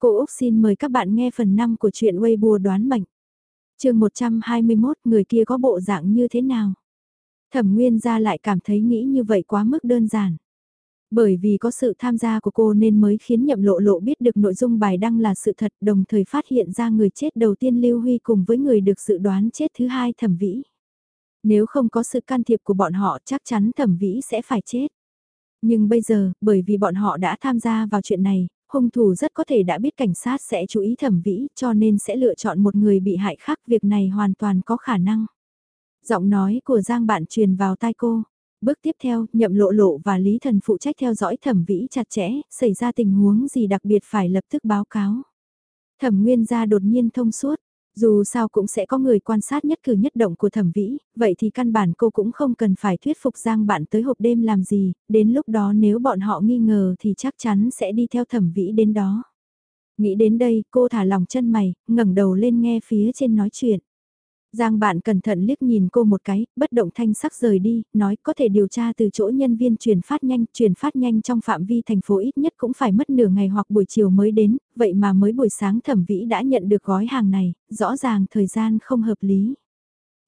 Cô Úc xin mời các bạn nghe phần 5 của truyện Weibo đoán mệnh. chương 121 người kia có bộ dạng như thế nào? Thẩm Nguyên ra lại cảm thấy nghĩ như vậy quá mức đơn giản. Bởi vì có sự tham gia của cô nên mới khiến nhậm lộ lộ biết được nội dung bài đăng là sự thật đồng thời phát hiện ra người chết đầu tiên Lưu Huy cùng với người được dự đoán chết thứ hai thẩm vĩ. Nếu không có sự can thiệp của bọn họ chắc chắn thẩm vĩ sẽ phải chết. Nhưng bây giờ, bởi vì bọn họ đã tham gia vào chuyện này, hung thủ rất có thể đã biết cảnh sát sẽ chú ý thẩm vĩ cho nên sẽ lựa chọn một người bị hại khác việc này hoàn toàn có khả năng. Giọng nói của Giang bạn truyền vào tai cô. Bước tiếp theo, nhậm lộ lộ và Lý Thần phụ trách theo dõi thẩm vĩ chặt chẽ, xảy ra tình huống gì đặc biệt phải lập tức báo cáo. Thẩm nguyên gia đột nhiên thông suốt, dù sao cũng sẽ có người quan sát nhất cử nhất động của thẩm vĩ, vậy thì căn bản cô cũng không cần phải thuyết phục Giang bạn tới hộp đêm làm gì, đến lúc đó nếu bọn họ nghi ngờ thì chắc chắn sẽ đi theo thẩm vĩ đến đó. Nghĩ đến đây, cô thả lòng chân mày, ngẩng đầu lên nghe phía trên nói chuyện. Giang bạn cẩn thận liếc nhìn cô một cái, bất động thanh sắc rời đi, nói có thể điều tra từ chỗ nhân viên truyền phát nhanh, truyền phát nhanh trong phạm vi thành phố ít nhất cũng phải mất nửa ngày hoặc buổi chiều mới đến, vậy mà mới buổi sáng thẩm vĩ đã nhận được gói hàng này, rõ ràng thời gian không hợp lý.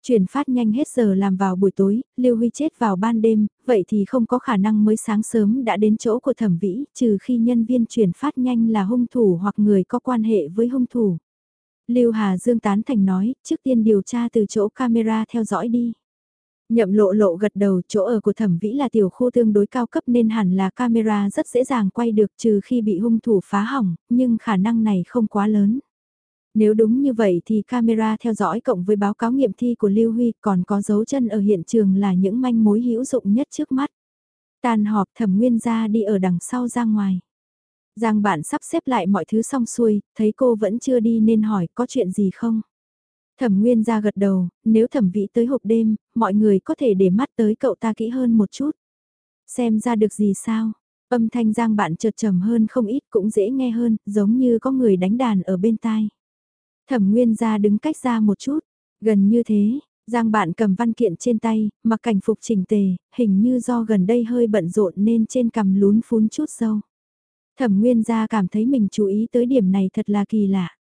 Truyền phát nhanh hết giờ làm vào buổi tối, Lưu Huy chết vào ban đêm, vậy thì không có khả năng mới sáng sớm đã đến chỗ của thẩm vĩ, trừ khi nhân viên truyền phát nhanh là hung thủ hoặc người có quan hệ với hung thủ. Lưu Hà Dương tán thành nói, trước tiên điều tra từ chỗ camera theo dõi đi. Nhậm lộ lộ gật đầu chỗ ở của thẩm vĩ là tiểu khu tương đối cao cấp nên hẳn là camera rất dễ dàng quay được trừ khi bị hung thủ phá hỏng, nhưng khả năng này không quá lớn. Nếu đúng như vậy thì camera theo dõi cộng với báo cáo nghiệm thi của Lưu Huy còn có dấu chân ở hiện trường là những manh mối hữu dụng nhất trước mắt. Tàn họp thẩm nguyên ra đi ở đằng sau ra ngoài. Giang bạn sắp xếp lại mọi thứ xong xuôi, thấy cô vẫn chưa đi nên hỏi có chuyện gì không? Thẩm Nguyên ra gật đầu, nếu thẩm vĩ tới hộp đêm, mọi người có thể để mắt tới cậu ta kỹ hơn một chút. Xem ra được gì sao? Âm thanh Giang bạn chợt trầm hơn không ít cũng dễ nghe hơn, giống như có người đánh đàn ở bên tai. Thẩm Nguyên ra đứng cách ra một chút, gần như thế, Giang bạn cầm văn kiện trên tay, mặc cảnh phục chỉnh tề, hình như do gần đây hơi bận rộn nên trên cằm lún phún chút dâu. Thẩm Nguyên gia cảm thấy mình chú ý tới điểm này thật là kỳ lạ.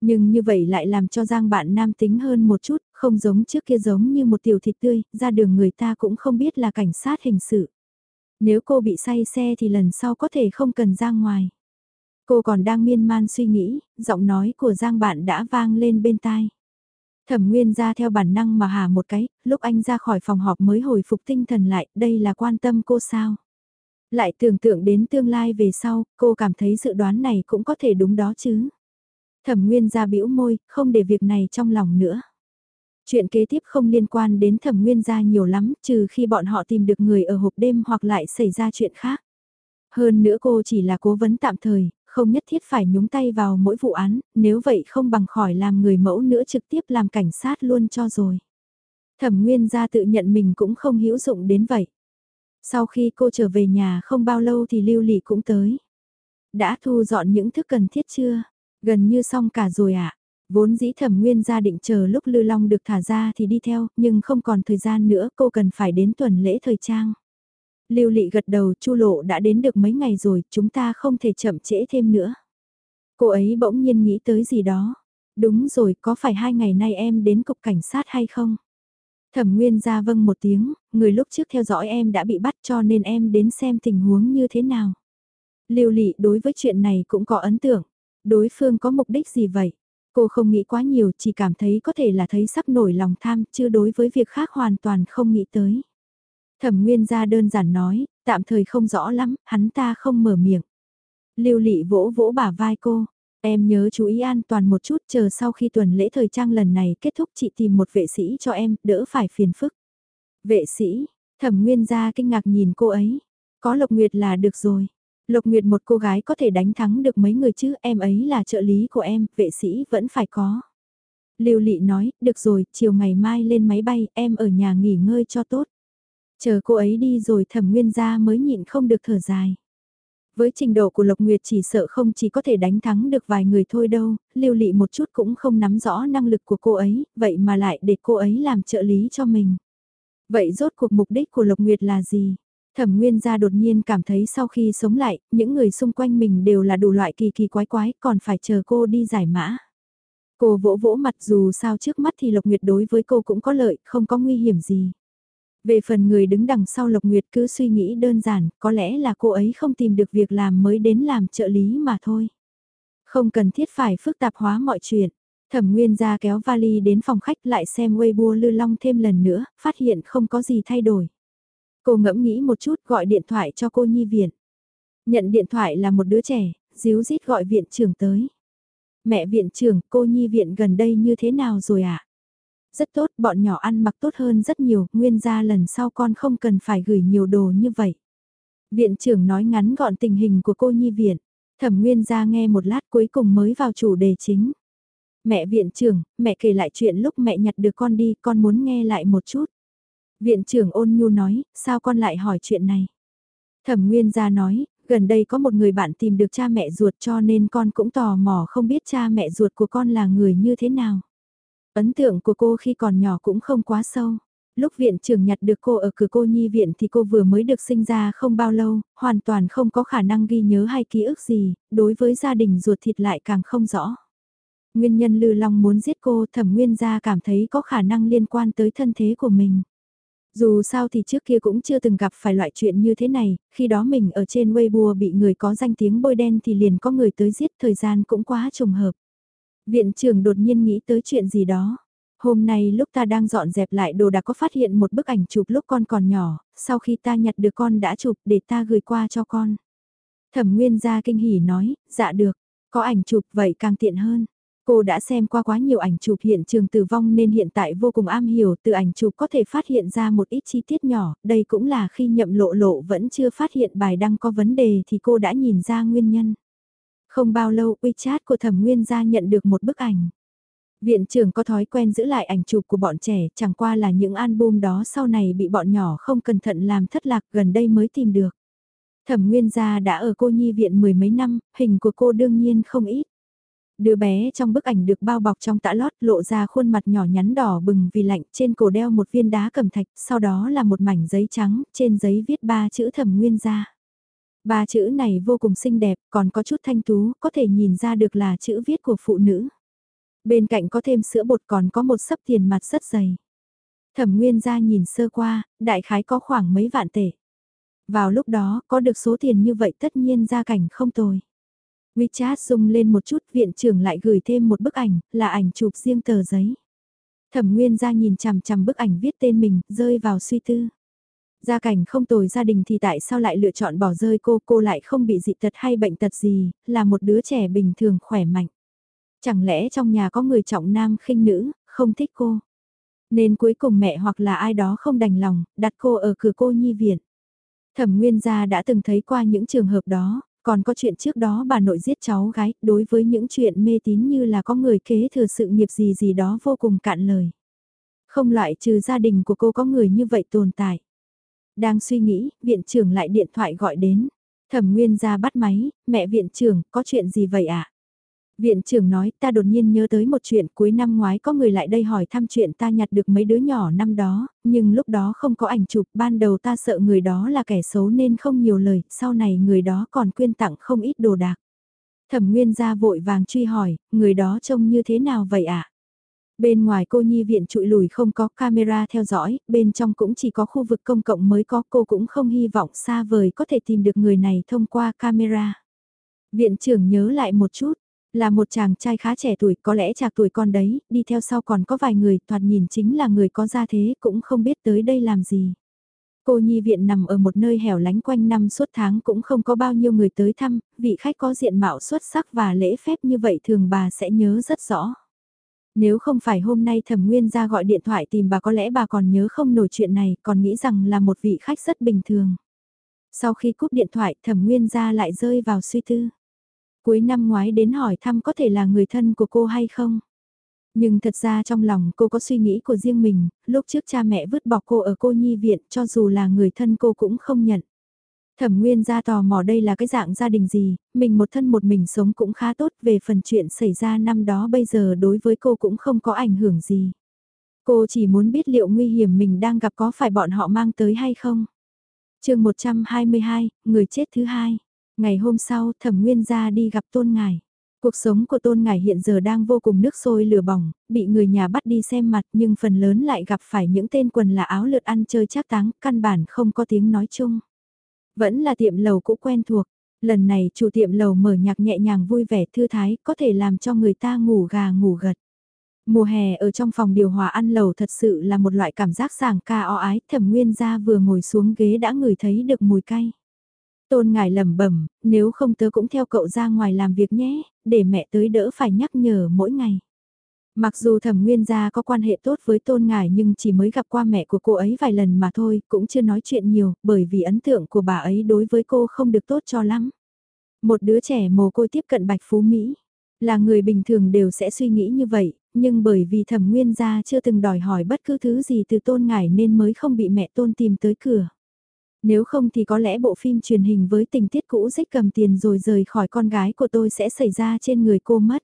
Nhưng như vậy lại làm cho Giang bạn nam tính hơn một chút, không giống trước kia giống như một tiểu thịt tươi, ra đường người ta cũng không biết là cảnh sát hình sự. Nếu cô bị say xe thì lần sau có thể không cần ra ngoài. Cô còn đang miên man suy nghĩ, giọng nói của Giang bạn đã vang lên bên tai. Thẩm Nguyên ra theo bản năng mà hà một cái, lúc anh ra khỏi phòng họp mới hồi phục tinh thần lại, đây là quan tâm cô sao? Lại tưởng tượng đến tương lai về sau, cô cảm thấy dự đoán này cũng có thể đúng đó chứ. Thẩm Nguyên ra bĩu môi, không để việc này trong lòng nữa. Chuyện kế tiếp không liên quan đến thẩm nguyên gia nhiều lắm, trừ khi bọn họ tìm được người ở hộp đêm hoặc lại xảy ra chuyện khác. Hơn nữa cô chỉ là cố vấn tạm thời, không nhất thiết phải nhúng tay vào mỗi vụ án, nếu vậy không bằng khỏi làm người mẫu nữa trực tiếp làm cảnh sát luôn cho rồi. Thẩm nguyên gia tự nhận mình cũng không hữu dụng đến vậy. Sau khi cô trở về nhà không bao lâu thì Lưu Lị cũng tới. Đã thu dọn những thức cần thiết chưa? Gần như xong cả rồi ạ. À? Vốn dĩ thẩm nguyên gia định chờ lúc Lư Long được thả ra thì đi theo, nhưng không còn thời gian nữa cô cần phải đến tuần lễ thời trang. Lưu Lị gật đầu Chu Lộ đã đến được mấy ngày rồi, chúng ta không thể chậm trễ thêm nữa. Cô ấy bỗng nhiên nghĩ tới gì đó. Đúng rồi, có phải hai ngày nay em đến cục cảnh sát hay không? Thẩm Nguyên ra vâng một tiếng, người lúc trước theo dõi em đã bị bắt cho nên em đến xem tình huống như thế nào. Lưu Lị đối với chuyện này cũng có ấn tượng. Đối phương có mục đích gì vậy? Cô không nghĩ quá nhiều, chỉ cảm thấy có thể là thấy sắp nổi lòng tham, chứ đối với việc khác hoàn toàn không nghĩ tới. Thẩm Nguyên ra đơn giản nói, tạm thời không rõ lắm, hắn ta không mở miệng. Lưu Lị vỗ vỗ bả vai cô, Em nhớ chú ý an toàn một chút chờ sau khi tuần lễ thời trang lần này kết thúc chị tìm một vệ sĩ cho em, đỡ phải phiền phức. Vệ sĩ, thẩm nguyên gia kinh ngạc nhìn cô ấy. Có Lộc Nguyệt là được rồi. Lộc Nguyệt một cô gái có thể đánh thắng được mấy người chứ, em ấy là trợ lý của em, vệ sĩ vẫn phải có. Lưu Lị nói, được rồi, chiều ngày mai lên máy bay, em ở nhà nghỉ ngơi cho tốt. Chờ cô ấy đi rồi thẩm nguyên gia mới nhịn không được thở dài. Với trình độ của Lộc Nguyệt chỉ sợ không chỉ có thể đánh thắng được vài người thôi đâu, lưu lị một chút cũng không nắm rõ năng lực của cô ấy, vậy mà lại để cô ấy làm trợ lý cho mình. Vậy rốt cuộc mục đích của Lộc Nguyệt là gì? Thẩm Nguyên gia đột nhiên cảm thấy sau khi sống lại, những người xung quanh mình đều là đủ loại kỳ kỳ quái quái, còn phải chờ cô đi giải mã. Cô vỗ vỗ mặt dù sao trước mắt thì Lộc Nguyệt đối với cô cũng có lợi, không có nguy hiểm gì. Về phần người đứng đằng sau Lộc Nguyệt cứ suy nghĩ đơn giản, có lẽ là cô ấy không tìm được việc làm mới đến làm trợ lý mà thôi. Không cần thiết phải phức tạp hóa mọi chuyện. Thẩm Nguyên ra kéo vali đến phòng khách lại xem Weibo Lư Long thêm lần nữa, phát hiện không có gì thay đổi. Cô ngẫm nghĩ một chút gọi điện thoại cho cô nhi viện. Nhận điện thoại là một đứa trẻ, díu dít gọi viện trưởng tới. Mẹ viện trưởng, cô nhi viện gần đây như thế nào rồi ạ? À? Rất tốt, bọn nhỏ ăn mặc tốt hơn rất nhiều, nguyên ra lần sau con không cần phải gửi nhiều đồ như vậy. Viện trưởng nói ngắn gọn tình hình của cô nhi viện. Thẩm Nguyên ra nghe một lát cuối cùng mới vào chủ đề chính. Mẹ viện trưởng, mẹ kể lại chuyện lúc mẹ nhặt được con đi, con muốn nghe lại một chút. Viện trưởng ôn nhu nói, sao con lại hỏi chuyện này? Thẩm Nguyên gia nói, gần đây có một người bạn tìm được cha mẹ ruột cho nên con cũng tò mò không biết cha mẹ ruột của con là người như thế nào. Ấn tượng của cô khi còn nhỏ cũng không quá sâu. Lúc viện trưởng nhặt được cô ở cửa cô nhi viện thì cô vừa mới được sinh ra không bao lâu, hoàn toàn không có khả năng ghi nhớ hay ký ức gì, đối với gia đình ruột thịt lại càng không rõ. Nguyên nhân Lư Long muốn giết cô thẩm nguyên gia cảm thấy có khả năng liên quan tới thân thế của mình. Dù sao thì trước kia cũng chưa từng gặp phải loại chuyện như thế này, khi đó mình ở trên Weibo bị người có danh tiếng bôi đen thì liền có người tới giết thời gian cũng quá trùng hợp. Viện trưởng đột nhiên nghĩ tới chuyện gì đó. Hôm nay lúc ta đang dọn dẹp lại đồ đã có phát hiện một bức ảnh chụp lúc con còn nhỏ, sau khi ta nhặt được con đã chụp để ta gửi qua cho con. Thẩm Nguyên ra kinh hỉ nói, dạ được, có ảnh chụp vậy càng tiện hơn. Cô đã xem qua quá nhiều ảnh chụp hiện trường tử vong nên hiện tại vô cùng am hiểu từ ảnh chụp có thể phát hiện ra một ít chi tiết nhỏ, đây cũng là khi nhậm lộ lộ vẫn chưa phát hiện bài đăng có vấn đề thì cô đã nhìn ra nguyên nhân. Không bao lâu WeChat của thẩm nguyên gia nhận được một bức ảnh. Viện trưởng có thói quen giữ lại ảnh chụp của bọn trẻ, chẳng qua là những album đó sau này bị bọn nhỏ không cẩn thận làm thất lạc gần đây mới tìm được. Thẩm Nguyên Gia đã ở cô nhi viện mười mấy năm, hình của cô đương nhiên không ít. Đứa bé trong bức ảnh được bao bọc trong tã lót lộ ra khuôn mặt nhỏ nhắn đỏ bừng vì lạnh trên cổ đeo một viên đá cầm thạch, sau đó là một mảnh giấy trắng, trên giấy viết ba chữ thẩm nguyên gia. Ba chữ này vô cùng xinh đẹp, còn có chút thanh tú, có thể nhìn ra được là chữ viết của phụ nữ. Bên cạnh có thêm sữa bột còn có một sấp tiền mặt rất dày. Thẩm Nguyên gia nhìn sơ qua, đại khái có khoảng mấy vạn tệ. Vào lúc đó, có được số tiền như vậy tất nhiên gia cảnh không tồi. WeChat rung lên một chút, viện trưởng lại gửi thêm một bức ảnh, là ảnh chụp riêng tờ giấy. Thẩm Nguyên gia nhìn chằm chằm bức ảnh viết tên mình, rơi vào suy tư. Gia cảnh không tồi gia đình thì tại sao lại lựa chọn bỏ rơi cô, cô lại không bị dị tật hay bệnh tật gì, là một đứa trẻ bình thường khỏe mạnh. Chẳng lẽ trong nhà có người trọng nam khinh nữ, không thích cô? Nên cuối cùng mẹ hoặc là ai đó không đành lòng, đặt cô ở cửa cô nhi viện. Thẩm Nguyên gia đã từng thấy qua những trường hợp đó, còn có chuyện trước đó bà nội giết cháu gái, đối với những chuyện mê tín như là có người kế thừa sự nghiệp gì gì đó vô cùng cạn lời. Không loại trừ gia đình của cô có người như vậy tồn tại. Đang suy nghĩ, viện trưởng lại điện thoại gọi đến. Thẩm Nguyên ra bắt máy, mẹ viện trưởng, có chuyện gì vậy ạ? À? Viện trưởng nói ta đột nhiên nhớ tới một chuyện cuối năm ngoái có người lại đây hỏi thăm chuyện ta nhặt được mấy đứa nhỏ năm đó, nhưng lúc đó không có ảnh chụp ban đầu ta sợ người đó là kẻ xấu nên không nhiều lời, sau này người đó còn quyên tặng không ít đồ đạc. Thẩm Nguyên ra vội vàng truy hỏi, người đó trông như thế nào vậy ạ? À? Bên ngoài cô nhi viện trụi lùi không có camera theo dõi, bên trong cũng chỉ có khu vực công cộng mới có cô cũng không hy vọng xa vời có thể tìm được người này thông qua camera. Viện trưởng nhớ lại một chút, là một chàng trai khá trẻ tuổi, có lẽ chạc tuổi con đấy, đi theo sau còn có vài người, thoạt nhìn chính là người có gia thế, cũng không biết tới đây làm gì. Cô nhi viện nằm ở một nơi hẻo lánh quanh năm suốt tháng cũng không có bao nhiêu người tới thăm, vị khách có diện mạo xuất sắc và lễ phép như vậy thường bà sẽ nhớ rất rõ. Nếu không phải hôm nay thẩm nguyên ra gọi điện thoại tìm bà có lẽ bà còn nhớ không nổi chuyện này, còn nghĩ rằng là một vị khách rất bình thường. Sau khi cúp điện thoại thẩm nguyên ra lại rơi vào suy tư. Cuối năm ngoái đến hỏi thăm có thể là người thân của cô hay không? Nhưng thật ra trong lòng cô có suy nghĩ của riêng mình, lúc trước cha mẹ vứt bỏ cô ở cô nhi viện cho dù là người thân cô cũng không nhận. Thẩm Nguyên ra tò mò đây là cái dạng gia đình gì, mình một thân một mình sống cũng khá tốt về phần chuyện xảy ra năm đó bây giờ đối với cô cũng không có ảnh hưởng gì. Cô chỉ muốn biết liệu nguy hiểm mình đang gặp có phải bọn họ mang tới hay không. chương 122, người chết thứ hai. Ngày hôm sau, thẩm nguyên gia đi gặp tôn ngài. Cuộc sống của tôn ngài hiện giờ đang vô cùng nước sôi lửa bỏng, bị người nhà bắt đi xem mặt nhưng phần lớn lại gặp phải những tên quần là áo lượt ăn chơi chắc táng, căn bản không có tiếng nói chung. Vẫn là tiệm lầu cũ quen thuộc, lần này chủ tiệm lầu mở nhạc nhẹ nhàng vui vẻ thư thái có thể làm cho người ta ngủ gà ngủ gật. Mùa hè ở trong phòng điều hòa ăn lầu thật sự là một loại cảm giác sảng ca o ái, thẩm nguyên gia vừa ngồi xuống ghế đã ngửi thấy được mùi cay. Tôn ngài lẩm bẩm, nếu không tớ cũng theo cậu ra ngoài làm việc nhé, để mẹ tới đỡ phải nhắc nhở mỗi ngày. Mặc dù thẩm nguyên gia có quan hệ tốt với tôn ngài nhưng chỉ mới gặp qua mẹ của cô ấy vài lần mà thôi, cũng chưa nói chuyện nhiều, bởi vì ấn tượng của bà ấy đối với cô không được tốt cho lắm. Một đứa trẻ mồ côi tiếp cận Bạch Phú Mỹ, là người bình thường đều sẽ suy nghĩ như vậy, nhưng bởi vì thẩm nguyên gia chưa từng đòi hỏi bất cứ thứ gì từ tôn ngải nên mới không bị mẹ tôn tìm tới cửa. Nếu không thì có lẽ bộ phim truyền hình với tình tiết cũ dích cầm tiền rồi rời khỏi con gái của tôi sẽ xảy ra trên người cô mất.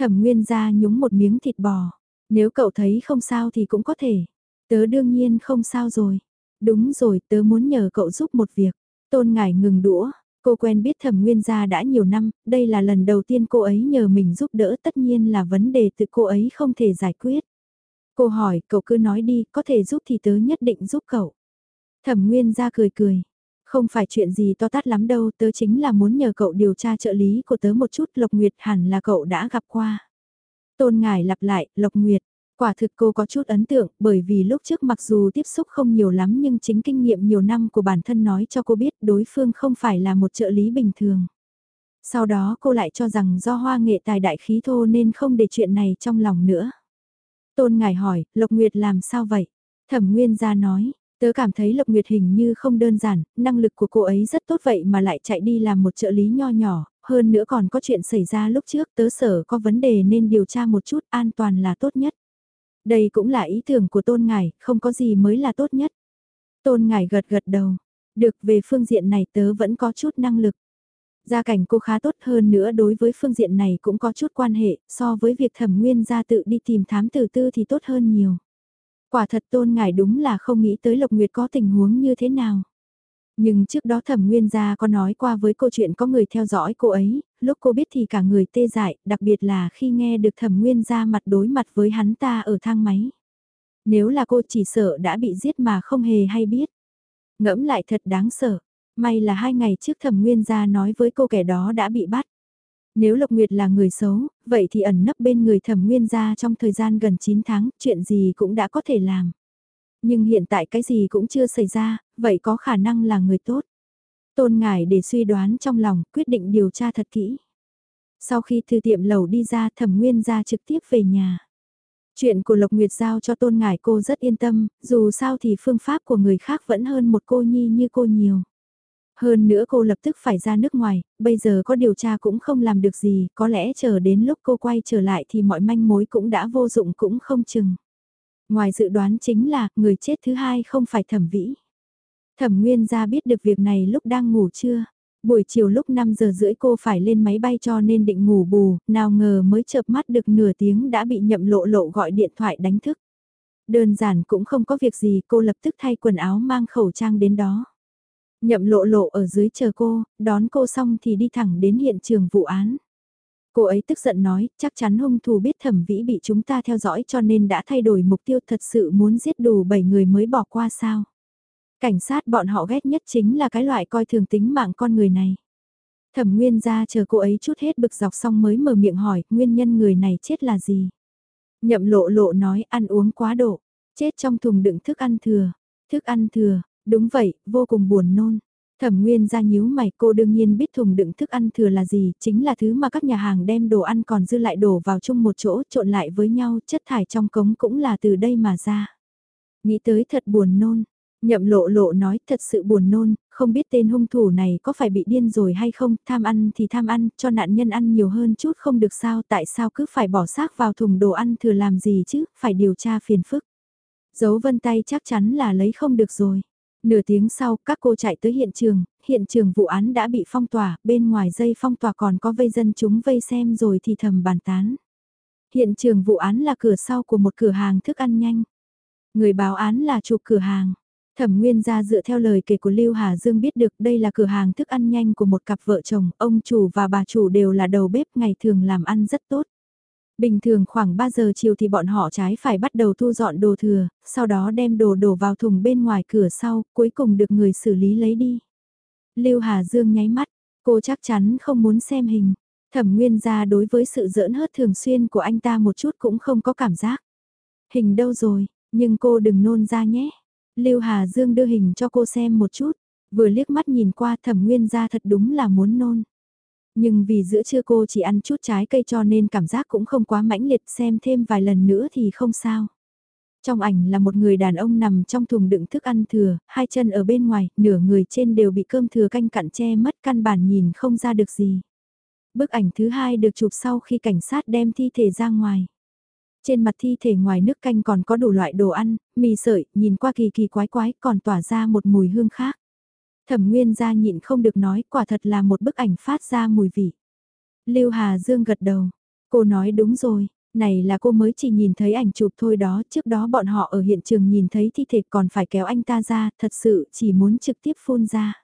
Thẩm nguyên gia nhúng một miếng thịt bò. Nếu cậu thấy không sao thì cũng có thể. Tớ đương nhiên không sao rồi. Đúng rồi, tớ muốn nhờ cậu giúp một việc. Tôn ngải ngừng đũa, Cô quen biết thẩm nguyên gia đã nhiều năm, đây là lần đầu tiên cô ấy nhờ mình giúp đỡ tất nhiên là vấn đề từ cô ấy không thể giải quyết. Cô hỏi, cậu cứ nói đi, có thể giúp thì tớ nhất định giúp cậu. Thẩm nguyên gia cười cười. Không phải chuyện gì to tát lắm đâu, tớ chính là muốn nhờ cậu điều tra trợ lý của tớ một chút, Lộc Nguyệt hẳn là cậu đã gặp qua. Tôn Ngải lặp lại, Lộc Nguyệt, Quả thực cô có chút ấn tượng bởi vì lúc trước mặc dù tiếp xúc không nhiều lắm nhưng chính kinh nghiệm nhiều năm của bản thân nói cho cô biết đối phương không phải là một trợ lý bình thường. Sau đó cô lại cho rằng do hoa nghệ tài đại khí thô nên không để chuyện này trong lòng nữa. Tôn Ngài hỏi, Lộc Nguyệt làm sao vậy? Thẩm Nguyên gia nói, tớ cảm thấy Lộc Nguyệt hình như không đơn giản, năng lực của cô ấy rất tốt vậy mà lại chạy đi làm một trợ lý nho nhỏ, hơn nữa còn có chuyện xảy ra lúc trước tớ sở có vấn đề nên điều tra một chút an toàn là tốt nhất. Đây cũng là ý tưởng của tôn ngài, không có gì mới là tốt nhất. Tôn ngài gật gật đầu. Được về phương diện này tớ vẫn có chút năng lực. Gia cảnh cô khá tốt hơn nữa đối với phương diện này cũng có chút quan hệ, so với việc thẩm nguyên gia tự đi tìm thám tử tư thì tốt hơn nhiều. Quả thật tôn ngài đúng là không nghĩ tới Lộc Nguyệt có tình huống như thế nào. Nhưng trước đó thẩm nguyên gia có nói qua với câu chuyện có người theo dõi cô ấy, lúc cô biết thì cả người tê dại, đặc biệt là khi nghe được thẩm nguyên gia mặt đối mặt với hắn ta ở thang máy. Nếu là cô chỉ sợ đã bị giết mà không hề hay biết. Ngẫm lại thật đáng sợ, may là hai ngày trước thẩm nguyên gia nói với cô kẻ đó đã bị bắt. Nếu Lộc Nguyệt là người xấu, vậy thì ẩn nấp bên người thẩm nguyên gia trong thời gian gần 9 tháng, chuyện gì cũng đã có thể làm. Nhưng hiện tại cái gì cũng chưa xảy ra, vậy có khả năng là người tốt. Tôn Ngải để suy đoán trong lòng, quyết định điều tra thật kỹ. Sau khi thư tiệm lầu đi ra thẩm nguyên ra trực tiếp về nhà. Chuyện của Lộc Nguyệt giao cho Tôn Ngải cô rất yên tâm, dù sao thì phương pháp của người khác vẫn hơn một cô nhi như cô nhiều. Hơn nữa cô lập tức phải ra nước ngoài, bây giờ có điều tra cũng không làm được gì, có lẽ chờ đến lúc cô quay trở lại thì mọi manh mối cũng đã vô dụng cũng không chừng. Ngoài dự đoán chính là, người chết thứ hai không phải thẩm vĩ. Thẩm Nguyên ra biết được việc này lúc đang ngủ chưa Buổi chiều lúc 5 giờ rưỡi cô phải lên máy bay cho nên định ngủ bù, nào ngờ mới chợp mắt được nửa tiếng đã bị nhậm lộ lộ gọi điện thoại đánh thức. Đơn giản cũng không có việc gì cô lập tức thay quần áo mang khẩu trang đến đó. Nhậm lộ lộ ở dưới chờ cô, đón cô xong thì đi thẳng đến hiện trường vụ án. Cô ấy tức giận nói, chắc chắn hung thủ biết thẩm vĩ bị chúng ta theo dõi cho nên đã thay đổi mục tiêu thật sự muốn giết đủ 7 người mới bỏ qua sao. Cảnh sát bọn họ ghét nhất chính là cái loại coi thường tính mạng con người này. Thẩm Nguyên ra chờ cô ấy chút hết bực dọc xong mới mở miệng hỏi nguyên nhân người này chết là gì. Nhậm lộ lộ nói ăn uống quá độ, chết trong thùng đựng thức ăn thừa. Thức ăn thừa, đúng vậy, vô cùng buồn nôn. Thẩm Nguyên ra nhíu mày cô đương nhiên biết thùng đựng thức ăn thừa là gì, chính là thứ mà các nhà hàng đem đồ ăn còn dư lại đổ vào chung một chỗ trộn lại với nhau, chất thải trong cống cũng là từ đây mà ra. Nghĩ tới thật buồn nôn, nhậm lộ lộ nói thật sự buồn nôn, không biết tên hung thủ này có phải bị điên rồi hay không, tham ăn thì tham ăn, cho nạn nhân ăn nhiều hơn chút không được sao, tại sao cứ phải bỏ xác vào thùng đồ ăn thừa làm gì chứ, phải điều tra phiền phức. Dấu vân tay chắc chắn là lấy không được rồi. Nửa tiếng sau, các cô chạy tới hiện trường, hiện trường vụ án đã bị phong tỏa, bên ngoài dây phong tỏa còn có vây dân chúng vây xem rồi thì thầm bàn tán. Hiện trường vụ án là cửa sau của một cửa hàng thức ăn nhanh. Người báo án là chủ cửa hàng. Thẩm Nguyên ra dựa theo lời kể của Lưu Hà Dương biết được đây là cửa hàng thức ăn nhanh của một cặp vợ chồng, ông chủ và bà chủ đều là đầu bếp ngày thường làm ăn rất tốt. Bình thường khoảng 3 giờ chiều thì bọn họ trái phải bắt đầu thu dọn đồ thừa, sau đó đem đồ đổ vào thùng bên ngoài cửa sau, cuối cùng được người xử lý lấy đi. Lưu Hà Dương nháy mắt, cô chắc chắn không muốn xem hình. Thẩm Nguyên gia đối với sự giỡn hớt thường xuyên của anh ta một chút cũng không có cảm giác. Hình đâu rồi, nhưng cô đừng nôn ra nhé. Lưu Hà Dương đưa hình cho cô xem một chút, vừa liếc mắt nhìn qua thẩm nguyên gia thật đúng là muốn nôn. Nhưng vì giữa trưa cô chỉ ăn chút trái cây cho nên cảm giác cũng không quá mãnh liệt xem thêm vài lần nữa thì không sao. Trong ảnh là một người đàn ông nằm trong thùng đựng thức ăn thừa, hai chân ở bên ngoài, nửa người trên đều bị cơm thừa canh cặn che mất căn bản nhìn không ra được gì. Bức ảnh thứ hai được chụp sau khi cảnh sát đem thi thể ra ngoài. Trên mặt thi thể ngoài nước canh còn có đủ loại đồ ăn, mì sợi, nhìn qua kỳ kỳ quái quái còn tỏa ra một mùi hương khác. Thẩm Nguyên gia nhịn không được nói, quả thật là một bức ảnh phát ra mùi vị. Lưu Hà Dương gật đầu. Cô nói đúng rồi, này là cô mới chỉ nhìn thấy ảnh chụp thôi đó, trước đó bọn họ ở hiện trường nhìn thấy thi thể còn phải kéo anh ta ra, thật sự chỉ muốn trực tiếp phun ra.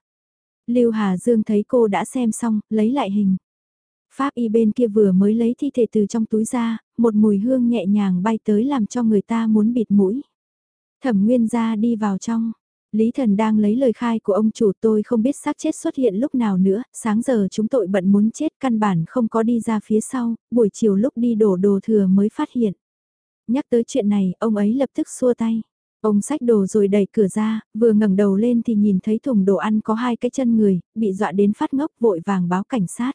Lưu Hà Dương thấy cô đã xem xong, lấy lại hình. Pháp y bên kia vừa mới lấy thi thể từ trong túi ra, một mùi hương nhẹ nhàng bay tới làm cho người ta muốn bịt mũi. Thẩm Nguyên gia đi vào trong, Lý Thần đang lấy lời khai của ông chủ tôi không biết xác chết xuất hiện lúc nào nữa, sáng giờ chúng tội bận muốn chết căn bản không có đi ra phía sau, buổi chiều lúc đi đổ đồ thừa mới phát hiện. Nhắc tới chuyện này, ông ấy lập tức xua tay. Ông xách đồ rồi đẩy cửa ra, vừa ngẩng đầu lên thì nhìn thấy thùng đồ ăn có hai cái chân người, bị dọa đến phát ngốc vội vàng báo cảnh sát.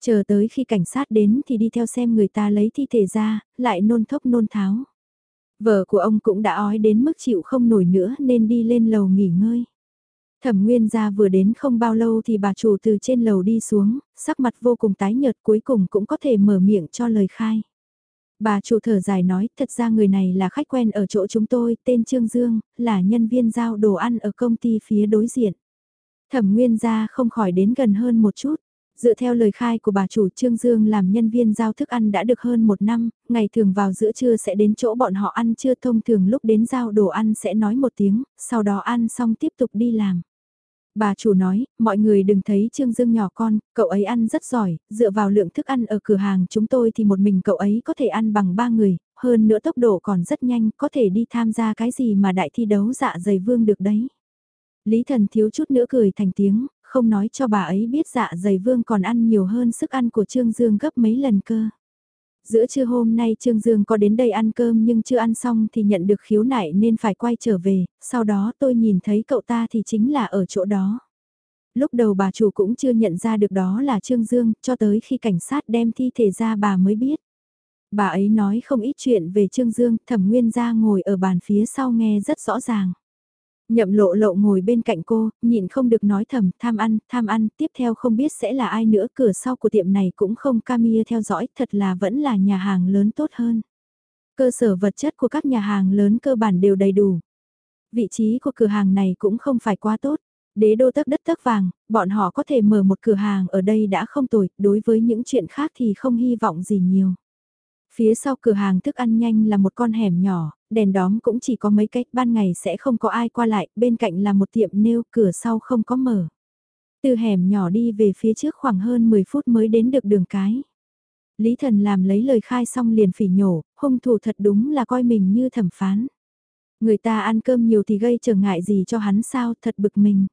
Chờ tới khi cảnh sát đến thì đi theo xem người ta lấy thi thể ra, lại nôn thốc nôn tháo. Vợ của ông cũng đã ói đến mức chịu không nổi nữa nên đi lên lầu nghỉ ngơi. Thẩm Nguyên gia vừa đến không bao lâu thì bà chủ từ trên lầu đi xuống, sắc mặt vô cùng tái nhợt cuối cùng cũng có thể mở miệng cho lời khai. Bà chủ thở dài nói, thật ra người này là khách quen ở chỗ chúng tôi, tên Trương Dương, là nhân viên giao đồ ăn ở công ty phía đối diện. Thẩm Nguyên gia không khỏi đến gần hơn một chút. Dựa theo lời khai của bà chủ Trương Dương làm nhân viên giao thức ăn đã được hơn một năm, ngày thường vào giữa trưa sẽ đến chỗ bọn họ ăn trưa thông thường lúc đến giao đồ ăn sẽ nói một tiếng, sau đó ăn xong tiếp tục đi làm. Bà chủ nói, mọi người đừng thấy Trương Dương nhỏ con, cậu ấy ăn rất giỏi, dựa vào lượng thức ăn ở cửa hàng chúng tôi thì một mình cậu ấy có thể ăn bằng ba người, hơn nữa tốc độ còn rất nhanh, có thể đi tham gia cái gì mà đại thi đấu dạ dày vương được đấy. Lý thần thiếu chút nữa cười thành tiếng, không nói cho bà ấy biết dạ dày vương còn ăn nhiều hơn sức ăn của Trương Dương gấp mấy lần cơ. Giữa trưa hôm nay Trương Dương có đến đây ăn cơm nhưng chưa ăn xong thì nhận được khiếu nại nên phải quay trở về, sau đó tôi nhìn thấy cậu ta thì chính là ở chỗ đó. Lúc đầu bà chủ cũng chưa nhận ra được đó là Trương Dương, cho tới khi cảnh sát đem thi thể ra bà mới biết. Bà ấy nói không ít chuyện về Trương Dương, thẩm nguyên ra ngồi ở bàn phía sau nghe rất rõ ràng. Nhậm lộ lộ ngồi bên cạnh cô, nhịn không được nói thầm, tham ăn, tham ăn, tiếp theo không biết sẽ là ai nữa, cửa sau của tiệm này cũng không camia theo dõi, thật là vẫn là nhà hàng lớn tốt hơn. Cơ sở vật chất của các nhà hàng lớn cơ bản đều đầy đủ. Vị trí của cửa hàng này cũng không phải quá tốt. Đế đô tấc đất tấc vàng, bọn họ có thể mở một cửa hàng ở đây đã không tồi, đối với những chuyện khác thì không hy vọng gì nhiều. Phía sau cửa hàng thức ăn nhanh là một con hẻm nhỏ, đèn đóm cũng chỉ có mấy cách, ban ngày sẽ không có ai qua lại, bên cạnh là một tiệm nêu, cửa sau không có mở. Từ hẻm nhỏ đi về phía trước khoảng hơn 10 phút mới đến được đường cái. Lý thần làm lấy lời khai xong liền phỉ nhổ, hung thủ thật đúng là coi mình như thẩm phán. Người ta ăn cơm nhiều thì gây trở ngại gì cho hắn sao, thật bực mình.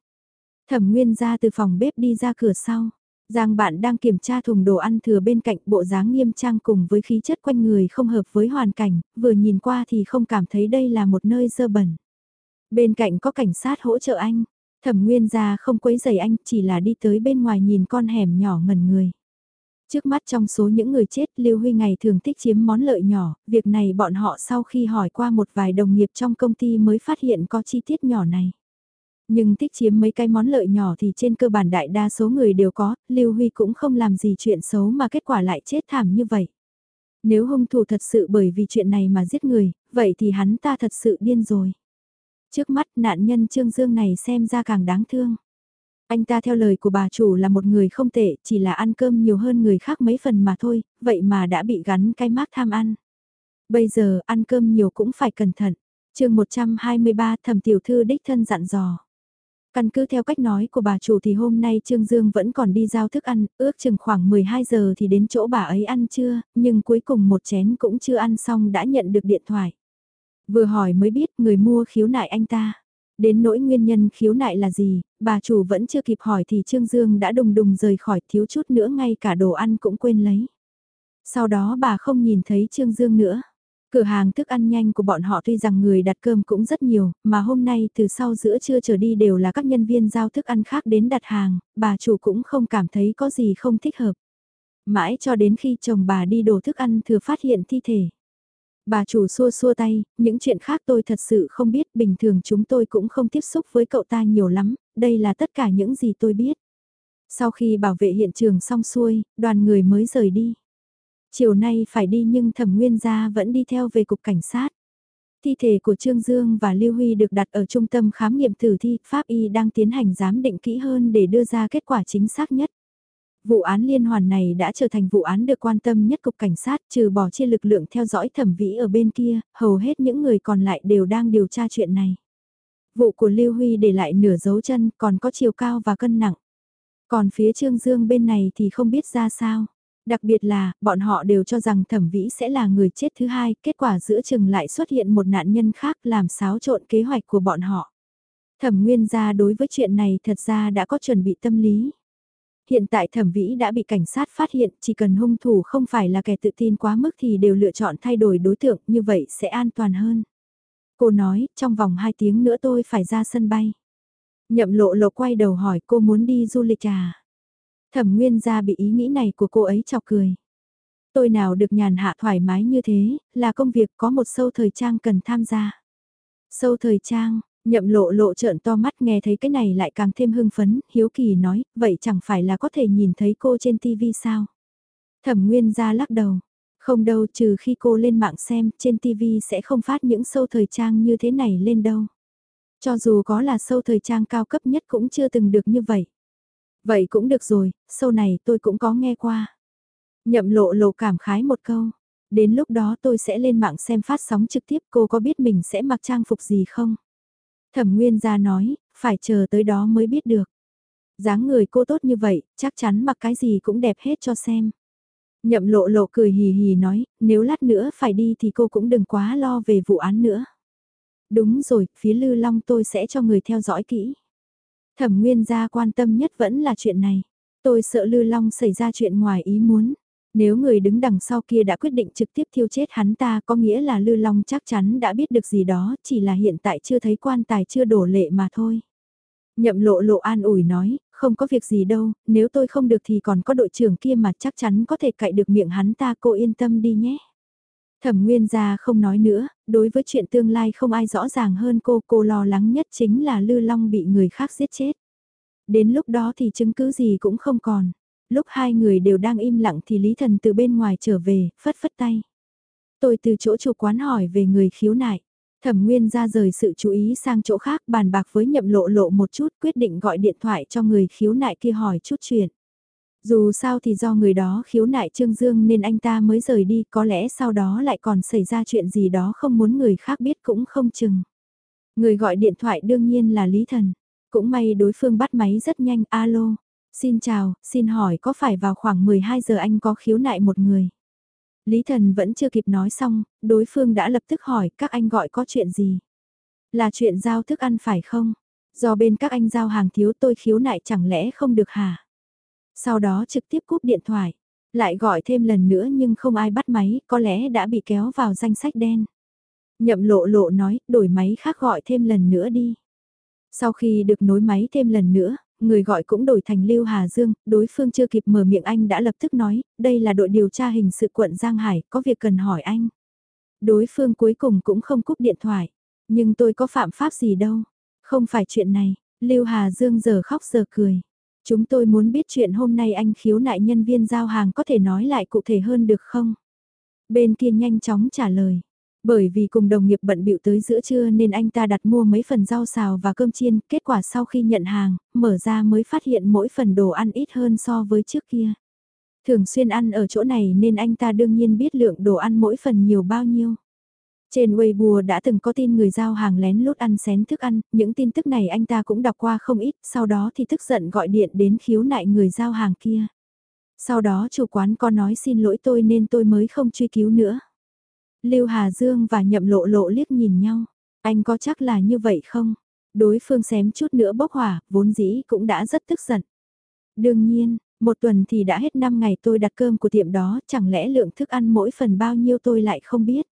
Thẩm nguyên ra từ phòng bếp đi ra cửa sau. Giang bạn đang kiểm tra thùng đồ ăn thừa bên cạnh bộ dáng nghiêm trang cùng với khí chất quanh người không hợp với hoàn cảnh, vừa nhìn qua thì không cảm thấy đây là một nơi dơ bẩn. Bên cạnh có cảnh sát hỗ trợ anh, thẩm nguyên ra không quấy giày anh chỉ là đi tới bên ngoài nhìn con hẻm nhỏ ngẩn người. Trước mắt trong số những người chết Lưu Huy ngày thường thích chiếm món lợi nhỏ, việc này bọn họ sau khi hỏi qua một vài đồng nghiệp trong công ty mới phát hiện có chi tiết nhỏ này. Nhưng thích chiếm mấy cái món lợi nhỏ thì trên cơ bản đại đa số người đều có, Lưu Huy cũng không làm gì chuyện xấu mà kết quả lại chết thảm như vậy. Nếu hung thủ thật sự bởi vì chuyện này mà giết người, vậy thì hắn ta thật sự điên rồi. Trước mắt nạn nhân Trương Dương này xem ra càng đáng thương. Anh ta theo lời của bà chủ là một người không tệ, chỉ là ăn cơm nhiều hơn người khác mấy phần mà thôi, vậy mà đã bị gắn cái mác tham ăn. Bây giờ ăn cơm nhiều cũng phải cẩn thận. chương 123 thẩm tiểu thư đích thân dặn dò. Căn cứ theo cách nói của bà chủ thì hôm nay Trương Dương vẫn còn đi giao thức ăn, ước chừng khoảng 12 giờ thì đến chỗ bà ấy ăn trưa, nhưng cuối cùng một chén cũng chưa ăn xong đã nhận được điện thoại. Vừa hỏi mới biết người mua khiếu nại anh ta. Đến nỗi nguyên nhân khiếu nại là gì, bà chủ vẫn chưa kịp hỏi thì Trương Dương đã đùng đùng rời khỏi thiếu chút nữa ngay cả đồ ăn cũng quên lấy. Sau đó bà không nhìn thấy Trương Dương nữa. Cửa hàng thức ăn nhanh của bọn họ tuy rằng người đặt cơm cũng rất nhiều, mà hôm nay từ sau giữa trưa trở đi đều là các nhân viên giao thức ăn khác đến đặt hàng, bà chủ cũng không cảm thấy có gì không thích hợp. Mãi cho đến khi chồng bà đi đổ thức ăn thừa phát hiện thi thể. Bà chủ xua xua tay, những chuyện khác tôi thật sự không biết, bình thường chúng tôi cũng không tiếp xúc với cậu ta nhiều lắm, đây là tất cả những gì tôi biết. Sau khi bảo vệ hiện trường xong xuôi, đoàn người mới rời đi. Chiều nay phải đi nhưng thẩm nguyên gia vẫn đi theo về cục cảnh sát. Thi thể của Trương Dương và Lưu Huy được đặt ở trung tâm khám nghiệm tử thi, Pháp Y đang tiến hành giám định kỹ hơn để đưa ra kết quả chính xác nhất. Vụ án liên hoàn này đã trở thành vụ án được quan tâm nhất cục cảnh sát trừ bỏ chia lực lượng theo dõi thẩm vĩ ở bên kia, hầu hết những người còn lại đều đang điều tra chuyện này. Vụ của Lưu Huy để lại nửa dấu chân còn có chiều cao và cân nặng. Còn phía Trương Dương bên này thì không biết ra sao. Đặc biệt là, bọn họ đều cho rằng thẩm vĩ sẽ là người chết thứ hai, kết quả giữa chừng lại xuất hiện một nạn nhân khác làm xáo trộn kế hoạch của bọn họ. Thẩm nguyên gia đối với chuyện này thật ra đã có chuẩn bị tâm lý. Hiện tại thẩm vĩ đã bị cảnh sát phát hiện, chỉ cần hung thủ không phải là kẻ tự tin quá mức thì đều lựa chọn thay đổi đối tượng, như vậy sẽ an toàn hơn. Cô nói, trong vòng 2 tiếng nữa tôi phải ra sân bay. Nhậm lộ lộ quay đầu hỏi cô muốn đi du lịch à? Thẩm nguyên gia bị ý nghĩ này của cô ấy chọc cười. Tôi nào được nhàn hạ thoải mái như thế, là công việc có một sâu thời trang cần tham gia. Sâu thời trang, nhậm lộ lộ trợn to mắt nghe thấy cái này lại càng thêm hưng phấn, hiếu kỳ nói, vậy chẳng phải là có thể nhìn thấy cô trên TV sao? Thẩm nguyên gia lắc đầu. Không đâu trừ khi cô lên mạng xem, trên TV sẽ không phát những sâu thời trang như thế này lên đâu. Cho dù có là sâu thời trang cao cấp nhất cũng chưa từng được như vậy. Vậy cũng được rồi, sâu này tôi cũng có nghe qua. Nhậm lộ lộ cảm khái một câu. Đến lúc đó tôi sẽ lên mạng xem phát sóng trực tiếp cô có biết mình sẽ mặc trang phục gì không? Thẩm Nguyên gia nói, phải chờ tới đó mới biết được. dáng người cô tốt như vậy, chắc chắn mặc cái gì cũng đẹp hết cho xem. Nhậm lộ lộ cười hì hì nói, nếu lát nữa phải đi thì cô cũng đừng quá lo về vụ án nữa. Đúng rồi, phía Lư Long tôi sẽ cho người theo dõi kỹ. Thẩm Nguyên gia quan tâm nhất vẫn là chuyện này. Tôi sợ Lư Long xảy ra chuyện ngoài ý muốn. Nếu người đứng đằng sau kia đã quyết định trực tiếp thiêu chết hắn ta có nghĩa là Lư Long chắc chắn đã biết được gì đó, chỉ là hiện tại chưa thấy quan tài chưa đổ lệ mà thôi. Nhậm lộ lộ an ủi nói, không có việc gì đâu, nếu tôi không được thì còn có đội trưởng kia mà chắc chắn có thể cậy được miệng hắn ta cô yên tâm đi nhé. Thẩm Nguyên gia không nói nữa, đối với chuyện tương lai không ai rõ ràng hơn cô, cô lo lắng nhất chính là Lư Long bị người khác giết chết. Đến lúc đó thì chứng cứ gì cũng không còn. Lúc hai người đều đang im lặng thì Lý Thần từ bên ngoài trở về, phất phất tay. Tôi từ chỗ chủ quán hỏi về người khiếu nại. Thẩm Nguyên ra rời sự chú ý sang chỗ khác bàn bạc với nhậm lộ lộ một chút quyết định gọi điện thoại cho người khiếu nại kia hỏi chút chuyện. Dù sao thì do người đó khiếu nại Trương Dương nên anh ta mới rời đi, có lẽ sau đó lại còn xảy ra chuyện gì đó không muốn người khác biết cũng không chừng. Người gọi điện thoại đương nhiên là Lý Thần. Cũng may đối phương bắt máy rất nhanh, alo. Xin chào, xin hỏi có phải vào khoảng 12 giờ anh có khiếu nại một người? Lý Thần vẫn chưa kịp nói xong, đối phương đã lập tức hỏi các anh gọi có chuyện gì? Là chuyện giao thức ăn phải không? Do bên các anh giao hàng thiếu tôi khiếu nại chẳng lẽ không được hả? Sau đó trực tiếp cúp điện thoại. Lại gọi thêm lần nữa nhưng không ai bắt máy, có lẽ đã bị kéo vào danh sách đen. Nhậm lộ lộ nói, đổi máy khác gọi thêm lần nữa đi. Sau khi được nối máy thêm lần nữa, người gọi cũng đổi thành Lưu Hà Dương, đối phương chưa kịp mở miệng anh đã lập tức nói, đây là đội điều tra hình sự quận Giang Hải, có việc cần hỏi anh. Đối phương cuối cùng cũng không cúp điện thoại, nhưng tôi có phạm pháp gì đâu, không phải chuyện này, Lưu Hà Dương giờ khóc giờ cười. Chúng tôi muốn biết chuyện hôm nay anh khiếu nại nhân viên giao hàng có thể nói lại cụ thể hơn được không? Bên kia nhanh chóng trả lời. Bởi vì cùng đồng nghiệp bận bịu tới giữa trưa nên anh ta đặt mua mấy phần rau xào và cơm chiên, kết quả sau khi nhận hàng, mở ra mới phát hiện mỗi phần đồ ăn ít hơn so với trước kia. Thường xuyên ăn ở chỗ này nên anh ta đương nhiên biết lượng đồ ăn mỗi phần nhiều bao nhiêu. Trên Weibo đã từng có tin người giao hàng lén lút ăn xén thức ăn, những tin tức này anh ta cũng đọc qua không ít, sau đó thì tức giận gọi điện đến khiếu nại người giao hàng kia. Sau đó chủ quán có nói xin lỗi tôi nên tôi mới không truy cứu nữa. Lưu Hà Dương và Nhậm Lộ Lộ liếc nhìn nhau, anh có chắc là như vậy không? Đối phương xém chút nữa bốc hỏa, vốn dĩ cũng đã rất tức giận. Đương nhiên, một tuần thì đã hết 5 ngày tôi đặt cơm của tiệm đó, chẳng lẽ lượng thức ăn mỗi phần bao nhiêu tôi lại không biết.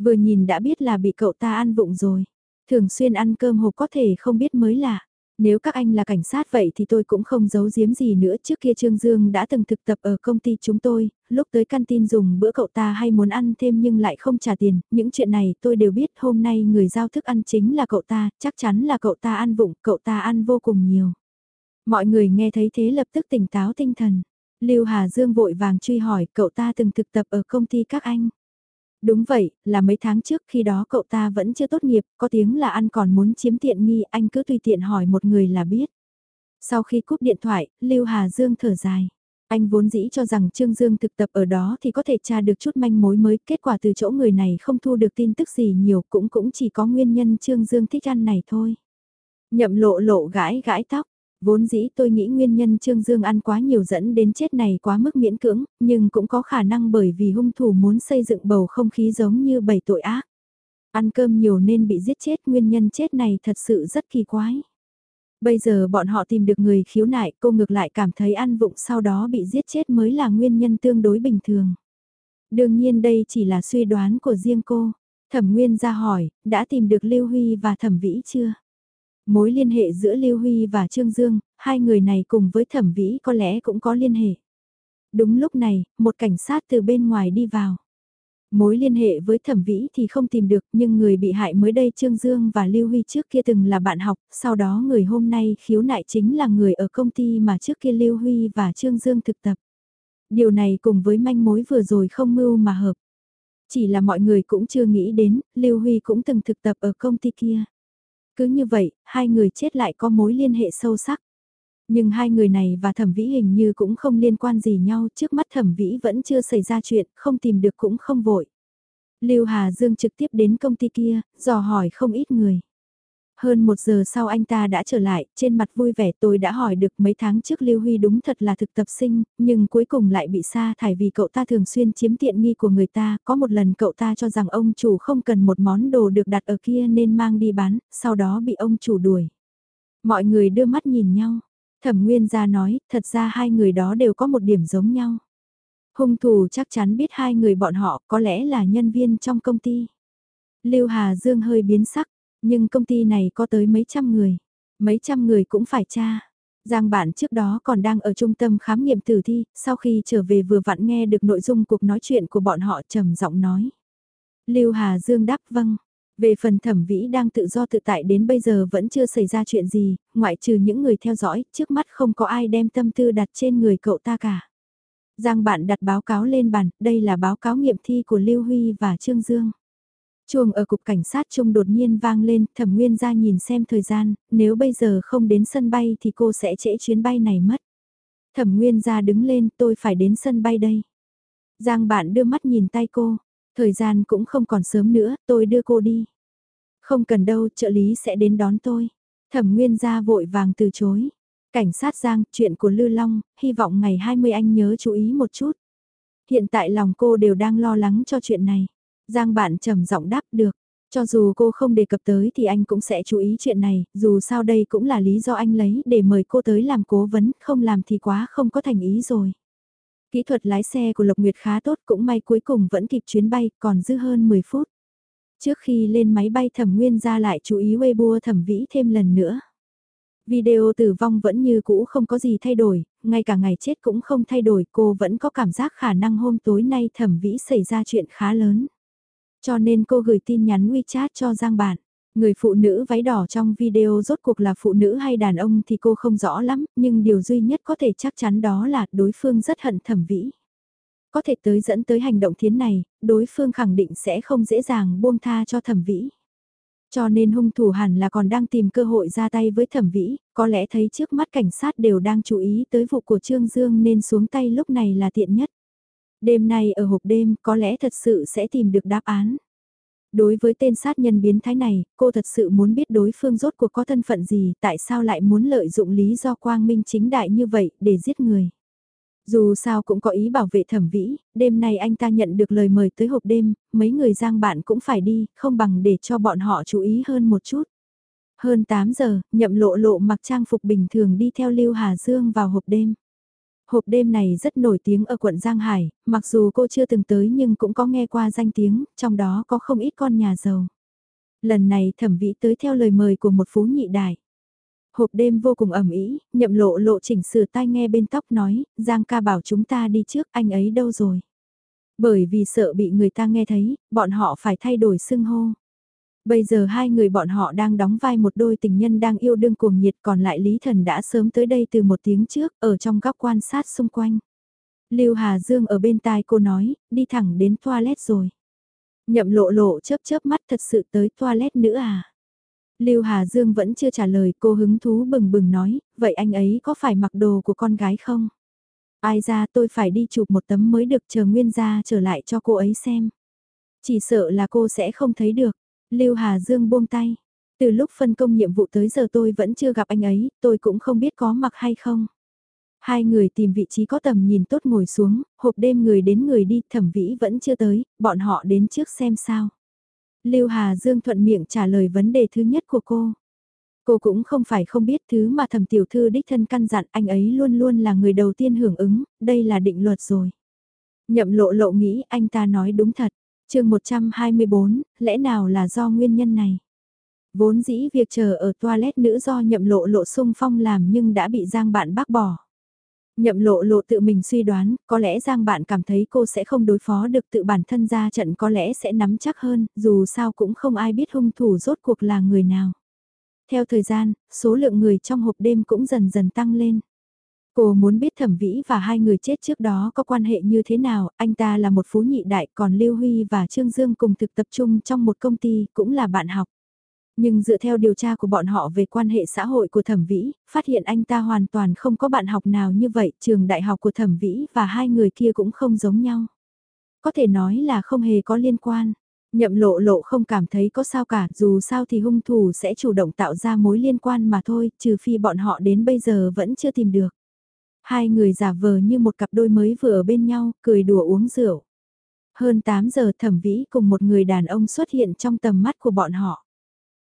Vừa nhìn đã biết là bị cậu ta ăn vụng rồi. Thường xuyên ăn cơm hộp có thể không biết mới lạ. Nếu các anh là cảnh sát vậy thì tôi cũng không giấu giếm gì nữa. Trước kia Trương Dương đã từng thực tập ở công ty chúng tôi, lúc tới căn tin dùng bữa cậu ta hay muốn ăn thêm nhưng lại không trả tiền. Những chuyện này tôi đều biết hôm nay người giao thức ăn chính là cậu ta, chắc chắn là cậu ta ăn vụng, cậu ta ăn vô cùng nhiều. Mọi người nghe thấy thế lập tức tỉnh táo tinh thần. Lưu Hà Dương vội vàng truy hỏi cậu ta từng thực tập ở công ty các anh. Đúng vậy, là mấy tháng trước khi đó cậu ta vẫn chưa tốt nghiệp, có tiếng là ăn còn muốn chiếm tiện nghi, anh cứ tùy tiện hỏi một người là biết. Sau khi cúp điện thoại, Lưu Hà Dương thở dài. Anh vốn dĩ cho rằng Trương Dương thực tập ở đó thì có thể tra được chút manh mối mới, kết quả từ chỗ người này không thu được tin tức gì nhiều cũng cũng chỉ có nguyên nhân Trương Dương thích ăn này thôi. Nhậm lộ lộ gãi gãi tóc, Vốn dĩ tôi nghĩ nguyên nhân Trương Dương ăn quá nhiều dẫn đến chết này quá mức miễn cưỡng, nhưng cũng có khả năng bởi vì hung thủ muốn xây dựng bầu không khí giống như bảy tội ác. Ăn cơm nhiều nên bị giết chết nguyên nhân chết này thật sự rất kỳ quái. Bây giờ bọn họ tìm được người khiếu nại cô ngược lại cảm thấy ăn vụng sau đó bị giết chết mới là nguyên nhân tương đối bình thường. Đương nhiên đây chỉ là suy đoán của riêng cô. Thẩm Nguyên ra hỏi, đã tìm được Lưu Huy và Thẩm Vĩ chưa? Mối liên hệ giữa Lưu Huy và Trương Dương, hai người này cùng với thẩm vĩ có lẽ cũng có liên hệ. Đúng lúc này, một cảnh sát từ bên ngoài đi vào. Mối liên hệ với thẩm vĩ thì không tìm được nhưng người bị hại mới đây Trương Dương và Lưu Huy trước kia từng là bạn học, sau đó người hôm nay khiếu nại chính là người ở công ty mà trước kia Lưu Huy và Trương Dương thực tập. Điều này cùng với manh mối vừa rồi không mưu mà hợp. Chỉ là mọi người cũng chưa nghĩ đến, Lưu Huy cũng từng thực tập ở công ty kia. Cứ như vậy, hai người chết lại có mối liên hệ sâu sắc. Nhưng hai người này và thẩm vĩ hình như cũng không liên quan gì nhau, trước mắt thẩm vĩ vẫn chưa xảy ra chuyện, không tìm được cũng không vội. Lưu Hà Dương trực tiếp đến công ty kia, dò hỏi không ít người. Hơn một giờ sau anh ta đã trở lại, trên mặt vui vẻ tôi đã hỏi được mấy tháng trước Lưu Huy đúng thật là thực tập sinh, nhưng cuối cùng lại bị sa thải vì cậu ta thường xuyên chiếm tiện nghi của người ta. Có một lần cậu ta cho rằng ông chủ không cần một món đồ được đặt ở kia nên mang đi bán, sau đó bị ông chủ đuổi. Mọi người đưa mắt nhìn nhau. Thẩm Nguyên gia nói, thật ra hai người đó đều có một điểm giống nhau. Hung thủ chắc chắn biết hai người bọn họ có lẽ là nhân viên trong công ty. Lưu Hà Dương hơi biến sắc, nhưng công ty này có tới mấy trăm người, mấy trăm người cũng phải tra. Giang bạn trước đó còn đang ở trung tâm khám nghiệm tử thi, sau khi trở về vừa vặn nghe được nội dung cuộc nói chuyện của bọn họ trầm giọng nói. Lưu Hà Dương đáp vâng. Về phần thẩm vĩ đang tự do tự tại đến bây giờ vẫn chưa xảy ra chuyện gì, ngoại trừ những người theo dõi, trước mắt không có ai đem tâm tư đặt trên người cậu ta cả. Giang bạn đặt báo cáo lên bàn, đây là báo cáo nghiệm thi của Lưu Huy và Trương Dương. Chuông ở cục cảnh sát trung đột nhiên vang lên, thẩm nguyên ra nhìn xem thời gian, nếu bây giờ không đến sân bay thì cô sẽ trễ chuyến bay này mất. Thẩm nguyên ra đứng lên, tôi phải đến sân bay đây. Giang bạn đưa mắt nhìn tay cô, thời gian cũng không còn sớm nữa, tôi đưa cô đi. Không cần đâu, trợ lý sẽ đến đón tôi. Thẩm nguyên ra vội vàng từ chối. Cảnh sát Giang, chuyện của Lư Long, hy vọng ngày 20 anh nhớ chú ý một chút. Hiện tại lòng cô đều đang lo lắng cho chuyện này. Giang bạn trầm giọng đáp được. Cho dù cô không đề cập tới thì anh cũng sẽ chú ý chuyện này, dù sao đây cũng là lý do anh lấy để mời cô tới làm cố vấn, không làm thì quá không có thành ý rồi. Kỹ thuật lái xe của Lộc Nguyệt khá tốt cũng may cuối cùng vẫn kịp chuyến bay, còn dư hơn 10 phút. Trước khi lên máy bay thẩm nguyên ra lại chú ý Weibo thẩm vĩ thêm lần nữa. Video tử vong vẫn như cũ không có gì thay đổi, ngay cả ngày chết cũng không thay đổi, cô vẫn có cảm giác khả năng hôm tối nay thẩm vĩ xảy ra chuyện khá lớn. Cho nên cô gửi tin nhắn WeChat cho Giang Bản. Người phụ nữ váy đỏ trong video rốt cuộc là phụ nữ hay đàn ông thì cô không rõ lắm, nhưng điều duy nhất có thể chắc chắn đó là đối phương rất hận thẩm vĩ. Có thể tới dẫn tới hành động thiến này, đối phương khẳng định sẽ không dễ dàng buông tha cho thẩm vĩ. Cho nên hung thủ hẳn là còn đang tìm cơ hội ra tay với thẩm vĩ, có lẽ thấy trước mắt cảnh sát đều đang chú ý tới vụ của Trương Dương nên xuống tay lúc này là tiện nhất. Đêm nay ở hộp đêm có lẽ thật sự sẽ tìm được đáp án. Đối với tên sát nhân biến thái này, cô thật sự muốn biết đối phương rốt cuộc có thân phận gì, tại sao lại muốn lợi dụng lý do quang minh chính đại như vậy để giết người. Dù sao cũng có ý bảo vệ thẩm vĩ, đêm nay anh ta nhận được lời mời tới hộp đêm, mấy người giang bạn cũng phải đi, không bằng để cho bọn họ chú ý hơn một chút. Hơn 8 giờ, nhậm lộ lộ mặc trang phục bình thường đi theo Lưu Hà Dương vào hộp đêm. Hộp đêm này rất nổi tiếng ở quận Giang Hải, mặc dù cô chưa từng tới nhưng cũng có nghe qua danh tiếng, trong đó có không ít con nhà giàu. Lần này thẩm vĩ tới theo lời mời của một phú nhị đại. Hộp đêm vô cùng ẩm ý, nhậm lộ lộ chỉnh sửa tai nghe bên tóc nói, Giang ca bảo chúng ta đi trước, anh ấy đâu rồi? Bởi vì sợ bị người ta nghe thấy, bọn họ phải thay đổi xưng hô. Bây giờ hai người bọn họ đang đóng vai một đôi tình nhân đang yêu đương cuồng nhiệt còn lại Lý Thần đã sớm tới đây từ một tiếng trước ở trong góc quan sát xung quanh. Lưu Hà Dương ở bên tai cô nói, đi thẳng đến toilet rồi. Nhậm lộ lộ chớp chớp mắt thật sự tới toilet nữa à? Lưu Hà Dương vẫn chưa trả lời cô hứng thú bừng bừng nói, vậy anh ấy có phải mặc đồ của con gái không? Ai ra tôi phải đi chụp một tấm mới được chờ Nguyên ra trở lại cho cô ấy xem. Chỉ sợ là cô sẽ không thấy được. Lưu Hà Dương buông tay. Từ lúc phân công nhiệm vụ tới giờ tôi vẫn chưa gặp anh ấy, tôi cũng không biết có mặc hay không. Hai người tìm vị trí có tầm nhìn tốt ngồi xuống, hộp đêm người đến người đi, thẩm vĩ vẫn chưa tới, bọn họ đến trước xem sao. Lưu Hà Dương thuận miệng trả lời vấn đề thứ nhất của cô. Cô cũng không phải không biết thứ mà thẩm tiểu thư đích thân căn dặn anh ấy luôn luôn là người đầu tiên hưởng ứng, đây là định luật rồi. Nhậm lộ lộ nghĩ anh ta nói đúng thật chương 124, lẽ nào là do nguyên nhân này? Vốn dĩ việc chờ ở toilet nữ do nhậm lộ lộ sung phong làm nhưng đã bị Giang bạn bác bỏ. Nhậm lộ lộ tự mình suy đoán, có lẽ Giang bạn cảm thấy cô sẽ không đối phó được tự bản thân ra trận có lẽ sẽ nắm chắc hơn, dù sao cũng không ai biết hung thủ rốt cuộc là người nào. Theo thời gian, số lượng người trong hộp đêm cũng dần dần tăng lên. Cô muốn biết thẩm vĩ và hai người chết trước đó có quan hệ như thế nào, anh ta là một phú nhị đại còn Lưu Huy và Trương Dương cùng thực tập trung trong một công ty cũng là bạn học. Nhưng dựa theo điều tra của bọn họ về quan hệ xã hội của thẩm vĩ, phát hiện anh ta hoàn toàn không có bạn học nào như vậy, trường đại học của thẩm vĩ và hai người kia cũng không giống nhau. Có thể nói là không hề có liên quan. Nhậm lộ lộ không cảm thấy có sao cả, dù sao thì hung thủ sẽ chủ động tạo ra mối liên quan mà thôi, trừ phi bọn họ đến bây giờ vẫn chưa tìm được. Hai người giả vờ như một cặp đôi mới vừa ở bên nhau, cười đùa uống rượu. Hơn 8 giờ thẩm vĩ cùng một người đàn ông xuất hiện trong tầm mắt của bọn họ.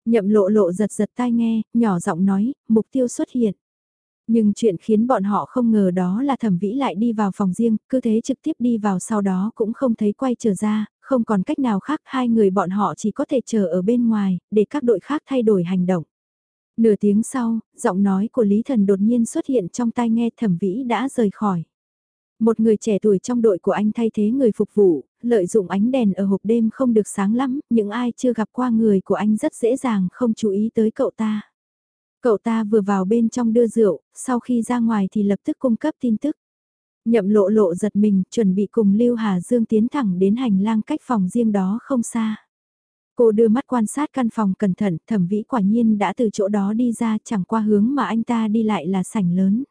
Nhậm lộ lộ giật giật tai nghe, nhỏ giọng nói, mục tiêu xuất hiện. Nhưng chuyện khiến bọn họ không ngờ đó là thẩm vĩ lại đi vào phòng riêng, cứ thế trực tiếp đi vào sau đó cũng không thấy quay trở ra, không còn cách nào khác hai người bọn họ chỉ có thể chờ ở bên ngoài, để các đội khác thay đổi hành động. Nửa tiếng sau, giọng nói của Lý Thần đột nhiên xuất hiện trong tai nghe thẩm vĩ đã rời khỏi. Một người trẻ tuổi trong đội của anh thay thế người phục vụ, lợi dụng ánh đèn ở hộp đêm không được sáng lắm, những ai chưa gặp qua người của anh rất dễ dàng không chú ý tới cậu ta. Cậu ta vừa vào bên trong đưa rượu, sau khi ra ngoài thì lập tức cung cấp tin tức. Nhậm lộ lộ giật mình, chuẩn bị cùng Lưu Hà Dương tiến thẳng đến hành lang cách phòng riêng đó không xa. Cô đưa mắt quan sát căn phòng cẩn thận, thẩm vĩ quả nhiên đã từ chỗ đó đi ra chẳng qua hướng mà anh ta đi lại là sảnh lớn.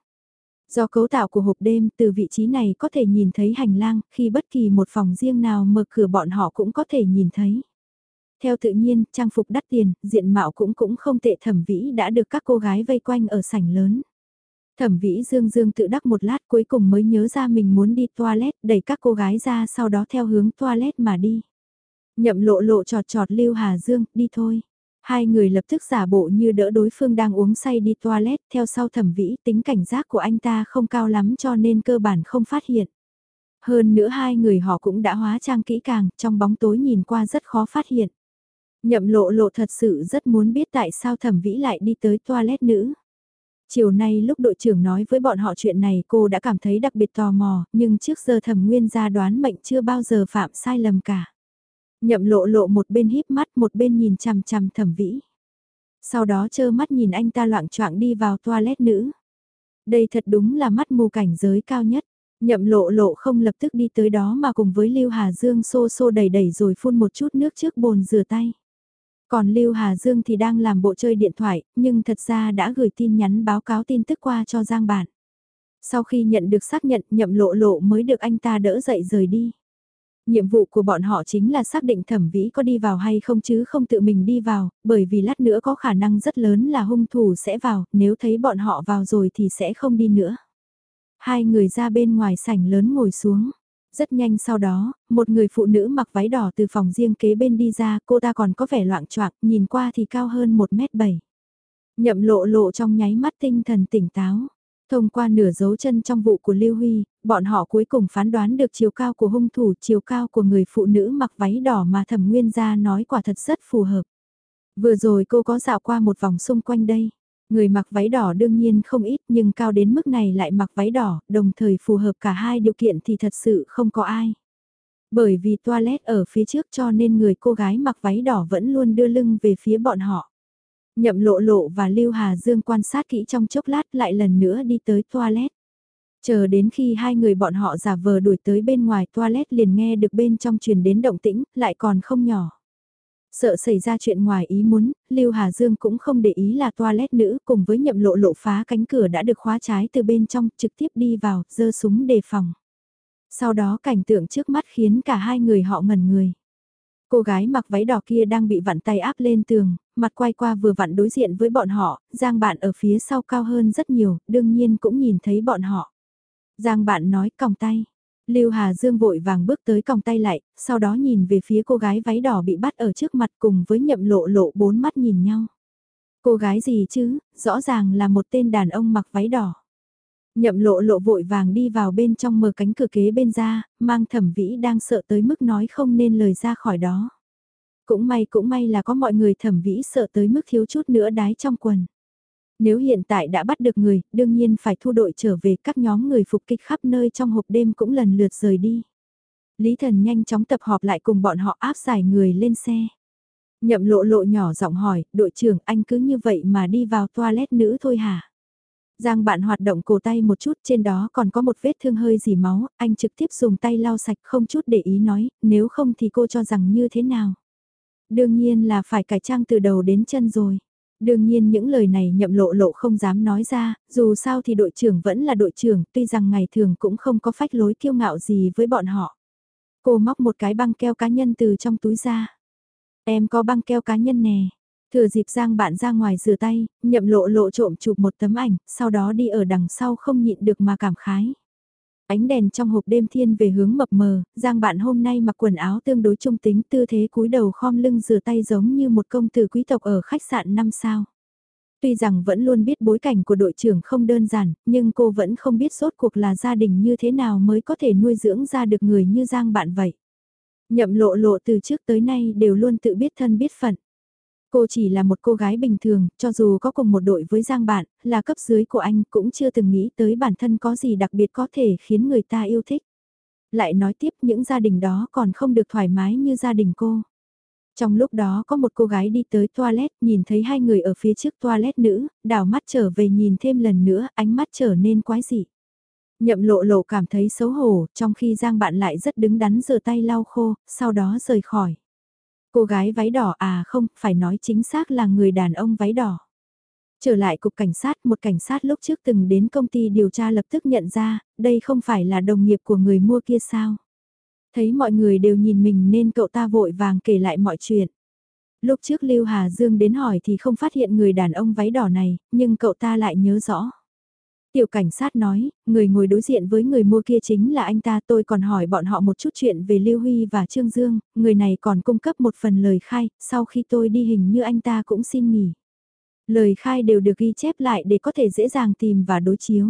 Do cấu tạo của hộp đêm từ vị trí này có thể nhìn thấy hành lang, khi bất kỳ một phòng riêng nào mở cửa bọn họ cũng có thể nhìn thấy. Theo tự nhiên, trang phục đắt tiền, diện mạo cũng cũng không tệ thẩm vĩ đã được các cô gái vây quanh ở sảnh lớn. Thẩm vĩ dương dương tự đắc một lát cuối cùng mới nhớ ra mình muốn đi toilet, đẩy các cô gái ra sau đó theo hướng toilet mà đi. Nhậm lộ lộ trọt trọt Lưu Hà Dương, đi thôi. Hai người lập tức giả bộ như đỡ đối phương đang uống say đi toilet, theo sau thẩm vĩ tính cảnh giác của anh ta không cao lắm cho nên cơ bản không phát hiện. Hơn nữa hai người họ cũng đã hóa trang kỹ càng, trong bóng tối nhìn qua rất khó phát hiện. Nhậm lộ lộ thật sự rất muốn biết tại sao thẩm vĩ lại đi tới toilet nữ. Chiều nay lúc đội trưởng nói với bọn họ chuyện này cô đã cảm thấy đặc biệt tò mò, nhưng trước giờ thẩm nguyên gia đoán mệnh chưa bao giờ phạm sai lầm cả. Nhậm lộ lộ một bên híp mắt một bên nhìn chằm chằm thẩm vĩ. Sau đó chơ mắt nhìn anh ta loạn choạng đi vào toilet nữ. Đây thật đúng là mắt mù cảnh giới cao nhất. Nhậm lộ lộ không lập tức đi tới đó mà cùng với Lưu Hà Dương xô xô đẩy đẩy rồi phun một chút nước trước bồn rửa tay. Còn Lưu Hà Dương thì đang làm bộ chơi điện thoại, nhưng thật ra đã gửi tin nhắn báo cáo tin tức qua cho Giang Bản. Sau khi nhận được xác nhận nhậm lộ lộ mới được anh ta đỡ dậy rời đi. Nhiệm vụ của bọn họ chính là xác định thẩm vĩ có đi vào hay không chứ không tự mình đi vào, bởi vì lát nữa có khả năng rất lớn là hung thủ sẽ vào, nếu thấy bọn họ vào rồi thì sẽ không đi nữa. Hai người ra bên ngoài sảnh lớn ngồi xuống. Rất nhanh sau đó, một người phụ nữ mặc váy đỏ từ phòng riêng kế bên đi ra, cô ta còn có vẻ loạn choạng, nhìn qua thì cao hơn 1m7. Nhậm lộ lộ trong nháy mắt tinh thần tỉnh táo. Thông qua nửa dấu chân trong vụ của Lưu Huy, bọn họ cuối cùng phán đoán được chiều cao của hung thủ, chiều cao của người phụ nữ mặc váy đỏ mà thẩm nguyên gia nói quả thật rất phù hợp. Vừa rồi cô có dạo qua một vòng xung quanh đây. Người mặc váy đỏ đương nhiên không ít nhưng cao đến mức này lại mặc váy đỏ, đồng thời phù hợp cả hai điều kiện thì thật sự không có ai. Bởi vì toilet ở phía trước cho nên người cô gái mặc váy đỏ vẫn luôn đưa lưng về phía bọn họ. Nhậm lộ lộ và Lưu Hà Dương quan sát kỹ trong chốc lát lại lần nữa đi tới toilet. Chờ đến khi hai người bọn họ giả vờ đuổi tới bên ngoài toilet liền nghe được bên trong truyền đến động tĩnh, lại còn không nhỏ. Sợ xảy ra chuyện ngoài ý muốn, Lưu Hà Dương cũng không để ý là toilet nữ cùng với nhậm lộ lộ phá cánh cửa đã được khóa trái từ bên trong trực tiếp đi vào, giơ súng đề phòng. Sau đó cảnh tượng trước mắt khiến cả hai người họ ngẩn người. Cô gái mặc váy đỏ kia đang bị vặn tay áp lên tường, mặt quay qua vừa vặn đối diện với bọn họ, Giang bạn ở phía sau cao hơn rất nhiều, đương nhiên cũng nhìn thấy bọn họ. Giang bạn nói còng tay. Lưu Hà Dương vội vàng bước tới còng tay lại, sau đó nhìn về phía cô gái váy đỏ bị bắt ở trước mặt cùng với nhậm lộ lộ bốn mắt nhìn nhau. Cô gái gì chứ, rõ ràng là một tên đàn ông mặc váy đỏ. Nhậm lộ lộ vội vàng đi vào bên trong mở cánh cửa kế bên ra, mang thẩm vĩ đang sợ tới mức nói không nên lời ra khỏi đó. Cũng may cũng may là có mọi người thẩm vĩ sợ tới mức thiếu chút nữa đái trong quần. Nếu hiện tại đã bắt được người, đương nhiên phải thu đội trở về các nhóm người phục kích khắp nơi trong hộp đêm cũng lần lượt rời đi. Lý Thần nhanh chóng tập họp lại cùng bọn họ áp giải người lên xe. Nhậm lộ lộ nhỏ giọng hỏi, đội trưởng anh cứ như vậy mà đi vào toilet nữ thôi hả? Giang bạn hoạt động cổ tay một chút trên đó còn có một vết thương hơi dì máu, anh trực tiếp dùng tay lau sạch không chút để ý nói, nếu không thì cô cho rằng như thế nào? Đương nhiên là phải cải trang từ đầu đến chân rồi. Đương nhiên những lời này nhậm lộ lộ không dám nói ra, dù sao thì đội trưởng vẫn là đội trưởng, tuy rằng ngày thường cũng không có phách lối kiêu ngạo gì với bọn họ. Cô móc một cái băng keo cá nhân từ trong túi ra. Em có băng keo cá nhân nè. Thừa dịp Giang bạn ra ngoài rửa tay, nhậm lộ lộ trộm chụp một tấm ảnh, sau đó đi ở đằng sau không nhịn được mà cảm khái. Ánh đèn trong hộp đêm thiên về hướng mập mờ, Giang bạn hôm nay mặc quần áo tương đối trung tính tư thế cúi đầu khom lưng rửa tay giống như một công tử quý tộc ở khách sạn 5 sao. Tuy rằng vẫn luôn biết bối cảnh của đội trưởng không đơn giản, nhưng cô vẫn không biết sốt cuộc là gia đình như thế nào mới có thể nuôi dưỡng ra được người như Giang bạn vậy. Nhậm lộ lộ từ trước tới nay đều luôn tự biết thân biết phận. Cô chỉ là một cô gái bình thường, cho dù có cùng một đội với Giang bạn, là cấp dưới của anh cũng chưa từng nghĩ tới bản thân có gì đặc biệt có thể khiến người ta yêu thích. Lại nói tiếp những gia đình đó còn không được thoải mái như gia đình cô. Trong lúc đó có một cô gái đi tới toilet, nhìn thấy hai người ở phía trước toilet nữ, đảo mắt trở về nhìn thêm lần nữa, ánh mắt trở nên quái dị. Nhậm lộ lộ cảm thấy xấu hổ, trong khi Giang bạn lại rất đứng đắn rửa tay lau khô, sau đó rời khỏi. Cô gái váy đỏ à không, phải nói chính xác là người đàn ông váy đỏ. Trở lại cục cảnh sát, một cảnh sát lúc trước từng đến công ty điều tra lập tức nhận ra, đây không phải là đồng nghiệp của người mua kia sao. Thấy mọi người đều nhìn mình nên cậu ta vội vàng kể lại mọi chuyện. Lúc trước Lưu Hà Dương đến hỏi thì không phát hiện người đàn ông váy đỏ này, nhưng cậu ta lại nhớ rõ. Tiểu cảnh sát nói, người ngồi đối diện với người mua kia chính là anh ta tôi còn hỏi bọn họ một chút chuyện về Lưu Huy và Trương Dương, người này còn cung cấp một phần lời khai, sau khi tôi đi hình như anh ta cũng xin nghỉ. Lời khai đều được ghi chép lại để có thể dễ dàng tìm và đối chiếu.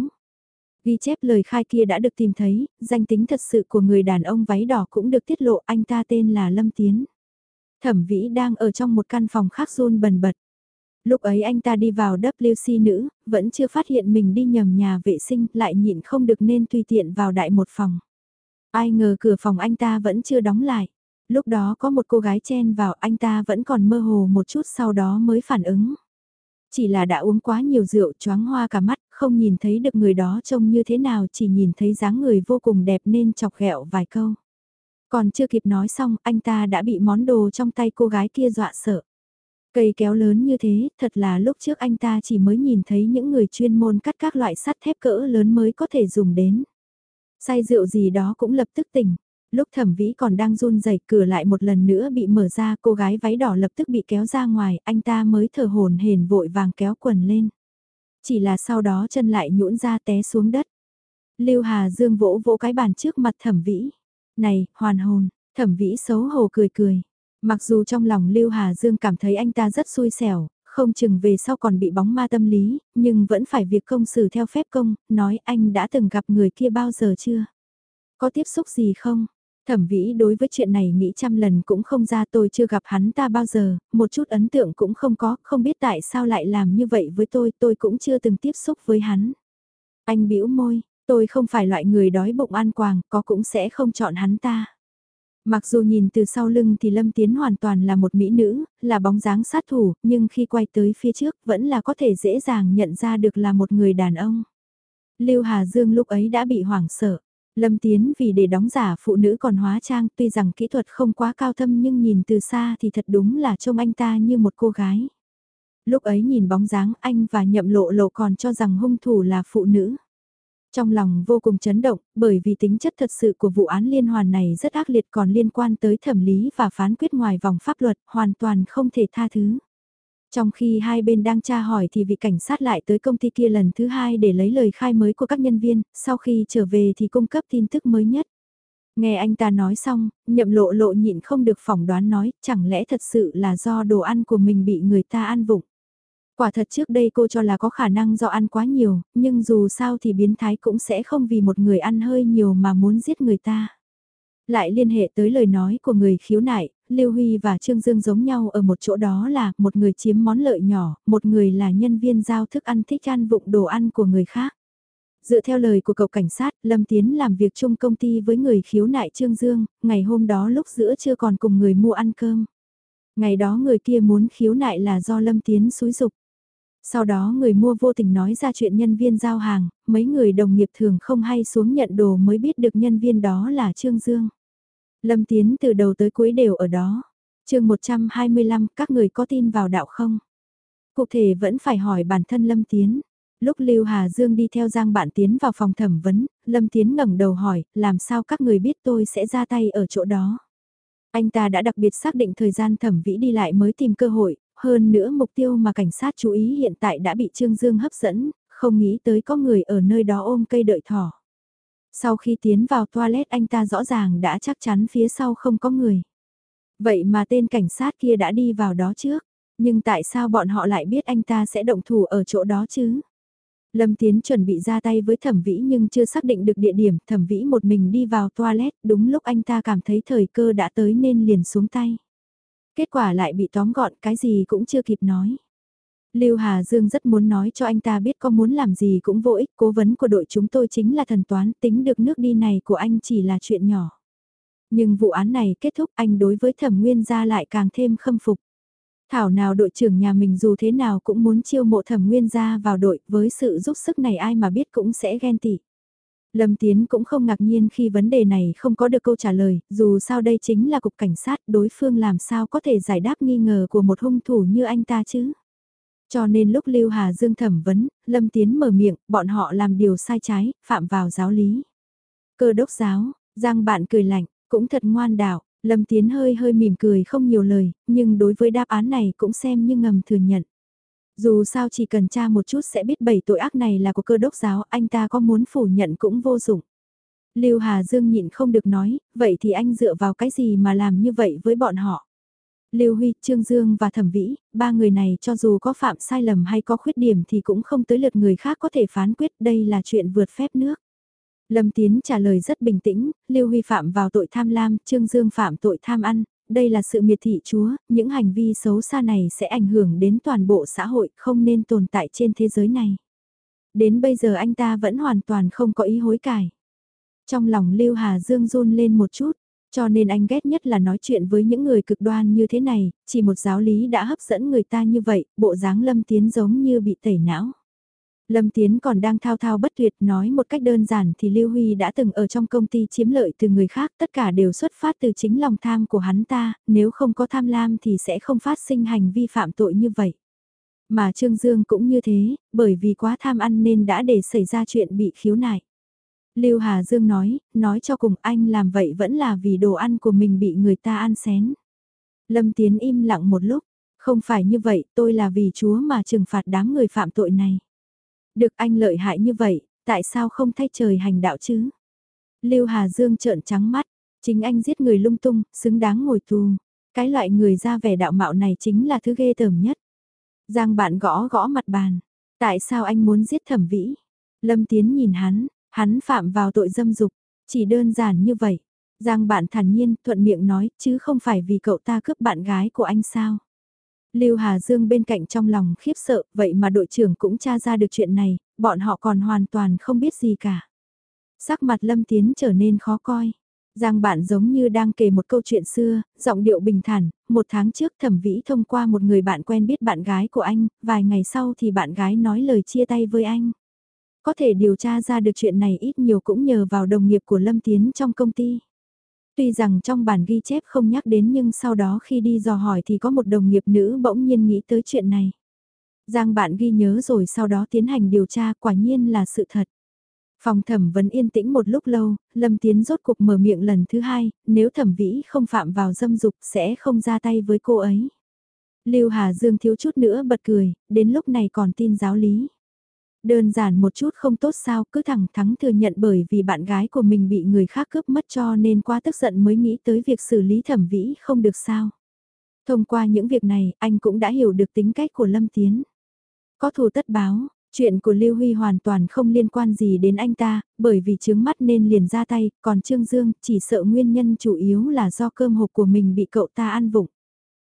Ghi chép lời khai kia đã được tìm thấy, danh tính thật sự của người đàn ông váy đỏ cũng được tiết lộ anh ta tên là Lâm Tiến. Thẩm Vĩ đang ở trong một căn phòng khác run bần bật. Lúc ấy anh ta đi vào WC nữ, vẫn chưa phát hiện mình đi nhầm nhà vệ sinh, lại nhịn không được nên tùy tiện vào đại một phòng. Ai ngờ cửa phòng anh ta vẫn chưa đóng lại. Lúc đó có một cô gái chen vào anh ta vẫn còn mơ hồ một chút sau đó mới phản ứng. Chỉ là đã uống quá nhiều rượu choáng hoa cả mắt, không nhìn thấy được người đó trông như thế nào chỉ nhìn thấy dáng người vô cùng đẹp nên chọc ghẹo vài câu. Còn chưa kịp nói xong anh ta đã bị món đồ trong tay cô gái kia dọa sợ. Cây kéo lớn như thế, thật là lúc trước anh ta chỉ mới nhìn thấy những người chuyên môn cắt các loại sắt thép cỡ lớn mới có thể dùng đến. Say rượu gì đó cũng lập tức tỉnh. Lúc thẩm vĩ còn đang run rẩy cửa lại một lần nữa bị mở ra cô gái váy đỏ lập tức bị kéo ra ngoài, anh ta mới thở hồn hển vội vàng kéo quần lên. Chỉ là sau đó chân lại nhũn ra té xuống đất. Lưu Hà Dương vỗ vỗ cái bàn trước mặt thẩm vĩ. Này, hoàn hồn, thẩm vĩ xấu hổ cười cười. Mặc dù trong lòng Lưu Hà Dương cảm thấy anh ta rất xui xẻo, không chừng về sau còn bị bóng ma tâm lý, nhưng vẫn phải việc công xử theo phép công, nói anh đã từng gặp người kia bao giờ chưa? Có tiếp xúc gì không? Thẩm vĩ đối với chuyện này nghĩ trăm lần cũng không ra tôi chưa gặp hắn ta bao giờ, một chút ấn tượng cũng không có, không biết tại sao lại làm như vậy với tôi, tôi cũng chưa từng tiếp xúc với hắn. Anh bĩu môi, tôi không phải loại người đói bụng an quàng, có cũng sẽ không chọn hắn ta. Mặc dù nhìn từ sau lưng thì Lâm Tiến hoàn toàn là một mỹ nữ, là bóng dáng sát thủ, nhưng khi quay tới phía trước vẫn là có thể dễ dàng nhận ra được là một người đàn ông. Lưu Hà Dương lúc ấy đã bị hoảng sợ. Lâm Tiến vì để đóng giả phụ nữ còn hóa trang tuy rằng kỹ thuật không quá cao thâm nhưng nhìn từ xa thì thật đúng là trông anh ta như một cô gái. Lúc ấy nhìn bóng dáng anh và nhậm lộ lộ còn cho rằng hung thủ là phụ nữ. Trong lòng vô cùng chấn động, bởi vì tính chất thật sự của vụ án liên hoàn này rất ác liệt còn liên quan tới thẩm lý và phán quyết ngoài vòng pháp luật, hoàn toàn không thể tha thứ. Trong khi hai bên đang tra hỏi thì vị cảnh sát lại tới công ty kia lần thứ hai để lấy lời khai mới của các nhân viên, sau khi trở về thì cung cấp tin tức mới nhất. Nghe anh ta nói xong, nhậm lộ lộ nhịn không được phỏng đoán nói, chẳng lẽ thật sự là do đồ ăn của mình bị người ta ăn vụng. Quả thật trước đây cô cho là có khả năng do ăn quá nhiều, nhưng dù sao thì biến thái cũng sẽ không vì một người ăn hơi nhiều mà muốn giết người ta. Lại liên hệ tới lời nói của người khiếu nại, Lưu Huy và Trương Dương giống nhau ở một chỗ đó là một người chiếm món lợi nhỏ, một người là nhân viên giao thức ăn thích ăn vụng đồ ăn của người khác. Dựa theo lời của cậu cảnh sát, Lâm Tiến làm việc chung công ty với người khiếu nại Trương Dương, ngày hôm đó lúc giữa chưa còn cùng người mua ăn cơm. Ngày đó người kia muốn khiếu nại là do Lâm Tiến xúi dục. Sau đó người mua vô tình nói ra chuyện nhân viên giao hàng, mấy người đồng nghiệp thường không hay xuống nhận đồ mới biết được nhân viên đó là Trương Dương. Lâm Tiến từ đầu tới cuối đều ở đó. chương 125, các người có tin vào đạo không? Cụ thể vẫn phải hỏi bản thân Lâm Tiến. Lúc Lưu Hà Dương đi theo Giang Bạn Tiến vào phòng thẩm vấn, Lâm Tiến ngẩng đầu hỏi, làm sao các người biết tôi sẽ ra tay ở chỗ đó? Anh ta đã đặc biệt xác định thời gian thẩm vĩ đi lại mới tìm cơ hội, hơn nữa mục tiêu mà cảnh sát chú ý hiện tại đã bị Trương Dương hấp dẫn, không nghĩ tới có người ở nơi đó ôm cây đợi thỏ. Sau khi tiến vào toilet anh ta rõ ràng đã chắc chắn phía sau không có người. Vậy mà tên cảnh sát kia đã đi vào đó trước, nhưng tại sao bọn họ lại biết anh ta sẽ động thủ ở chỗ đó chứ? Lâm Tiến chuẩn bị ra tay với thẩm vĩ nhưng chưa xác định được địa điểm, thẩm vĩ một mình đi vào toilet, đúng lúc anh ta cảm thấy thời cơ đã tới nên liền xuống tay. Kết quả lại bị tóm gọn cái gì cũng chưa kịp nói. Lưu Hà Dương rất muốn nói cho anh ta biết có muốn làm gì cũng vô ích, cố vấn của đội chúng tôi chính là thần toán, tính được nước đi này của anh chỉ là chuyện nhỏ. Nhưng vụ án này kết thúc anh đối với thẩm nguyên gia lại càng thêm khâm phục. Thảo nào đội trưởng nhà mình dù thế nào cũng muốn chiêu mộ thẩm nguyên gia vào đội, với sự giúp sức này ai mà biết cũng sẽ ghen tị. Lâm Tiến cũng không ngạc nhiên khi vấn đề này không có được câu trả lời, dù sao đây chính là cục cảnh sát, đối phương làm sao có thể giải đáp nghi ngờ của một hung thủ như anh ta chứ. Cho nên lúc Lưu Hà Dương thẩm vấn, Lâm Tiến mở miệng, bọn họ làm điều sai trái, phạm vào giáo lý. Cơ đốc giáo, Giang bạn cười lạnh, cũng thật ngoan đạo, Lâm Tiến hơi hơi mỉm cười không nhiều lời, nhưng đối với đáp án này cũng xem như ngầm thừa nhận. Dù sao chỉ cần tra một chút sẽ biết bảy tội ác này là của cơ đốc giáo, anh ta có muốn phủ nhận cũng vô dụng. Lưu Hà Dương nhịn không được nói, vậy thì anh dựa vào cái gì mà làm như vậy với bọn họ? Lưu Huy, Trương Dương và Thẩm Vĩ, ba người này cho dù có phạm sai lầm hay có khuyết điểm thì cũng không tới lượt người khác có thể phán quyết đây là chuyện vượt phép nước. Lâm Tiến trả lời rất bình tĩnh, Lưu Huy phạm vào tội tham lam, Trương Dương phạm tội tham ăn, đây là sự miệt thị chúa, những hành vi xấu xa này sẽ ảnh hưởng đến toàn bộ xã hội, không nên tồn tại trên thế giới này. Đến bây giờ anh ta vẫn hoàn toàn không có ý hối cải. Trong lòng Lưu Hà Dương run lên một chút, cho nên anh ghét nhất là nói chuyện với những người cực đoan như thế này, chỉ một giáo lý đã hấp dẫn người ta như vậy, bộ dáng Lâm Tiến giống như bị tẩy não. Lâm Tiến còn đang thao thao bất tuyệt nói một cách đơn giản thì Lưu Huy đã từng ở trong công ty chiếm lợi từ người khác, tất cả đều xuất phát từ chính lòng tham của hắn ta, nếu không có tham lam thì sẽ không phát sinh hành vi phạm tội như vậy. Mà Trương Dương cũng như thế, bởi vì quá tham ăn nên đã để xảy ra chuyện bị khiếu nại. Lưu Hà Dương nói, nói cho cùng anh làm vậy vẫn là vì đồ ăn của mình bị người ta ăn xén. Lâm Tiến im lặng một lúc, không phải như vậy, tôi là vì Chúa mà trừng phạt đám người phạm tội này. Được anh lợi hại như vậy, tại sao không thay trời hành đạo chứ? Lưu Hà Dương trợn trắng mắt, chính anh giết người lung tung, xứng đáng ngồi tù. Cái loại người ra vẻ đạo mạo này chính là thứ ghê tởm nhất. Giang bạn gõ gõ mặt bàn. Tại sao anh muốn giết thẩm vĩ? Lâm Tiến nhìn hắn, hắn phạm vào tội dâm dục. Chỉ đơn giản như vậy. Giang bạn thản nhiên thuận miệng nói chứ không phải vì cậu ta cướp bạn gái của anh sao? Lưu Hà Dương bên cạnh trong lòng khiếp sợ, vậy mà đội trưởng cũng tra ra được chuyện này, bọn họ còn hoàn toàn không biết gì cả. Sắc mặt Lâm Tiến trở nên khó coi. Giang bạn giống như đang kể một câu chuyện xưa, giọng điệu bình thản, một tháng trước thẩm vĩ thông qua một người bạn quen biết bạn gái của anh, vài ngày sau thì bạn gái nói lời chia tay với anh. Có thể điều tra ra được chuyện này ít nhiều cũng nhờ vào đồng nghiệp của Lâm Tiến trong công ty. Tuy rằng trong bản ghi chép không nhắc đến nhưng sau đó khi đi dò hỏi thì có một đồng nghiệp nữ bỗng nhiên nghĩ tới chuyện này. Giang bạn ghi nhớ rồi sau đó tiến hành điều tra quả nhiên là sự thật. Phòng thẩm vấn yên tĩnh một lúc lâu, Lâm Tiến rốt cuộc mở miệng lần thứ hai, nếu thẩm vĩ không phạm vào dâm dục sẽ không ra tay với cô ấy. Lưu Hà Dương thiếu chút nữa bật cười, đến lúc này còn tin giáo lý. Đơn giản một chút không tốt sao cứ thẳng thắng thừa nhận bởi vì bạn gái của mình bị người khác cướp mất cho nên quá tức giận mới nghĩ tới việc xử lý thẩm vĩ không được sao. Thông qua những việc này anh cũng đã hiểu được tính cách của Lâm Tiến. Có thù tất báo, chuyện của Lưu Huy hoàn toàn không liên quan gì đến anh ta, bởi vì chướng mắt nên liền ra tay, còn Trương Dương chỉ sợ nguyên nhân chủ yếu là do cơm hộp của mình bị cậu ta ăn vụng.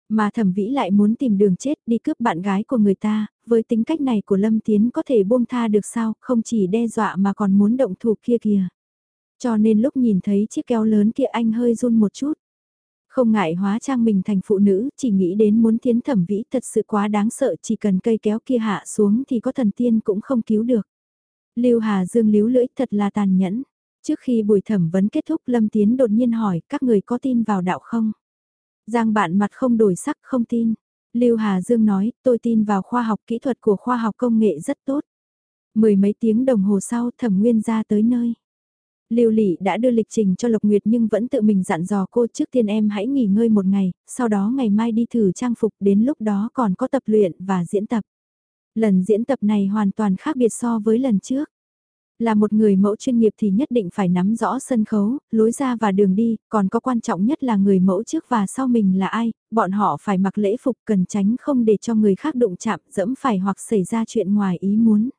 Mà thẩm vĩ lại muốn tìm đường chết đi cướp bạn gái của người ta, với tính cách này của Lâm Tiến có thể buông tha được sao, không chỉ đe dọa mà còn muốn động thủ kia kìa. Cho nên lúc nhìn thấy chiếc kéo lớn kia anh hơi run một chút. Không ngại hóa trang mình thành phụ nữ, chỉ nghĩ đến muốn tiến thẩm vĩ thật sự quá đáng sợ chỉ cần cây kéo kia hạ xuống thì có thần tiên cũng không cứu được. Lưu Hà Dương líu lưỡi thật là tàn nhẫn. Trước khi buổi thẩm vấn kết thúc Lâm Tiến đột nhiên hỏi các người có tin vào đạo không? Giang bạn mặt không đổi sắc không tin. Lưu Hà Dương nói, tôi tin vào khoa học kỹ thuật của khoa học công nghệ rất tốt. Mười mấy tiếng đồng hồ sau thẩm nguyên ra tới nơi. Lưu Lị đã đưa lịch trình cho Lộc Nguyệt nhưng vẫn tự mình dặn dò cô trước tiên em hãy nghỉ ngơi một ngày, sau đó ngày mai đi thử trang phục đến lúc đó còn có tập luyện và diễn tập. Lần diễn tập này hoàn toàn khác biệt so với lần trước. Là một người mẫu chuyên nghiệp thì nhất định phải nắm rõ sân khấu, lối ra và đường đi, còn có quan trọng nhất là người mẫu trước và sau mình là ai, bọn họ phải mặc lễ phục cần tránh không để cho người khác đụng chạm, dẫm phải hoặc xảy ra chuyện ngoài ý muốn.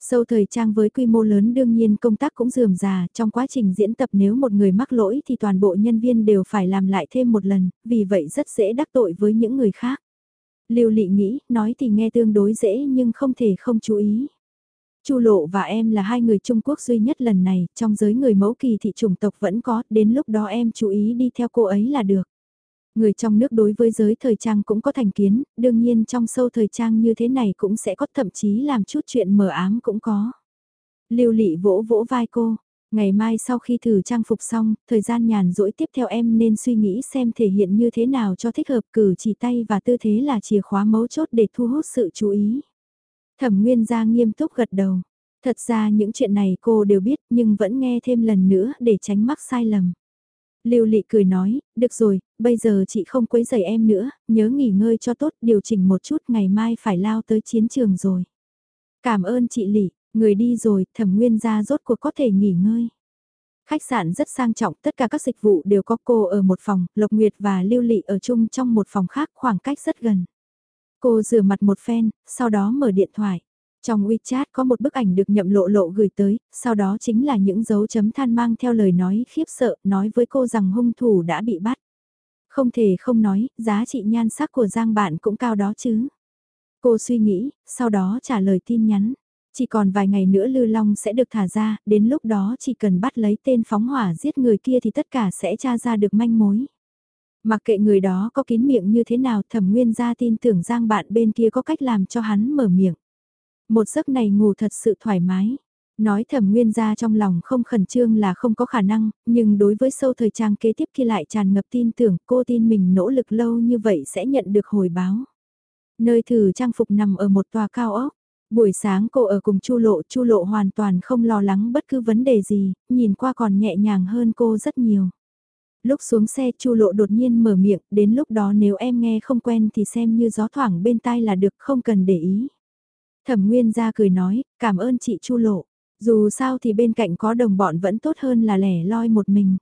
Sâu thời trang với quy mô lớn đương nhiên công tác cũng dườm già, trong quá trình diễn tập nếu một người mắc lỗi thì toàn bộ nhân viên đều phải làm lại thêm một lần, vì vậy rất dễ đắc tội với những người khác. Lưu Lị nghĩ, nói thì nghe tương đối dễ nhưng không thể không chú ý. Chu Lộ và em là hai người Trung Quốc duy nhất lần này, trong giới người mẫu kỳ thị chủng tộc vẫn có, đến lúc đó em chú ý đi theo cô ấy là được. Người trong nước đối với giới thời trang cũng có thành kiến, đương nhiên trong sâu thời trang như thế này cũng sẽ có thậm chí làm chút chuyện mờ ám cũng có. Lưu lị vỗ vỗ vai cô, ngày mai sau khi thử trang phục xong, thời gian nhàn rỗi tiếp theo em nên suy nghĩ xem thể hiện như thế nào cho thích hợp cử chỉ tay và tư thế là chìa khóa mấu chốt để thu hút sự chú ý. Thẩm Nguyên gia nghiêm túc gật đầu. Thật ra những chuyện này cô đều biết nhưng vẫn nghe thêm lần nữa để tránh mắc sai lầm. Lưu Lị cười nói, được rồi, bây giờ chị không quấy rầy em nữa, nhớ nghỉ ngơi cho tốt, điều chỉnh một chút, ngày mai phải lao tới chiến trường rồi. Cảm ơn chị Lị, người đi rồi, thẩm nguyên ra rốt cuộc có thể nghỉ ngơi. Khách sạn rất sang trọng, tất cả các dịch vụ đều có cô ở một phòng, Lộc Nguyệt và Lưu Lị ở chung trong một phòng khác khoảng cách rất gần. Cô rửa mặt một phen, sau đó mở điện thoại. Trong WeChat có một bức ảnh được nhậm lộ lộ gửi tới, sau đó chính là những dấu chấm than mang theo lời nói khiếp sợ, nói với cô rằng hung thủ đã bị bắt. Không thể không nói, giá trị nhan sắc của Giang bạn cũng cao đó chứ. Cô suy nghĩ, sau đó trả lời tin nhắn. Chỉ còn vài ngày nữa Lư Long sẽ được thả ra, đến lúc đó chỉ cần bắt lấy tên phóng hỏa giết người kia thì tất cả sẽ tra ra được manh mối. Mặc kệ người đó có kín miệng như thế nào thẩm nguyên gia tin tưởng Giang bạn bên kia có cách làm cho hắn mở miệng. Một giấc này ngủ thật sự thoải mái. Nói thẩm nguyên gia trong lòng không khẩn trương là không có khả năng, nhưng đối với sâu thời trang kế tiếp kia lại tràn ngập tin tưởng cô tin mình nỗ lực lâu như vậy sẽ nhận được hồi báo. Nơi thử trang phục nằm ở một tòa cao ốc, Buổi sáng cô ở cùng Chu Lộ, Chu Lộ hoàn toàn không lo lắng bất cứ vấn đề gì, nhìn qua còn nhẹ nhàng hơn cô rất nhiều. Lúc xuống xe Chu Lộ đột nhiên mở miệng, đến lúc đó nếu em nghe không quen thì xem như gió thoảng bên tai là được, không cần để ý. Thẩm Nguyên ra cười nói, cảm ơn chị Chu Lộ. Dù sao thì bên cạnh có đồng bọn vẫn tốt hơn là lẻ loi một mình.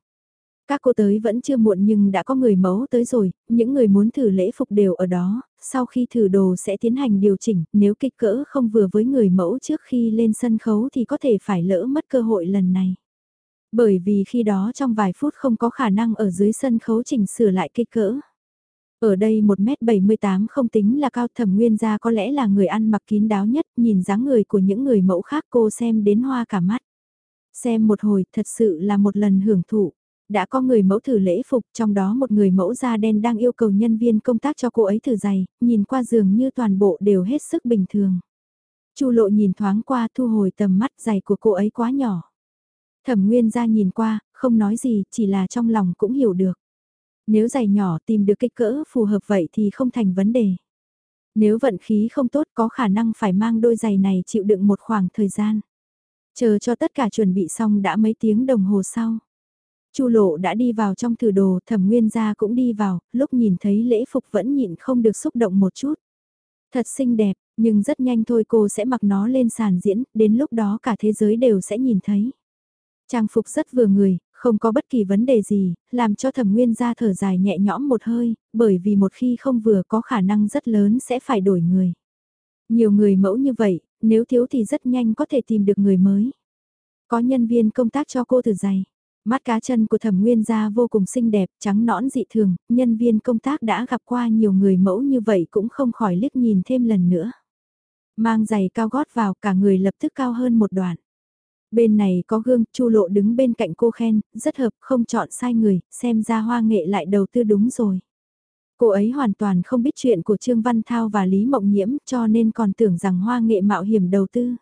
Các cô tới vẫn chưa muộn nhưng đã có người mẫu tới rồi, những người muốn thử lễ phục đều ở đó, sau khi thử đồ sẽ tiến hành điều chỉnh, nếu kích cỡ không vừa với người mẫu trước khi lên sân khấu thì có thể phải lỡ mất cơ hội lần này. Bởi vì khi đó trong vài phút không có khả năng ở dưới sân khấu chỉnh sửa lại kích cỡ. Ở đây 1m78 không tính là cao thẩm nguyên gia có lẽ là người ăn mặc kín đáo nhất, nhìn dáng người của những người mẫu khác cô xem đến hoa cả mắt. Xem một hồi thật sự là một lần hưởng thụ. Đã có người mẫu thử lễ phục, trong đó một người mẫu da đen đang yêu cầu nhân viên công tác cho cô ấy thử giày, nhìn qua giường như toàn bộ đều hết sức bình thường. Chu lộ nhìn thoáng qua thu hồi tầm mắt giày của cô ấy quá nhỏ. Thẩm Nguyên ra nhìn qua, không nói gì, chỉ là trong lòng cũng hiểu được. Nếu giày nhỏ tìm được kích cỡ phù hợp vậy thì không thành vấn đề. Nếu vận khí không tốt có khả năng phải mang đôi giày này chịu đựng một khoảng thời gian. Chờ cho tất cả chuẩn bị xong đã mấy tiếng đồng hồ sau. Chu lộ đã đi vào trong thử đồ, thẩm nguyên gia cũng đi vào, lúc nhìn thấy lễ phục vẫn nhịn không được xúc động một chút. Thật xinh đẹp, nhưng rất nhanh thôi cô sẽ mặc nó lên sàn diễn, đến lúc đó cả thế giới đều sẽ nhìn thấy. Trang phục rất vừa người, không có bất kỳ vấn đề gì, làm cho thẩm nguyên gia thở dài nhẹ nhõm một hơi, bởi vì một khi không vừa có khả năng rất lớn sẽ phải đổi người. Nhiều người mẫu như vậy, nếu thiếu thì rất nhanh có thể tìm được người mới. Có nhân viên công tác cho cô thử giày. Mắt cá chân của thẩm nguyên gia vô cùng xinh đẹp, trắng nõn dị thường, nhân viên công tác đã gặp qua nhiều người mẫu như vậy cũng không khỏi liếc nhìn thêm lần nữa. Mang giày cao gót vào cả người lập tức cao hơn một đoạn. Bên này có gương, Chu Lộ đứng bên cạnh cô khen, rất hợp, không chọn sai người, xem ra hoa nghệ lại đầu tư đúng rồi. Cô ấy hoàn toàn không biết chuyện của Trương Văn Thao và Lý Mộng Nhiễm cho nên còn tưởng rằng hoa nghệ mạo hiểm đầu tư.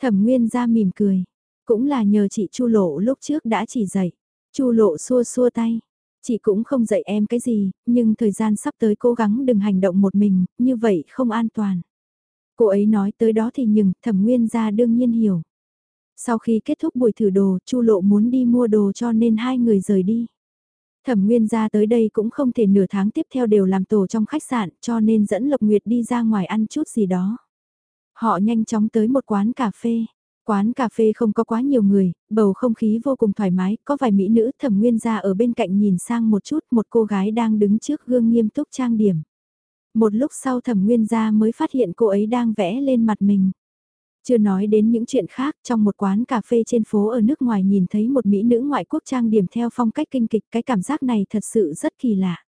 Thẩm Nguyên ra mỉm cười, cũng là nhờ chị Chu Lộ lúc trước đã chỉ dạy. Chu Lộ xua xua tay, chị cũng không dạy em cái gì, nhưng thời gian sắp tới cố gắng đừng hành động một mình, như vậy không an toàn. Cô ấy nói tới đó thì nhưng, thẩm nguyên ra đương nhiên hiểu. Sau khi kết thúc buổi thử đồ, Chu Lộ muốn đi mua đồ cho nên hai người rời đi. Thẩm Nguyên ra tới đây cũng không thể nửa tháng tiếp theo đều làm tổ trong khách sạn cho nên dẫn Lộc Nguyệt đi ra ngoài ăn chút gì đó. Họ nhanh chóng tới một quán cà phê. Quán cà phê không có quá nhiều người, bầu không khí vô cùng thoải mái, có vài mỹ nữ thẩm nguyên ra ở bên cạnh nhìn sang một chút, một cô gái đang đứng trước gương nghiêm túc trang điểm. Một lúc sau thẩm nguyên gia mới phát hiện cô ấy đang vẽ lên mặt mình. Chưa nói đến những chuyện khác, trong một quán cà phê trên phố ở nước ngoài nhìn thấy một mỹ nữ ngoại quốc trang điểm theo phong cách kinh kịch, cái cảm giác này thật sự rất kỳ lạ.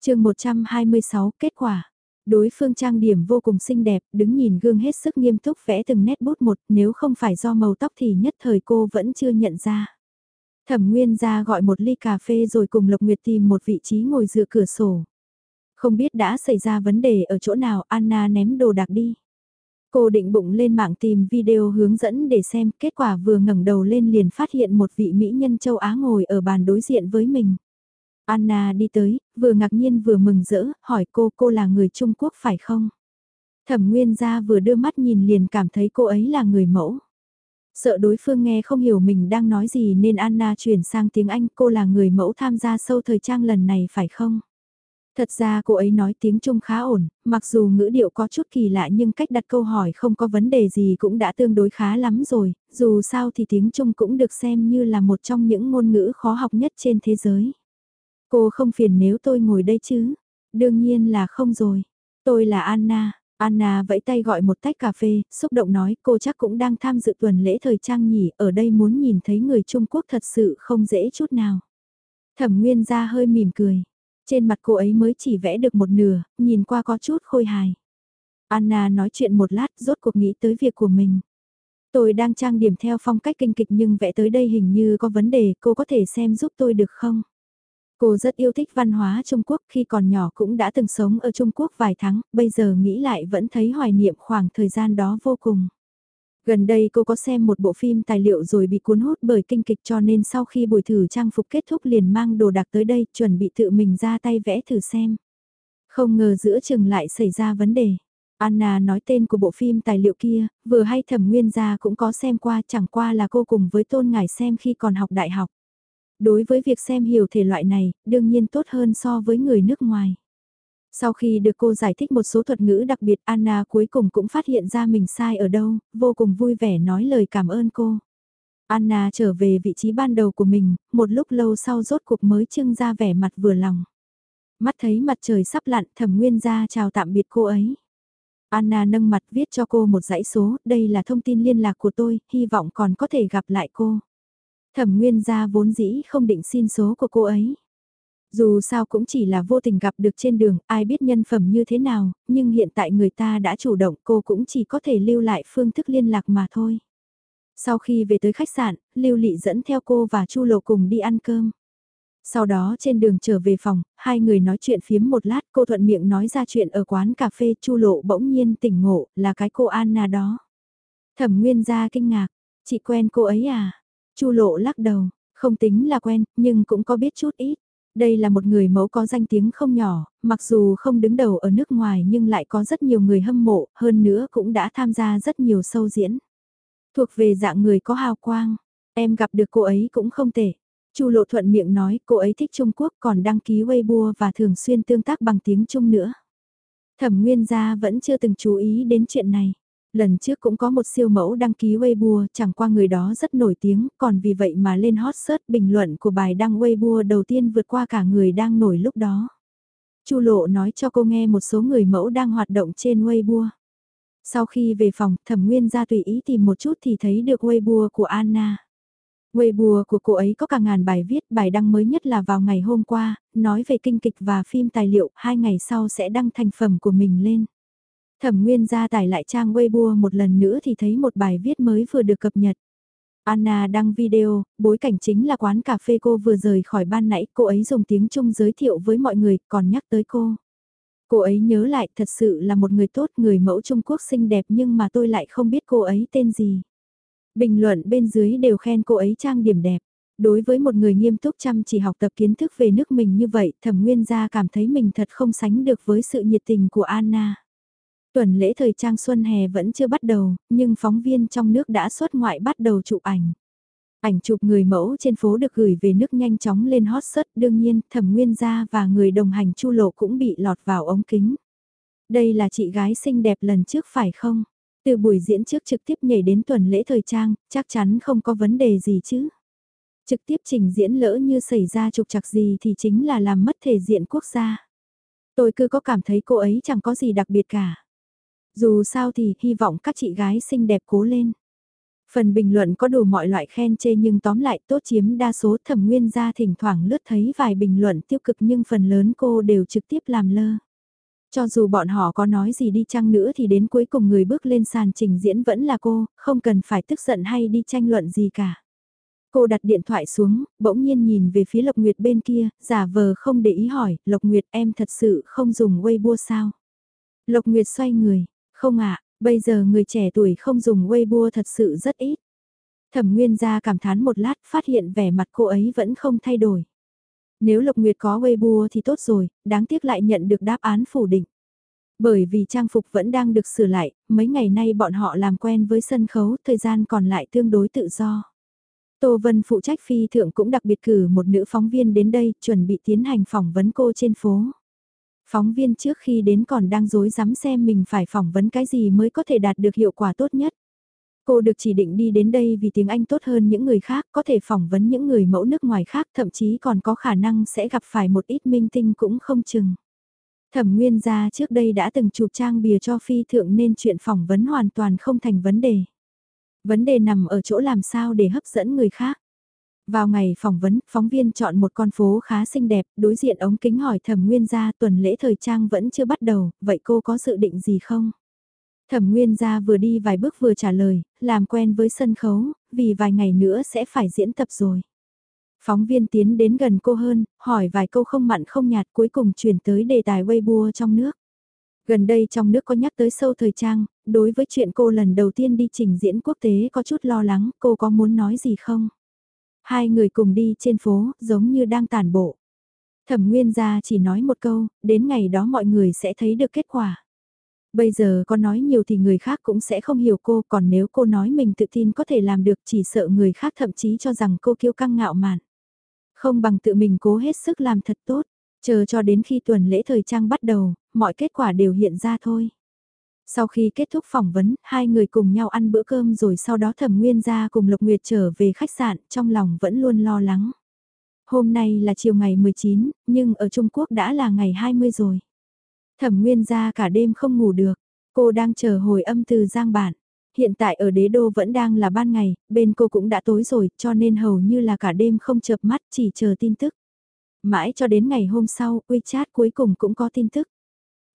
chương 126 kết quả. Đối phương trang điểm vô cùng xinh đẹp, đứng nhìn gương hết sức nghiêm túc vẽ từng nét bút một, nếu không phải do màu tóc thì nhất thời cô vẫn chưa nhận ra. Thẩm Nguyên ra gọi một ly cà phê rồi cùng Lộc Nguyệt tìm một vị trí ngồi dựa cửa sổ. Không biết đã xảy ra vấn đề ở chỗ nào, Anna ném đồ đạc đi. Cô định bụng lên mạng tìm video hướng dẫn để xem, kết quả vừa ngẩng đầu lên liền phát hiện một vị mỹ nhân châu Á ngồi ở bàn đối diện với mình. Anna đi tới, vừa ngạc nhiên vừa mừng rỡ, hỏi cô cô là người Trung Quốc phải không? Thẩm Nguyên gia vừa đưa mắt nhìn liền cảm thấy cô ấy là người mẫu. Sợ đối phương nghe không hiểu mình đang nói gì nên Anna chuyển sang tiếng Anh cô là người mẫu tham gia sâu thời trang lần này phải không? Thật ra cô ấy nói tiếng Trung khá ổn, mặc dù ngữ điệu có chút kỳ lạ nhưng cách đặt câu hỏi không có vấn đề gì cũng đã tương đối khá lắm rồi, dù sao thì tiếng Trung cũng được xem như là một trong những ngôn ngữ khó học nhất trên thế giới. Cô không phiền nếu tôi ngồi đây chứ? Đương nhiên là không rồi. Tôi là Anna. Anna vẫy tay gọi một tách cà phê, xúc động nói cô chắc cũng đang tham dự tuần lễ thời trang nhỉ, ở đây muốn nhìn thấy người Trung Quốc thật sự không dễ chút nào. Thẩm Nguyên ra hơi mỉm cười. Trên mặt cô ấy mới chỉ vẽ được một nửa, nhìn qua có chút khôi hài. Anna nói chuyện một lát rốt cuộc nghĩ tới việc của mình. Tôi đang trang điểm theo phong cách kinh kịch nhưng vẽ tới đây hình như có vấn đề, cô có thể xem giúp tôi được không? Cô rất yêu thích văn hóa Trung Quốc khi còn nhỏ cũng đã từng sống ở Trung Quốc vài tháng, bây giờ nghĩ lại vẫn thấy hoài niệm khoảng thời gian đó vô cùng. Gần đây cô có xem một bộ phim tài liệu rồi bị cuốn hút bởi kinh kịch cho nên sau khi buổi thử trang phục kết thúc liền mang đồ đạc tới đây chuẩn bị tự mình ra tay vẽ thử xem. Không ngờ giữa chừng lại xảy ra vấn đề. Anna nói tên của bộ phim tài liệu kia, vừa hay thẩm nguyên gia cũng có xem qua chẳng qua là cô cùng với tôn ngải xem khi còn học đại học. Đối với việc xem hiểu thể loại này, đương nhiên tốt hơn so với người nước ngoài. Sau khi được cô giải thích một số thuật ngữ đặc biệt Anna cuối cùng cũng phát hiện ra mình sai ở đâu, vô cùng vui vẻ nói lời cảm ơn cô. Anna trở về vị trí ban đầu của mình, một lúc lâu sau rốt cuộc mới trưng ra vẻ mặt vừa lòng. Mắt thấy mặt trời sắp lặn thẩm nguyên ra chào tạm biệt cô ấy. Anna nâng mặt viết cho cô một dãy số, đây là thông tin liên lạc của tôi, hy vọng còn có thể gặp lại cô. Thẩm nguyên gia vốn dĩ không định xin số của cô ấy. Dù sao cũng chỉ là vô tình gặp được trên đường, ai biết nhân phẩm như thế nào, nhưng hiện tại người ta đã chủ động cô cũng chỉ có thể lưu lại phương thức liên lạc mà thôi. Sau khi về tới khách sạn, Lưu Lị dẫn theo cô và Chu Lộ cùng đi ăn cơm. Sau đó trên đường trở về phòng, hai người nói chuyện phiếm một lát, cô thuận miệng nói ra chuyện ở quán cà phê Chu Lộ bỗng nhiên tỉnh ngộ, là cái cô Anna đó. Thẩm Nguyên ra kinh ngạc, chị quen cô ấy à? Chu Lộ lắc đầu, không tính là quen, nhưng cũng có biết chút ít. Đây là một người mẫu có danh tiếng không nhỏ, mặc dù không đứng đầu ở nước ngoài nhưng lại có rất nhiều người hâm mộ, hơn nữa cũng đã tham gia rất nhiều sâu diễn. Thuộc về dạng người có hào quang, em gặp được cô ấy cũng không tệ. Chu Lộ thuận miệng nói cô ấy thích Trung Quốc còn đăng ký Weibo và thường xuyên tương tác bằng tiếng Trung nữa. Thẩm Nguyên gia vẫn chưa từng chú ý đến chuyện này. Lần trước cũng có một siêu mẫu đăng ký Weibo, chẳng qua người đó rất nổi tiếng, còn vì vậy mà lên hot search bình luận của bài đăng Weibo đầu tiên vượt qua cả người đang nổi lúc đó. Chu Lộ nói cho cô nghe một số người mẫu đang hoạt động trên Weibo. Sau khi về phòng, Thẩm Nguyên ra tùy ý tìm một chút thì thấy được Weibo của Anna. Weibo của cô ấy có cả ngàn bài viết, bài đăng mới nhất là vào ngày hôm qua, nói về kinh kịch và phim tài liệu, hai ngày sau sẽ đăng thành phẩm của mình lên. Thẩm Nguyên ra tải lại trang Weibo một lần nữa thì thấy một bài viết mới vừa được cập nhật. Anna đăng video, bối cảnh chính là quán cà phê cô vừa rời khỏi ban nãy, cô ấy dùng tiếng Trung giới thiệu với mọi người, còn nhắc tới cô. Cô ấy nhớ lại thật sự là một người tốt, người mẫu Trung Quốc xinh đẹp nhưng mà tôi lại không biết cô ấy tên gì. Bình luận bên dưới đều khen cô ấy trang điểm đẹp. Đối với một người nghiêm túc chăm chỉ học tập kiến thức về nước mình như vậy, thẩm nguyên gia cảm thấy mình thật không sánh được với sự nhiệt tình của Anna. Tuần lễ thời trang xuân hè vẫn chưa bắt đầu, nhưng phóng viên trong nước đã xuất ngoại bắt đầu chụp ảnh. Ảnh chụp người mẫu trên phố được gửi về nước nhanh chóng lên hot search đương nhiên thẩm nguyên gia và người đồng hành chu lộ cũng bị lọt vào ống kính. Đây là chị gái xinh đẹp lần trước phải không? Từ buổi diễn trước trực tiếp nhảy đến tuần lễ thời trang, chắc chắn không có vấn đề gì chứ. Trực tiếp trình diễn lỡ như xảy ra trục trặc gì thì chính là làm mất thể diện quốc gia. Tôi cứ có cảm thấy cô ấy chẳng có gì đặc biệt cả. Dù sao thì hy vọng các chị gái xinh đẹp cố lên. Phần bình luận có đủ mọi loại khen chê nhưng tóm lại tốt chiếm đa số thẩm nguyên gia thỉnh thoảng lướt thấy vài bình luận tiêu cực nhưng phần lớn cô đều trực tiếp làm lơ. Cho dù bọn họ có nói gì đi chăng nữa thì đến cuối cùng người bước lên sàn trình diễn vẫn là cô, không cần phải tức giận hay đi tranh luận gì cả. Cô đặt điện thoại xuống, bỗng nhiên nhìn về phía Lộc Nguyệt bên kia, giả vờ không để ý hỏi, Lộc Nguyệt em thật sự không dùng Weibo sao? Lộc Nguyệt xoay người, không ạ, bây giờ người trẻ tuổi không dùng Weibo thật sự rất ít. Thẩm Nguyên gia cảm thán một lát phát hiện vẻ mặt cô ấy vẫn không thay đổi. Nếu Lộc Nguyệt có Weibo thì tốt rồi, đáng tiếc lại nhận được đáp án phủ định. Bởi vì trang phục vẫn đang được sửa lại, mấy ngày nay bọn họ làm quen với sân khấu, thời gian còn lại tương đối tự do. Tô Vân phụ trách phi thượng cũng đặc biệt cử một nữ phóng viên đến đây, chuẩn bị tiến hành phỏng vấn cô trên phố. Phóng viên trước khi đến còn đang dối dám xem mình phải phỏng vấn cái gì mới có thể đạt được hiệu quả tốt nhất. Cô được chỉ định đi đến đây vì tiếng Anh tốt hơn những người khác, có thể phỏng vấn những người mẫu nước ngoài khác, thậm chí còn có khả năng sẽ gặp phải một ít minh tinh cũng không chừng. Thẩm Nguyên gia trước đây đã từng chụp trang bìa cho phi thượng nên chuyện phỏng vấn hoàn toàn không thành vấn đề. Vấn đề nằm ở chỗ làm sao để hấp dẫn người khác. Vào ngày phỏng vấn, phóng viên chọn một con phố khá xinh đẹp, đối diện ống kính hỏi thẩm nguyên gia tuần lễ thời trang vẫn chưa bắt đầu, vậy cô có dự định gì không? Thẩm nguyên gia vừa đi vài bước vừa trả lời, làm quen với sân khấu, vì vài ngày nữa sẽ phải diễn tập rồi. Phóng viên tiến đến gần cô hơn, hỏi vài câu không mặn không nhạt cuối cùng chuyển tới đề tài Weibo trong nước. Gần đây trong nước có nhắc tới sâu thời trang, đối với chuyện cô lần đầu tiên đi trình diễn quốc tế có chút lo lắng, cô có muốn nói gì không? Hai người cùng đi trên phố, giống như đang tàn bộ. Thẩm Nguyên gia chỉ nói một câu, đến ngày đó mọi người sẽ thấy được kết quả. Bây giờ có nói nhiều thì người khác cũng sẽ không hiểu cô, còn nếu cô nói mình tự tin có thể làm được chỉ sợ người khác thậm chí cho rằng cô kiêu căng ngạo mạn. Không bằng tự mình cố hết sức làm thật tốt, chờ cho đến khi tuần lễ thời trang bắt đầu, mọi kết quả đều hiện ra thôi. Sau khi kết thúc phỏng vấn, hai người cùng nhau ăn bữa cơm rồi sau đó thẩm nguyên ra cùng Lục Nguyệt trở về khách sạn, trong lòng vẫn luôn lo lắng. Hôm nay là chiều ngày 19, nhưng ở Trung Quốc đã là ngày 20 rồi. Thẩm Nguyên ra cả đêm không ngủ được, cô đang chờ hồi âm từ Giang Bản. Hiện tại ở đế đô vẫn đang là ban ngày, bên cô cũng đã tối rồi, cho nên hầu như là cả đêm không chợp mắt chỉ chờ tin tức. Mãi cho đến ngày hôm sau, WeChat cuối cùng cũng có tin tức.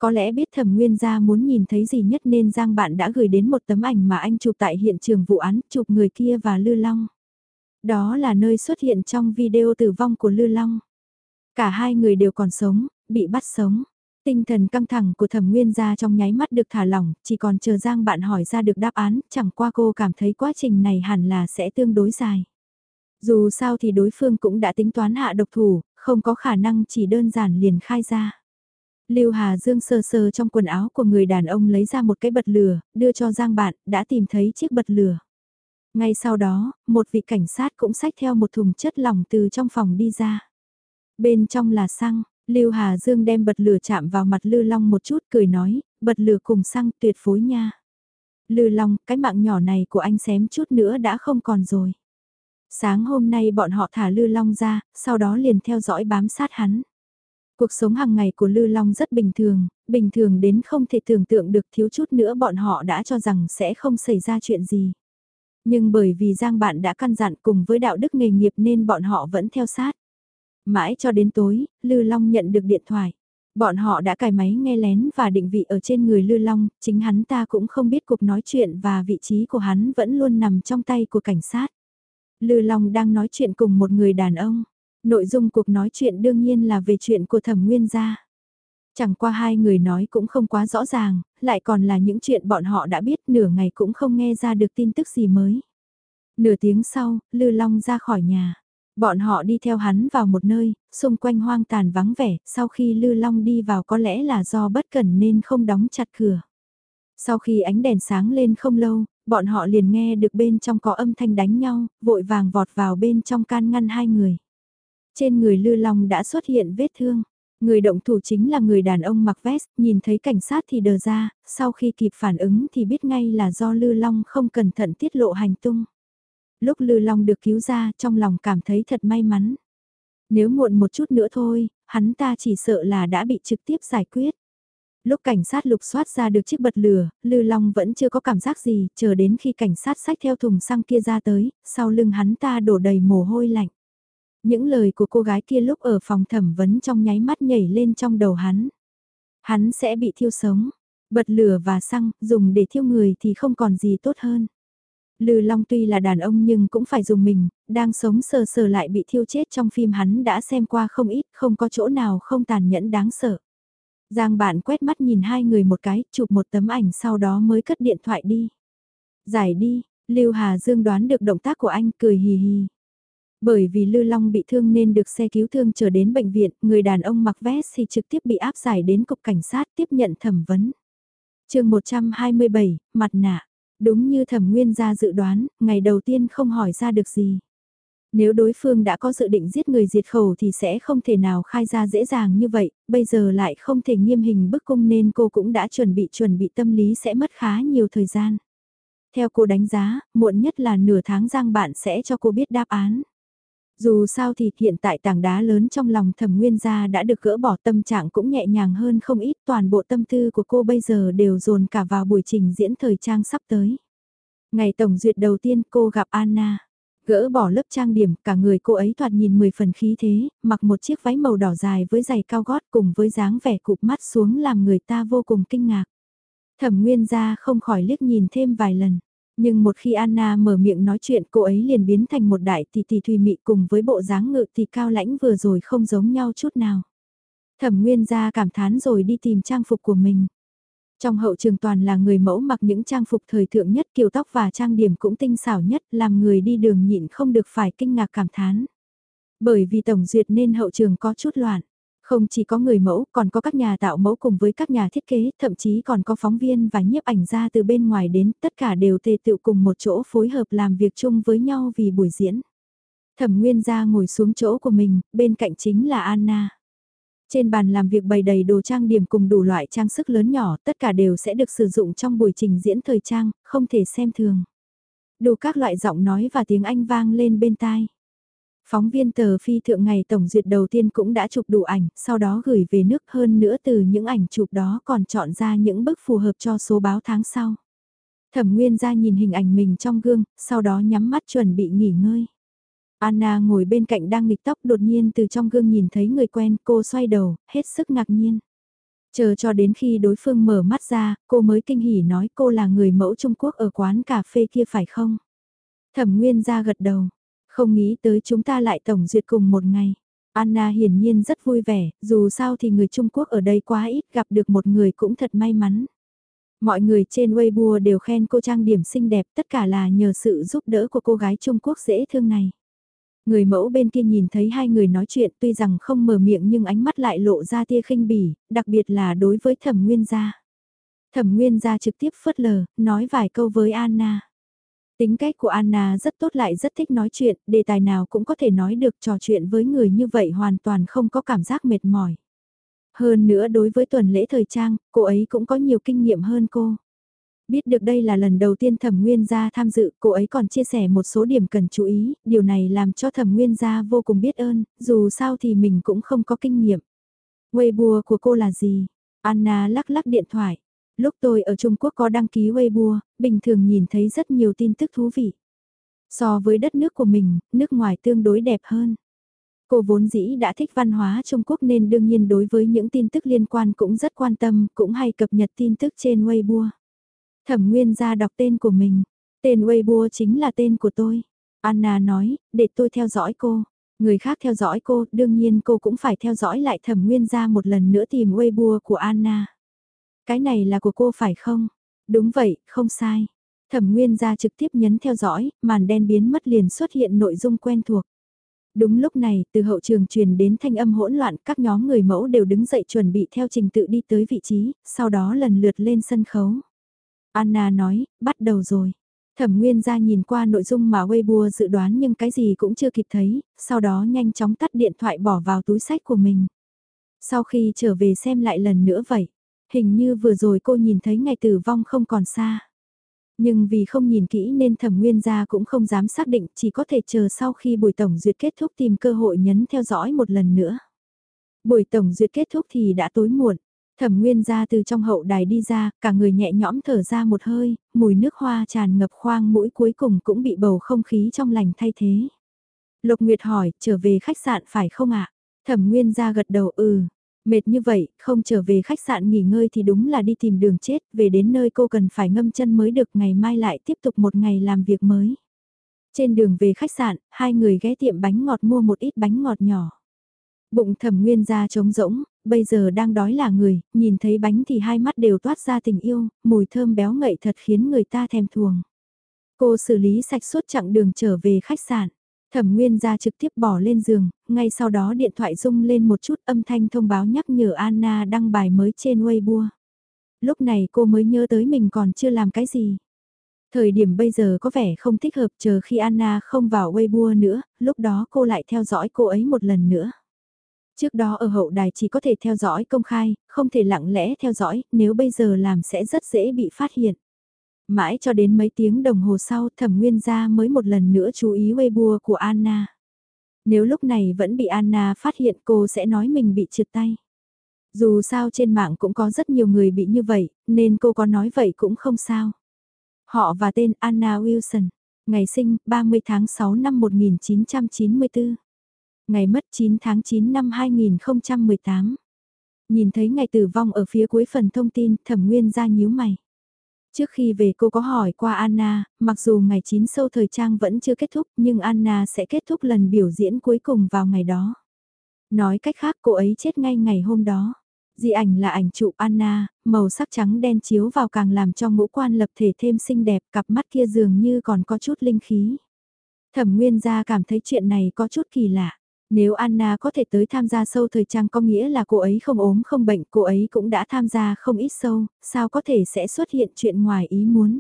Có lẽ biết thẩm nguyên gia muốn nhìn thấy gì nhất nên Giang bạn đã gửi đến một tấm ảnh mà anh chụp tại hiện trường vụ án, chụp người kia và Lư Long. Đó là nơi xuất hiện trong video tử vong của Lư Long. Cả hai người đều còn sống, bị bắt sống. Tinh thần căng thẳng của thẩm nguyên gia trong nháy mắt được thả lỏng, chỉ còn chờ Giang bạn hỏi ra được đáp án, chẳng qua cô cảm thấy quá trình này hẳn là sẽ tương đối dài. Dù sao thì đối phương cũng đã tính toán hạ độc thủ, không có khả năng chỉ đơn giản liền khai ra. Lưu Hà Dương sơ sơ trong quần áo của người đàn ông lấy ra một cái bật lửa, đưa cho Giang bạn, đã tìm thấy chiếc bật lửa. Ngay sau đó, một vị cảnh sát cũng xách theo một thùng chất lỏng từ trong phòng đi ra. Bên trong là xăng, Lưu Hà Dương đem bật lửa chạm vào mặt Lư Long một chút cười nói, bật lửa cùng xăng tuyệt phối nha. Lư Long, cái mạng nhỏ này của anh xém chút nữa đã không còn rồi. Sáng hôm nay bọn họ thả Lư Long ra, sau đó liền theo dõi bám sát hắn. Cuộc sống hàng ngày của Lư Long rất bình thường, bình thường đến không thể tưởng tượng được thiếu chút nữa bọn họ đã cho rằng sẽ không xảy ra chuyện gì. Nhưng bởi vì Giang bạn đã căn dặn cùng với đạo đức nghề nghiệp nên bọn họ vẫn theo sát. Mãi cho đến tối, Lư Long nhận được điện thoại. Bọn họ đã cài máy nghe lén và định vị ở trên người Lư Long, chính hắn ta cũng không biết cuộc nói chuyện và vị trí của hắn vẫn luôn nằm trong tay của cảnh sát. Lư Long đang nói chuyện cùng một người đàn ông. Nội dung cuộc nói chuyện đương nhiên là về chuyện của thẩm nguyên gia. Chẳng qua hai người nói cũng không quá rõ ràng, lại còn là những chuyện bọn họ đã biết nửa ngày cũng không nghe ra được tin tức gì mới. Nửa tiếng sau, Lư Long ra khỏi nhà. Bọn họ đi theo hắn vào một nơi, xung quanh hoang tàn vắng vẻ, sau khi Lư Long đi vào có lẽ là do bất cẩn nên không đóng chặt cửa. Sau khi ánh đèn sáng lên không lâu, bọn họ liền nghe được bên trong có âm thanh đánh nhau, vội vàng vọt vào bên trong can ngăn hai người. Trên người Lư Long đã xuất hiện vết thương. Người động thủ chính là người đàn ông mặc vest, nhìn thấy cảnh sát thì đờ ra, sau khi kịp phản ứng thì biết ngay là do Lư Long không cẩn thận tiết lộ hành tung. Lúc Lư Long được cứu ra, trong lòng cảm thấy thật may mắn. Nếu muộn một chút nữa thôi, hắn ta chỉ sợ là đã bị trực tiếp giải quyết. Lúc cảnh sát lục soát ra được chiếc bật lửa, Lư Long vẫn chưa có cảm giác gì, chờ đến khi cảnh sát xách theo thùng xăng kia ra tới, sau lưng hắn ta đổ đầy mồ hôi lạnh. Những lời của cô gái kia lúc ở phòng thẩm vấn trong nháy mắt nhảy lên trong đầu hắn. Hắn sẽ bị thiêu sống, bật lửa và xăng, dùng để thiêu người thì không còn gì tốt hơn. Lư Long tuy là đàn ông nhưng cũng phải dùng mình, đang sống sờ sờ lại bị thiêu chết trong phim hắn đã xem qua không ít, không có chỗ nào không tàn nhẫn đáng sợ. Giang bạn quét mắt nhìn hai người một cái, chụp một tấm ảnh sau đó mới cất điện thoại đi. Giải đi, Lưu Hà Dương đoán được động tác của anh cười hì hì. Bởi vì Lư Long bị thương nên được xe cứu thương trở đến bệnh viện, người đàn ông mặc vest thì trực tiếp bị áp giải đến cục cảnh sát tiếp nhận thẩm vấn. chương 127, mặt nạ. Đúng như thẩm nguyên gia dự đoán, ngày đầu tiên không hỏi ra được gì. Nếu đối phương đã có dự định giết người diệt khẩu thì sẽ không thể nào khai ra dễ dàng như vậy, bây giờ lại không thể nghiêm hình bức cung nên cô cũng đã chuẩn bị chuẩn bị tâm lý sẽ mất khá nhiều thời gian. Theo cô đánh giá, muộn nhất là nửa tháng giang bạn sẽ cho cô biết đáp án. Dù sao thì hiện tại tảng đá lớn trong lòng thẩm nguyên gia đã được gỡ bỏ tâm trạng cũng nhẹ nhàng hơn không ít toàn bộ tâm tư của cô bây giờ đều dồn cả vào buổi trình diễn thời trang sắp tới. Ngày tổng duyệt đầu tiên cô gặp Anna. Gỡ bỏ lớp trang điểm, cả người cô ấy thoạt nhìn 10 phần khí thế, mặc một chiếc váy màu đỏ dài với giày cao gót cùng với dáng vẻ cụp mắt xuống làm người ta vô cùng kinh ngạc. Thẩm nguyên gia không khỏi liếc nhìn thêm vài lần. Nhưng một khi Anna mở miệng nói chuyện, cô ấy liền biến thành một đại tỷ tỷ thùy mị cùng với bộ dáng ngự tỷ cao lãnh vừa rồi không giống nhau chút nào. Thẩm Nguyên gia cảm thán rồi đi tìm trang phục của mình. Trong hậu trường toàn là người mẫu mặc những trang phục thời thượng nhất, kiểu tóc và trang điểm cũng tinh xảo nhất, làm người đi đường nhịn không được phải kinh ngạc cảm thán. Bởi vì tổng duyệt nên hậu trường có chút loạn. Không chỉ có người mẫu, còn có các nhà tạo mẫu cùng với các nhà thiết kế, thậm chí còn có phóng viên và nhiếp ảnh ra từ bên ngoài đến, tất cả đều tề tựu cùng một chỗ phối hợp làm việc chung với nhau vì buổi diễn. Thẩm Nguyên gia ngồi xuống chỗ của mình, bên cạnh chính là Anna. Trên bàn làm việc bày đầy đồ trang điểm cùng đủ loại trang sức lớn nhỏ, tất cả đều sẽ được sử dụng trong buổi trình diễn thời trang, không thể xem thường. Đủ các loại giọng nói và tiếng Anh vang lên bên tai. Phóng viên tờ phi thượng ngày tổng duyệt đầu tiên cũng đã chụp đủ ảnh, sau đó gửi về nước hơn nữa từ những ảnh chụp đó còn chọn ra những bức phù hợp cho số báo tháng sau. Thẩm Nguyên ra nhìn hình ảnh mình trong gương, sau đó nhắm mắt chuẩn bị nghỉ ngơi. Anna ngồi bên cạnh đang nghịch tóc đột nhiên từ trong gương nhìn thấy người quen, cô xoay đầu, hết sức ngạc nhiên. Chờ cho đến khi đối phương mở mắt ra, cô mới kinh hỉ nói cô là người mẫu Trung Quốc ở quán cà phê kia phải không? Thẩm Nguyên ra gật đầu, không nghĩ tới chúng ta lại tổng duyệt cùng một ngày. Anna hiển nhiên rất vui vẻ, dù sao thì người Trung Quốc ở đây quá ít gặp được một người cũng thật may mắn. Mọi người trên Weibo đều khen cô trang điểm xinh đẹp tất cả là nhờ sự giúp đỡ của cô gái Trung Quốc dễ thương này. Người mẫu bên kia nhìn thấy hai người nói chuyện tuy rằng không mở miệng nhưng ánh mắt lại lộ ra tia khinh bỉ, đặc biệt là đối với thẩm nguyên gia. Thẩm nguyên gia trực tiếp phớt lờ, nói vài câu với Anna. Tính cách của Anna rất tốt lại rất thích nói chuyện, đề tài nào cũng có thể nói được trò chuyện với người như vậy hoàn toàn không có cảm giác mệt mỏi. Hơn nữa đối với tuần lễ thời trang, cô ấy cũng có nhiều kinh nghiệm hơn cô. Biết được đây là lần đầu tiên thẩm nguyên gia tham dự, cô ấy còn chia sẻ một số điểm cần chú ý, điều này làm cho thẩm nguyên gia vô cùng biết ơn, dù sao thì mình cũng không có kinh nghiệm. Weibo của cô là gì? Anna lắc lắc điện thoại. Lúc tôi ở Trung Quốc có đăng ký Weibo, bình thường nhìn thấy rất nhiều tin tức thú vị. So với đất nước của mình, nước ngoài tương đối đẹp hơn. Cô vốn dĩ đã thích văn hóa Trung Quốc nên đương nhiên đối với những tin tức liên quan cũng rất quan tâm, cũng hay cập nhật tin tức trên Weibo. Thẩm Nguyên ra đọc tên của mình, tên Weibo chính là tên của tôi. Anna nói, để tôi theo dõi cô. Người khác theo dõi cô, đương nhiên cô cũng phải theo dõi lại Thẩm Nguyên ra một lần nữa tìm Weibo của Anna. Cái này là của cô phải không? Đúng vậy, không sai. Thẩm Nguyên ra trực tiếp nhấn theo dõi, màn đen biến mất liền xuất hiện nội dung quen thuộc. Đúng lúc này, từ hậu trường truyền đến thanh âm hỗn loạn, các nhóm người mẫu đều đứng dậy chuẩn bị theo trình tự đi tới vị trí, sau đó lần lượt lên sân khấu. Anna nói, bắt đầu rồi. Thẩm Nguyên ra nhìn qua nội dung mà Weibo dự đoán nhưng cái gì cũng chưa kịp thấy, sau đó nhanh chóng tắt điện thoại bỏ vào túi sách của mình. Sau khi trở về xem lại lần nữa vậy, hình như vừa rồi cô nhìn thấy ngày tử vong không còn xa. Nhưng vì không nhìn kỹ nên thẩm nguyên gia cũng không dám xác định chỉ có thể chờ sau khi buổi tổng duyệt kết thúc tìm cơ hội nhấn theo dõi một lần nữa. Buổi tổng duyệt kết thúc thì đã tối muộn, Thẩm Nguyên Gia từ trong hậu đài đi ra, cả người nhẹ nhõm thở ra một hơi, mùi nước hoa tràn ngập khoang mũi cuối cùng cũng bị bầu không khí trong lành thay thế. Lục Nguyệt hỏi, trở về khách sạn phải không ạ? Thẩm Nguyên Gia gật đầu ừ. Mệt như vậy, không trở về khách sạn nghỉ ngơi thì đúng là đi tìm đường chết, về đến nơi cô cần phải ngâm chân mới được ngày mai lại tiếp tục một ngày làm việc mới. Trên đường về khách sạn, hai người ghé tiệm bánh ngọt mua một ít bánh ngọt nhỏ. Bụng thẩm nguyên ra trống rỗng, bây giờ đang đói là người, nhìn thấy bánh thì hai mắt đều toát ra tình yêu, mùi thơm béo ngậy thật khiến người ta thèm thuồng. Cô xử lý sạch suốt chặng đường trở về khách sạn. Thẩm Nguyên ra trực tiếp bỏ lên giường, ngay sau đó điện thoại rung lên một chút âm thanh thông báo nhắc nhở Anna đăng bài mới trên Weibo. Lúc này cô mới nhớ tới mình còn chưa làm cái gì. Thời điểm bây giờ có vẻ không thích hợp chờ khi Anna không vào Weibo nữa, lúc đó cô lại theo dõi cô ấy một lần nữa. Trước đó ở hậu đài chỉ có thể theo dõi công khai, không thể lặng lẽ theo dõi, nếu bây giờ làm sẽ rất dễ bị phát hiện. Mãi cho đến mấy tiếng đồng hồ sau thẩm nguyên gia mới một lần nữa chú ý Weibo của Anna. Nếu lúc này vẫn bị Anna phát hiện cô sẽ nói mình bị trượt tay. Dù sao trên mạng cũng có rất nhiều người bị như vậy, nên cô có nói vậy cũng không sao. Họ và tên Anna Wilson, ngày sinh 30 tháng 6 năm 1994. Ngày mất 9 tháng 9 năm 2018. Nhìn thấy ngày tử vong ở phía cuối phần thông tin, thẩm nguyên ra nhíu mày. Trước khi về cô có hỏi qua Anna, mặc dù ngày 9 sâu thời trang vẫn chưa kết thúc nhưng Anna sẽ kết thúc lần biểu diễn cuối cùng vào ngày đó. Nói cách khác cô ấy chết ngay ngày hôm đó. Di ảnh là ảnh chụp Anna, màu sắc trắng đen chiếu vào càng làm cho ngũ quan lập thể thêm xinh đẹp, cặp mắt kia dường như còn có chút linh khí. Thẩm Nguyên gia cảm thấy chuyện này có chút kỳ lạ. Nếu Anna có thể tới tham gia sâu thời trang có nghĩa là cô ấy không ốm không bệnh, cô ấy cũng đã tham gia không ít sâu, sao có thể sẽ xuất hiện chuyện ngoài ý muốn.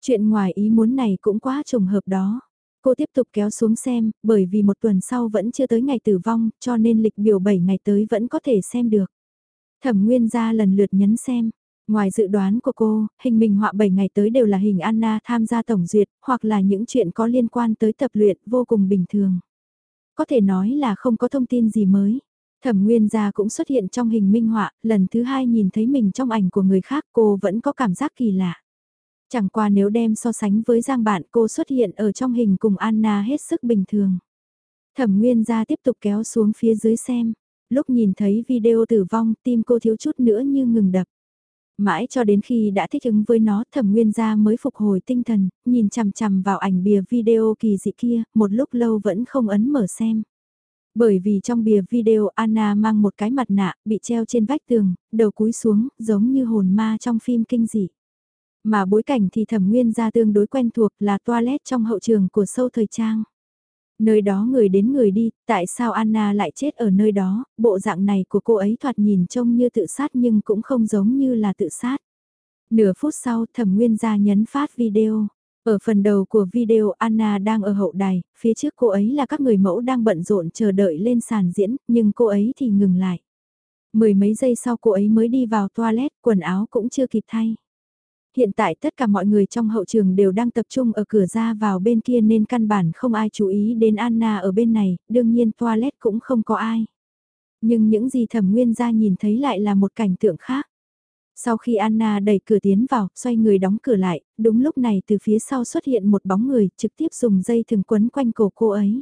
Chuyện ngoài ý muốn này cũng quá trùng hợp đó. Cô tiếp tục kéo xuống xem, bởi vì một tuần sau vẫn chưa tới ngày tử vong, cho nên lịch biểu 7 ngày tới vẫn có thể xem được. Thẩm Nguyên ra lần lượt nhấn xem. Ngoài dự đoán của cô, hình minh họa 7 ngày tới đều là hình Anna tham gia tổng duyệt, hoặc là những chuyện có liên quan tới tập luyện vô cùng bình thường. Có thể nói là không có thông tin gì mới. Thẩm Nguyên gia cũng xuất hiện trong hình minh họa, lần thứ hai nhìn thấy mình trong ảnh của người khác cô vẫn có cảm giác kỳ lạ. Chẳng qua nếu đem so sánh với Giang bạn cô xuất hiện ở trong hình cùng Anna hết sức bình thường. Thẩm Nguyên gia tiếp tục kéo xuống phía dưới xem. Lúc nhìn thấy video tử vong tim cô thiếu chút nữa như ngừng đập. Mãi cho đến khi đã thích ứng với nó thẩm nguyên gia mới phục hồi tinh thần, nhìn chằm chằm vào ảnh bìa video kỳ dị kia, một lúc lâu vẫn không ấn mở xem. Bởi vì trong bìa video Anna mang một cái mặt nạ, bị treo trên vách tường, đầu cúi xuống, giống như hồn ma trong phim kinh dị. Mà bối cảnh thì thẩm nguyên gia tương đối quen thuộc là toilet trong hậu trường của sâu thời trang. Nơi đó người đến người đi, tại sao Anna lại chết ở nơi đó, bộ dạng này của cô ấy thoạt nhìn trông như tự sát nhưng cũng không giống như là tự sát. Nửa phút sau thẩm nguyên gia nhấn phát video. Ở phần đầu của video Anna đang ở hậu đài, phía trước cô ấy là các người mẫu đang bận rộn chờ đợi lên sàn diễn, nhưng cô ấy thì ngừng lại. Mười mấy giây sau cô ấy mới đi vào toilet, quần áo cũng chưa kịp thay. Hiện tại tất cả mọi người trong hậu trường đều đang tập trung ở cửa ra vào bên kia nên căn bản không ai chú ý đến Anna ở bên này, đương nhiên toilet cũng không có ai. Nhưng những gì thẩm nguyên ra nhìn thấy lại là một cảnh tượng khác. Sau khi Anna đẩy cửa tiến vào, xoay người đóng cửa lại, đúng lúc này từ phía sau xuất hiện một bóng người trực tiếp dùng dây thừng quấn quanh cổ cô ấy.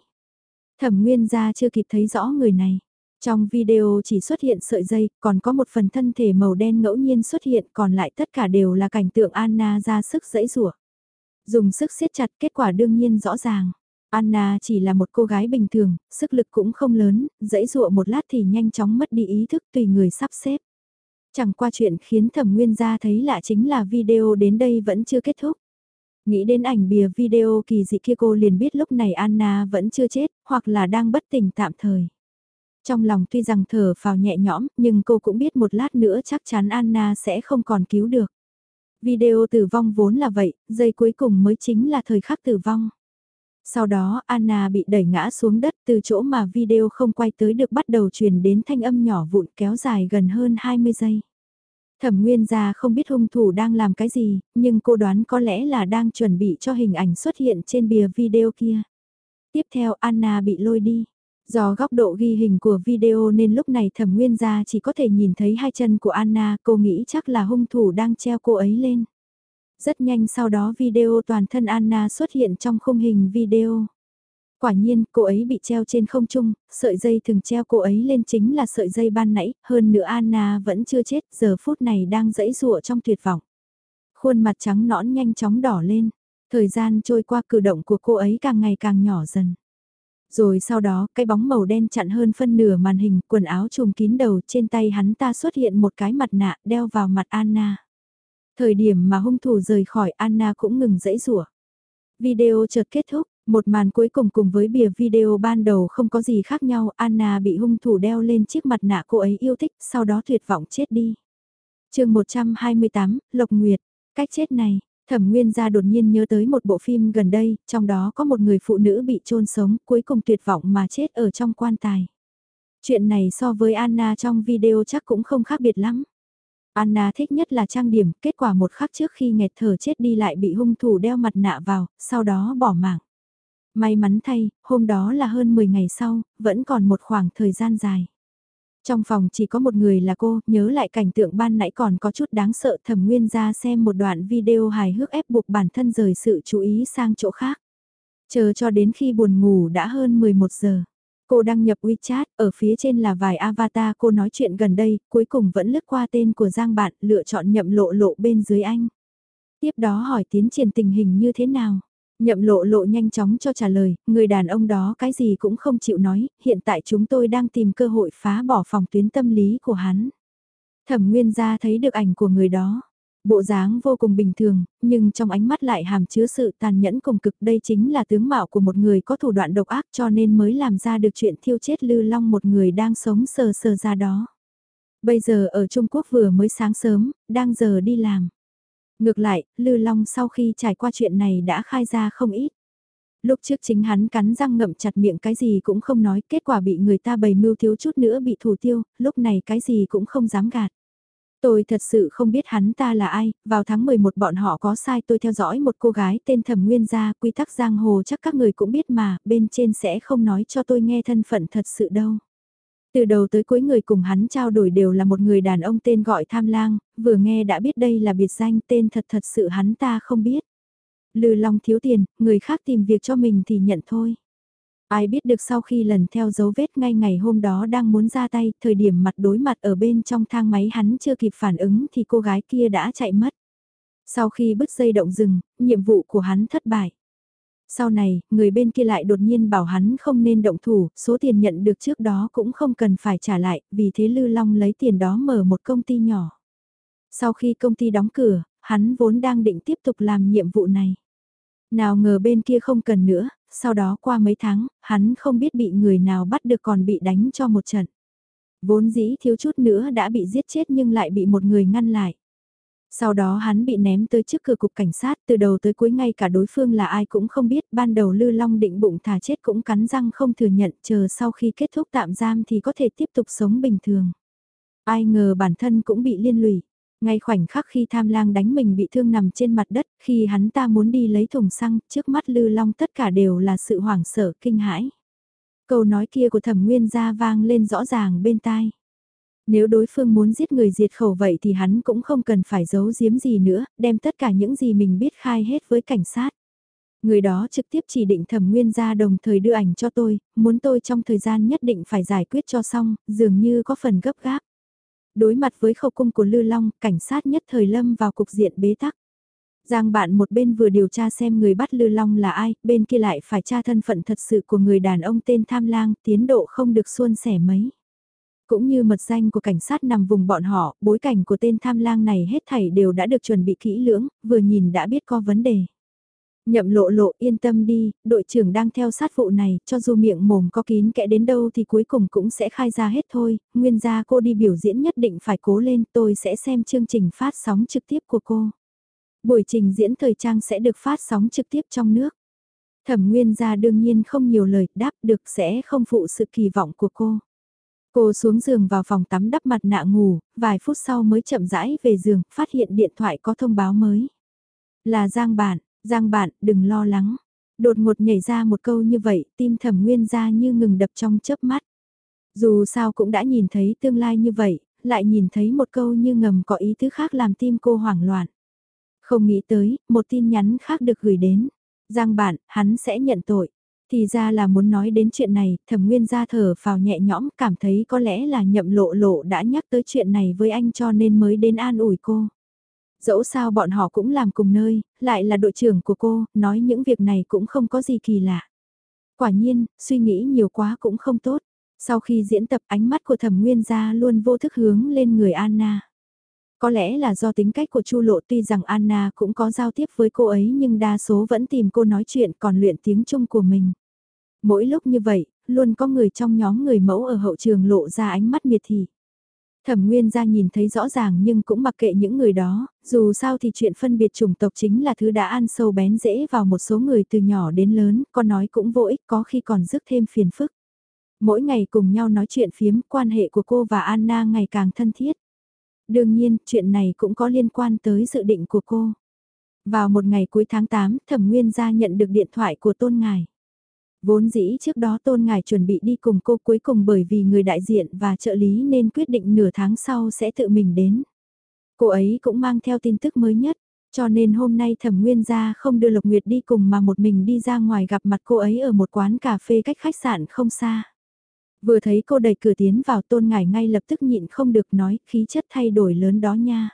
Thẩm nguyên ra chưa kịp thấy rõ người này. Trong video chỉ xuất hiện sợi dây, còn có một phần thân thể màu đen ngẫu nhiên xuất hiện còn lại tất cả đều là cảnh tượng Anna ra sức dẫy rủa Dùng sức siết chặt kết quả đương nhiên rõ ràng. Anna chỉ là một cô gái bình thường, sức lực cũng không lớn, dẫy dụa một lát thì nhanh chóng mất đi ý thức tùy người sắp xếp. Chẳng qua chuyện khiến thẩm nguyên gia thấy lạ chính là video đến đây vẫn chưa kết thúc. Nghĩ đến ảnh bìa video kỳ dị kia cô liền biết lúc này Anna vẫn chưa chết, hoặc là đang bất tỉnh tạm thời. Trong lòng tuy rằng thở vào nhẹ nhõm, nhưng cô cũng biết một lát nữa chắc chắn Anna sẽ không còn cứu được. Video tử vong vốn là vậy, giây cuối cùng mới chính là thời khắc tử vong. Sau đó Anna bị đẩy ngã xuống đất từ chỗ mà video không quay tới được bắt đầu truyền đến thanh âm nhỏ vụn kéo dài gần hơn 20 giây. Thẩm Nguyên gia không biết hung thủ đang làm cái gì, nhưng cô đoán có lẽ là đang chuẩn bị cho hình ảnh xuất hiện trên bìa video kia. Tiếp theo Anna bị lôi đi. Do góc độ ghi hình của video nên lúc này thẩm nguyên gia chỉ có thể nhìn thấy hai chân của Anna, cô nghĩ chắc là hung thủ đang treo cô ấy lên. Rất nhanh sau đó video toàn thân Anna xuất hiện trong khung hình video. Quả nhiên, cô ấy bị treo trên không trung, sợi dây thường treo cô ấy lên chính là sợi dây ban nãy, hơn nữa Anna vẫn chưa chết, giờ phút này đang dẫy rụa trong tuyệt vọng. Khuôn mặt trắng nõn nhanh chóng đỏ lên, thời gian trôi qua cử động của cô ấy càng ngày càng nhỏ dần. Rồi sau đó, cái bóng màu đen chặn hơn phân nửa màn hình, quần áo trùm kín đầu, trên tay hắn ta xuất hiện một cái mặt nạ đeo vào mặt Anna. Thời điểm mà hung thủ rời khỏi Anna cũng ngừng dãy rủa. Video chợt kết thúc, một màn cuối cùng cùng với bìa video ban đầu không có gì khác nhau, Anna bị hung thủ đeo lên chiếc mặt nạ cô ấy yêu thích, sau đó tuyệt vọng chết đi. chương 128, Lộc Nguyệt, cách chết này, Thẩm Nguyên gia đột nhiên nhớ tới một bộ phim gần đây, trong đó có một người phụ nữ bị chôn sống, cuối cùng tuyệt vọng mà chết ở trong quan tài. Chuyện này so với Anna trong video chắc cũng không khác biệt lắm. Anna thích nhất là trang điểm, kết quả một khắc trước khi nghẹt thở chết đi lại bị hung thủ đeo mặt nạ vào, sau đó bỏ mạng. May mắn thay, hôm đó là hơn 10 ngày sau, vẫn còn một khoảng thời gian dài. Trong phòng chỉ có một người là cô, nhớ lại cảnh tượng ban nãy còn có chút đáng sợ thẩm nguyên ra xem một đoạn video hài hước ép buộc bản thân rời sự chú ý sang chỗ khác. Chờ cho đến khi buồn ngủ đã hơn 11 giờ. Cô đăng nhập WeChat, ở phía trên là vài avatar cô nói chuyện gần đây, cuối cùng vẫn lướt qua tên của Giang bạn, lựa chọn nhậm lộ lộ bên dưới anh. Tiếp đó hỏi tiến triển tình hình như thế nào. Nhậm lộ lộ nhanh chóng cho trả lời, người đàn ông đó cái gì cũng không chịu nói, hiện tại chúng tôi đang tìm cơ hội phá bỏ phòng tuyến tâm lý của hắn. Thẩm Nguyên gia thấy được ảnh của người đó. Bộ dáng vô cùng bình thường, nhưng trong ánh mắt lại hàm chứa sự tàn nhẫn cùng cực đây chính là tướng mạo của một người có thủ đoạn độc ác cho nên mới làm ra được chuyện thiêu chết Lư Long một người đang sống sờ sờ ra đó. Bây giờ ở Trung Quốc vừa mới sáng sớm, đang giờ đi làm. Ngược lại, Lư Long sau khi trải qua chuyện này đã khai ra không ít. Lúc trước chính hắn cắn răng ngậm chặt miệng cái gì cũng không nói, kết quả bị người ta bày mưu thiếu chút nữa bị thủ tiêu, lúc này cái gì cũng không dám gạt. Tôi thật sự không biết hắn ta là ai, vào tháng 11 bọn họ có sai tôi theo dõi một cô gái tên Thẩm Nguyên gia, quy tắc giang hồ chắc các người cũng biết mà, bên trên sẽ không nói cho tôi nghe thân phận thật sự đâu. Từ đầu tới cuối người cùng hắn trao đổi đều là một người đàn ông tên gọi Tham Lang, vừa nghe đã biết đây là biệt danh tên thật thật sự hắn ta không biết. Lư Long thiếu tiền, người khác tìm việc cho mình thì nhận thôi. Ai biết được sau khi lần theo dấu vết ngay ngày hôm đó đang muốn ra tay, thời điểm mặt đối mặt ở bên trong thang máy hắn chưa kịp phản ứng thì cô gái kia đã chạy mất. Sau khi bứt dây động rừng, nhiệm vụ của hắn thất bại. Sau này, người bên kia lại đột nhiên bảo hắn không nên động thủ, số tiền nhận được trước đó cũng không cần phải trả lại, vì thế Lư Long lấy tiền đó mở một công ty nhỏ. Sau khi công ty đóng cửa, hắn vốn đang định tiếp tục làm nhiệm vụ này. Nào ngờ bên kia không cần nữa, sau đó qua mấy tháng, hắn không biết bị người nào bắt được còn bị đánh cho một trận. Vốn dĩ thiếu chút nữa đã bị giết chết nhưng lại bị một người ngăn lại. Sau đó hắn bị ném tới trước cửa cục cảnh sát, từ đầu tới cuối ngay cả đối phương là ai cũng không biết, ban đầu Lư Long định bụng thả chết cũng cắn răng không thừa nhận, chờ sau khi kết thúc tạm giam thì có thể tiếp tục sống bình thường. Ai ngờ bản thân cũng bị liên lụy. Ngay khoảnh khắc khi tham lang đánh mình bị thương nằm trên mặt đất, khi hắn ta muốn đi lấy thùng xăng, trước mắt Lư Long tất cả đều là sự hoảng sợ kinh hãi. Câu nói kia của thẩm nguyên gia vang lên rõ ràng bên tai. Nếu đối phương muốn giết người diệt khẩu vậy thì hắn cũng không cần phải giấu giếm gì nữa, đem tất cả những gì mình biết khai hết với cảnh sát. Người đó trực tiếp chỉ định thẩm nguyên ra đồng thời đưa ảnh cho tôi, muốn tôi trong thời gian nhất định phải giải quyết cho xong, dường như có phần gấp gáp. Đối mặt với khẩu cung của Lư Long, cảnh sát nhất thời lâm vào cục diện bế tắc. Giang bạn một bên vừa điều tra xem người bắt Lư Long là ai, bên kia lại phải tra thân phận thật sự của người đàn ông tên Tham Lang, tiến độ không được suôn sẻ mấy. Cũng như mật danh của cảnh sát nằm vùng bọn họ, bối cảnh của tên Tham Lang này hết thảy đều đã được chuẩn bị kỹ lưỡng, vừa nhìn đã biết có vấn đề. Nhậm lộ lộ yên tâm đi, đội trưởng đang theo sát vụ này, cho dù miệng mồm có kín kẽ đến đâu thì cuối cùng cũng sẽ khai ra hết thôi, nguyên gia cô đi biểu diễn nhất định phải cố lên, tôi sẽ xem chương trình phát sóng trực tiếp của cô. Buổi trình diễn thời trang sẽ được phát sóng trực tiếp trong nước. Thẩm nguyên gia đương nhiên không nhiều lời, đáp được sẽ không phụ sự kỳ vọng của cô. Cô xuống giường vào phòng tắm đắp mặt nạ ngủ, vài phút sau mới chậm rãi về giường, phát hiện điện thoại có thông báo mới. Là Giang bạn Giang bạn, đừng lo lắng. Đột ngột nhảy ra một câu như vậy, tim thẩm nguyên ra như ngừng đập trong chớp mắt. Dù sao cũng đã nhìn thấy tương lai như vậy, lại nhìn thấy một câu như ngầm có ý thứ khác làm tim cô hoảng loạn. Không nghĩ tới, một tin nhắn khác được gửi đến. Giang bạn, hắn sẽ nhận tội. Thì ra là muốn nói đến chuyện này, thẩm nguyên ra thở vào nhẹ nhõm, cảm thấy có lẽ là nhậm lộ lộ đã nhắc tới chuyện này với anh cho nên mới đến an ủi cô. Dẫu sao bọn họ cũng làm cùng nơi, lại là đội trưởng của cô, nói những việc này cũng không có gì kỳ lạ. Quả nhiên, suy nghĩ nhiều quá cũng không tốt. Sau khi diễn tập ánh mắt của thẩm nguyên gia luôn vô thức hướng lên người Anna. Có lẽ là do tính cách của Chu Lộ tuy rằng Anna cũng có giao tiếp với cô ấy nhưng đa số vẫn tìm cô nói chuyện còn luyện tiếng Trung của mình. Mỗi lúc như vậy, luôn có người trong nhóm người mẫu ở hậu trường lộ ra ánh mắt miệt thị. Thẩm Nguyên ra nhìn thấy rõ ràng nhưng cũng mặc kệ những người đó, dù sao thì chuyện phân biệt chủng tộc chính là thứ đã ăn sâu bén dễ vào một số người từ nhỏ đến lớn, con nói cũng vô ích có khi còn rước thêm phiền phức. Mỗi ngày cùng nhau nói chuyện phiếm, quan hệ của cô và Anna ngày càng thân thiết. Đương nhiên, chuyện này cũng có liên quan tới dự định của cô. Vào một ngày cuối tháng 8, Thẩm Nguyên gia nhận được điện thoại của Tôn Ngài. Vốn dĩ trước đó Tôn Ngài chuẩn bị đi cùng cô cuối cùng bởi vì người đại diện và trợ lý nên quyết định nửa tháng sau sẽ tự mình đến. Cô ấy cũng mang theo tin tức mới nhất, cho nên hôm nay Thẩm Nguyên gia không đưa Lộc Nguyệt đi cùng mà một mình đi ra ngoài gặp mặt cô ấy ở một quán cà phê cách khách sạn không xa. Vừa thấy cô đẩy cửa tiến vào Tôn Ngài ngay lập tức nhịn không được nói khí chất thay đổi lớn đó nha.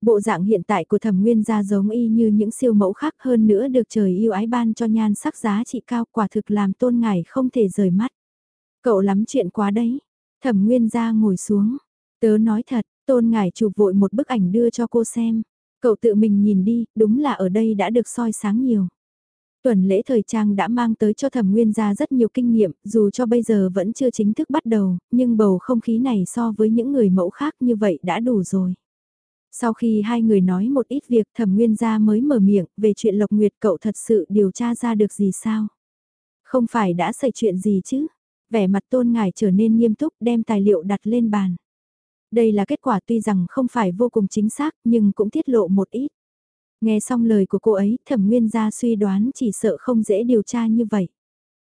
Bộ dạng hiện tại của thẩm nguyên gia giống y như những siêu mẫu khác hơn nữa được trời yêu ái ban cho nhan sắc giá trị cao quả thực làm tôn ngài không thể rời mắt. Cậu lắm chuyện quá đấy. Thẩm nguyên gia ngồi xuống. Tớ nói thật, tôn ngài chụp vội một bức ảnh đưa cho cô xem. Cậu tự mình nhìn đi, đúng là ở đây đã được soi sáng nhiều. Tuần lễ thời trang đã mang tới cho thẩm nguyên gia rất nhiều kinh nghiệm, dù cho bây giờ vẫn chưa chính thức bắt đầu, nhưng bầu không khí này so với những người mẫu khác như vậy đã đủ rồi. Sau khi hai người nói một ít việc thẩm nguyên gia mới mở miệng về chuyện Lộc Nguyệt cậu thật sự điều tra ra được gì sao? Không phải đã xảy chuyện gì chứ? Vẻ mặt tôn ngài trở nên nghiêm túc đem tài liệu đặt lên bàn. Đây là kết quả tuy rằng không phải vô cùng chính xác nhưng cũng tiết lộ một ít. Nghe xong lời của cô ấy, thẩm nguyên gia suy đoán chỉ sợ không dễ điều tra như vậy.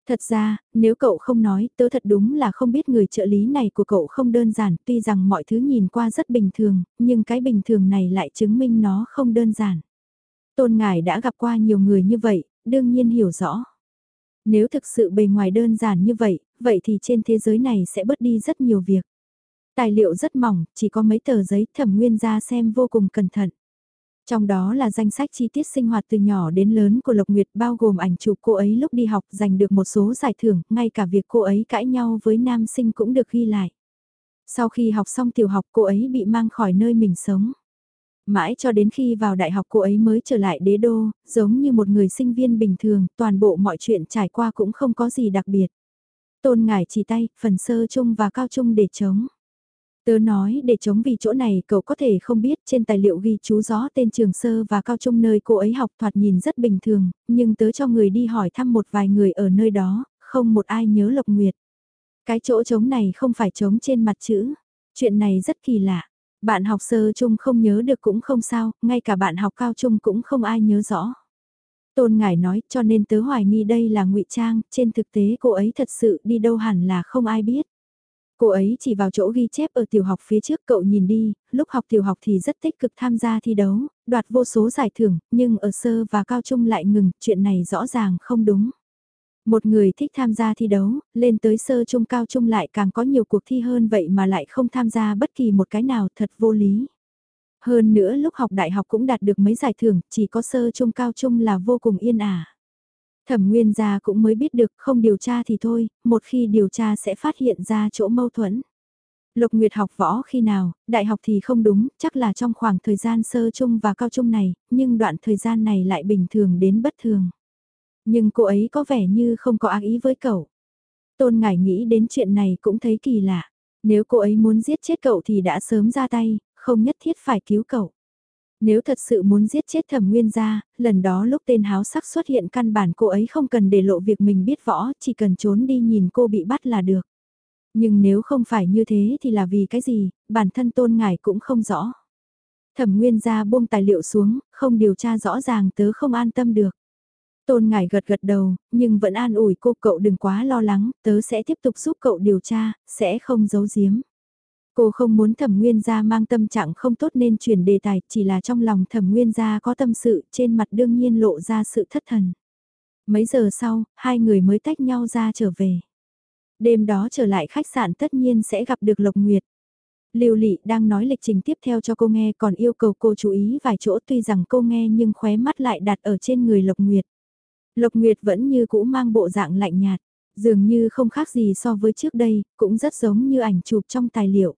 Thật ra, nếu cậu không nói, tớ thật đúng là không biết người trợ lý này của cậu không đơn giản, tuy rằng mọi thứ nhìn qua rất bình thường, nhưng cái bình thường này lại chứng minh nó không đơn giản. Tôn ngài đã gặp qua nhiều người như vậy, đương nhiên hiểu rõ. Nếu thực sự bề ngoài đơn giản như vậy, vậy thì trên thế giới này sẽ bớt đi rất nhiều việc. Tài liệu rất mỏng, chỉ có mấy tờ giấy thẩm nguyên ra xem vô cùng cẩn thận. Trong đó là danh sách chi tiết sinh hoạt từ nhỏ đến lớn của Lộc Nguyệt bao gồm ảnh chụp cô ấy lúc đi học giành được một số giải thưởng, ngay cả việc cô ấy cãi nhau với nam sinh cũng được ghi lại. Sau khi học xong tiểu học cô ấy bị mang khỏi nơi mình sống. Mãi cho đến khi vào đại học cô ấy mới trở lại đế đô, giống như một người sinh viên bình thường, toàn bộ mọi chuyện trải qua cũng không có gì đặc biệt. Tôn ngải chỉ tay, phần sơ chung và cao trung để chống. Tớ nói để chống vì chỗ này cậu có thể không biết trên tài liệu ghi chú rõ tên trường sơ và cao trung nơi cô ấy học thoạt nhìn rất bình thường, nhưng tớ cho người đi hỏi thăm một vài người ở nơi đó, không một ai nhớ Lộc Nguyệt. Cái chỗ trống này không phải trống trên mặt chữ, chuyện này rất kỳ lạ. Bạn học sơ trung không nhớ được cũng không sao, ngay cả bạn học cao trung cũng không ai nhớ rõ. Tôn Ngải nói cho nên tớ hoài nghi đây là ngụy trang, trên thực tế cô ấy thật sự đi đâu hẳn là không ai biết. Cô ấy chỉ vào chỗ ghi chép ở tiểu học phía trước cậu nhìn đi, lúc học tiểu học thì rất tích cực tham gia thi đấu, đoạt vô số giải thưởng, nhưng ở sơ và cao trung lại ngừng, chuyện này rõ ràng không đúng. Một người thích tham gia thi đấu, lên tới sơ trung cao trung lại càng có nhiều cuộc thi hơn vậy mà lại không tham gia bất kỳ một cái nào thật vô lý. Hơn nữa lúc học đại học cũng đạt được mấy giải thưởng, chỉ có sơ trung cao trung là vô cùng yên ả. Thẩm Nguyên gia cũng mới biết được không điều tra thì thôi, một khi điều tra sẽ phát hiện ra chỗ mâu thuẫn. Lục Nguyệt học võ khi nào, đại học thì không đúng, chắc là trong khoảng thời gian sơ trung và cao trung này, nhưng đoạn thời gian này lại bình thường đến bất thường. Nhưng cô ấy có vẻ như không có ác ý với cậu. Tôn Ngải nghĩ đến chuyện này cũng thấy kỳ lạ. Nếu cô ấy muốn giết chết cậu thì đã sớm ra tay, không nhất thiết phải cứu cậu. Nếu thật sự muốn giết chết thẩm nguyên gia, lần đó lúc tên háo sắc xuất hiện căn bản cô ấy không cần để lộ việc mình biết võ, chỉ cần trốn đi nhìn cô bị bắt là được. Nhưng nếu không phải như thế thì là vì cái gì, bản thân tôn ngài cũng không rõ. Thẩm nguyên gia buông tài liệu xuống, không điều tra rõ ràng tớ không an tâm được. Tôn ngài gật gật đầu, nhưng vẫn an ủi cô cậu đừng quá lo lắng, tớ sẽ tiếp tục giúp cậu điều tra, sẽ không giấu giếm. Cô không muốn thẩm nguyên gia mang tâm trạng không tốt nên chuyển đề tài, chỉ là trong lòng thẩm nguyên gia có tâm sự, trên mặt đương nhiên lộ ra sự thất thần. Mấy giờ sau, hai người mới tách nhau ra trở về. Đêm đó trở lại khách sạn tất nhiên sẽ gặp được Lộc Nguyệt. Lưu Lị đang nói lịch trình tiếp theo cho cô nghe còn yêu cầu cô chú ý vài chỗ tuy rằng cô nghe nhưng khóe mắt lại đặt ở trên người Lộc Nguyệt. Lộc Nguyệt vẫn như cũ mang bộ dạng lạnh nhạt, dường như không khác gì so với trước đây, cũng rất giống như ảnh chụp trong tài liệu.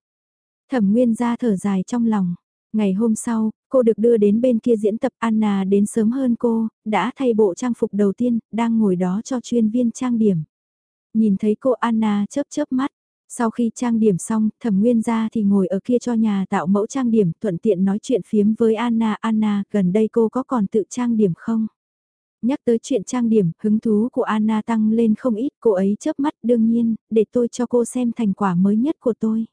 Thẩm Nguyên ra thở dài trong lòng. Ngày hôm sau, cô được đưa đến bên kia diễn tập Anna đến sớm hơn cô, đã thay bộ trang phục đầu tiên, đang ngồi đó cho chuyên viên trang điểm. Nhìn thấy cô Anna chớp chớp mắt. Sau khi trang điểm xong, thẩm nguyên ra thì ngồi ở kia cho nhà tạo mẫu trang điểm thuận tiện nói chuyện phiếm với Anna. Anna, gần đây cô có còn tự trang điểm không? Nhắc tới chuyện trang điểm, hứng thú của Anna tăng lên không ít, cô ấy chớp mắt đương nhiên, để tôi cho cô xem thành quả mới nhất của tôi.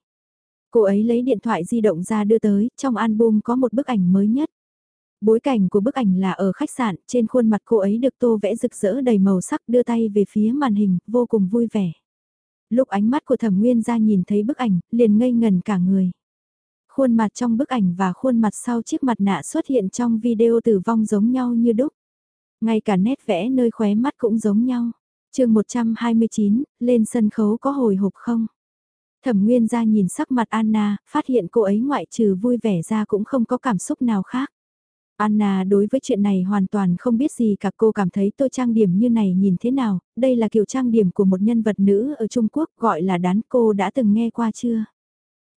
Cô ấy lấy điện thoại di động ra đưa tới, trong album có một bức ảnh mới nhất. Bối cảnh của bức ảnh là ở khách sạn, trên khuôn mặt cô ấy được tô vẽ rực rỡ đầy màu sắc đưa tay về phía màn hình, vô cùng vui vẻ. Lúc ánh mắt của thẩm nguyên ra nhìn thấy bức ảnh, liền ngây ngần cả người. Khuôn mặt trong bức ảnh và khuôn mặt sau chiếc mặt nạ xuất hiện trong video tử vong giống nhau như đúc. Ngay cả nét vẽ nơi khóe mắt cũng giống nhau. chương 129, lên sân khấu có hồi hộp không? Thẩm Nguyên ra nhìn sắc mặt Anna, phát hiện cô ấy ngoại trừ vui vẻ ra cũng không có cảm xúc nào khác. Anna đối với chuyện này hoàn toàn không biết gì cả cô cảm thấy tôi trang điểm như này nhìn thế nào, đây là kiểu trang điểm của một nhân vật nữ ở Trung Quốc gọi là đán cô đã từng nghe qua chưa?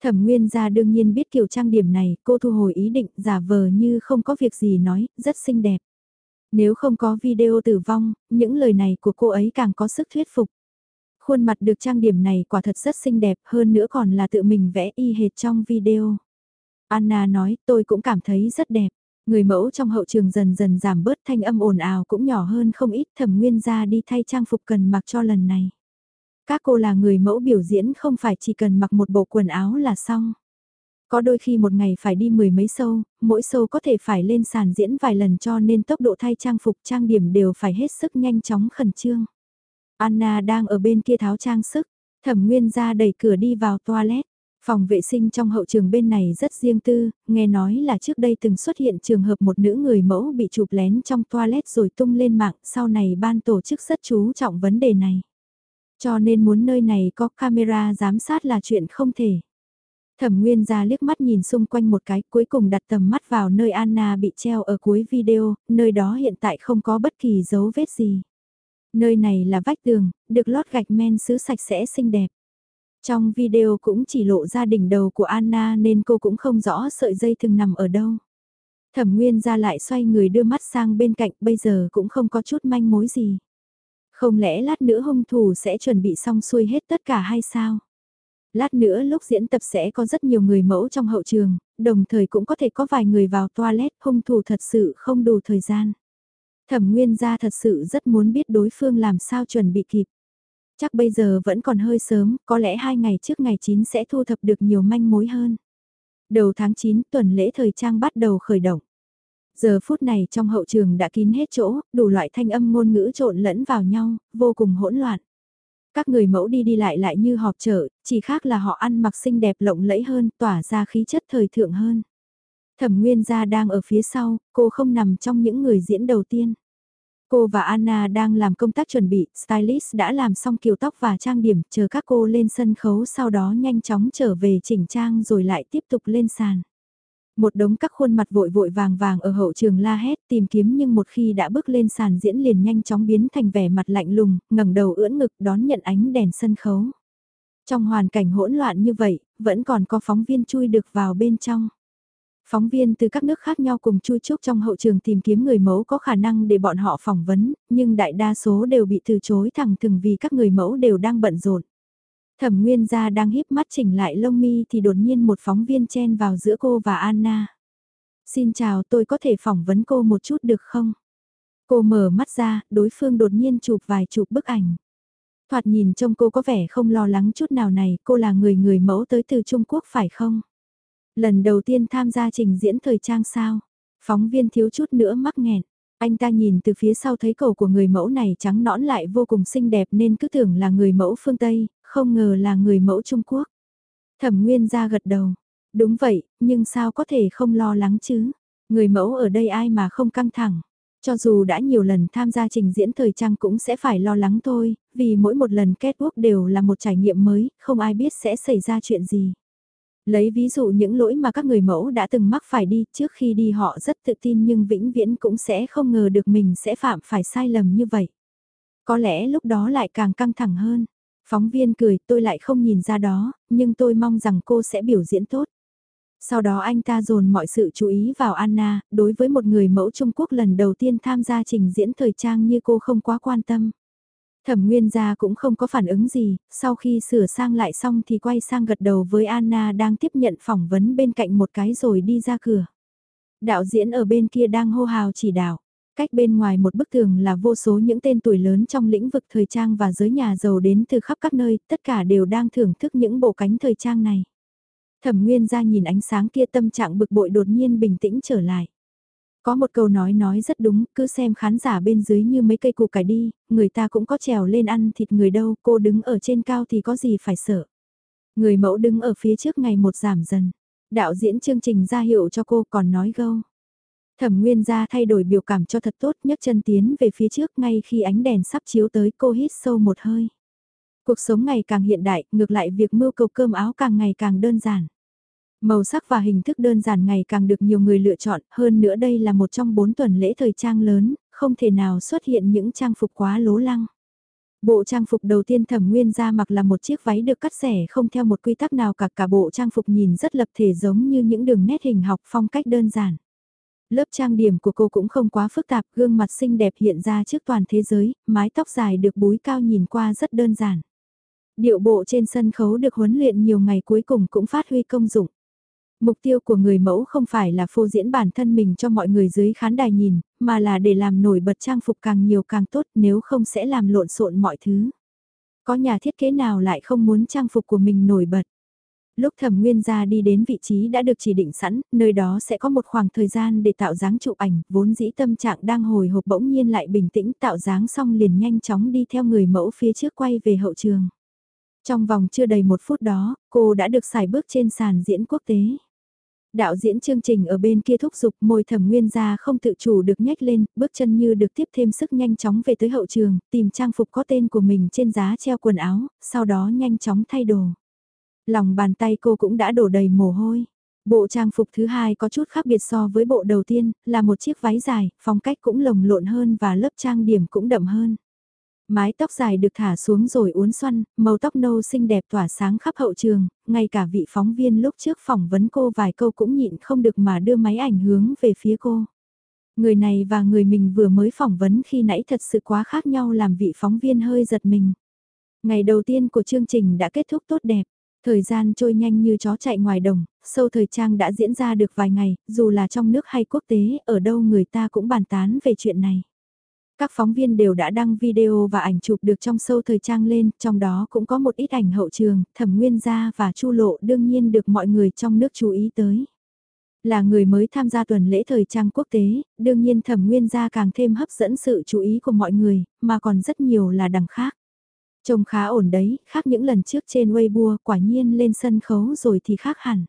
Thẩm Nguyên gia đương nhiên biết kiểu trang điểm này, cô thu hồi ý định giả vờ như không có việc gì nói, rất xinh đẹp. Nếu không có video tử vong, những lời này của cô ấy càng có sức thuyết phục. Khuôn mặt được trang điểm này quả thật rất xinh đẹp hơn nữa còn là tự mình vẽ y hệt trong video. Anna nói tôi cũng cảm thấy rất đẹp. Người mẫu trong hậu trường dần dần giảm bớt thanh âm ồn ào cũng nhỏ hơn không ít thẩm nguyên ra đi thay trang phục cần mặc cho lần này. Các cô là người mẫu biểu diễn không phải chỉ cần mặc một bộ quần áo là xong. Có đôi khi một ngày phải đi mười mấy sâu, mỗi sâu có thể phải lên sàn diễn vài lần cho nên tốc độ thay trang phục trang điểm đều phải hết sức nhanh chóng khẩn trương. Anna đang ở bên kia tháo trang sức, thẩm nguyên ra đẩy cửa đi vào toilet. Phòng vệ sinh trong hậu trường bên này rất riêng tư, nghe nói là trước đây từng xuất hiện trường hợp một nữ người mẫu bị chụp lén trong toilet rồi tung lên mạng, sau này ban tổ chức rất chú trọng vấn đề này. Cho nên muốn nơi này có camera giám sát là chuyện không thể. Thẩm Nguyên ra liếc mắt nhìn xung quanh một cái cuối cùng đặt tầm mắt vào nơi Anna bị treo ở cuối video, nơi đó hiện tại không có bất kỳ dấu vết gì. Nơi này là vách tường, được lót gạch men sứ sạch sẽ xinh đẹp. Trong video cũng chỉ lộ ra đỉnh đầu của Anna nên cô cũng không rõ sợi dây thường nằm ở đâu. Thẩm Nguyên ra lại xoay người đưa mắt sang bên cạnh bây giờ cũng không có chút manh mối gì. Không lẽ lát nữa hung thủ sẽ chuẩn bị xong xuôi hết tất cả hay sao? Lát nữa lúc diễn tập sẽ có rất nhiều người mẫu trong hậu trường, đồng thời cũng có thể có vài người vào toilet hung thủ thật sự không đủ thời gian. Thẩm Nguyên gia thật sự rất muốn biết đối phương làm sao chuẩn bị kịp. Chắc bây giờ vẫn còn hơi sớm, có lẽ hai ngày trước ngày 9 sẽ thu thập được nhiều manh mối hơn. Đầu tháng 9 tuần lễ thời trang bắt đầu khởi động. Giờ phút này trong hậu trường đã kín hết chỗ, đủ loại thanh âm ngôn ngữ trộn lẫn vào nhau, vô cùng hỗn loạn. Các người mẫu đi đi lại lại như họp chợ, chỉ khác là họ ăn mặc xinh đẹp lộng lẫy hơn, tỏa ra khí chất thời thượng hơn. Thẩm Nguyên gia đang ở phía sau, cô không nằm trong những người diễn đầu tiên. Cô và Anna đang làm công tác chuẩn bị, stylist đã làm xong kiểu tóc và trang điểm, chờ các cô lên sân khấu sau đó nhanh chóng trở về chỉnh trang rồi lại tiếp tục lên sàn. Một đống các khuôn mặt vội vội vàng vàng ở hậu trường la hét tìm kiếm nhưng một khi đã bước lên sàn diễn liền nhanh chóng biến thành vẻ mặt lạnh lùng, ngẩng đầu ưỡn ngực đón nhận ánh đèn sân khấu. Trong hoàn cảnh hỗn loạn như vậy, vẫn còn có phóng viên chui được vào bên trong. Phóng viên từ các nước khác nhau cùng chui chúc trong hậu trường tìm kiếm người mẫu có khả năng để bọn họ phỏng vấn, nhưng đại đa số đều bị từ chối thẳng thừng vì các người mẫu đều đang bận rộn. Thẩm Nguyên gia đang híp mắt chỉnh lại lông mi thì đột nhiên một phóng viên chen vào giữa cô và Anna. Xin chào tôi có thể phỏng vấn cô một chút được không? Cô mở mắt ra, đối phương đột nhiên chụp vài chụp bức ảnh. Thoạt nhìn trông cô có vẻ không lo lắng chút nào này, cô là người người mẫu tới từ Trung Quốc phải không? Lần đầu tiên tham gia trình diễn thời trang sao? Phóng viên thiếu chút nữa mắc nghẹn. Anh ta nhìn từ phía sau thấy cầu của người mẫu này trắng nõn lại vô cùng xinh đẹp nên cứ tưởng là người mẫu phương Tây, không ngờ là người mẫu Trung Quốc. Thẩm Nguyên ra gật đầu. Đúng vậy, nhưng sao có thể không lo lắng chứ? Người mẫu ở đây ai mà không căng thẳng. Cho dù đã nhiều lần tham gia trình diễn thời trang cũng sẽ phải lo lắng thôi, vì mỗi một lần kết quốc đều là một trải nghiệm mới, không ai biết sẽ xảy ra chuyện gì. Lấy ví dụ những lỗi mà các người mẫu đã từng mắc phải đi, trước khi đi họ rất tự tin nhưng vĩnh viễn cũng sẽ không ngờ được mình sẽ phạm phải sai lầm như vậy. Có lẽ lúc đó lại càng căng thẳng hơn. Phóng viên cười tôi lại không nhìn ra đó, nhưng tôi mong rằng cô sẽ biểu diễn tốt. Sau đó anh ta dồn mọi sự chú ý vào Anna, đối với một người mẫu Trung Quốc lần đầu tiên tham gia trình diễn thời trang như cô không quá quan tâm. Thẩm Nguyên gia cũng không có phản ứng gì, sau khi sửa sang lại xong thì quay sang gật đầu với Anna đang tiếp nhận phỏng vấn bên cạnh một cái rồi đi ra cửa. Đạo diễn ở bên kia đang hô hào chỉ đạo. Cách bên ngoài một bức tường là vô số những tên tuổi lớn trong lĩnh vực thời trang và giới nhà giàu đến từ khắp các nơi, tất cả đều đang thưởng thức những bộ cánh thời trang này. Thẩm Nguyên ra nhìn ánh sáng kia tâm trạng bực bội đột nhiên bình tĩnh trở lại. Có một câu nói nói rất đúng, cứ xem khán giả bên dưới như mấy cây củ cải đi, người ta cũng có trèo lên ăn thịt người đâu, cô đứng ở trên cao thì có gì phải sợ. Người mẫu đứng ở phía trước ngày một giảm dần. Đạo diễn chương trình ra hiệu cho cô còn nói gâu. Thẩm Nguyên ra thay đổi biểu cảm cho thật tốt nhấc chân tiến về phía trước ngay khi ánh đèn sắp chiếu tới cô hít sâu một hơi. Cuộc sống ngày càng hiện đại, ngược lại việc mưu cầu cơm áo càng ngày càng đơn giản. Màu sắc và hình thức đơn giản ngày càng được nhiều người lựa chọn, hơn nữa đây là một trong bốn tuần lễ thời trang lớn, không thể nào xuất hiện những trang phục quá lố lăng. Bộ trang phục đầu tiên thẩm nguyên ra mặc là một chiếc váy được cắt xẻ không theo một quy tắc nào cả cả bộ trang phục nhìn rất lập thể giống như những đường nét hình học phong cách đơn giản. Lớp trang điểm của cô cũng không quá phức tạp, gương mặt xinh đẹp hiện ra trước toàn thế giới, mái tóc dài được búi cao nhìn qua rất đơn giản. Điệu bộ trên sân khấu được huấn luyện nhiều ngày cuối cùng cũng phát huy công dụng. Mục tiêu của người mẫu không phải là phô diễn bản thân mình cho mọi người dưới khán đài nhìn, mà là để làm nổi bật trang phục càng nhiều càng tốt nếu không sẽ làm lộn xộn mọi thứ. Có nhà thiết kế nào lại không muốn trang phục của mình nổi bật. Lúc thẩm nguyên gia đi đến vị trí đã được chỉ định sẵn, nơi đó sẽ có một khoảng thời gian để tạo dáng chụp ảnh, vốn dĩ tâm trạng đang hồi hộp bỗng nhiên lại bình tĩnh tạo dáng xong liền nhanh chóng đi theo người mẫu phía trước quay về hậu trường. Trong vòng chưa đầy một phút đó, cô đã được xài bước trên sàn diễn quốc tế. Đạo diễn chương trình ở bên kia thúc giục môi thẩm nguyên ra không tự chủ được nhếch lên, bước chân như được tiếp thêm sức nhanh chóng về tới hậu trường, tìm trang phục có tên của mình trên giá treo quần áo, sau đó nhanh chóng thay đồ. Lòng bàn tay cô cũng đã đổ đầy mồ hôi. Bộ trang phục thứ hai có chút khác biệt so với bộ đầu tiên, là một chiếc váy dài, phong cách cũng lồng lộn hơn và lớp trang điểm cũng đậm hơn. Mái tóc dài được thả xuống rồi uốn xoăn, màu tóc nâu xinh đẹp tỏa sáng khắp hậu trường, ngay cả vị phóng viên lúc trước phỏng vấn cô vài câu cũng nhịn không được mà đưa máy ảnh hướng về phía cô. Người này và người mình vừa mới phỏng vấn khi nãy thật sự quá khác nhau làm vị phóng viên hơi giật mình. Ngày đầu tiên của chương trình đã kết thúc tốt đẹp. Thời gian trôi nhanh như chó chạy ngoài đồng, sâu thời trang đã diễn ra được vài ngày, dù là trong nước hay quốc tế, ở đâu người ta cũng bàn tán về chuyện này. Các phóng viên đều đã đăng video và ảnh chụp được trong sâu thời trang lên, trong đó cũng có một ít ảnh hậu trường, thẩm nguyên gia và chu lộ đương nhiên được mọi người trong nước chú ý tới. Là người mới tham gia tuần lễ thời trang quốc tế, đương nhiên thẩm nguyên gia càng thêm hấp dẫn sự chú ý của mọi người, mà còn rất nhiều là đằng khác. Trông khá ổn đấy, khác những lần trước trên Weibo quả nhiên lên sân khấu rồi thì khác hẳn.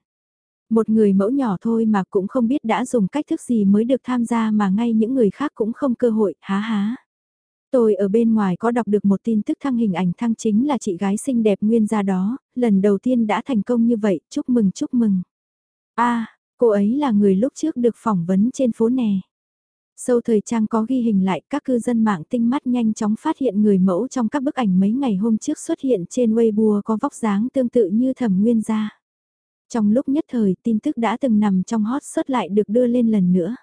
Một người mẫu nhỏ thôi mà cũng không biết đã dùng cách thức gì mới được tham gia mà ngay những người khác cũng không cơ hội, há há. Tôi ở bên ngoài có đọc được một tin tức thăng hình ảnh thăng chính là chị gái xinh đẹp nguyên gia đó, lần đầu tiên đã thành công như vậy, chúc mừng chúc mừng. a cô ấy là người lúc trước được phỏng vấn trên phố nè. Sâu thời trang có ghi hình lại các cư dân mạng tinh mắt nhanh chóng phát hiện người mẫu trong các bức ảnh mấy ngày hôm trước xuất hiện trên Weibo có vóc dáng tương tự như thẩm nguyên gia. Trong lúc nhất thời tin tức đã từng nằm trong hot xuất lại được đưa lên lần nữa.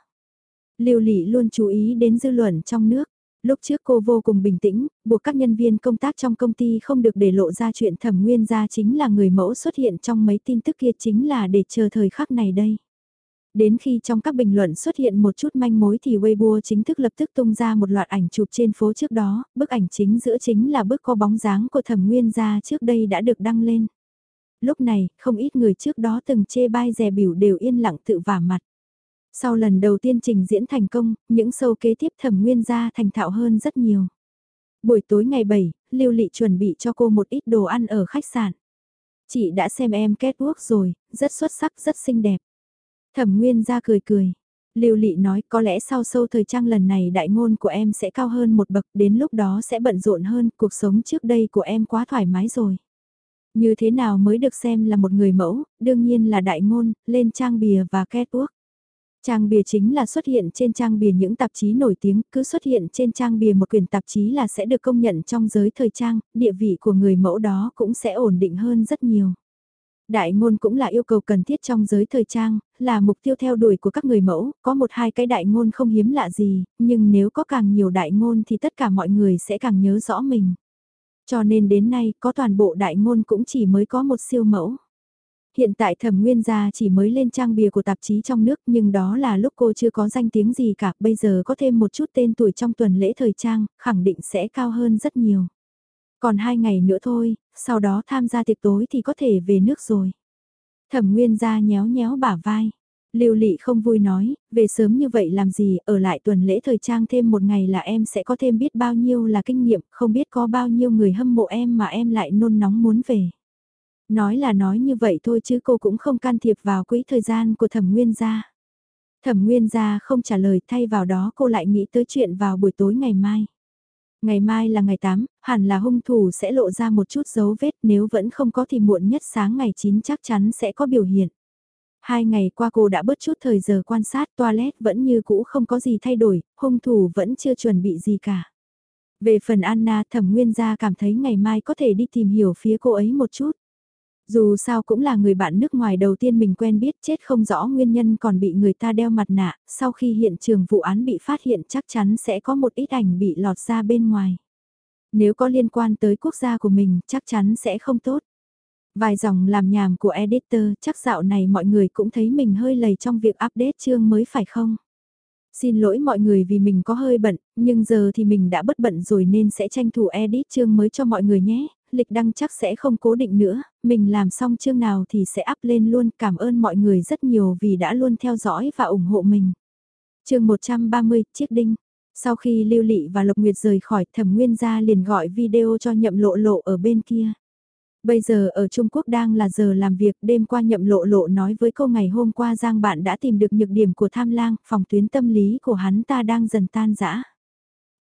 Lưu Lị luôn chú ý đến dư luận trong nước. Lúc trước cô vô cùng bình tĩnh, buộc các nhân viên công tác trong công ty không được để lộ ra chuyện thẩm nguyên gia chính là người mẫu xuất hiện trong mấy tin tức kia chính là để chờ thời khắc này đây. Đến khi trong các bình luận xuất hiện một chút manh mối thì Weibo chính thức lập tức tung ra một loạt ảnh chụp trên phố trước đó, bức ảnh chính giữa chính là bức có bóng dáng của thẩm nguyên gia trước đây đã được đăng lên. Lúc này, không ít người trước đó từng chê bai rè biểu đều yên lặng tự vả mặt. Sau lần đầu tiên trình diễn thành công, những sâu kế tiếp thẩm nguyên gia thành thạo hơn rất nhiều. Buổi tối ngày 7, Lưu Lị chuẩn bị cho cô một ít đồ ăn ở khách sạn. Chị đã xem em kết quốc rồi, rất xuất sắc, rất xinh đẹp. Thẩm Nguyên ra cười cười. Lưu Lị nói có lẽ sau sâu thời trang lần này đại ngôn của em sẽ cao hơn một bậc, đến lúc đó sẽ bận rộn hơn, cuộc sống trước đây của em quá thoải mái rồi. Như thế nào mới được xem là một người mẫu, đương nhiên là đại ngôn, lên trang bìa và catwalk. Trang bìa chính là xuất hiện trên trang bìa những tạp chí nổi tiếng, cứ xuất hiện trên trang bìa một quyển tạp chí là sẽ được công nhận trong giới thời trang, địa vị của người mẫu đó cũng sẽ ổn định hơn rất nhiều. Đại ngôn cũng là yêu cầu cần thiết trong giới thời trang, là mục tiêu theo đuổi của các người mẫu, có một hai cái đại ngôn không hiếm lạ gì, nhưng nếu có càng nhiều đại ngôn thì tất cả mọi người sẽ càng nhớ rõ mình. Cho nên đến nay có toàn bộ đại ngôn cũng chỉ mới có một siêu mẫu. Hiện tại thẩm nguyên gia chỉ mới lên trang bìa của tạp chí trong nước nhưng đó là lúc cô chưa có danh tiếng gì cả, bây giờ có thêm một chút tên tuổi trong tuần lễ thời trang, khẳng định sẽ cao hơn rất nhiều. Còn hai ngày nữa thôi, sau đó tham gia tiệc tối thì có thể về nước rồi. Thẩm Nguyên gia nhéo nhéo bả vai. Lưu Lị không vui nói, về sớm như vậy làm gì, ở lại tuần lễ thời trang thêm một ngày là em sẽ có thêm biết bao nhiêu là kinh nghiệm, không biết có bao nhiêu người hâm mộ em mà em lại nôn nóng muốn về. Nói là nói như vậy thôi chứ cô cũng không can thiệp vào quỹ thời gian của thẩm nguyên gia. Thẩm nguyên gia không trả lời thay vào đó cô lại nghĩ tới chuyện vào buổi tối ngày mai. Ngày mai là ngày 8, hẳn là hung thủ sẽ lộ ra một chút dấu vết nếu vẫn không có thì muộn nhất sáng ngày 9 chắc chắn sẽ có biểu hiện. Hai ngày qua cô đã bớt chút thời giờ quan sát toilet vẫn như cũ không có gì thay đổi, hung thủ vẫn chưa chuẩn bị gì cả. Về phần Anna thẩm nguyên gia cảm thấy ngày mai có thể đi tìm hiểu phía cô ấy một chút. Dù sao cũng là người bạn nước ngoài đầu tiên mình quen biết chết không rõ nguyên nhân còn bị người ta đeo mặt nạ, sau khi hiện trường vụ án bị phát hiện chắc chắn sẽ có một ít ảnh bị lọt ra bên ngoài. Nếu có liên quan tới quốc gia của mình chắc chắn sẽ không tốt. Vài dòng làm nhàm của editor chắc dạo này mọi người cũng thấy mình hơi lầy trong việc update chương mới phải không? Xin lỗi mọi người vì mình có hơi bận, nhưng giờ thì mình đã bất bận rồi nên sẽ tranh thủ edit chương mới cho mọi người nhé. Lịch đăng chắc sẽ không cố định nữa, mình làm xong chương nào thì sẽ up lên luôn. Cảm ơn mọi người rất nhiều vì đã luôn theo dõi và ủng hộ mình. chương 130, Chiếc Đinh. Sau khi Lưu Lị và Lộc Nguyệt rời khỏi thẩm nguyên gia liền gọi video cho nhậm lộ lộ ở bên kia. Bây giờ ở Trung Quốc đang là giờ làm việc, đêm qua nhậm lộ lộ nói với cô ngày hôm qua Giang bạn đã tìm được nhược điểm của tham lang, phòng tuyến tâm lý của hắn ta đang dần tan rã.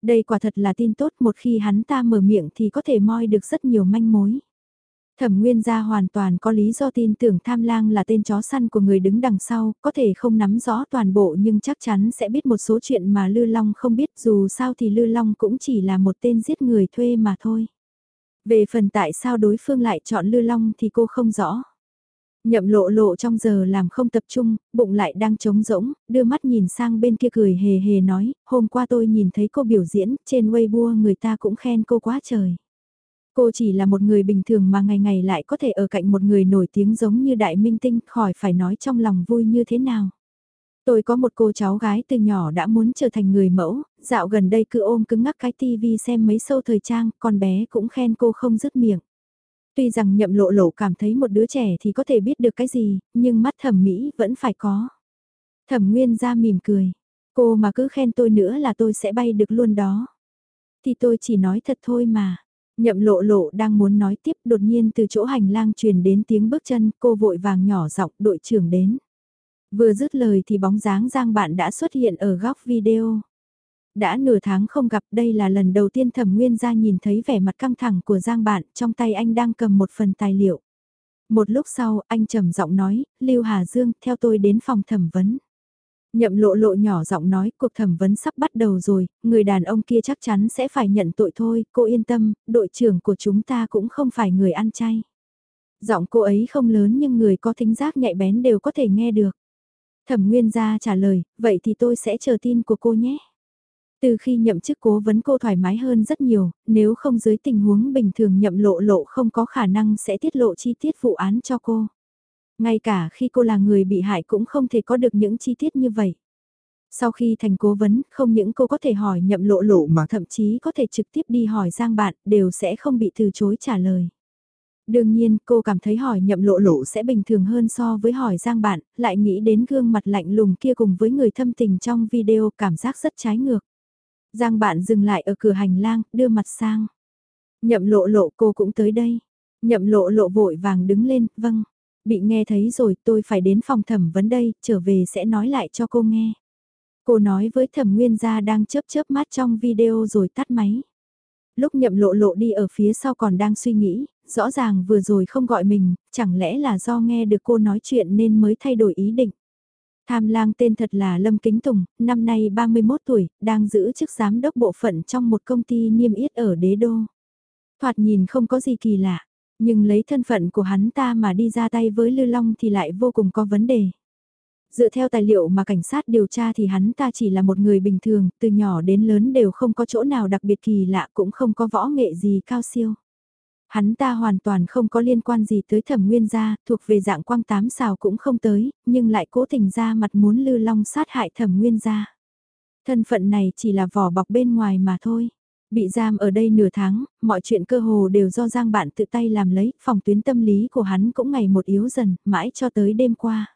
Đây quả thật là tin tốt một khi hắn ta mở miệng thì có thể moi được rất nhiều manh mối. Thẩm Nguyên gia hoàn toàn có lý do tin tưởng Tham Lang là tên chó săn của người đứng đằng sau, có thể không nắm rõ toàn bộ nhưng chắc chắn sẽ biết một số chuyện mà Lư Long không biết dù sao thì Lư Long cũng chỉ là một tên giết người thuê mà thôi. Về phần tại sao đối phương lại chọn Lư Long thì cô không rõ. Nhậm lộ lộ trong giờ làm không tập trung, bụng lại đang trống rỗng, đưa mắt nhìn sang bên kia cười hề hề nói, hôm qua tôi nhìn thấy cô biểu diễn, trên Weibo người ta cũng khen cô quá trời. Cô chỉ là một người bình thường mà ngày ngày lại có thể ở cạnh một người nổi tiếng giống như đại minh tinh, khỏi phải nói trong lòng vui như thế nào. Tôi có một cô cháu gái từ nhỏ đã muốn trở thành người mẫu, dạo gần đây cứ ôm cứng ngắc cái tivi xem mấy sâu thời trang, con bé cũng khen cô không dứt miệng. Tuy rằng nhậm lộ lộ cảm thấy một đứa trẻ thì có thể biết được cái gì, nhưng mắt thẩm mỹ vẫn phải có. Thẩm nguyên ra mỉm cười, cô mà cứ khen tôi nữa là tôi sẽ bay được luôn đó. Thì tôi chỉ nói thật thôi mà. Nhậm lộ lộ đang muốn nói tiếp đột nhiên từ chỗ hành lang truyền đến tiếng bước chân cô vội vàng nhỏ giọng đội trưởng đến. Vừa dứt lời thì bóng dáng Giang bạn đã xuất hiện ở góc video. Đã nửa tháng không gặp đây là lần đầu tiên thẩm nguyên ra nhìn thấy vẻ mặt căng thẳng của Giang bạn trong tay anh đang cầm một phần tài liệu. Một lúc sau anh trầm giọng nói, Lưu Hà Dương theo tôi đến phòng thẩm vấn. Nhậm lộ lộ nhỏ giọng nói cuộc thẩm vấn sắp bắt đầu rồi, người đàn ông kia chắc chắn sẽ phải nhận tội thôi, cô yên tâm, đội trưởng của chúng ta cũng không phải người ăn chay. Giọng cô ấy không lớn nhưng người có thính giác nhạy bén đều có thể nghe được. Thẩm Nguyên gia trả lời, vậy thì tôi sẽ chờ tin của cô nhé. Từ khi nhậm chức cố vấn cô thoải mái hơn rất nhiều, nếu không dưới tình huống bình thường nhậm lộ lộ không có khả năng sẽ tiết lộ chi tiết vụ án cho cô. Ngay cả khi cô là người bị hại cũng không thể có được những chi tiết như vậy. Sau khi thành cố vấn, không những cô có thể hỏi nhậm lộ lộ mà thậm chí có thể trực tiếp đi hỏi Giang bạn, đều sẽ không bị từ chối trả lời. Đương nhiên, cô cảm thấy hỏi nhậm lộ lộ sẽ bình thường hơn so với hỏi Giang bạn, lại nghĩ đến gương mặt lạnh lùng kia cùng với người thâm tình trong video cảm giác rất trái ngược. Giang bạn dừng lại ở cửa hành lang, đưa mặt sang. Nhậm lộ lộ cô cũng tới đây. Nhậm lộ lộ vội vàng đứng lên, vâng. Bị nghe thấy rồi tôi phải đến phòng thẩm vấn đây, trở về sẽ nói lại cho cô nghe. Cô nói với thẩm nguyên gia đang chớp chớp mắt trong video rồi tắt máy. Lúc nhậm lộ lộ đi ở phía sau còn đang suy nghĩ, rõ ràng vừa rồi không gọi mình, chẳng lẽ là do nghe được cô nói chuyện nên mới thay đổi ý định. Tham lang tên thật là Lâm Kính Tùng, năm nay 31 tuổi, đang giữ chức giám đốc bộ phận trong một công ty niêm yết ở đế đô. Thoạt nhìn không có gì kỳ lạ, nhưng lấy thân phận của hắn ta mà đi ra tay với Lư Long thì lại vô cùng có vấn đề. Dựa theo tài liệu mà cảnh sát điều tra thì hắn ta chỉ là một người bình thường, từ nhỏ đến lớn đều không có chỗ nào đặc biệt kỳ lạ cũng không có võ nghệ gì cao siêu. Hắn ta hoàn toàn không có liên quan gì tới thẩm nguyên gia, thuộc về dạng quang tám xào cũng không tới, nhưng lại cố tình ra mặt muốn lư long sát hại thẩm nguyên gia. Thân phận này chỉ là vỏ bọc bên ngoài mà thôi. Bị giam ở đây nửa tháng, mọi chuyện cơ hồ đều do Giang bạn tự tay làm lấy, phòng tuyến tâm lý của hắn cũng ngày một yếu dần, mãi cho tới đêm qua.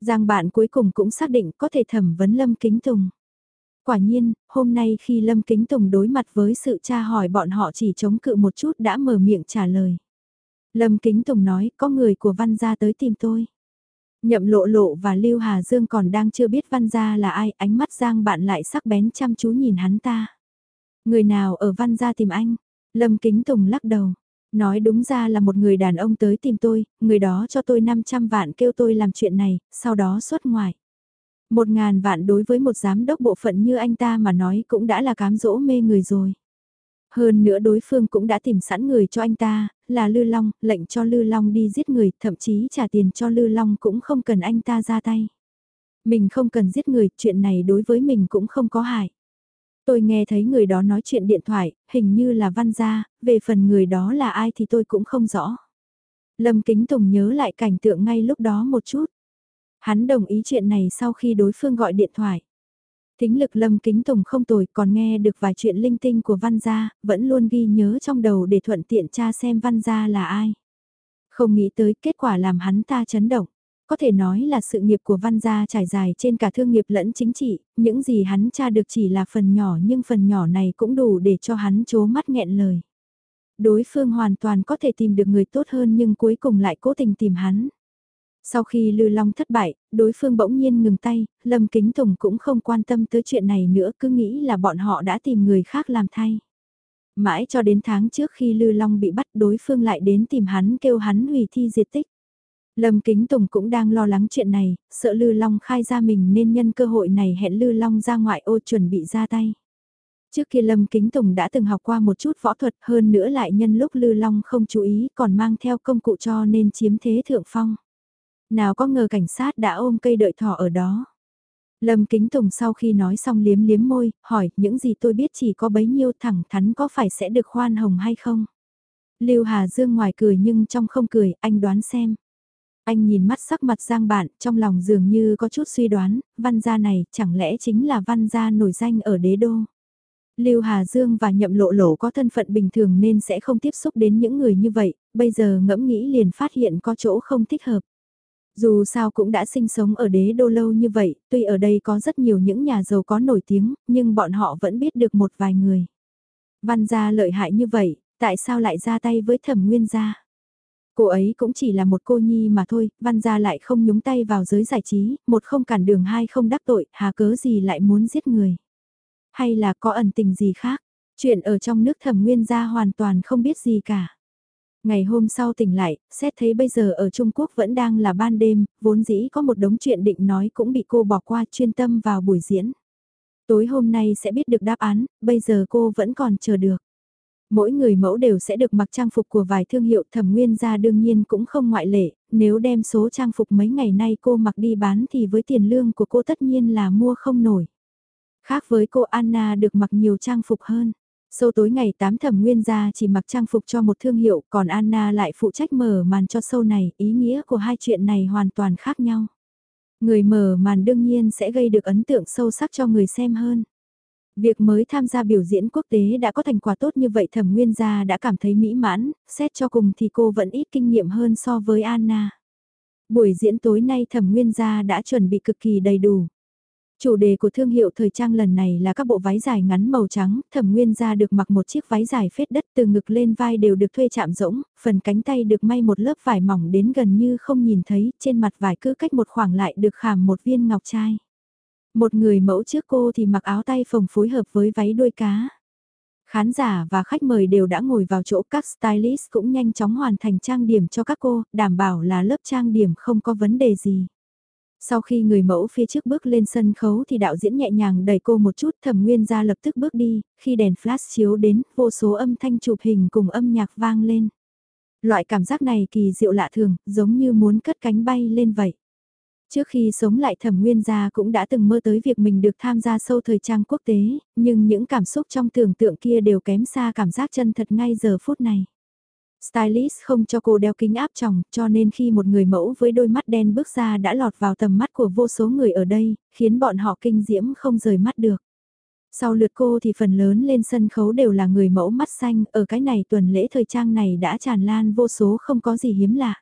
Giang bạn cuối cùng cũng xác định có thể thẩm vấn Lâm Kính Tùng. Quả nhiên, hôm nay khi Lâm Kính Tùng đối mặt với sự tra hỏi bọn họ chỉ chống cự một chút đã mở miệng trả lời. Lâm Kính Tùng nói, có người của Văn Gia tới tìm tôi. Nhậm lộ lộ và Lưu Hà Dương còn đang chưa biết Văn Gia là ai, ánh mắt Giang bạn lại sắc bén chăm chú nhìn hắn ta. Người nào ở Văn Gia tìm anh? Lâm Kính Tùng lắc đầu. Nói đúng ra là một người đàn ông tới tìm tôi, người đó cho tôi 500 vạn kêu tôi làm chuyện này, sau đó xuất ngoại một ngàn vạn đối với một giám đốc bộ phận như anh ta mà nói cũng đã là cám dỗ mê người rồi. Hơn nữa đối phương cũng đã tìm sẵn người cho anh ta, là Lư Long, lệnh cho Lư Long đi giết người, thậm chí trả tiền cho Lư Long cũng không cần anh ta ra tay. Mình không cần giết người, chuyện này đối với mình cũng không có hại. Tôi nghe thấy người đó nói chuyện điện thoại, hình như là văn gia, về phần người đó là ai thì tôi cũng không rõ. Lâm Kính Tùng nhớ lại cảnh tượng ngay lúc đó một chút. Hắn đồng ý chuyện này sau khi đối phương gọi điện thoại. Tính lực Lâm Kính Tùng không tồi còn nghe được vài chuyện linh tinh của Văn Gia, vẫn luôn ghi nhớ trong đầu để thuận tiện tra xem Văn Gia là ai. Không nghĩ tới kết quả làm hắn ta chấn động. Có thể nói là sự nghiệp của Văn Gia trải dài trên cả thương nghiệp lẫn chính trị, những gì hắn tra được chỉ là phần nhỏ nhưng phần nhỏ này cũng đủ để cho hắn chố mắt nghẹn lời. Đối phương hoàn toàn có thể tìm được người tốt hơn nhưng cuối cùng lại cố tình tìm hắn. Sau khi Lư Long thất bại, đối phương bỗng nhiên ngừng tay, Lâm Kính Tùng cũng không quan tâm tới chuyện này nữa cứ nghĩ là bọn họ đã tìm người khác làm thay. Mãi cho đến tháng trước khi Lư Long bị bắt đối phương lại đến tìm hắn kêu hắn hủy thi diệt tích. Lâm Kính Tùng cũng đang lo lắng chuyện này, sợ Lư Long khai ra mình nên nhân cơ hội này hẹn Lư Long ra ngoại ô chuẩn bị ra tay. Trước kia Lâm Kính Tùng đã từng học qua một chút võ thuật hơn nữa lại nhân lúc Lư Long không chú ý còn mang theo công cụ cho nên chiếm thế thượng phong. Nào có ngờ cảnh sát đã ôm cây đợi thỏ ở đó. Lâm Kính Tùng sau khi nói xong liếm liếm môi, hỏi những gì tôi biết chỉ có bấy nhiêu thẳng thắn có phải sẽ được khoan hồng hay không? Lưu Hà Dương ngoài cười nhưng trong không cười, anh đoán xem. Anh nhìn mắt sắc mặt Giang Bạn, trong lòng dường như có chút suy đoán, văn gia này chẳng lẽ chính là văn gia nổi danh ở đế đô. Lưu Hà Dương và Nhậm Lộ Lộ có thân phận bình thường nên sẽ không tiếp xúc đến những người như vậy, bây giờ ngẫm nghĩ liền phát hiện có chỗ không thích hợp. Dù sao cũng đã sinh sống ở đế đô lâu như vậy, tuy ở đây có rất nhiều những nhà giàu có nổi tiếng, nhưng bọn họ vẫn biết được một vài người. Văn gia lợi hại như vậy, tại sao lại ra tay với thẩm nguyên gia? Cô ấy cũng chỉ là một cô nhi mà thôi, văn gia lại không nhúng tay vào giới giải trí, một không cản đường hai không đắc tội, hà cớ gì lại muốn giết người. Hay là có ẩn tình gì khác, chuyện ở trong nước thẩm nguyên gia hoàn toàn không biết gì cả. Ngày hôm sau tỉnh lại, xét thấy bây giờ ở Trung Quốc vẫn đang là ban đêm, vốn dĩ có một đống chuyện định nói cũng bị cô bỏ qua chuyên tâm vào buổi diễn. Tối hôm nay sẽ biết được đáp án, bây giờ cô vẫn còn chờ được. Mỗi người mẫu đều sẽ được mặc trang phục của vài thương hiệu thẩm nguyên ra đương nhiên cũng không ngoại lệ, nếu đem số trang phục mấy ngày nay cô mặc đi bán thì với tiền lương của cô tất nhiên là mua không nổi. Khác với cô Anna được mặc nhiều trang phục hơn. Sâu tối ngày 8 thẩm nguyên gia chỉ mặc trang phục cho một thương hiệu, còn Anna lại phụ trách mở màn cho sâu này, ý nghĩa của hai chuyện này hoàn toàn khác nhau. Người mở màn đương nhiên sẽ gây được ấn tượng sâu sắc cho người xem hơn. Việc mới tham gia biểu diễn quốc tế đã có thành quả tốt như vậy thẩm nguyên gia đã cảm thấy mỹ mãn, xét cho cùng thì cô vẫn ít kinh nghiệm hơn so với Anna. Buổi diễn tối nay thẩm nguyên gia đã chuẩn bị cực kỳ đầy đủ. Chủ đề của thương hiệu thời trang lần này là các bộ váy dài ngắn màu trắng, thẩm nguyên gia được mặc một chiếc váy dài phết đất từ ngực lên vai đều được thuê chạm rỗng, phần cánh tay được may một lớp vải mỏng đến gần như không nhìn thấy, trên mặt vải cứ cách một khoảng lại được khảm một viên ngọc trai. Một người mẫu trước cô thì mặc áo tay phồng phối hợp với váy đuôi cá. Khán giả và khách mời đều đã ngồi vào chỗ các stylist cũng nhanh chóng hoàn thành trang điểm cho các cô, đảm bảo là lớp trang điểm không có vấn đề gì. Sau khi người mẫu phía trước bước lên sân khấu thì đạo diễn nhẹ nhàng đẩy cô một chút thẩm nguyên ra lập tức bước đi, khi đèn flash chiếu đến, vô số âm thanh chụp hình cùng âm nhạc vang lên. Loại cảm giác này kỳ diệu lạ thường, giống như muốn cất cánh bay lên vậy. Trước khi sống lại thẩm nguyên gia cũng đã từng mơ tới việc mình được tham gia sâu thời trang quốc tế, nhưng những cảm xúc trong tưởng tượng kia đều kém xa cảm giác chân thật ngay giờ phút này. Stylist không cho cô đeo kính áp tròng, cho nên khi một người mẫu với đôi mắt đen bước ra đã lọt vào tầm mắt của vô số người ở đây, khiến bọn họ kinh diễm không rời mắt được. Sau lượt cô thì phần lớn lên sân khấu đều là người mẫu mắt xanh, ở cái này tuần lễ thời trang này đã tràn lan vô số không có gì hiếm lạ.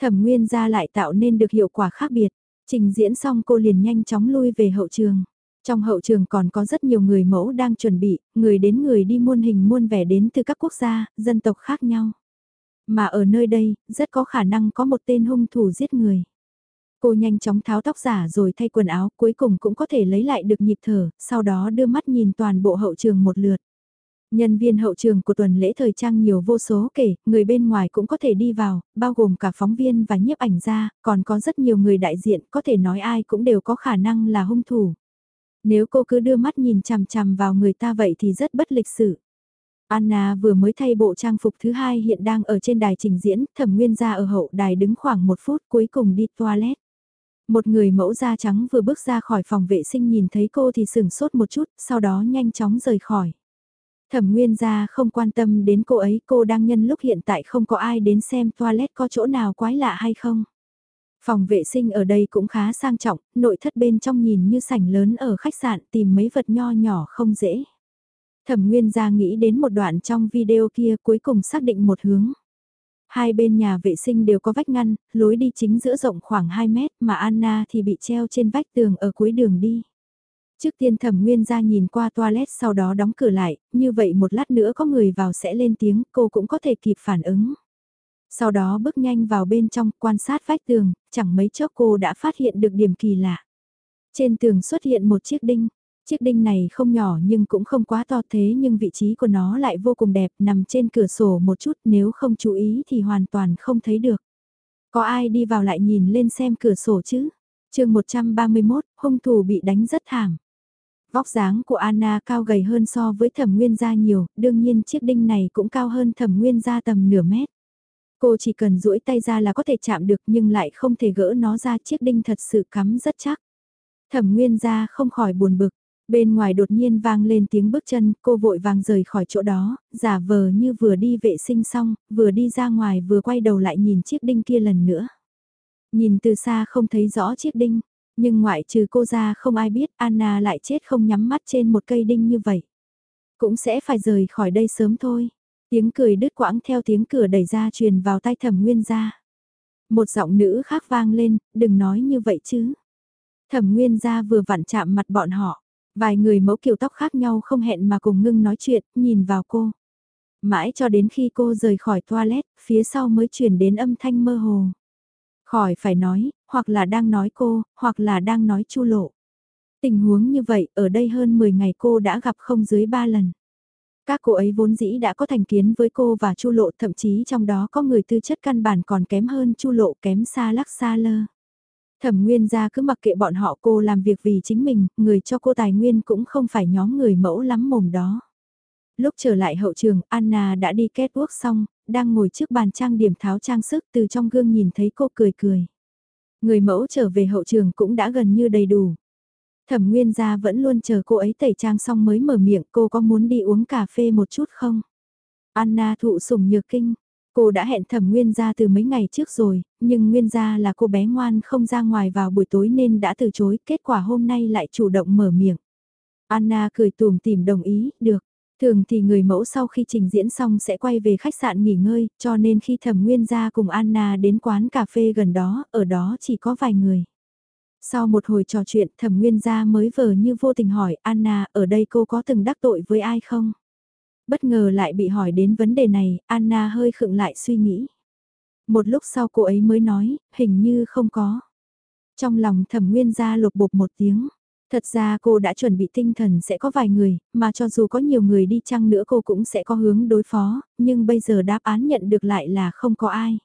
Thẩm Nguyên ra lại tạo nên được hiệu quả khác biệt. Trình diễn xong cô liền nhanh chóng lui về hậu trường. Trong hậu trường còn có rất nhiều người mẫu đang chuẩn bị, người đến người đi muôn hình muôn vẻ đến từ các quốc gia, dân tộc khác nhau. Mà ở nơi đây, rất có khả năng có một tên hung thủ giết người. Cô nhanh chóng tháo tóc giả rồi thay quần áo, cuối cùng cũng có thể lấy lại được nhịp thở, sau đó đưa mắt nhìn toàn bộ hậu trường một lượt. Nhân viên hậu trường của tuần lễ thời trang nhiều vô số kể, người bên ngoài cũng có thể đi vào, bao gồm cả phóng viên và nhiếp ảnh gia, còn có rất nhiều người đại diện, có thể nói ai cũng đều có khả năng là hung thủ. Nếu cô cứ đưa mắt nhìn chằm chằm vào người ta vậy thì rất bất lịch sự. Anna vừa mới thay bộ trang phục thứ hai hiện đang ở trên đài trình diễn, thẩm nguyên gia ở hậu đài đứng khoảng một phút cuối cùng đi toilet. Một người mẫu da trắng vừa bước ra khỏi phòng vệ sinh nhìn thấy cô thì sửng sốt một chút, sau đó nhanh chóng rời khỏi. Thẩm Nguyên gia không quan tâm đến cô ấy, cô đang nhân lúc hiện tại không có ai đến xem toilet có chỗ nào quái lạ hay không. Phòng vệ sinh ở đây cũng khá sang trọng, nội thất bên trong nhìn như sảnh lớn ở khách sạn tìm mấy vật nho nhỏ không dễ. Thẩm Nguyên gia nghĩ đến một đoạn trong video kia cuối cùng xác định một hướng. Hai bên nhà vệ sinh đều có vách ngăn, lối đi chính giữa rộng khoảng 2 mét mà Anna thì bị treo trên vách tường ở cuối đường đi. Trước tiên thẩm nguyên ra nhìn qua toilet sau đó đóng cửa lại, như vậy một lát nữa có người vào sẽ lên tiếng, cô cũng có thể kịp phản ứng. Sau đó bước nhanh vào bên trong quan sát vách tường, chẳng mấy chốc cô đã phát hiện được điểm kỳ lạ. Trên tường xuất hiện một chiếc đinh, Chiếc đinh này không nhỏ nhưng cũng không quá to thế nhưng vị trí của nó lại vô cùng đẹp nằm trên cửa sổ một chút nếu không chú ý thì hoàn toàn không thấy được. Có ai đi vào lại nhìn lên xem cửa sổ chứ? chương 131, hung thủ bị đánh rất thảm. Vóc dáng của Anna cao gầy hơn so với thẩm nguyên gia nhiều, đương nhiên chiếc đinh này cũng cao hơn thẩm nguyên gia tầm nửa mét. Cô chỉ cần duỗi tay ra là có thể chạm được nhưng lại không thể gỡ nó ra chiếc đinh thật sự cắm rất chắc. Thẩm nguyên gia không khỏi buồn bực, Bên ngoài đột nhiên vang lên tiếng bước chân, cô vội vàng rời khỏi chỗ đó, giả vờ như vừa đi vệ sinh xong, vừa đi ra ngoài vừa quay đầu lại nhìn chiếc đinh kia lần nữa. Nhìn từ xa không thấy rõ chiếc đinh, nhưng ngoại trừ cô ra không ai biết Anna lại chết không nhắm mắt trên một cây đinh như vậy. Cũng sẽ phải rời khỏi đây sớm thôi. Tiếng cười đứt quãng theo tiếng cửa đẩy ra truyền vào tai thẩm nguyên gia. Một giọng nữ khác vang lên, đừng nói như vậy chứ. Thẩm nguyên gia vừa vặn chạm mặt bọn họ. Vài người mẫu kiểu tóc khác nhau không hẹn mà cùng ngưng nói chuyện, nhìn vào cô. Mãi cho đến khi cô rời khỏi toilet, phía sau mới chuyển đến âm thanh mơ hồ. Khỏi phải nói, hoặc là đang nói cô, hoặc là đang nói chu lộ. Tình huống như vậy, ở đây hơn 10 ngày cô đã gặp không dưới 3 lần. Các cô ấy vốn dĩ đã có thành kiến với cô và Chu Lộ, thậm chí trong đó có người tư chất căn bản còn kém hơn Chu Lộ, kém xa lắc xa lơ. Thẩm Nguyên gia cứ mặc kệ bọn họ cô làm việc vì chính mình, người cho cô tài nguyên cũng không phải nhóm người mẫu lắm mồm đó. Lúc trở lại hậu trường, Anna đã đi kết quốc xong, đang ngồi trước bàn trang điểm tháo trang sức từ trong gương nhìn thấy cô cười cười. Người mẫu trở về hậu trường cũng đã gần như đầy đủ. Thẩm Nguyên gia vẫn luôn chờ cô ấy tẩy trang xong mới mở miệng cô có muốn đi uống cà phê một chút không? Anna thụ sủng nhược kinh, Cô đã hẹn thẩm Nguyên gia từ mấy ngày trước rồi, nhưng Nguyên gia là cô bé ngoan không ra ngoài vào buổi tối nên đã từ chối, kết quả hôm nay lại chủ động mở miệng. Anna cười tùm tìm đồng ý, được. Thường thì người mẫu sau khi trình diễn xong sẽ quay về khách sạn nghỉ ngơi, cho nên khi thẩm Nguyên gia cùng Anna đến quán cà phê gần đó, ở đó chỉ có vài người. Sau một hồi trò chuyện thẩm Nguyên gia mới vờ như vô tình hỏi Anna ở đây cô có từng đắc tội với ai không? Bất ngờ lại bị hỏi đến vấn đề này, Anna hơi khựng lại suy nghĩ. Một lúc sau cô ấy mới nói, hình như không có. Trong lòng thẩm nguyên ra lột bột một tiếng. Thật ra cô đã chuẩn bị tinh thần sẽ có vài người, mà cho dù có nhiều người đi chăng nữa cô cũng sẽ có hướng đối phó, nhưng bây giờ đáp án nhận được lại là không có ai.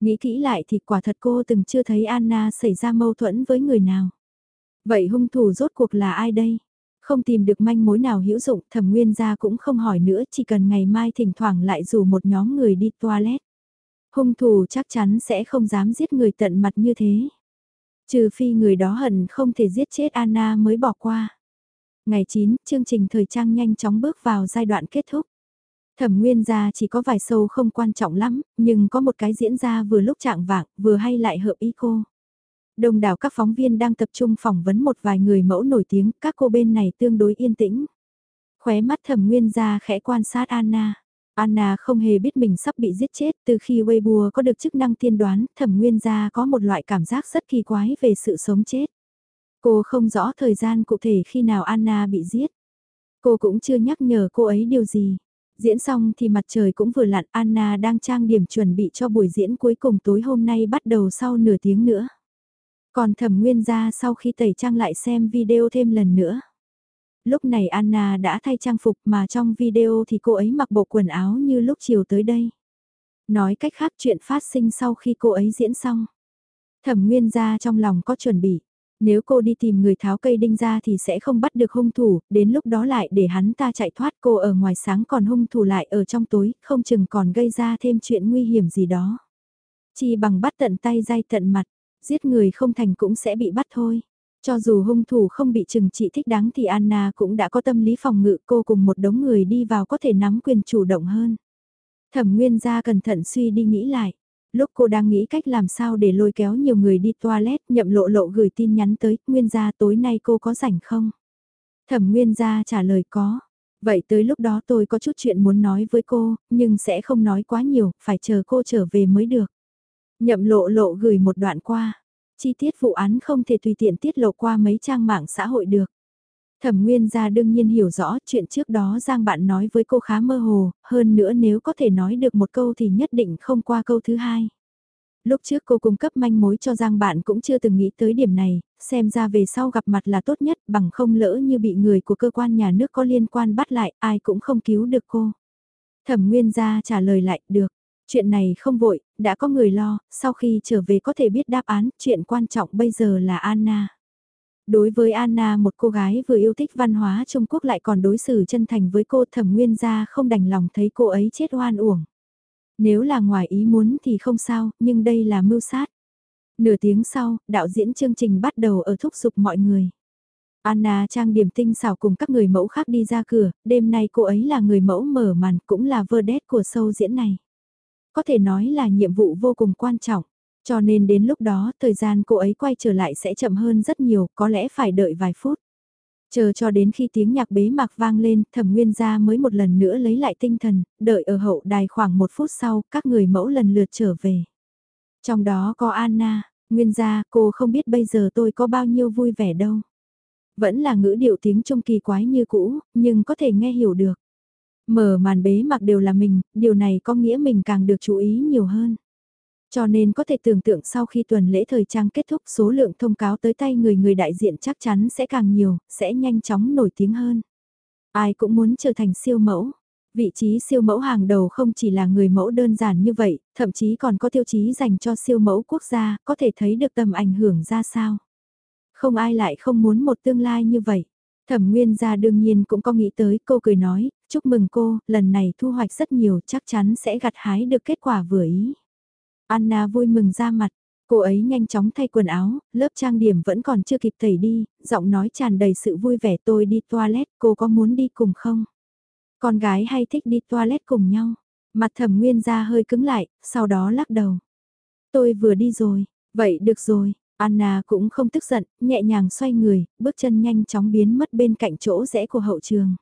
Nghĩ kỹ lại thì quả thật cô từng chưa thấy Anna xảy ra mâu thuẫn với người nào. Vậy hung thủ rốt cuộc là ai đây? Không tìm được manh mối nào hữu dụng, thẩm nguyên gia cũng không hỏi nữa, chỉ cần ngày mai thỉnh thoảng lại rủ một nhóm người đi toilet. Hung thủ chắc chắn sẽ không dám giết người tận mặt như thế. Trừ phi người đó hận không thể giết chết Anna mới bỏ qua. Ngày 9, chương trình thời trang nhanh chóng bước vào giai đoạn kết thúc. Thẩm nguyên gia chỉ có vài sâu không quan trọng lắm, nhưng có một cái diễn ra vừa lúc trạng vạng, vừa hay lại hợp ý cô. Đông đảo các phóng viên đang tập trung phỏng vấn một vài người mẫu nổi tiếng, các cô bên này tương đối yên tĩnh. Khóe mắt thẩm nguyên ra khẽ quan sát Anna. Anna không hề biết mình sắp bị giết chết từ khi Weibo có được chức năng tiên đoán, thẩm nguyên gia có một loại cảm giác rất kỳ quái về sự sống chết. Cô không rõ thời gian cụ thể khi nào Anna bị giết. Cô cũng chưa nhắc nhở cô ấy điều gì. Diễn xong thì mặt trời cũng vừa lặn Anna đang trang điểm chuẩn bị cho buổi diễn cuối cùng tối hôm nay bắt đầu sau nửa tiếng nữa. Còn thẩm nguyên ra sau khi tẩy trang lại xem video thêm lần nữa. Lúc này Anna đã thay trang phục mà trong video thì cô ấy mặc bộ quần áo như lúc chiều tới đây. Nói cách khác chuyện phát sinh sau khi cô ấy diễn xong. Thẩm nguyên ra trong lòng có chuẩn bị. Nếu cô đi tìm người tháo cây đinh ra thì sẽ không bắt được hung thủ, đến lúc đó lại để hắn ta chạy thoát cô ở ngoài sáng còn hung thủ lại ở trong tối, không chừng còn gây ra thêm chuyện nguy hiểm gì đó. Chỉ bằng bắt tận tay dai tận mặt, giết người không thành cũng sẽ bị bắt thôi. Cho dù hung thủ không bị trừng trị thích đáng thì Anna cũng đã có tâm lý phòng ngự cô cùng một đống người đi vào có thể nắm quyền chủ động hơn. Thẩm Nguyên gia cẩn thận suy đi nghĩ lại. Lúc cô đang nghĩ cách làm sao để lôi kéo nhiều người đi toilet, nhậm lộ lộ gửi tin nhắn tới, Nguyên gia tối nay cô có rảnh không? Thẩm Nguyên gia trả lời có. Vậy tới lúc đó tôi có chút chuyện muốn nói với cô, nhưng sẽ không nói quá nhiều, phải chờ cô trở về mới được. Nhậm lộ lộ gửi một đoạn qua. Chi tiết vụ án không thể tùy tiện tiết lộ qua mấy trang mạng xã hội được. Thẩm Nguyên gia đương nhiên hiểu rõ chuyện trước đó Giang bạn nói với cô khá mơ hồ, hơn nữa nếu có thể nói được một câu thì nhất định không qua câu thứ hai. Lúc trước cô cung cấp manh mối cho Giang bạn cũng chưa từng nghĩ tới điểm này, xem ra về sau gặp mặt là tốt nhất bằng không lỡ như bị người của cơ quan nhà nước có liên quan bắt lại ai cũng không cứu được cô. Thẩm Nguyên gia trả lời lại, được. Chuyện này không vội, đã có người lo, sau khi trở về có thể biết đáp án, chuyện quan trọng bây giờ là Anna. Đối với Anna một cô gái vừa yêu thích văn hóa Trung Quốc lại còn đối xử chân thành với cô thẩm nguyên gia không đành lòng thấy cô ấy chết oan uổng. Nếu là ngoài ý muốn thì không sao, nhưng đây là mưu sát. Nửa tiếng sau, đạo diễn chương trình bắt đầu ở thúc giục mọi người. Anna trang điểm tinh xảo cùng các người mẫu khác đi ra cửa, đêm nay cô ấy là người mẫu mở màn cũng là vơ đét của show diễn này. Có thể nói là nhiệm vụ vô cùng quan trọng. Cho nên đến lúc đó thời gian cô ấy quay trở lại sẽ chậm hơn rất nhiều, có lẽ phải đợi vài phút. Chờ cho đến khi tiếng nhạc bế mạc vang lên, thẩm nguyên gia mới một lần nữa lấy lại tinh thần, đợi ở hậu đài khoảng một phút sau, các người mẫu lần lượt trở về. Trong đó có Anna, nguyên gia, cô không biết bây giờ tôi có bao nhiêu vui vẻ đâu. Vẫn là ngữ điệu tiếng trung kỳ quái như cũ, nhưng có thể nghe hiểu được. Mở màn bế mạc đều là mình, điều này có nghĩa mình càng được chú ý nhiều hơn. Cho nên có thể tưởng tượng sau khi tuần lễ thời trang kết thúc số lượng thông cáo tới tay người người đại diện chắc chắn sẽ càng nhiều, sẽ nhanh chóng nổi tiếng hơn. Ai cũng muốn trở thành siêu mẫu. Vị trí siêu mẫu hàng đầu không chỉ là người mẫu đơn giản như vậy, thậm chí còn có tiêu chí dành cho siêu mẫu quốc gia, có thể thấy được tầm ảnh hưởng ra sao. Không ai lại không muốn một tương lai như vậy. Thẩm Nguyên gia đương nhiên cũng có nghĩ tới, cô cười nói, chúc mừng cô, lần này thu hoạch rất nhiều, chắc chắn sẽ gặt hái được kết quả vừa ý. Anna vui mừng ra mặt, cô ấy nhanh chóng thay quần áo, lớp trang điểm vẫn còn chưa kịp tẩy đi, giọng nói tràn đầy sự vui vẻ tôi đi toilet, cô có muốn đi cùng không? Con gái hay thích đi toilet cùng nhau? Mặt thẩm nguyên ra hơi cứng lại, sau đó lắc đầu. Tôi vừa đi rồi, vậy được rồi, Anna cũng không tức giận, nhẹ nhàng xoay người, bước chân nhanh chóng biến mất bên cạnh chỗ rẽ của hậu trường.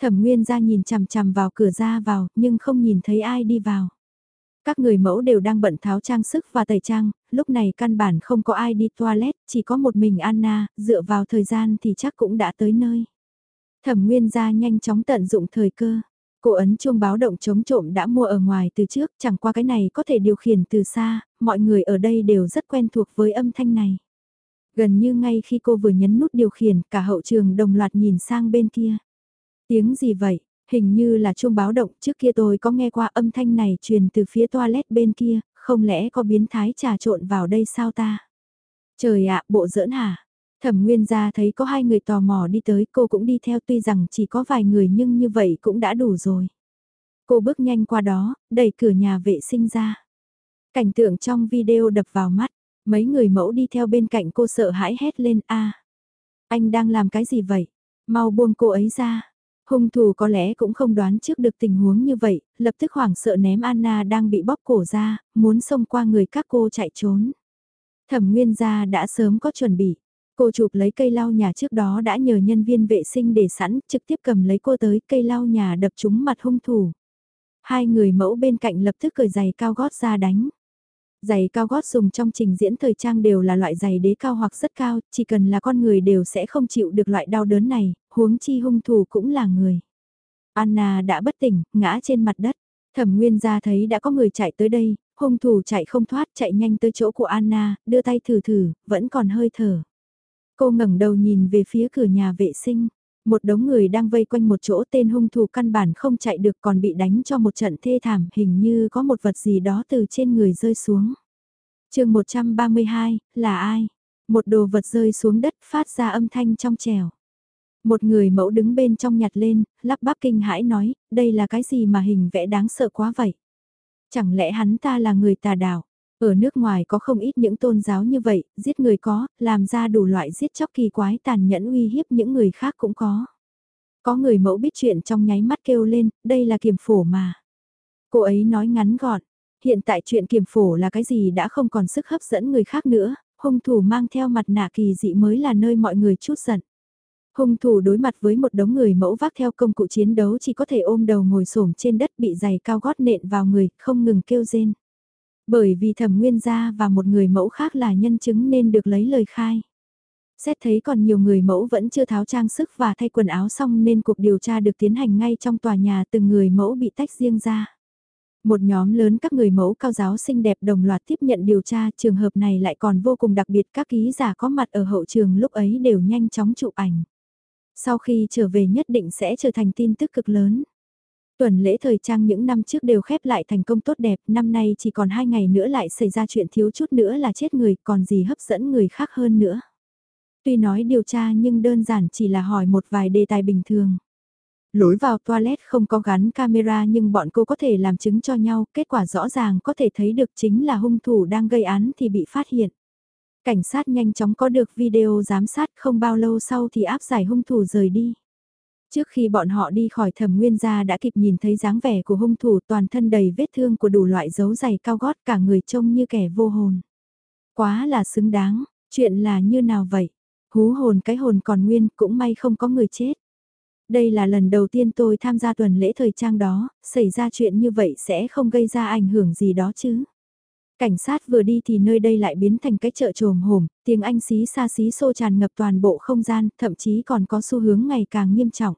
Thẩm Nguyên ra nhìn chằm chằm vào cửa ra vào, nhưng không nhìn thấy ai đi vào. Các người mẫu đều đang bận tháo trang sức và tẩy trang, lúc này căn bản không có ai đi toilet, chỉ có một mình Anna, dựa vào thời gian thì chắc cũng đã tới nơi. Thẩm Nguyên gia nhanh chóng tận dụng thời cơ. Cô ấn chuông báo động chống trộm đã mua ở ngoài từ trước, chẳng qua cái này có thể điều khiển từ xa, mọi người ở đây đều rất quen thuộc với âm thanh này. Gần như ngay khi cô vừa nhấn nút điều khiển, cả hậu trường đồng loạt nhìn sang bên kia. Tiếng gì vậy? Hình như là chuông báo động, trước kia tôi có nghe qua âm thanh này truyền từ phía toilet bên kia, không lẽ có biến thái trà trộn vào đây sao ta? Trời ạ, bộ giỡn hả? Thẩm Nguyên gia thấy có hai người tò mò đi tới, cô cũng đi theo tuy rằng chỉ có vài người nhưng như vậy cũng đã đủ rồi. Cô bước nhanh qua đó, đẩy cửa nhà vệ sinh ra. Cảnh tượng trong video đập vào mắt, mấy người mẫu đi theo bên cạnh cô sợ hãi hét lên a Anh đang làm cái gì vậy? Mau buông cô ấy ra. Hung thủ có lẽ cũng không đoán trước được tình huống như vậy, lập tức hoảng sợ ném Anna đang bị bóp cổ ra, muốn xông qua người các cô chạy trốn. Thẩm Nguyên gia đã sớm có chuẩn bị. Cô chụp lấy cây lau nhà trước đó đã nhờ nhân viên vệ sinh để sẵn, trực tiếp cầm lấy cô tới cây lau nhà đập trúng mặt hung thủ. Hai người mẫu bên cạnh lập tức cởi giày cao gót ra đánh. Giày cao gót dùng trong trình diễn thời trang đều là loại giày đế cao hoặc rất cao, chỉ cần là con người đều sẽ không chịu được loại đau đớn này, huống chi hung thủ cũng là người. Anna đã bất tỉnh, ngã trên mặt đất. Thẩm Nguyên ra thấy đã có người chạy tới đây, hung thủ chạy không thoát chạy nhanh tới chỗ của Anna, đưa tay thử thử, vẫn còn hơi thở. Cô ngẩng đầu nhìn về phía cửa nhà vệ sinh. Một đống người đang vây quanh một chỗ tên hung thủ căn bản không chạy được còn bị đánh cho một trận thê thảm hình như có một vật gì đó từ trên người rơi xuống. chương 132, là ai? Một đồ vật rơi xuống đất phát ra âm thanh trong trèo. Một người mẫu đứng bên trong nhặt lên, lắp bắp kinh hãi nói, đây là cái gì mà hình vẽ đáng sợ quá vậy? Chẳng lẽ hắn ta là người tà đạo? Ở nước ngoài có không ít những tôn giáo như vậy, giết người có, làm ra đủ loại giết chóc kỳ quái tàn nhẫn uy hiếp những người khác cũng có. Có người mẫu biết chuyện trong nháy mắt kêu lên, đây là kiềm phổ mà. Cô ấy nói ngắn gọn, hiện tại chuyện kiềm phổ là cái gì đã không còn sức hấp dẫn người khác nữa, hung thủ mang theo mặt nạ kỳ dị mới là nơi mọi người chút giận. Hung thủ đối mặt với một đống người mẫu vác theo công cụ chiến đấu chỉ có thể ôm đầu ngồi xổm trên đất bị giày cao gót nện vào người, không ngừng kêu rên. Bởi vì thẩm nguyên gia và một người mẫu khác là nhân chứng nên được lấy lời khai. Xét thấy còn nhiều người mẫu vẫn chưa tháo trang sức và thay quần áo xong nên cuộc điều tra được tiến hành ngay trong tòa nhà từng người mẫu bị tách riêng ra. Một nhóm lớn các người mẫu cao giáo xinh đẹp đồng loạt tiếp nhận điều tra, trường hợp này lại còn vô cùng đặc biệt, các ký giả có mặt ở hậu trường lúc ấy đều nhanh chóng chụp ảnh. Sau khi trở về nhất định sẽ trở thành tin tức cực lớn. Tuần lễ thời trang những năm trước đều khép lại thành công tốt đẹp, năm nay chỉ còn hai ngày nữa lại xảy ra chuyện thiếu chút nữa là chết người, còn gì hấp dẫn người khác hơn nữa. Tuy nói điều tra nhưng đơn giản chỉ là hỏi một vài đề tài bình thường. Lối vào toilet không có gắn camera nhưng bọn cô có thể làm chứng cho nhau, kết quả rõ ràng có thể thấy được chính là hung thủ đang gây án thì bị phát hiện. Cảnh sát nhanh chóng có được video giám sát không bao lâu sau thì áp giải hung thủ rời đi. Trước khi bọn họ đi khỏi thẩm nguyên gia đã kịp nhìn thấy dáng vẻ của hung thủ toàn thân đầy vết thương của đủ loại dấu giày cao gót cả người trông như kẻ vô hồn. Quá là xứng đáng, chuyện là như nào vậy? Hú hồn cái hồn còn nguyên cũng may không có người chết. Đây là lần đầu tiên tôi tham gia tuần lễ thời trang đó, xảy ra chuyện như vậy sẽ không gây ra ảnh hưởng gì đó chứ. Cảnh sát vừa đi thì nơi đây lại biến thành cái chợ trồm hổm, tiếng Anh xí xa xí xô tràn ngập toàn bộ không gian, thậm chí còn có xu hướng ngày càng nghiêm trọng.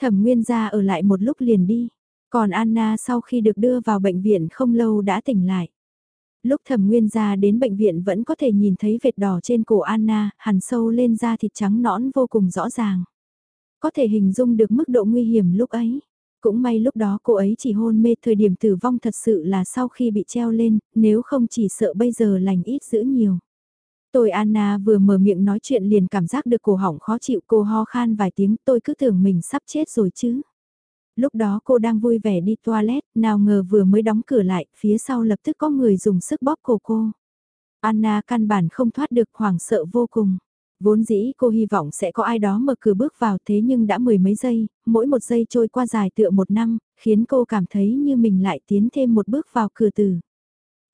Thẩm Nguyên gia ở lại một lúc liền đi, còn Anna sau khi được đưa vào bệnh viện không lâu đã tỉnh lại. Lúc Thẩm Nguyên gia đến bệnh viện vẫn có thể nhìn thấy vệt đỏ trên cổ Anna, hằn sâu lên da thịt trắng nõn vô cùng rõ ràng. Có thể hình dung được mức độ nguy hiểm lúc ấy. Cũng may lúc đó cô ấy chỉ hôn mê thời điểm tử vong thật sự là sau khi bị treo lên, nếu không chỉ sợ bây giờ lành ít giữ nhiều. Tôi Anna vừa mở miệng nói chuyện liền cảm giác được cổ họng khó chịu cô ho khan vài tiếng tôi cứ tưởng mình sắp chết rồi chứ. Lúc đó cô đang vui vẻ đi toilet, nào ngờ vừa mới đóng cửa lại, phía sau lập tức có người dùng sức bóp cổ cô. Anna căn bản không thoát được hoảng sợ vô cùng. Vốn dĩ cô hy vọng sẽ có ai đó mở cửa bước vào thế nhưng đã mười mấy giây, mỗi một giây trôi qua dài tựa một năm, khiến cô cảm thấy như mình lại tiến thêm một bước vào cửa từ.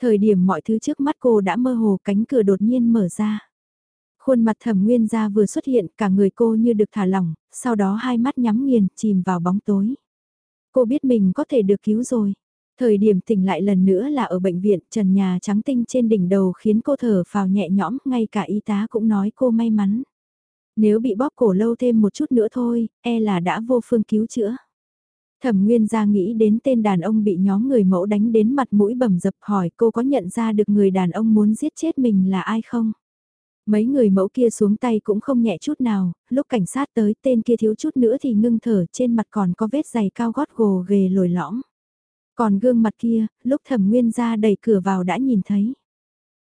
Thời điểm mọi thứ trước mắt cô đã mơ hồ cánh cửa đột nhiên mở ra. Khuôn mặt thẩm nguyên ra vừa xuất hiện cả người cô như được thả lỏng, sau đó hai mắt nhắm nghiền chìm vào bóng tối. Cô biết mình có thể được cứu rồi. Thời điểm tỉnh lại lần nữa là ở bệnh viện, trần nhà trắng tinh trên đỉnh đầu khiến cô thở phào nhẹ nhõm, ngay cả y tá cũng nói cô may mắn. Nếu bị bóp cổ lâu thêm một chút nữa thôi, e là đã vô phương cứu chữa. Thẩm Nguyên ra nghĩ đến tên đàn ông bị nhóm người mẫu đánh đến mặt mũi bầm dập hỏi cô có nhận ra được người đàn ông muốn giết chết mình là ai không? Mấy người mẫu kia xuống tay cũng không nhẹ chút nào, lúc cảnh sát tới tên kia thiếu chút nữa thì ngưng thở trên mặt còn có vết giày cao gót gồ ghề lồi lõm. Còn gương mặt kia, lúc thẩm nguyên ra đẩy cửa vào đã nhìn thấy.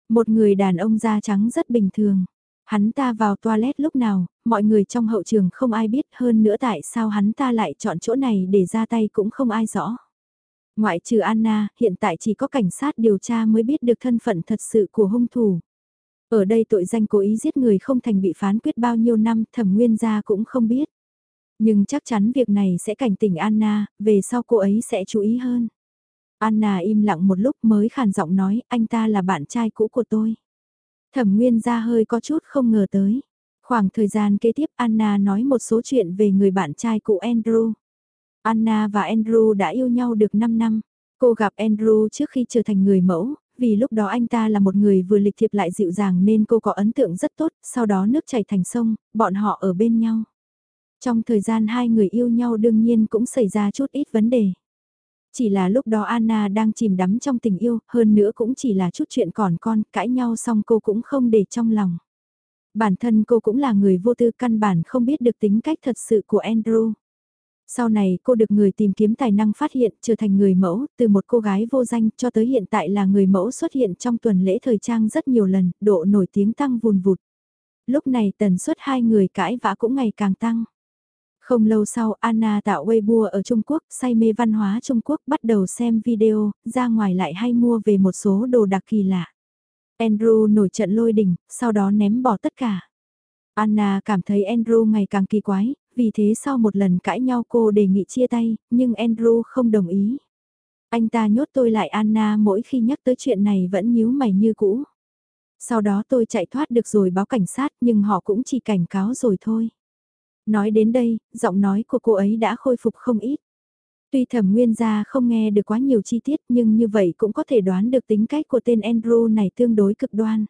Một người đàn ông da trắng rất bình thường. Hắn ta vào toilet lúc nào, mọi người trong hậu trường không ai biết hơn nữa tại sao hắn ta lại chọn chỗ này để ra tay cũng không ai rõ. Ngoại trừ Anna, hiện tại chỉ có cảnh sát điều tra mới biết được thân phận thật sự của hung thủ. Ở đây tội danh cố ý giết người không thành bị phán quyết bao nhiêu năm thẩm nguyên gia cũng không biết. Nhưng chắc chắn việc này sẽ cảnh tỉnh Anna, về sau cô ấy sẽ chú ý hơn. Anna im lặng một lúc mới khàn giọng nói anh ta là bạn trai cũ của tôi. Thẩm Nguyên ra hơi có chút không ngờ tới. Khoảng thời gian kế tiếp Anna nói một số chuyện về người bạn trai cũ Andrew. Anna và Andrew đã yêu nhau được 5 năm. Cô gặp Andrew trước khi trở thành người mẫu, vì lúc đó anh ta là một người vừa lịch thiệp lại dịu dàng nên cô có ấn tượng rất tốt, sau đó nước chảy thành sông, bọn họ ở bên nhau. Trong thời gian hai người yêu nhau đương nhiên cũng xảy ra chút ít vấn đề. Chỉ là lúc đó Anna đang chìm đắm trong tình yêu, hơn nữa cũng chỉ là chút chuyện còn con, cãi nhau xong cô cũng không để trong lòng. Bản thân cô cũng là người vô tư căn bản không biết được tính cách thật sự của Andrew. Sau này cô được người tìm kiếm tài năng phát hiện trở thành người mẫu, từ một cô gái vô danh cho tới hiện tại là người mẫu xuất hiện trong tuần lễ thời trang rất nhiều lần, độ nổi tiếng tăng vùn vụt. Lúc này tần suất hai người cãi vã cũng ngày càng tăng. Không lâu sau Anna tạo Weibo ở Trung Quốc, say mê văn hóa Trung Quốc bắt đầu xem video, ra ngoài lại hay mua về một số đồ đặc kỳ lạ. Andrew nổi trận lôi đình, sau đó ném bỏ tất cả. Anna cảm thấy Andrew ngày càng kỳ quái, vì thế sau một lần cãi nhau cô đề nghị chia tay, nhưng Andrew không đồng ý. Anh ta nhốt tôi lại Anna mỗi khi nhắc tới chuyện này vẫn nhíu mày như cũ. Sau đó tôi chạy thoát được rồi báo cảnh sát nhưng họ cũng chỉ cảnh cáo rồi thôi. Nói đến đây, giọng nói của cô ấy đã khôi phục không ít. Tuy thẩm nguyên gia không nghe được quá nhiều chi tiết nhưng như vậy cũng có thể đoán được tính cách của tên Andrew này tương đối cực đoan.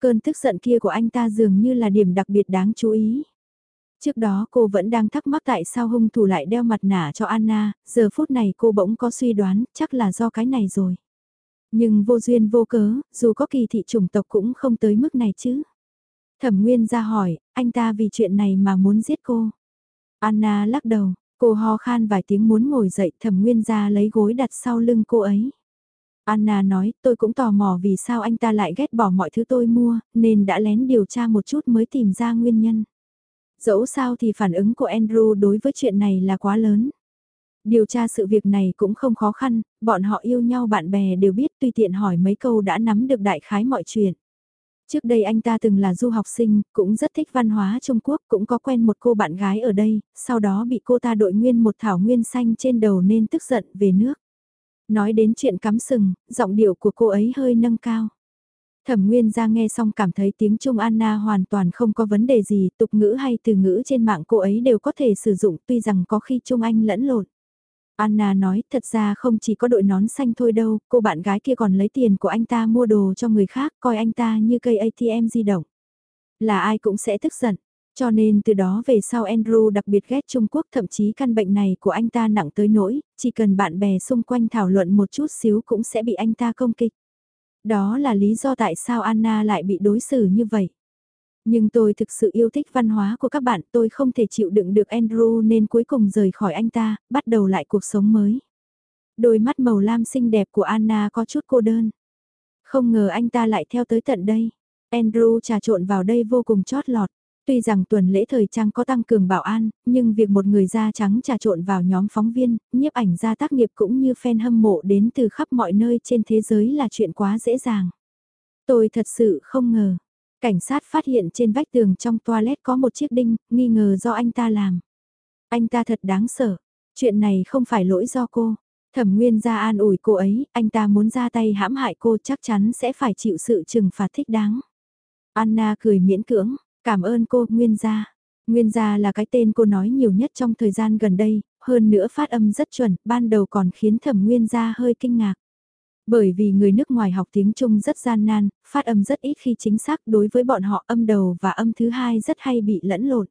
Cơn tức giận kia của anh ta dường như là điểm đặc biệt đáng chú ý. Trước đó cô vẫn đang thắc mắc tại sao hung thủ lại đeo mặt nạ cho Anna, giờ phút này cô bỗng có suy đoán, chắc là do cái này rồi. Nhưng vô duyên vô cớ, dù có kỳ thị chủng tộc cũng không tới mức này chứ. Thẩm Nguyên ra hỏi, anh ta vì chuyện này mà muốn giết cô. Anna lắc đầu, cô ho khan vài tiếng muốn ngồi dậy thẩm Nguyên ra lấy gối đặt sau lưng cô ấy. Anna nói, tôi cũng tò mò vì sao anh ta lại ghét bỏ mọi thứ tôi mua, nên đã lén điều tra một chút mới tìm ra nguyên nhân. Dẫu sao thì phản ứng của Andrew đối với chuyện này là quá lớn. Điều tra sự việc này cũng không khó khăn, bọn họ yêu nhau bạn bè đều biết tùy tiện hỏi mấy câu đã nắm được đại khái mọi chuyện. Trước đây anh ta từng là du học sinh, cũng rất thích văn hóa Trung Quốc, cũng có quen một cô bạn gái ở đây, sau đó bị cô ta đội nguyên một thảo nguyên xanh trên đầu nên tức giận về nước. Nói đến chuyện cắm sừng, giọng điệu của cô ấy hơi nâng cao. Thẩm Nguyên ra nghe xong cảm thấy tiếng Trung Anna hoàn toàn không có vấn đề gì, tục ngữ hay từ ngữ trên mạng cô ấy đều có thể sử dụng tuy rằng có khi Trung Anh lẫn lộn. Anna nói thật ra không chỉ có đội nón xanh thôi đâu, cô bạn gái kia còn lấy tiền của anh ta mua đồ cho người khác, coi anh ta như cây ATM di động. Là ai cũng sẽ tức giận. Cho nên từ đó về sau Andrew đặc biệt ghét Trung Quốc thậm chí căn bệnh này của anh ta nặng tới nỗi, chỉ cần bạn bè xung quanh thảo luận một chút xíu cũng sẽ bị anh ta công kích. Đó là lý do tại sao Anna lại bị đối xử như vậy. Nhưng tôi thực sự yêu thích văn hóa của các bạn, tôi không thể chịu đựng được Andrew nên cuối cùng rời khỏi anh ta, bắt đầu lại cuộc sống mới. Đôi mắt màu lam xinh đẹp của Anna có chút cô đơn. Không ngờ anh ta lại theo tới tận đây. Andrew trà trộn vào đây vô cùng chót lọt. Tuy rằng tuần lễ thời trang có tăng cường bảo an, nhưng việc một người da trắng trà trộn vào nhóm phóng viên, nhiếp ảnh gia tác nghiệp cũng như fan hâm mộ đến từ khắp mọi nơi trên thế giới là chuyện quá dễ dàng. Tôi thật sự không ngờ. Cảnh sát phát hiện trên vách tường trong toilet có một chiếc đinh, nghi ngờ do anh ta làm. Anh ta thật đáng sợ. Chuyện này không phải lỗi do cô. Thẩm Nguyên ra an ủi cô ấy, anh ta muốn ra tay hãm hại cô chắc chắn sẽ phải chịu sự trừng phạt thích đáng. Anna cười miễn cưỡng, Cảm ơn cô, Nguyên gia. Nguyên gia là cái tên cô nói nhiều nhất trong thời gian gần đây, hơn nữa phát âm rất chuẩn, ban đầu còn khiến thẩm Nguyên gia hơi kinh ngạc. Bởi vì người nước ngoài học tiếng Trung rất gian nan, phát âm rất ít khi chính xác đối với bọn họ âm đầu và âm thứ hai rất hay bị lẫn lộn.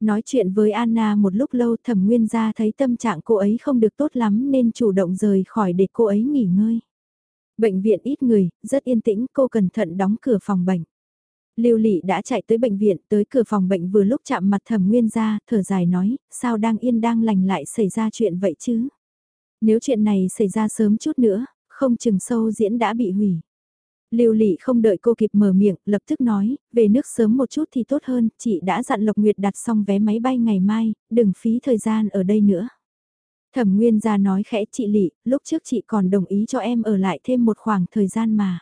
Nói chuyện với Anna một lúc lâu thẩm nguyên gia thấy tâm trạng cô ấy không được tốt lắm nên chủ động rời khỏi để cô ấy nghỉ ngơi. Bệnh viện ít người, rất yên tĩnh, cô cẩn thận đóng cửa phòng bệnh. Lưu Lị đã chạy tới bệnh viện, tới cửa phòng bệnh vừa lúc chạm mặt Thẩm Nguyên gia, thở dài nói, sao đang yên đang lành lại xảy ra chuyện vậy chứ? Nếu chuyện này xảy ra sớm chút nữa, không chừng sâu diễn đã bị hủy. Lưu Lị không đợi cô kịp mở miệng, lập tức nói, về nước sớm một chút thì tốt hơn, chị đã dặn Lộc Nguyệt đặt xong vé máy bay ngày mai, đừng phí thời gian ở đây nữa. Thẩm Nguyên ra nói khẽ chị Lị, lúc trước chị còn đồng ý cho em ở lại thêm một khoảng thời gian mà.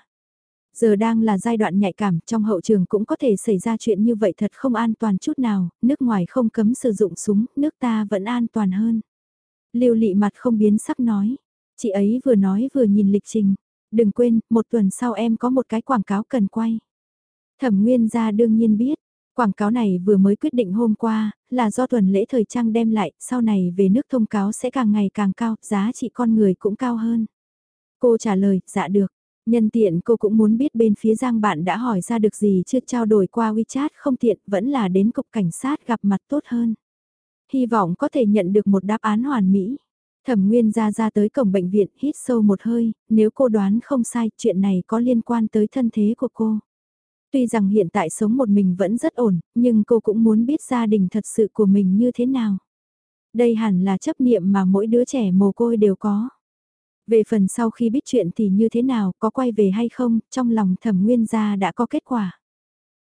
Giờ đang là giai đoạn nhạy cảm, trong hậu trường cũng có thể xảy ra chuyện như vậy thật không an toàn chút nào, nước ngoài không cấm sử dụng súng, nước ta vẫn an toàn hơn. Lưu lị mặt không biến sắc nói, chị ấy vừa nói vừa nhìn lịch trình, đừng quên, một tuần sau em có một cái quảng cáo cần quay. Thẩm Nguyên gia đương nhiên biết, quảng cáo này vừa mới quyết định hôm qua, là do tuần lễ thời trang đem lại, sau này về nước thông cáo sẽ càng ngày càng cao, giá trị con người cũng cao hơn. Cô trả lời, dạ được. Nhân tiện cô cũng muốn biết bên phía Giang bạn đã hỏi ra được gì chưa trao đổi qua WeChat không tiện vẫn là đến cục cảnh sát gặp mặt tốt hơn. Hy vọng có thể nhận được một đáp án hoàn mỹ. Thẩm Nguyên ra ra tới cổng bệnh viện hít sâu một hơi, nếu cô đoán không sai chuyện này có liên quan tới thân thế của cô. Tuy rằng hiện tại sống một mình vẫn rất ổn, nhưng cô cũng muốn biết gia đình thật sự của mình như thế nào. Đây hẳn là chấp niệm mà mỗi đứa trẻ mồ côi đều có. Về phần sau khi biết chuyện thì như thế nào, có quay về hay không, trong lòng thẩm nguyên gia đã có kết quả.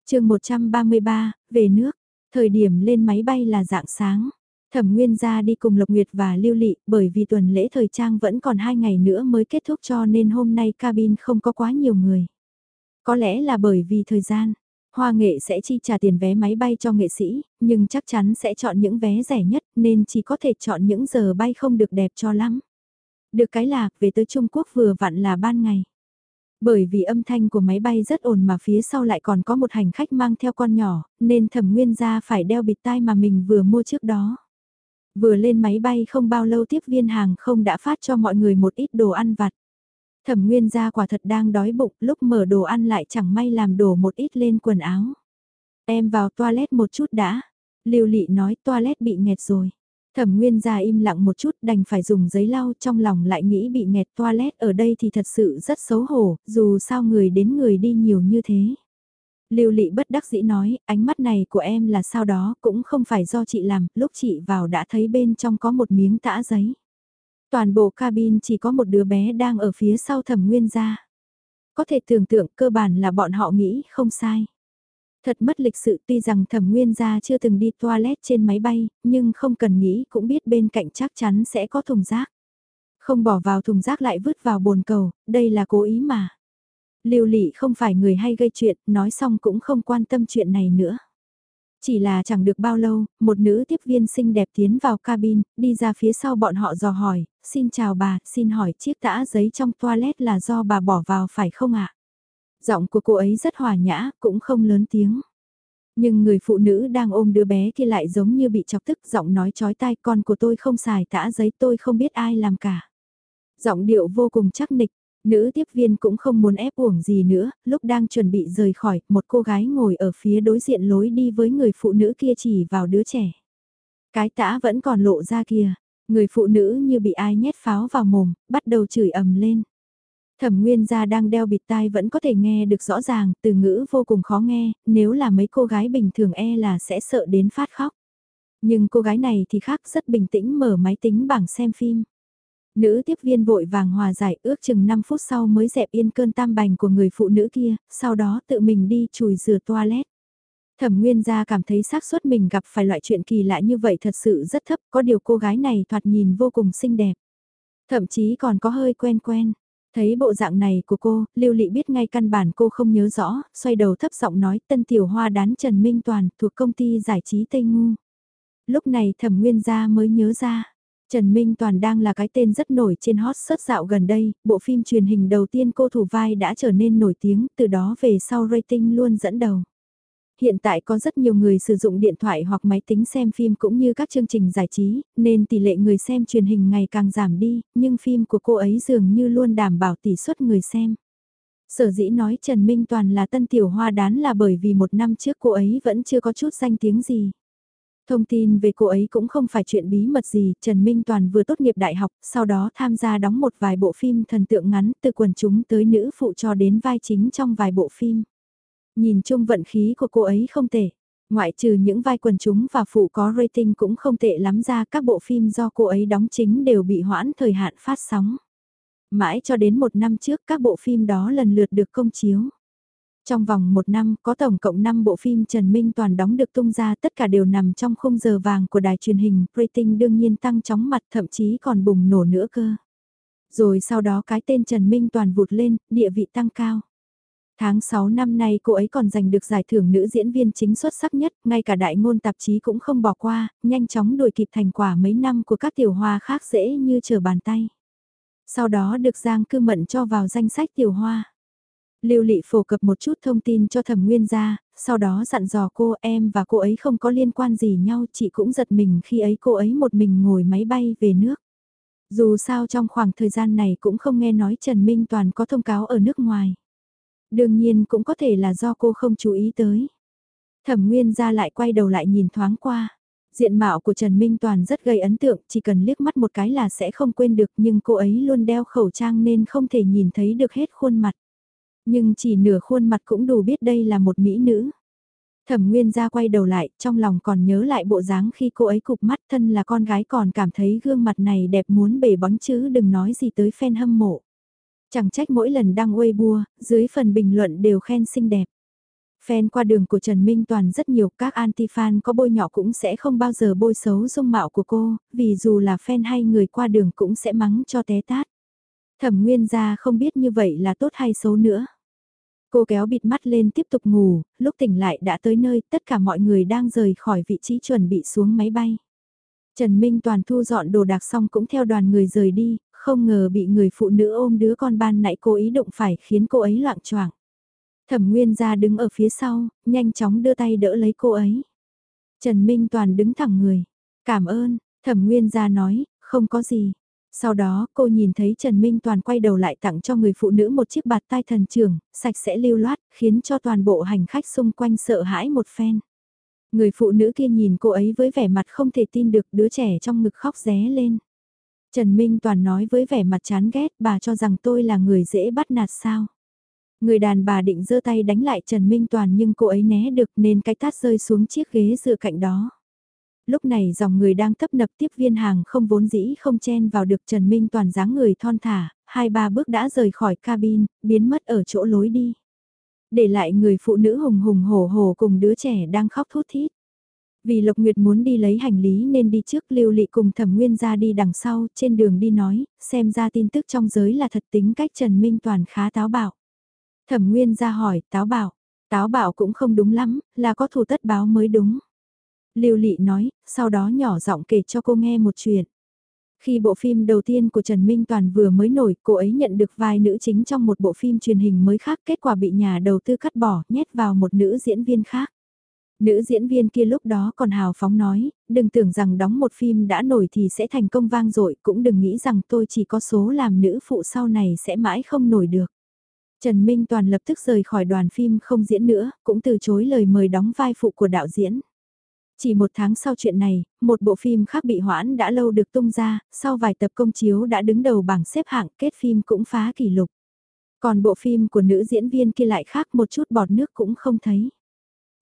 chương 133, về nước, thời điểm lên máy bay là dạng sáng. Thẩm Nguyên ra đi cùng Lộc Nguyệt và Lưu Lị, bởi vì tuần lễ thời trang vẫn còn 2 ngày nữa mới kết thúc cho nên hôm nay cabin không có quá nhiều người. Có lẽ là bởi vì thời gian, Hoa nghệ sẽ chi trả tiền vé máy bay cho nghệ sĩ, nhưng chắc chắn sẽ chọn những vé rẻ nhất nên chỉ có thể chọn những giờ bay không được đẹp cho lắm. Được cái là, về tới Trung Quốc vừa vặn là ban ngày. Bởi vì âm thanh của máy bay rất ồn mà phía sau lại còn có một hành khách mang theo con nhỏ, nên thẩm nguyên ra phải đeo bịt tai mà mình vừa mua trước đó. Vừa lên máy bay không bao lâu tiếp viên hàng không đã phát cho mọi người một ít đồ ăn vặt. Thẩm nguyên gia quả thật đang đói bụng, lúc mở đồ ăn lại chẳng may làm đổ một ít lên quần áo. Em vào toilet một chút đã. Lưu lị nói toilet bị nghẹt rồi. Thẩm nguyên gia im lặng một chút đành phải dùng giấy lau trong lòng lại nghĩ bị nghẹt toilet ở đây thì thật sự rất xấu hổ, dù sao người đến người đi nhiều như thế. Lưu lị bất đắc dĩ nói, ánh mắt này của em là sao đó, cũng không phải do chị làm, lúc chị vào đã thấy bên trong có một miếng tã giấy. Toàn bộ cabin chỉ có một đứa bé đang ở phía sau thẩm nguyên gia. Có thể tưởng tượng cơ bản là bọn họ nghĩ không sai. Thật mất lịch sự tuy rằng thẩm nguyên gia chưa từng đi toilet trên máy bay, nhưng không cần nghĩ cũng biết bên cạnh chắc chắn sẽ có thùng rác. Không bỏ vào thùng rác lại vứt vào bồn cầu, đây là cố ý mà. Lưu lị không phải người hay gây chuyện, nói xong cũng không quan tâm chuyện này nữa. Chỉ là chẳng được bao lâu, một nữ tiếp viên xinh đẹp tiến vào cabin, đi ra phía sau bọn họ dò hỏi, xin chào bà, xin hỏi chiếc tã giấy trong toilet là do bà bỏ vào phải không ạ? Giọng của cô ấy rất hòa nhã, cũng không lớn tiếng. Nhưng người phụ nữ đang ôm đứa bé kia lại giống như bị chọc tức giọng nói chói tai con của tôi không xài tã giấy tôi không biết ai làm cả. Giọng điệu vô cùng chắc nịch, Nữ tiếp viên cũng không muốn ép uổng gì nữa, lúc đang chuẩn bị rời khỏi, một cô gái ngồi ở phía đối diện lối đi với người phụ nữ kia chỉ vào đứa trẻ. Cái tã vẫn còn lộ ra kia, người phụ nữ như bị ai nhét pháo vào mồm, bắt đầu chửi ầm lên. Thẩm Nguyên gia đang đeo bịt tai vẫn có thể nghe được rõ ràng, từ ngữ vô cùng khó nghe, nếu là mấy cô gái bình thường e là sẽ sợ đến phát khóc. Nhưng cô gái này thì khác rất bình tĩnh mở máy tính bảng xem phim. Nữ tiếp viên vội vàng hòa giải ước chừng 5 phút sau mới dẹp yên cơn tam bành của người phụ nữ kia, sau đó tự mình đi chùi rửa toilet. Thẩm Nguyên gia cảm thấy xác suất mình gặp phải loại chuyện kỳ lạ như vậy thật sự rất thấp, có điều cô gái này thoạt nhìn vô cùng xinh đẹp. Thậm chí còn có hơi quen quen. Thấy bộ dạng này của cô, Lưu Lị biết ngay căn bản cô không nhớ rõ, xoay đầu thấp giọng nói tân tiểu hoa đán Trần Minh Toàn thuộc công ty giải trí Tây Ngu. Lúc này thẩm nguyên gia mới nhớ ra, Trần Minh Toàn đang là cái tên rất nổi trên hot search dạo gần đây, bộ phim truyền hình đầu tiên cô thủ vai đã trở nên nổi tiếng, từ đó về sau rating luôn dẫn đầu. Hiện tại có rất nhiều người sử dụng điện thoại hoặc máy tính xem phim cũng như các chương trình giải trí, nên tỷ lệ người xem truyền hình ngày càng giảm đi, nhưng phim của cô ấy dường như luôn đảm bảo tỷ suất người xem. Sở dĩ nói Trần Minh Toàn là tân tiểu hoa đán là bởi vì một năm trước cô ấy vẫn chưa có chút danh tiếng gì. Thông tin về cô ấy cũng không phải chuyện bí mật gì, Trần Minh Toàn vừa tốt nghiệp đại học, sau đó tham gia đóng một vài bộ phim thần tượng ngắn từ quần chúng tới nữ phụ cho đến vai chính trong vài bộ phim. Nhìn chung vận khí của cô ấy không tệ, ngoại trừ những vai quần chúng và phụ có rating cũng không tệ lắm ra các bộ phim do cô ấy đóng chính đều bị hoãn thời hạn phát sóng. Mãi cho đến một năm trước các bộ phim đó lần lượt được công chiếu. Trong vòng một năm có tổng cộng 5 bộ phim Trần Minh Toàn đóng được tung ra tất cả đều nằm trong khung giờ vàng của đài truyền hình, rating đương nhiên tăng chóng mặt thậm chí còn bùng nổ nữa cơ. Rồi sau đó cái tên Trần Minh Toàn vụt lên, địa vị tăng cao. Tháng 6 năm nay cô ấy còn giành được giải thưởng nữ diễn viên chính xuất sắc nhất, ngay cả đại ngôn tạp chí cũng không bỏ qua, nhanh chóng đuổi kịp thành quả mấy năm của các tiểu hoa khác dễ như trở bàn tay. Sau đó được Giang Cư Mận cho vào danh sách tiểu hoa. Lưu Lị phổ cập một chút thông tin cho thẩm nguyên gia, sau đó dặn dò cô em và cô ấy không có liên quan gì nhau, chị cũng giật mình khi ấy cô ấy một mình ngồi máy bay về nước. Dù sao trong khoảng thời gian này cũng không nghe nói Trần Minh Toàn có thông cáo ở nước ngoài. Đương nhiên cũng có thể là do cô không chú ý tới. Thẩm Nguyên gia lại quay đầu lại nhìn thoáng qua. Diện mạo của Trần Minh Toàn rất gây ấn tượng, chỉ cần liếc mắt một cái là sẽ không quên được nhưng cô ấy luôn đeo khẩu trang nên không thể nhìn thấy được hết khuôn mặt. Nhưng chỉ nửa khuôn mặt cũng đủ biết đây là một mỹ nữ. Thẩm Nguyên ra quay đầu lại, trong lòng còn nhớ lại bộ dáng khi cô ấy cục mắt thân là con gái còn cảm thấy gương mặt này đẹp muốn bể bóng chứ đừng nói gì tới fan hâm mộ. Chẳng trách mỗi lần đăng Weibo, dưới phần bình luận đều khen xinh đẹp. Fan qua đường của Trần Minh Toàn rất nhiều, các anti-fan có bôi nhọ cũng sẽ không bao giờ bôi xấu dung mạo của cô, vì dù là fan hay người qua đường cũng sẽ mắng cho té tát. Thẩm Nguyên gia không biết như vậy là tốt hay xấu nữa. Cô kéo bịt mắt lên tiếp tục ngủ, lúc tỉnh lại đã tới nơi tất cả mọi người đang rời khỏi vị trí chuẩn bị xuống máy bay. Trần Minh Toàn thu dọn đồ đạc xong cũng theo đoàn người rời đi, không ngờ bị người phụ nữ ôm đứa con ban nãy cố ý động phải khiến cô ấy loạn choạng. Thẩm Nguyên gia đứng ở phía sau, nhanh chóng đưa tay đỡ lấy cô ấy. Trần Minh Toàn đứng thẳng người. Cảm ơn, Thẩm Nguyên gia nói, không có gì. Sau đó cô nhìn thấy Trần Minh Toàn quay đầu lại tặng cho người phụ nữ một chiếc bạt tai thần trưởng, sạch sẽ lưu loát, khiến cho toàn bộ hành khách xung quanh sợ hãi một phen. Người phụ nữ kia nhìn cô ấy với vẻ mặt không thể tin được đứa trẻ trong ngực khóc ré lên. Trần Minh Toàn nói với vẻ mặt chán ghét bà cho rằng tôi là người dễ bắt nạt sao. Người đàn bà định giơ tay đánh lại Trần Minh Toàn nhưng cô ấy né được nên cái tát rơi xuống chiếc ghế dựa cạnh đó. Lúc này dòng người đang tấp nập tiếp viên hàng không vốn dĩ không chen vào được Trần Minh Toàn dáng người thon thả, hai ba bước đã rời khỏi cabin, biến mất ở chỗ lối đi. Để lại người phụ nữ hùng hùng hổ hổ cùng đứa trẻ đang khóc thút thít. Vì Lộc Nguyệt muốn đi lấy hành lý nên đi trước lưu lị cùng thẩm nguyên ra đi đằng sau, trên đường đi nói, xem ra tin tức trong giới là thật tính cách Trần Minh Toàn khá táo bạo. Thẩm Nguyên ra hỏi, táo bảo, táo bảo cũng không đúng lắm, là có thủ tất báo mới đúng. Lưu Lị nói, sau đó nhỏ giọng kể cho cô nghe một chuyện. Khi bộ phim đầu tiên của Trần Minh Toàn vừa mới nổi, cô ấy nhận được vai nữ chính trong một bộ phim truyền hình mới khác, kết quả bị nhà đầu tư cắt bỏ, nhét vào một nữ diễn viên khác. Nữ diễn viên kia lúc đó còn hào phóng nói, đừng tưởng rằng đóng một phim đã nổi thì sẽ thành công vang dội, cũng đừng nghĩ rằng tôi chỉ có số làm nữ phụ sau này sẽ mãi không nổi được. Trần Minh Toàn lập tức rời khỏi đoàn phim không diễn nữa, cũng từ chối lời mời đóng vai phụ của đạo diễn. Chỉ một tháng sau chuyện này, một bộ phim khác bị hoãn đã lâu được tung ra, sau vài tập công chiếu đã đứng đầu bảng xếp hạng kết phim cũng phá kỷ lục. Còn bộ phim của nữ diễn viên kia lại khác một chút bọt nước cũng không thấy.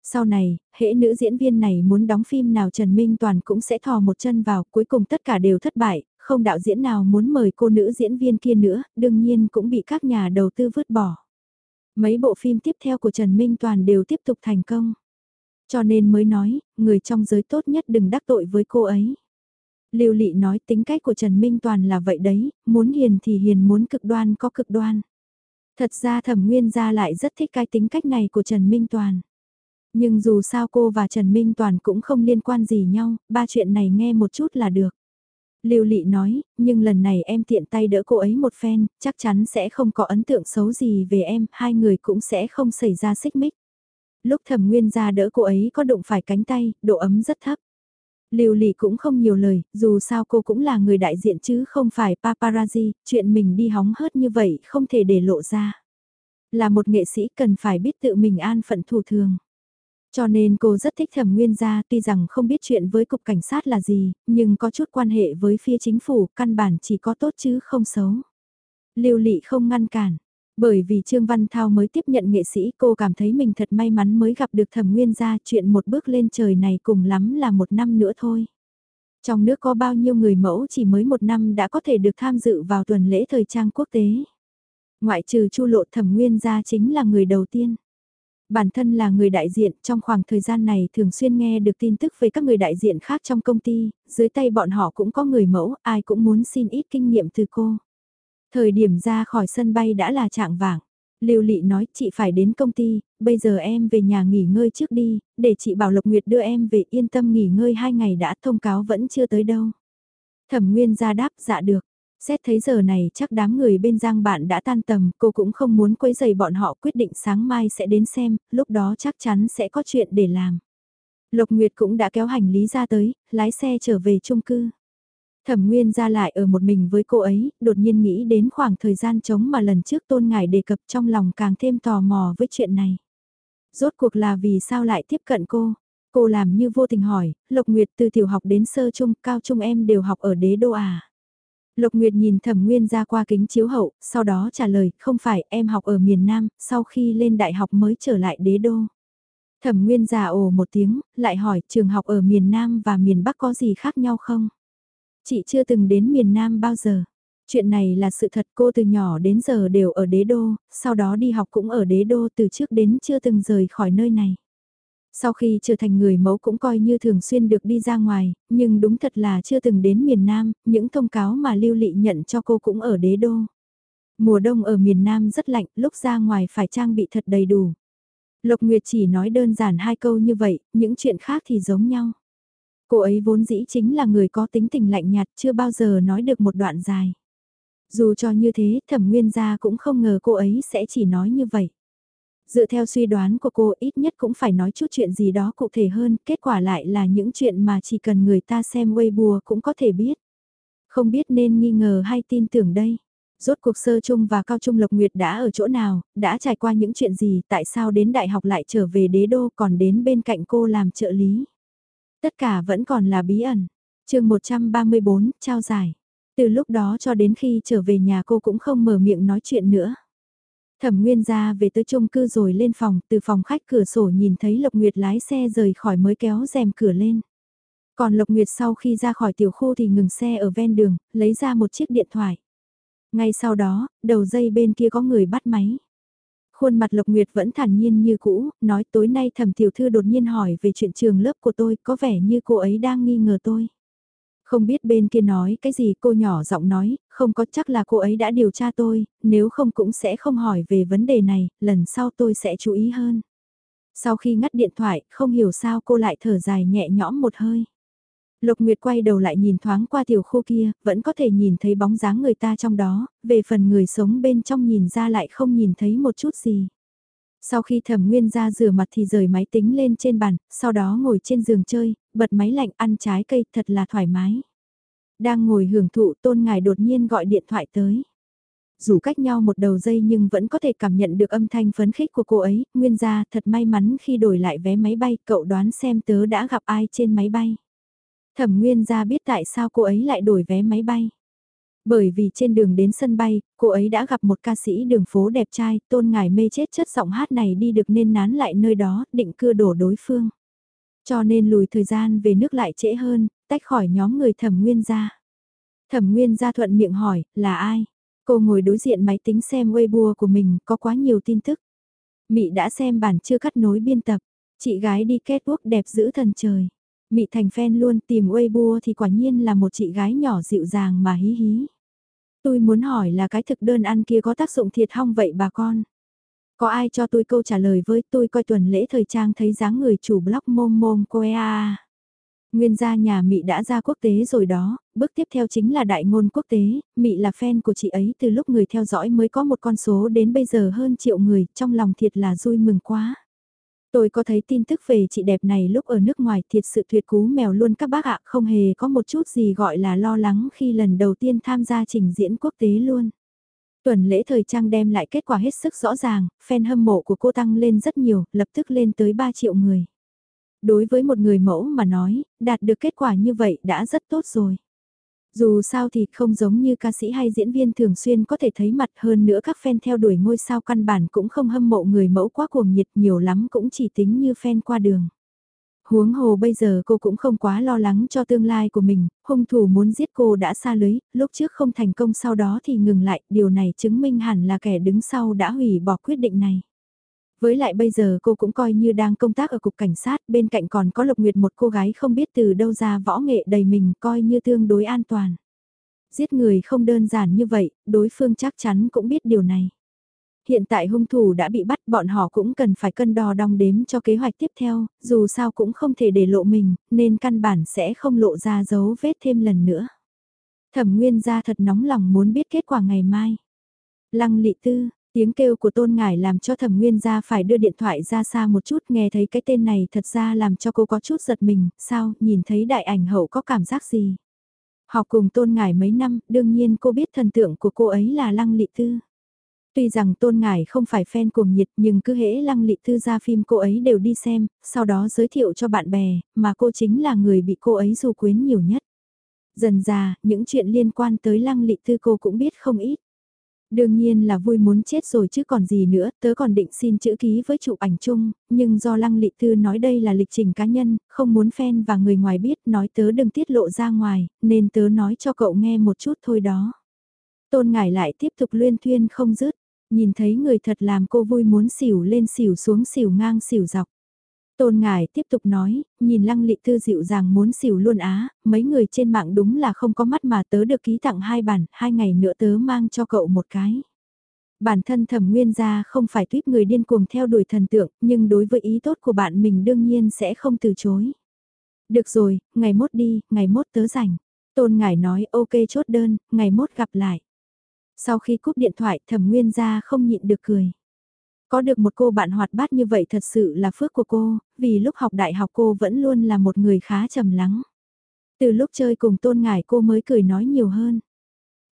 Sau này, hễ nữ diễn viên này muốn đóng phim nào Trần Minh Toàn cũng sẽ thò một chân vào, cuối cùng tất cả đều thất bại, không đạo diễn nào muốn mời cô nữ diễn viên kia nữa, đương nhiên cũng bị các nhà đầu tư vứt bỏ. Mấy bộ phim tiếp theo của Trần Minh Toàn đều tiếp tục thành công. Cho nên mới nói, người trong giới tốt nhất đừng đắc tội với cô ấy. Lưu Lị nói tính cách của Trần Minh Toàn là vậy đấy, muốn hiền thì hiền muốn cực đoan có cực đoan. Thật ra thẩm nguyên gia lại rất thích cái tính cách này của Trần Minh Toàn. Nhưng dù sao cô và Trần Minh Toàn cũng không liên quan gì nhau, ba chuyện này nghe một chút là được. Lưu Lị nói, nhưng lần này em tiện tay đỡ cô ấy một phen, chắc chắn sẽ không có ấn tượng xấu gì về em, hai người cũng sẽ không xảy ra xích mích. Lúc thẩm nguyên ra đỡ cô ấy có đụng phải cánh tay, độ ấm rất thấp. Lưu Lị cũng không nhiều lời, dù sao cô cũng là người đại diện chứ không phải paparazzi, chuyện mình đi hóng hớt như vậy không thể để lộ ra. Là một nghệ sĩ cần phải biết tự mình an phận thủ thường. Cho nên cô rất thích thẩm nguyên gia tuy rằng không biết chuyện với cục cảnh sát là gì, nhưng có chút quan hệ với phía chính phủ, căn bản chỉ có tốt chứ không xấu. Lưu lị không ngăn cản. Bởi vì Trương Văn Thao mới tiếp nhận nghệ sĩ cô cảm thấy mình thật may mắn mới gặp được thẩm nguyên gia chuyện một bước lên trời này cùng lắm là một năm nữa thôi. Trong nước có bao nhiêu người mẫu chỉ mới một năm đã có thể được tham dự vào tuần lễ thời trang quốc tế. Ngoại trừ chu lộ thẩm nguyên gia chính là người đầu tiên. Bản thân là người đại diện trong khoảng thời gian này thường xuyên nghe được tin tức về các người đại diện khác trong công ty, dưới tay bọn họ cũng có người mẫu, ai cũng muốn xin ít kinh nghiệm từ cô. Thời điểm ra khỏi sân bay đã là trạng vạng. Lưu Lị nói chị phải đến công ty, bây giờ em về nhà nghỉ ngơi trước đi, để chị bảo Lộc Nguyệt đưa em về yên tâm nghỉ ngơi hai ngày đã thông cáo vẫn chưa tới đâu. Thẩm Nguyên ra đáp dạ được, Xét thấy giờ này chắc đám người bên giang bạn đã tan tầm, cô cũng không muốn quấy giày bọn họ quyết định sáng mai sẽ đến xem, lúc đó chắc chắn sẽ có chuyện để làm. Lộc Nguyệt cũng đã kéo hành lý ra tới, lái xe trở về chung cư. Thẩm Nguyên ra lại ở một mình với cô ấy, đột nhiên nghĩ đến khoảng thời gian trống mà lần trước tôn ngải đề cập trong lòng càng thêm tò mò với chuyện này. Rốt cuộc là vì sao lại tiếp cận cô? Cô làm như vô tình hỏi, Lộc Nguyệt từ tiểu học đến sơ trung, cao trung em đều học ở đế đô à? Lộc Nguyệt nhìn Thẩm Nguyên ra qua kính chiếu hậu, sau đó trả lời, không phải, em học ở miền Nam, sau khi lên đại học mới trở lại đế đô. Thẩm Nguyên già ồ một tiếng, lại hỏi, trường học ở miền Nam và miền Bắc có gì khác nhau không? Chị chưa từng đến miền Nam bao giờ. Chuyện này là sự thật cô từ nhỏ đến giờ đều ở đế đô, sau đó đi học cũng ở đế đô từ trước đến chưa từng rời khỏi nơi này. Sau khi trở thành người mẫu cũng coi như thường xuyên được đi ra ngoài, nhưng đúng thật là chưa từng đến miền Nam, những thông cáo mà lưu lị nhận cho cô cũng ở đế đô. Mùa đông ở miền Nam rất lạnh, lúc ra ngoài phải trang bị thật đầy đủ. Lộc Nguyệt chỉ nói đơn giản hai câu như vậy, những chuyện khác thì giống nhau. Cô ấy vốn dĩ chính là người có tính tình lạnh nhạt chưa bao giờ nói được một đoạn dài. Dù cho như thế, thẩm nguyên gia cũng không ngờ cô ấy sẽ chỉ nói như vậy. Dựa theo suy đoán của cô ít nhất cũng phải nói chút chuyện gì đó cụ thể hơn, kết quả lại là những chuyện mà chỉ cần người ta xem Weibo cũng có thể biết. Không biết nên nghi ngờ hay tin tưởng đây. Rốt cuộc sơ trung và cao trung Lộc Nguyệt đã ở chỗ nào, đã trải qua những chuyện gì, tại sao đến đại học lại trở về đế đô còn đến bên cạnh cô làm trợ lý. Tất cả vẫn còn là bí ẩn. chương 134, trao giải. Từ lúc đó cho đến khi trở về nhà cô cũng không mở miệng nói chuyện nữa. Thẩm Nguyên ra về tới chung cư rồi lên phòng, từ phòng khách cửa sổ nhìn thấy Lộc Nguyệt lái xe rời khỏi mới kéo rèm cửa lên. Còn Lộc Nguyệt sau khi ra khỏi tiểu khu thì ngừng xe ở ven đường, lấy ra một chiếc điện thoại. Ngay sau đó, đầu dây bên kia có người bắt máy. Khuôn mặt Lộc Nguyệt vẫn thản nhiên như cũ, nói tối nay thẩm tiểu thư đột nhiên hỏi về chuyện trường lớp của tôi, có vẻ như cô ấy đang nghi ngờ tôi. Không biết bên kia nói cái gì cô nhỏ giọng nói, không có chắc là cô ấy đã điều tra tôi, nếu không cũng sẽ không hỏi về vấn đề này, lần sau tôi sẽ chú ý hơn. Sau khi ngắt điện thoại, không hiểu sao cô lại thở dài nhẹ nhõm một hơi. Lục Nguyệt quay đầu lại nhìn thoáng qua tiểu khu kia, vẫn có thể nhìn thấy bóng dáng người ta trong đó, về phần người sống bên trong nhìn ra lại không nhìn thấy một chút gì. Sau khi thẩm nguyên ra rửa mặt thì rời máy tính lên trên bàn, sau đó ngồi trên giường chơi, bật máy lạnh ăn trái cây thật là thoải mái. Đang ngồi hưởng thụ tôn ngài đột nhiên gọi điện thoại tới. Dù cách nhau một đầu dây nhưng vẫn có thể cảm nhận được âm thanh phấn khích của cô ấy, nguyên ra thật may mắn khi đổi lại vé máy bay, cậu đoán xem tớ đã gặp ai trên máy bay. Thẩm Nguyên ra biết tại sao cô ấy lại đổi vé máy bay. Bởi vì trên đường đến sân bay, cô ấy đã gặp một ca sĩ đường phố đẹp trai, tôn ngài mê chết chất giọng hát này đi được nên nán lại nơi đó, định cưa đổ đối phương. Cho nên lùi thời gian về nước lại trễ hơn, tách khỏi nhóm người thẩm nguyên gia. Thẩm nguyên gia thuận miệng hỏi, là ai? Cô ngồi đối diện máy tính xem Weibo của mình, có quá nhiều tin tức. Mị đã xem bản chưa cắt nối biên tập, chị gái đi kết quốc đẹp giữ thần trời. Mị thành fan luôn tìm Weibo thì quả nhiên là một chị gái nhỏ dịu dàng mà hí hí. Tôi muốn hỏi là cái thực đơn ăn kia có tác dụng thiệt hong vậy bà con? Có ai cho tôi câu trả lời với tôi coi tuần lễ thời trang thấy dáng người chủ blog môm môm à? Nguyên gia nhà Mị đã ra quốc tế rồi đó, bước tiếp theo chính là đại ngôn quốc tế, Mị là fan của chị ấy từ lúc người theo dõi mới có một con số đến bây giờ hơn triệu người, trong lòng thiệt là vui mừng quá. Tôi có thấy tin tức về chị đẹp này lúc ở nước ngoài thiệt sự tuyệt cú mèo luôn các bác ạ không hề có một chút gì gọi là lo lắng khi lần đầu tiên tham gia trình diễn quốc tế luôn. Tuần lễ thời trang đem lại kết quả hết sức rõ ràng, fan hâm mộ của cô tăng lên rất nhiều, lập tức lên tới 3 triệu người. Đối với một người mẫu mà nói, đạt được kết quả như vậy đã rất tốt rồi. Dù sao thì không giống như ca sĩ hay diễn viên thường xuyên có thể thấy mặt hơn nữa các fan theo đuổi ngôi sao căn bản cũng không hâm mộ người mẫu quá cuồng nhiệt nhiều lắm cũng chỉ tính như fan qua đường. Huống hồ bây giờ cô cũng không quá lo lắng cho tương lai của mình, hung thủ muốn giết cô đã xa lưới, lúc trước không thành công sau đó thì ngừng lại, điều này chứng minh hẳn là kẻ đứng sau đã hủy bỏ quyết định này. Với lại bây giờ cô cũng coi như đang công tác ở cục cảnh sát, bên cạnh còn có Lộc Nguyệt một cô gái không biết từ đâu ra võ nghệ đầy mình coi như tương đối an toàn. Giết người không đơn giản như vậy, đối phương chắc chắn cũng biết điều này. Hiện tại hung thủ đã bị bắt bọn họ cũng cần phải cân đo đong đếm cho kế hoạch tiếp theo, dù sao cũng không thể để lộ mình, nên căn bản sẽ không lộ ra dấu vết thêm lần nữa. Thẩm Nguyên gia thật nóng lòng muốn biết kết quả ngày mai. Lăng lị tư, Tiếng kêu của tôn ngải làm cho thẩm nguyên gia phải đưa điện thoại ra xa một chút nghe thấy cái tên này thật ra làm cho cô có chút giật mình, sao, nhìn thấy đại ảnh hậu có cảm giác gì? Học cùng tôn ngải mấy năm, đương nhiên cô biết thần tượng của cô ấy là lăng lị tư. Tuy rằng tôn ngải không phải fan cuồng nhiệt nhưng cứ hễ lăng lị tư ra phim cô ấy đều đi xem, sau đó giới thiệu cho bạn bè, mà cô chính là người bị cô ấy du quyến nhiều nhất. Dần già, những chuyện liên quan tới lăng lị tư cô cũng biết không ít. Đương nhiên là vui muốn chết rồi chứ còn gì nữa, tớ còn định xin chữ ký với chụp ảnh chung, nhưng do Lăng Lị Tư nói đây là lịch trình cá nhân, không muốn fan và người ngoài biết nói tớ đừng tiết lộ ra ngoài, nên tớ nói cho cậu nghe một chút thôi đó. Tôn Ngải lại tiếp tục luyên thuyên không dứt, nhìn thấy người thật làm cô vui muốn xỉu lên xỉu xuống xỉu ngang xỉu dọc. Tôn Ngải tiếp tục nói, nhìn lăng lị tư dịu dàng muốn xỉu luôn á, mấy người trên mạng đúng là không có mắt mà tớ được ký tặng hai bản, hai ngày nữa tớ mang cho cậu một cái. Bản thân thẩm nguyên gia không phải tuyết người điên cuồng theo đuổi thần tượng, nhưng đối với ý tốt của bạn mình đương nhiên sẽ không từ chối. Được rồi, ngày mốt đi, ngày mốt tớ rảnh. Tôn Ngải nói ok chốt đơn, ngày mốt gặp lại. Sau khi cúp điện thoại thẩm nguyên gia không nhịn được cười. Có được một cô bạn hoạt bát như vậy thật sự là phước của cô, vì lúc học đại học cô vẫn luôn là một người khá trầm lắng. Từ lúc chơi cùng tôn ngải cô mới cười nói nhiều hơn.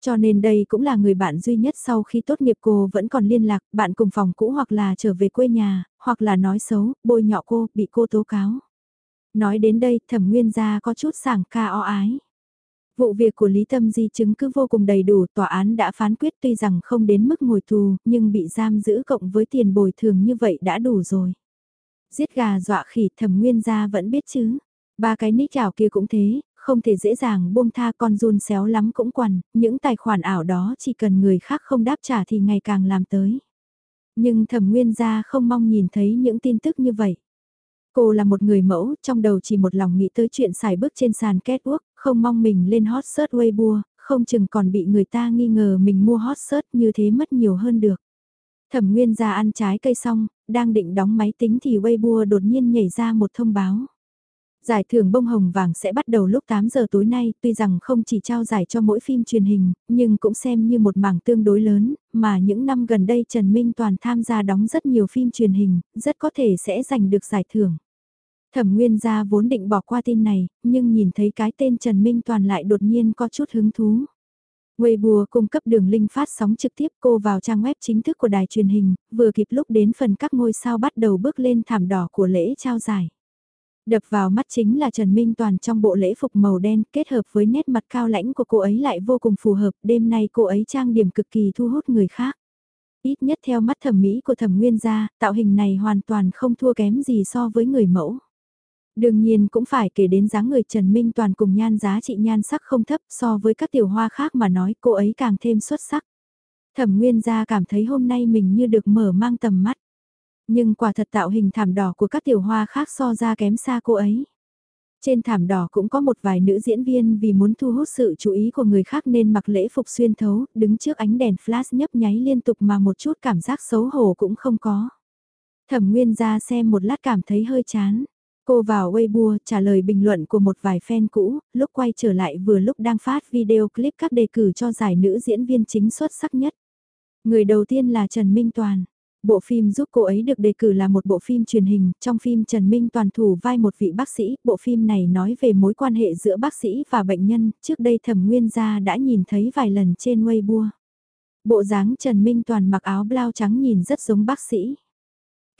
Cho nên đây cũng là người bạn duy nhất sau khi tốt nghiệp cô vẫn còn liên lạc, bạn cùng phòng cũ hoặc là trở về quê nhà, hoặc là nói xấu, bôi nhọ cô, bị cô tố cáo. Nói đến đây thẩm nguyên gia có chút sảng ca o ái. Vụ việc của Lý Tâm Di chứng cứ vô cùng đầy đủ, tòa án đã phán quyết tuy rằng không đến mức ngồi tù, nhưng bị giam giữ cộng với tiền bồi thường như vậy đã đủ rồi. Giết gà dọa khỉ thẩm nguyên gia vẫn biết chứ. Ba cái nick chảo kia cũng thế, không thể dễ dàng buông tha con run xéo lắm cũng quằn, những tài khoản ảo đó chỉ cần người khác không đáp trả thì ngày càng làm tới. Nhưng thẩm nguyên gia không mong nhìn thấy những tin tức như vậy. Cô là một người mẫu, trong đầu chỉ một lòng nghĩ tới chuyện xài bước trên sàn kết quốc, không mong mình lên hot search Weibo, không chừng còn bị người ta nghi ngờ mình mua hot search như thế mất nhiều hơn được. Thẩm Nguyên ra ăn trái cây xong, đang định đóng máy tính thì Weibo đột nhiên nhảy ra một thông báo. Giải thưởng bông hồng vàng sẽ bắt đầu lúc 8 giờ tối nay, tuy rằng không chỉ trao giải cho mỗi phim truyền hình, nhưng cũng xem như một mảng tương đối lớn, mà những năm gần đây Trần Minh Toàn tham gia đóng rất nhiều phim truyền hình, rất có thể sẽ giành được giải thưởng. Thẩm Nguyên gia vốn định bỏ qua tin này, nhưng nhìn thấy cái tên Trần Minh Toàn lại đột nhiên có chút hứng thú. Weibo cung cấp đường link phát sóng trực tiếp cô vào trang web chính thức của đài truyền hình, vừa kịp lúc đến phần các ngôi sao bắt đầu bước lên thảm đỏ của lễ trao giải. Đập vào mắt chính là Trần Minh Toàn trong bộ lễ phục màu đen kết hợp với nét mặt cao lãnh của cô ấy lại vô cùng phù hợp, đêm nay cô ấy trang điểm cực kỳ thu hút người khác. Ít nhất theo mắt thẩm mỹ của thẩm nguyên gia, tạo hình này hoàn toàn không thua kém gì so với người mẫu. Đương nhiên cũng phải kể đến dáng người Trần Minh Toàn cùng nhan giá trị nhan sắc không thấp so với các tiểu hoa khác mà nói cô ấy càng thêm xuất sắc. Thẩm Nguyên gia cảm thấy hôm nay mình như được mở mang tầm mắt. Nhưng quả thật tạo hình thảm đỏ của các tiểu hoa khác so ra kém xa cô ấy. Trên thảm đỏ cũng có một vài nữ diễn viên vì muốn thu hút sự chú ý của người khác nên mặc lễ phục xuyên thấu, đứng trước ánh đèn flash nhấp nháy liên tục mà một chút cảm giác xấu hổ cũng không có. Thẩm Nguyên ra xem một lát cảm thấy hơi chán. Cô vào Weibo trả lời bình luận của một vài fan cũ, lúc quay trở lại vừa lúc đang phát video clip các đề cử cho giải nữ diễn viên chính xuất sắc nhất. Người đầu tiên là Trần Minh Toàn. Bộ phim giúp cô ấy được đề cử là một bộ phim truyền hình, trong phim Trần Minh toàn thủ vai một vị bác sĩ, bộ phim này nói về mối quan hệ giữa bác sĩ và bệnh nhân, trước đây thẩm nguyên gia đã nhìn thấy vài lần trên Weibo. Bộ dáng Trần Minh toàn mặc áo blau trắng nhìn rất giống bác sĩ.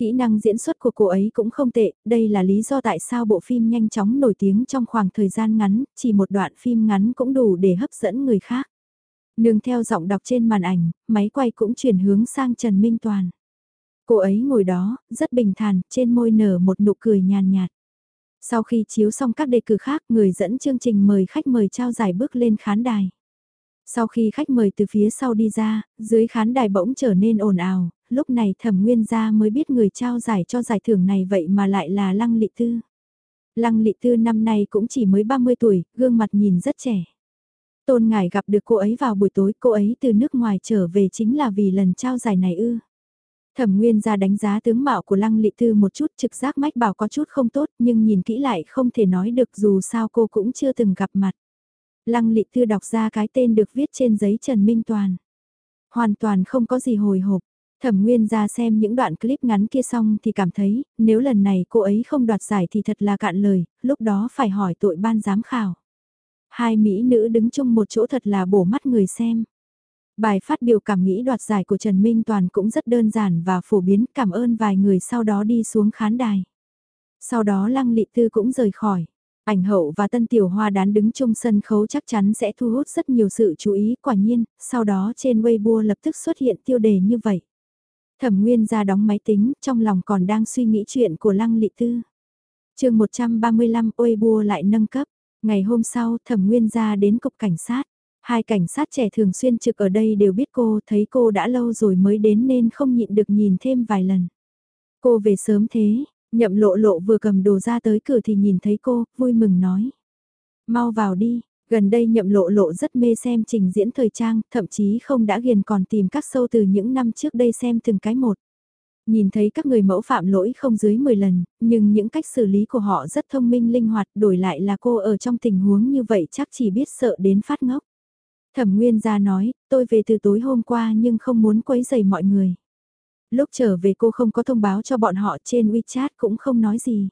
Kỹ năng diễn xuất của cô ấy cũng không tệ, đây là lý do tại sao bộ phim nhanh chóng nổi tiếng trong khoảng thời gian ngắn, chỉ một đoạn phim ngắn cũng đủ để hấp dẫn người khác. Nương theo giọng đọc trên màn ảnh, máy quay cũng chuyển hướng sang Trần Minh Toàn. Cô ấy ngồi đó, rất bình thản, trên môi nở một nụ cười nhàn nhạt. Sau khi chiếu xong các đề cử khác, người dẫn chương trình mời khách mời trao giải bước lên khán đài. Sau khi khách mời từ phía sau đi ra, dưới khán đài bỗng trở nên ồn ào, lúc này thẩm nguyên gia mới biết người trao giải cho giải thưởng này vậy mà lại là Lăng Lị Tư. Lăng Lị Tư năm nay cũng chỉ mới 30 tuổi, gương mặt nhìn rất trẻ. Tôn Ngải gặp được cô ấy vào buổi tối, cô ấy từ nước ngoài trở về chính là vì lần trao giải này ư. Thẩm Nguyên ra đánh giá tướng mạo của Lăng Lị Tư một chút trực giác mách bảo có chút không tốt nhưng nhìn kỹ lại không thể nói được dù sao cô cũng chưa từng gặp mặt. Lăng Lị Tư đọc ra cái tên được viết trên giấy Trần Minh Toàn. Hoàn toàn không có gì hồi hộp. Thẩm Nguyên ra xem những đoạn clip ngắn kia xong thì cảm thấy nếu lần này cô ấy không đoạt giải thì thật là cạn lời, lúc đó phải hỏi tội ban giám khảo. Hai mỹ nữ đứng chung một chỗ thật là bổ mắt người xem. Bài phát biểu cảm nghĩ đoạt giải của Trần Minh Toàn cũng rất đơn giản và phổ biến cảm ơn vài người sau đó đi xuống khán đài. Sau đó Lăng Lị Tư cũng rời khỏi. Ảnh hậu và Tân Tiểu Hoa đán đứng chung sân khấu chắc chắn sẽ thu hút rất nhiều sự chú ý quả nhiên, sau đó trên Weibo lập tức xuất hiện tiêu đề như vậy. Thẩm Nguyên ra đóng máy tính, trong lòng còn đang suy nghĩ chuyện của Lăng Lị Tư. chương 135 Weibo lại nâng cấp, ngày hôm sau Thẩm Nguyên ra đến cục cảnh sát. Hai cảnh sát trẻ thường xuyên trực ở đây đều biết cô, thấy cô đã lâu rồi mới đến nên không nhịn được nhìn thêm vài lần. Cô về sớm thế, nhậm lộ lộ vừa cầm đồ ra tới cửa thì nhìn thấy cô, vui mừng nói. Mau vào đi, gần đây nhậm lộ lộ rất mê xem trình diễn thời trang, thậm chí không đã ghiền còn tìm các sâu từ những năm trước đây xem từng cái một. Nhìn thấy các người mẫu phạm lỗi không dưới 10 lần, nhưng những cách xử lý của họ rất thông minh linh hoạt đổi lại là cô ở trong tình huống như vậy chắc chỉ biết sợ đến phát ngốc. Thẩm Nguyên ra nói, tôi về từ tối hôm qua nhưng không muốn quấy rầy mọi người. Lúc trở về cô không có thông báo cho bọn họ trên WeChat cũng không nói gì.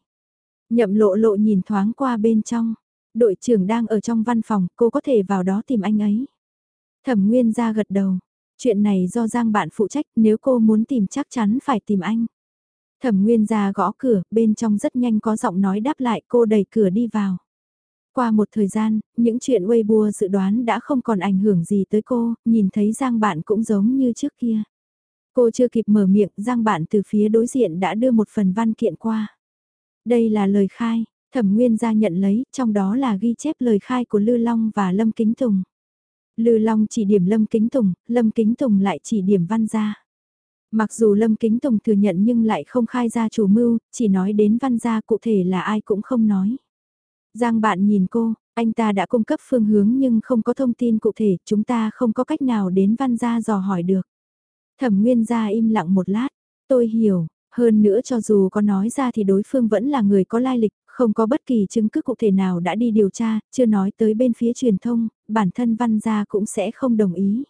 Nhậm lộ lộ nhìn thoáng qua bên trong. Đội trưởng đang ở trong văn phòng, cô có thể vào đó tìm anh ấy. Thẩm Nguyên gia gật đầu. Chuyện này do Giang bạn phụ trách, nếu cô muốn tìm chắc chắn phải tìm anh. Thẩm Nguyên gia gõ cửa, bên trong rất nhanh có giọng nói đáp lại cô đẩy cửa đi vào. Qua một thời gian, những chuyện Weibo dự đoán đã không còn ảnh hưởng gì tới cô, nhìn thấy Giang bạn cũng giống như trước kia. Cô chưa kịp mở miệng, Giang bạn từ phía đối diện đã đưa một phần văn kiện qua. Đây là lời khai, thẩm nguyên gia nhận lấy, trong đó là ghi chép lời khai của Lư Long và Lâm Kính Tùng. Lư Long chỉ điểm Lâm Kính Tùng, Lâm Kính Tùng lại chỉ điểm văn gia. Mặc dù Lâm Kính Tùng thừa nhận nhưng lại không khai ra chủ mưu, chỉ nói đến văn gia cụ thể là ai cũng không nói. Giang bạn nhìn cô, anh ta đã cung cấp phương hướng nhưng không có thông tin cụ thể, chúng ta không có cách nào đến văn gia dò hỏi được. Thẩm Nguyên gia im lặng một lát, tôi hiểu, hơn nữa cho dù có nói ra thì đối phương vẫn là người có lai lịch, không có bất kỳ chứng cứ cụ thể nào đã đi điều tra, chưa nói tới bên phía truyền thông, bản thân văn gia cũng sẽ không đồng ý.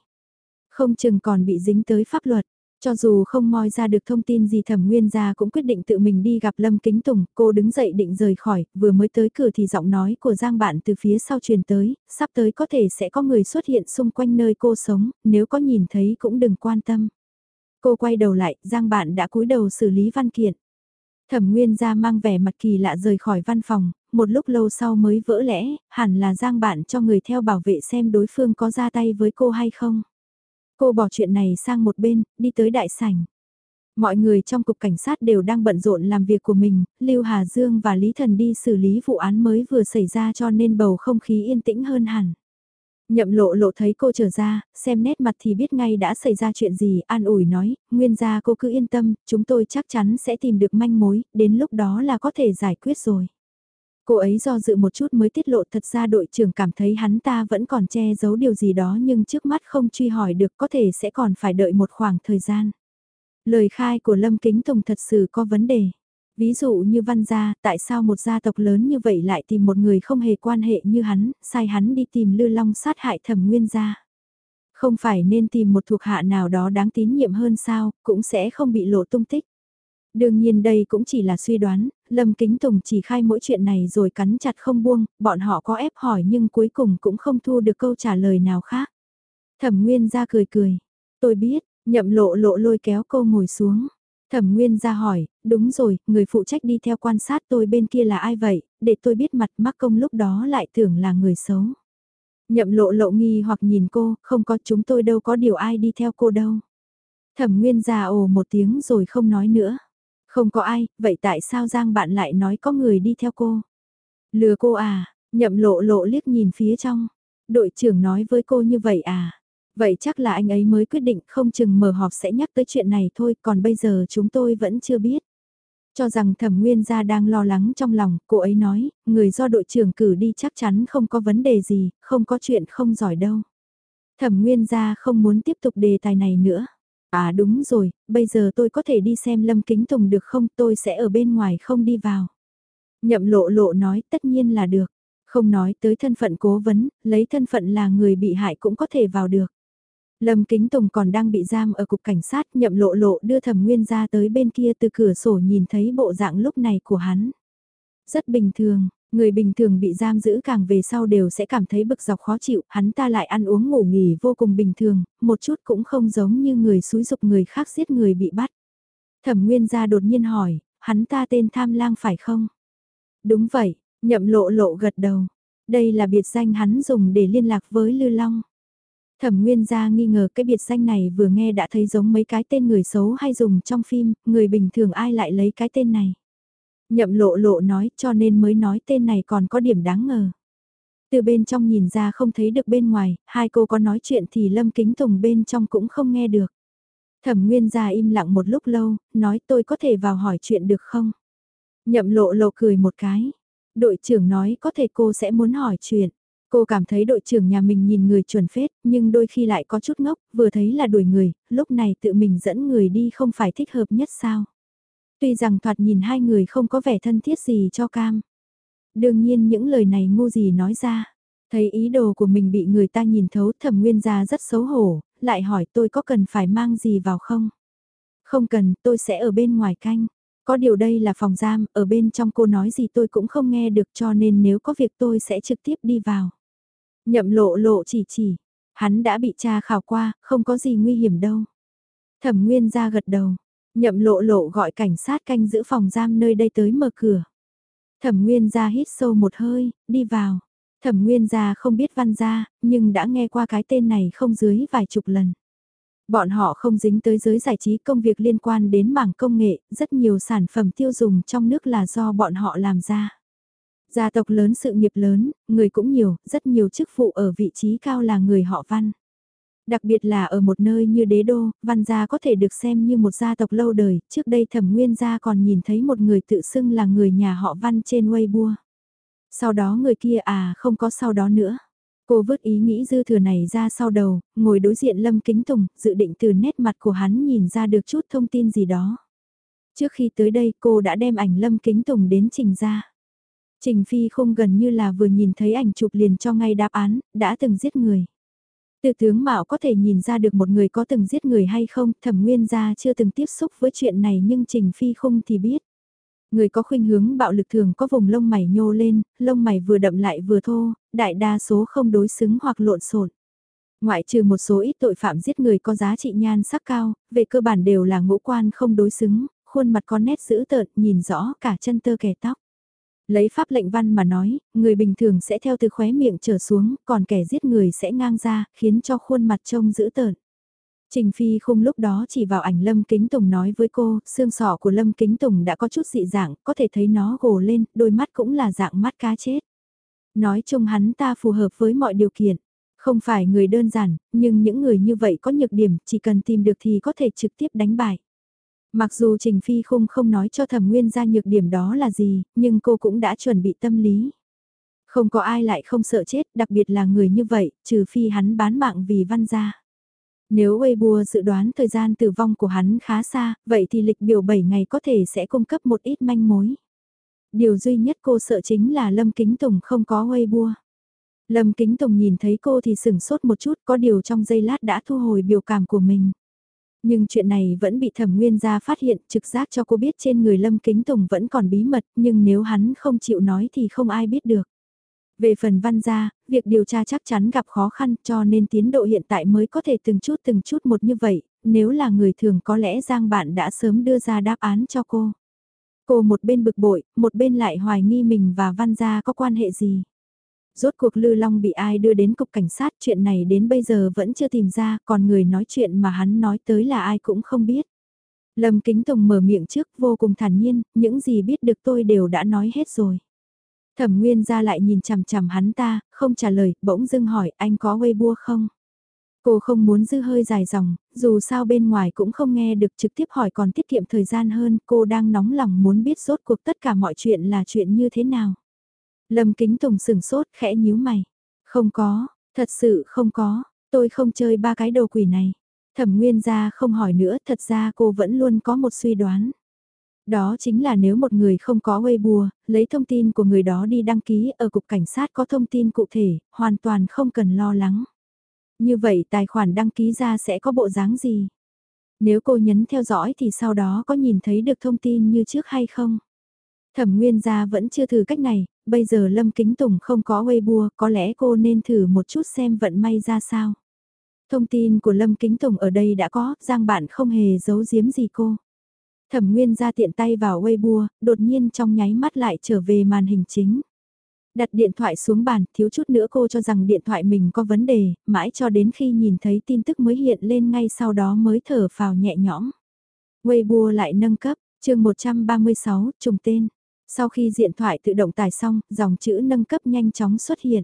Không chừng còn bị dính tới pháp luật, cho dù không moi ra được thông tin gì thẩm nguyên gia cũng quyết định tự mình đi gặp Lâm Kính Tùng, cô đứng dậy định rời khỏi, vừa mới tới cửa thì giọng nói của Giang bạn từ phía sau truyền tới, sắp tới có thể sẽ có người xuất hiện xung quanh nơi cô sống, nếu có nhìn thấy cũng đừng quan tâm. Cô quay đầu lại, Giang bạn đã cúi đầu xử lý văn kiện. Thẩm Nguyên ra mang vẻ mặt kỳ lạ rời khỏi văn phòng, một lúc lâu sau mới vỡ lẽ, hẳn là Giang bạn cho người theo bảo vệ xem đối phương có ra tay với cô hay không. Cô bỏ chuyện này sang một bên, đi tới đại sảnh. Mọi người trong cục cảnh sát đều đang bận rộn làm việc của mình, Lưu Hà Dương và Lý Thần đi xử lý vụ án mới vừa xảy ra cho nên bầu không khí yên tĩnh hơn hẳn. Nhậm lộ lộ thấy cô trở ra, xem nét mặt thì biết ngay đã xảy ra chuyện gì, an ủi nói, nguyên ra cô cứ yên tâm, chúng tôi chắc chắn sẽ tìm được manh mối, đến lúc đó là có thể giải quyết rồi. Cô ấy do dự một chút mới tiết lộ thật ra đội trưởng cảm thấy hắn ta vẫn còn che giấu điều gì đó nhưng trước mắt không truy hỏi được có thể sẽ còn phải đợi một khoảng thời gian. Lời khai của Lâm Kính Tùng thật sự có vấn đề. Ví dụ như văn gia, tại sao một gia tộc lớn như vậy lại tìm một người không hề quan hệ như hắn, sai hắn đi tìm Lư Long sát hại thẩm nguyên gia. Không phải nên tìm một thuộc hạ nào đó đáng tín nhiệm hơn sao, cũng sẽ không bị lộ tung tích. Đương nhiên đây cũng chỉ là suy đoán, Lâm Kính Tùng chỉ khai mỗi chuyện này rồi cắn chặt không buông, bọn họ có ép hỏi nhưng cuối cùng cũng không thu được câu trả lời nào khác. Thẩm Nguyên ra cười cười, tôi biết, nhậm lộ lộ lôi kéo cô ngồi xuống. Thẩm Nguyên ra hỏi, đúng rồi, người phụ trách đi theo quan sát tôi bên kia là ai vậy, để tôi biết mặt mắc công lúc đó lại tưởng là người xấu. Nhậm lộ lộ nghi hoặc nhìn cô, không có chúng tôi đâu có điều ai đi theo cô đâu. Thẩm Nguyên ra ồ một tiếng rồi không nói nữa. Không có ai, vậy tại sao Giang bạn lại nói có người đi theo cô? Lừa cô à, nhậm lộ lộ liếc nhìn phía trong. Đội trưởng nói với cô như vậy à? Vậy chắc là anh ấy mới quyết định không chừng mở họp sẽ nhắc tới chuyện này thôi, còn bây giờ chúng tôi vẫn chưa biết. Cho rằng thẩm nguyên gia đang lo lắng trong lòng, cô ấy nói, người do đội trưởng cử đi chắc chắn không có vấn đề gì, không có chuyện không giỏi đâu. Thẩm nguyên gia không muốn tiếp tục đề tài này nữa. À đúng rồi, bây giờ tôi có thể đi xem Lâm Kính Tùng được không tôi sẽ ở bên ngoài không đi vào. Nhậm lộ lộ nói tất nhiên là được. Không nói tới thân phận cố vấn, lấy thân phận là người bị hại cũng có thể vào được. Lâm Kính Tùng còn đang bị giam ở cục cảnh sát nhậm lộ lộ đưa thẩm nguyên ra tới bên kia từ cửa sổ nhìn thấy bộ dạng lúc này của hắn. Rất bình thường, Người bình thường bị giam giữ càng về sau đều sẽ cảm thấy bực dọc khó chịu, hắn ta lại ăn uống ngủ nghỉ vô cùng bình thường, một chút cũng không giống như người xúi dục người khác giết người bị bắt. Thẩm Nguyên gia đột nhiên hỏi, hắn ta tên Tham Lang phải không? Đúng vậy, nhậm lộ lộ gật đầu. Đây là biệt danh hắn dùng để liên lạc với Lư Long. Thẩm Nguyên gia nghi ngờ cái biệt danh này vừa nghe đã thấy giống mấy cái tên người xấu hay dùng trong phim, người bình thường ai lại lấy cái tên này. Nhậm lộ lộ nói cho nên mới nói tên này còn có điểm đáng ngờ. Từ bên trong nhìn ra không thấy được bên ngoài, hai cô có nói chuyện thì Lâm Kính Tùng bên trong cũng không nghe được. Thẩm Nguyên gia im lặng một lúc lâu, nói tôi có thể vào hỏi chuyện được không? Nhậm lộ lộ cười một cái. Đội trưởng nói có thể cô sẽ muốn hỏi chuyện. Cô cảm thấy đội trưởng nhà mình nhìn người chuẩn phết, nhưng đôi khi lại có chút ngốc, vừa thấy là đuổi người, lúc này tự mình dẫn người đi không phải thích hợp nhất sao. Tuy rằng thoạt nhìn hai người không có vẻ thân thiết gì cho cam. Đương nhiên những lời này ngu gì nói ra. Thấy ý đồ của mình bị người ta nhìn thấu thẩm nguyên gia rất xấu hổ, lại hỏi tôi có cần phải mang gì vào không? Không cần, tôi sẽ ở bên ngoài canh. Có điều đây là phòng giam, ở bên trong cô nói gì tôi cũng không nghe được cho nên nếu có việc tôi sẽ trực tiếp đi vào. Nhậm lộ lộ chỉ chỉ, hắn đã bị cha khảo qua, không có gì nguy hiểm đâu. Thẩm Nguyên ra gật đầu, nhậm lộ lộ gọi cảnh sát canh giữ phòng giam nơi đây tới mở cửa. Thẩm Nguyên ra hít sâu một hơi, đi vào. Thẩm Nguyên gia không biết văn gia, nhưng đã nghe qua cái tên này không dưới vài chục lần. Bọn họ không dính tới giới giải trí công việc liên quan đến mảng công nghệ, rất nhiều sản phẩm tiêu dùng trong nước là do bọn họ làm ra. Gia tộc lớn sự nghiệp lớn, người cũng nhiều, rất nhiều chức vụ ở vị trí cao là người họ văn. Đặc biệt là ở một nơi như đế đô, văn gia có thể được xem như một gia tộc lâu đời, trước đây thẩm nguyên gia còn nhìn thấy một người tự xưng là người nhà họ văn trên Weibo. Sau đó người kia à không có sau đó nữa. Cô vứt ý nghĩ dư thừa này ra sau đầu, ngồi đối diện Lâm Kính Tùng, dự định từ nét mặt của hắn nhìn ra được chút thông tin gì đó. Trước khi tới đây cô đã đem ảnh Lâm Kính Tùng đến trình ra. Trình Phi không gần như là vừa nhìn thấy ảnh chụp liền cho ngay đáp án, đã từng giết người. Từ tướng Mạo có thể nhìn ra được một người có từng giết người hay không, thẩm nguyên gia chưa từng tiếp xúc với chuyện này nhưng Trình Phi không thì biết. Người có khuynh hướng bạo lực thường có vùng lông mày nhô lên, lông mày vừa đậm lại vừa thô, đại đa số không đối xứng hoặc lộn xộn. Ngoại trừ một số ít tội phạm giết người có giá trị nhan sắc cao, về cơ bản đều là ngũ quan không đối xứng, khuôn mặt có nét dữ tợn, nhìn rõ cả chân tơ kẻ tóc. Lấy pháp lệnh văn mà nói, người bình thường sẽ theo từ khóe miệng trở xuống, còn kẻ giết người sẽ ngang ra, khiến cho khuôn mặt trông dữ tợn. Trình Phi khung lúc đó chỉ vào ảnh Lâm Kính Tùng nói với cô, xương sọ của Lâm Kính Tùng đã có chút dị dạng, có thể thấy nó gồ lên, đôi mắt cũng là dạng mắt cá chết. Nói chung hắn ta phù hợp với mọi điều kiện. Không phải người đơn giản, nhưng những người như vậy có nhược điểm, chỉ cần tìm được thì có thể trực tiếp đánh bại. Mặc dù Trình Phi khung không nói cho thẩm nguyên ra nhược điểm đó là gì, nhưng cô cũng đã chuẩn bị tâm lý. Không có ai lại không sợ chết, đặc biệt là người như vậy, trừ phi hắn bán mạng vì văn gia. Nếu Weibo dự đoán thời gian tử vong của hắn khá xa, vậy thì lịch biểu 7 ngày có thể sẽ cung cấp một ít manh mối. Điều duy nhất cô sợ chính là Lâm Kính Tùng không có Weibo. Lâm Kính Tùng nhìn thấy cô thì sửng sốt một chút có điều trong giây lát đã thu hồi biểu cảm của mình. Nhưng chuyện này vẫn bị thẩm nguyên gia phát hiện trực giác cho cô biết trên người Lâm Kính Tùng vẫn còn bí mật nhưng nếu hắn không chịu nói thì không ai biết được. Về phần văn gia, việc điều tra chắc chắn gặp khó khăn cho nên tiến độ hiện tại mới có thể từng chút từng chút một như vậy, nếu là người thường có lẽ Giang bạn đã sớm đưa ra đáp án cho cô. Cô một bên bực bội, một bên lại hoài nghi mình và văn gia có quan hệ gì. Rốt cuộc Lư Long bị ai đưa đến cục cảnh sát chuyện này đến bây giờ vẫn chưa tìm ra, còn người nói chuyện mà hắn nói tới là ai cũng không biết. Lâm Kính Tùng mở miệng trước vô cùng thản nhiên, những gì biết được tôi đều đã nói hết rồi. Thẩm Nguyên ra lại nhìn chằm chằm hắn ta, không trả lời, bỗng dưng hỏi anh có Weibo không? Cô không muốn dư hơi dài dòng, dù sao bên ngoài cũng không nghe được trực tiếp hỏi còn tiết kiệm thời gian hơn, cô đang nóng lòng muốn biết rốt cuộc tất cả mọi chuyện là chuyện như thế nào. Lâm Kính Tùng sừng sốt khẽ nhíu mày. Không có, thật sự không có, tôi không chơi ba cái đầu quỷ này. Thẩm Nguyên ra không hỏi nữa, thật ra cô vẫn luôn có một suy đoán. Đó chính là nếu một người không có Weibo, lấy thông tin của người đó đi đăng ký ở cục cảnh sát có thông tin cụ thể, hoàn toàn không cần lo lắng. Như vậy tài khoản đăng ký ra sẽ có bộ dáng gì? Nếu cô nhấn theo dõi thì sau đó có nhìn thấy được thông tin như trước hay không? Thẩm Nguyên gia vẫn chưa thử cách này, bây giờ Lâm Kính Tùng không có Weibo, có lẽ cô nên thử một chút xem vận may ra sao. Thông tin của Lâm Kính Tùng ở đây đã có, Giang bạn không hề giấu giếm gì cô. Thẩm Nguyên ra tiện tay vào Weibo, đột nhiên trong nháy mắt lại trở về màn hình chính. Đặt điện thoại xuống bàn, thiếu chút nữa cô cho rằng điện thoại mình có vấn đề, mãi cho đến khi nhìn thấy tin tức mới hiện lên ngay sau đó mới thở phào nhẹ nhõm. Weibo lại nâng cấp, chương 136, trùng tên. Sau khi điện thoại tự động tải xong, dòng chữ nâng cấp nhanh chóng xuất hiện.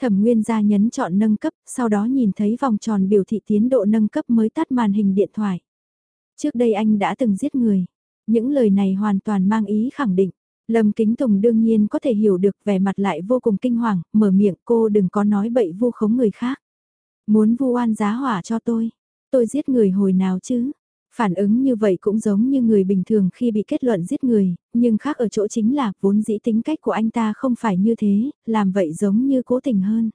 Thẩm Nguyên gia nhấn chọn nâng cấp, sau đó nhìn thấy vòng tròn biểu thị tiến độ nâng cấp mới tắt màn hình điện thoại. Trước đây anh đã từng giết người. Những lời này hoàn toàn mang ý khẳng định. Lâm Kính Tùng đương nhiên có thể hiểu được vẻ mặt lại vô cùng kinh hoàng, mở miệng cô đừng có nói bậy vu khống người khác. Muốn vu oan giá hỏa cho tôi. Tôi giết người hồi nào chứ? Phản ứng như vậy cũng giống như người bình thường khi bị kết luận giết người, nhưng khác ở chỗ chính là vốn dĩ tính cách của anh ta không phải như thế, làm vậy giống như cố tình hơn.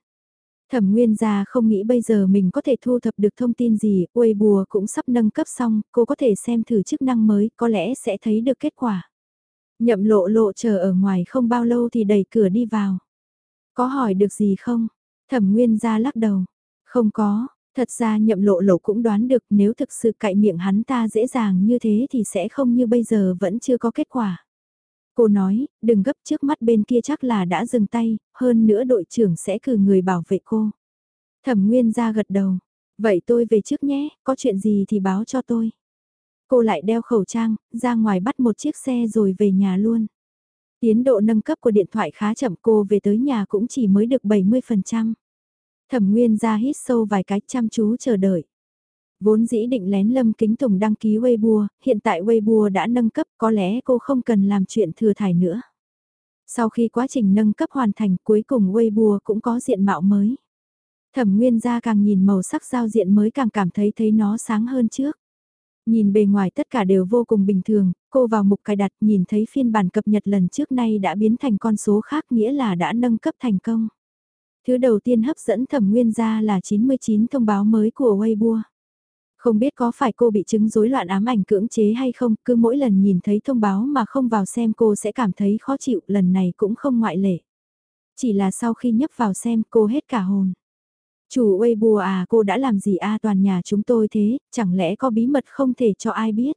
Thẩm Nguyên gia không nghĩ bây giờ mình có thể thu thập được thông tin gì, Weibo cũng sắp nâng cấp xong, cô có thể xem thử chức năng mới, có lẽ sẽ thấy được kết quả. Nhậm lộ lộ chờ ở ngoài không bao lâu thì đẩy cửa đi vào. Có hỏi được gì không? Thẩm Nguyên gia lắc đầu. Không có, thật ra nhậm lộ lộ cũng đoán được nếu thực sự cậy miệng hắn ta dễ dàng như thế thì sẽ không như bây giờ vẫn chưa có kết quả. Cô nói, đừng gấp trước mắt bên kia chắc là đã dừng tay, hơn nữa đội trưởng sẽ cử người bảo vệ cô. Thẩm Nguyên ra gật đầu. Vậy tôi về trước nhé, có chuyện gì thì báo cho tôi. Cô lại đeo khẩu trang, ra ngoài bắt một chiếc xe rồi về nhà luôn. Tiến độ nâng cấp của điện thoại khá chậm cô về tới nhà cũng chỉ mới được 70%. Thẩm Nguyên ra hít sâu vài cái chăm chú chờ đợi. Vốn dĩ định lén Lâm Kính Tùng đăng ký Weibo, hiện tại Weibo đã nâng cấp có lẽ cô không cần làm chuyện thừa thải nữa. Sau khi quá trình nâng cấp hoàn thành cuối cùng Weibo cũng có diện mạo mới. Thẩm Nguyên gia càng nhìn màu sắc giao diện mới càng cảm thấy thấy nó sáng hơn trước. Nhìn bề ngoài tất cả đều vô cùng bình thường, cô vào mục cài đặt nhìn thấy phiên bản cập nhật lần trước nay đã biến thành con số khác nghĩa là đã nâng cấp thành công. Thứ đầu tiên hấp dẫn thẩm nguyên ra là 99 thông báo mới của Weibo. Không biết có phải cô bị chứng rối loạn ám ảnh cưỡng chế hay không, cứ mỗi lần nhìn thấy thông báo mà không vào xem cô sẽ cảm thấy khó chịu, lần này cũng không ngoại lệ. Chỉ là sau khi nhấp vào xem cô hết cả hồn. Chủ Weibo à cô đã làm gì a toàn nhà chúng tôi thế, chẳng lẽ có bí mật không thể cho ai biết.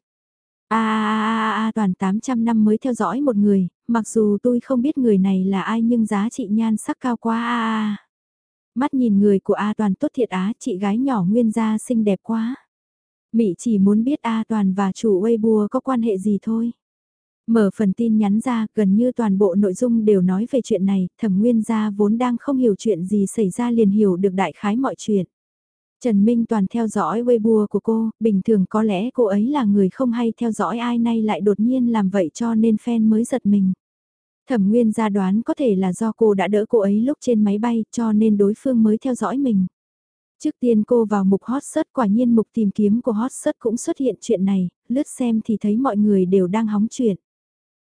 A a a a toàn 800 năm mới theo dõi một người, mặc dù tôi không biết người này là ai nhưng giá trị nhan sắc cao quá a a. Mắt nhìn người của A toàn tốt thiệt á, chị gái nhỏ nguyên gia xinh đẹp quá. Mị chỉ muốn biết A toàn và chủ Weibo có quan hệ gì thôi. Mở phần tin nhắn ra, gần như toàn bộ nội dung đều nói về chuyện này, thẩm nguyên gia vốn đang không hiểu chuyện gì xảy ra liền hiểu được đại khái mọi chuyện. Trần Minh toàn theo dõi Weibo của cô, bình thường có lẽ cô ấy là người không hay theo dõi ai nay lại đột nhiên làm vậy cho nên fan mới giật mình. Thẩm Nguyên ra đoán có thể là do cô đã đỡ cô ấy lúc trên máy bay cho nên đối phương mới theo dõi mình. Trước tiên cô vào mục hot search quả nhiên mục tìm kiếm của hot search cũng xuất hiện chuyện này, lướt xem thì thấy mọi người đều đang hóng chuyện.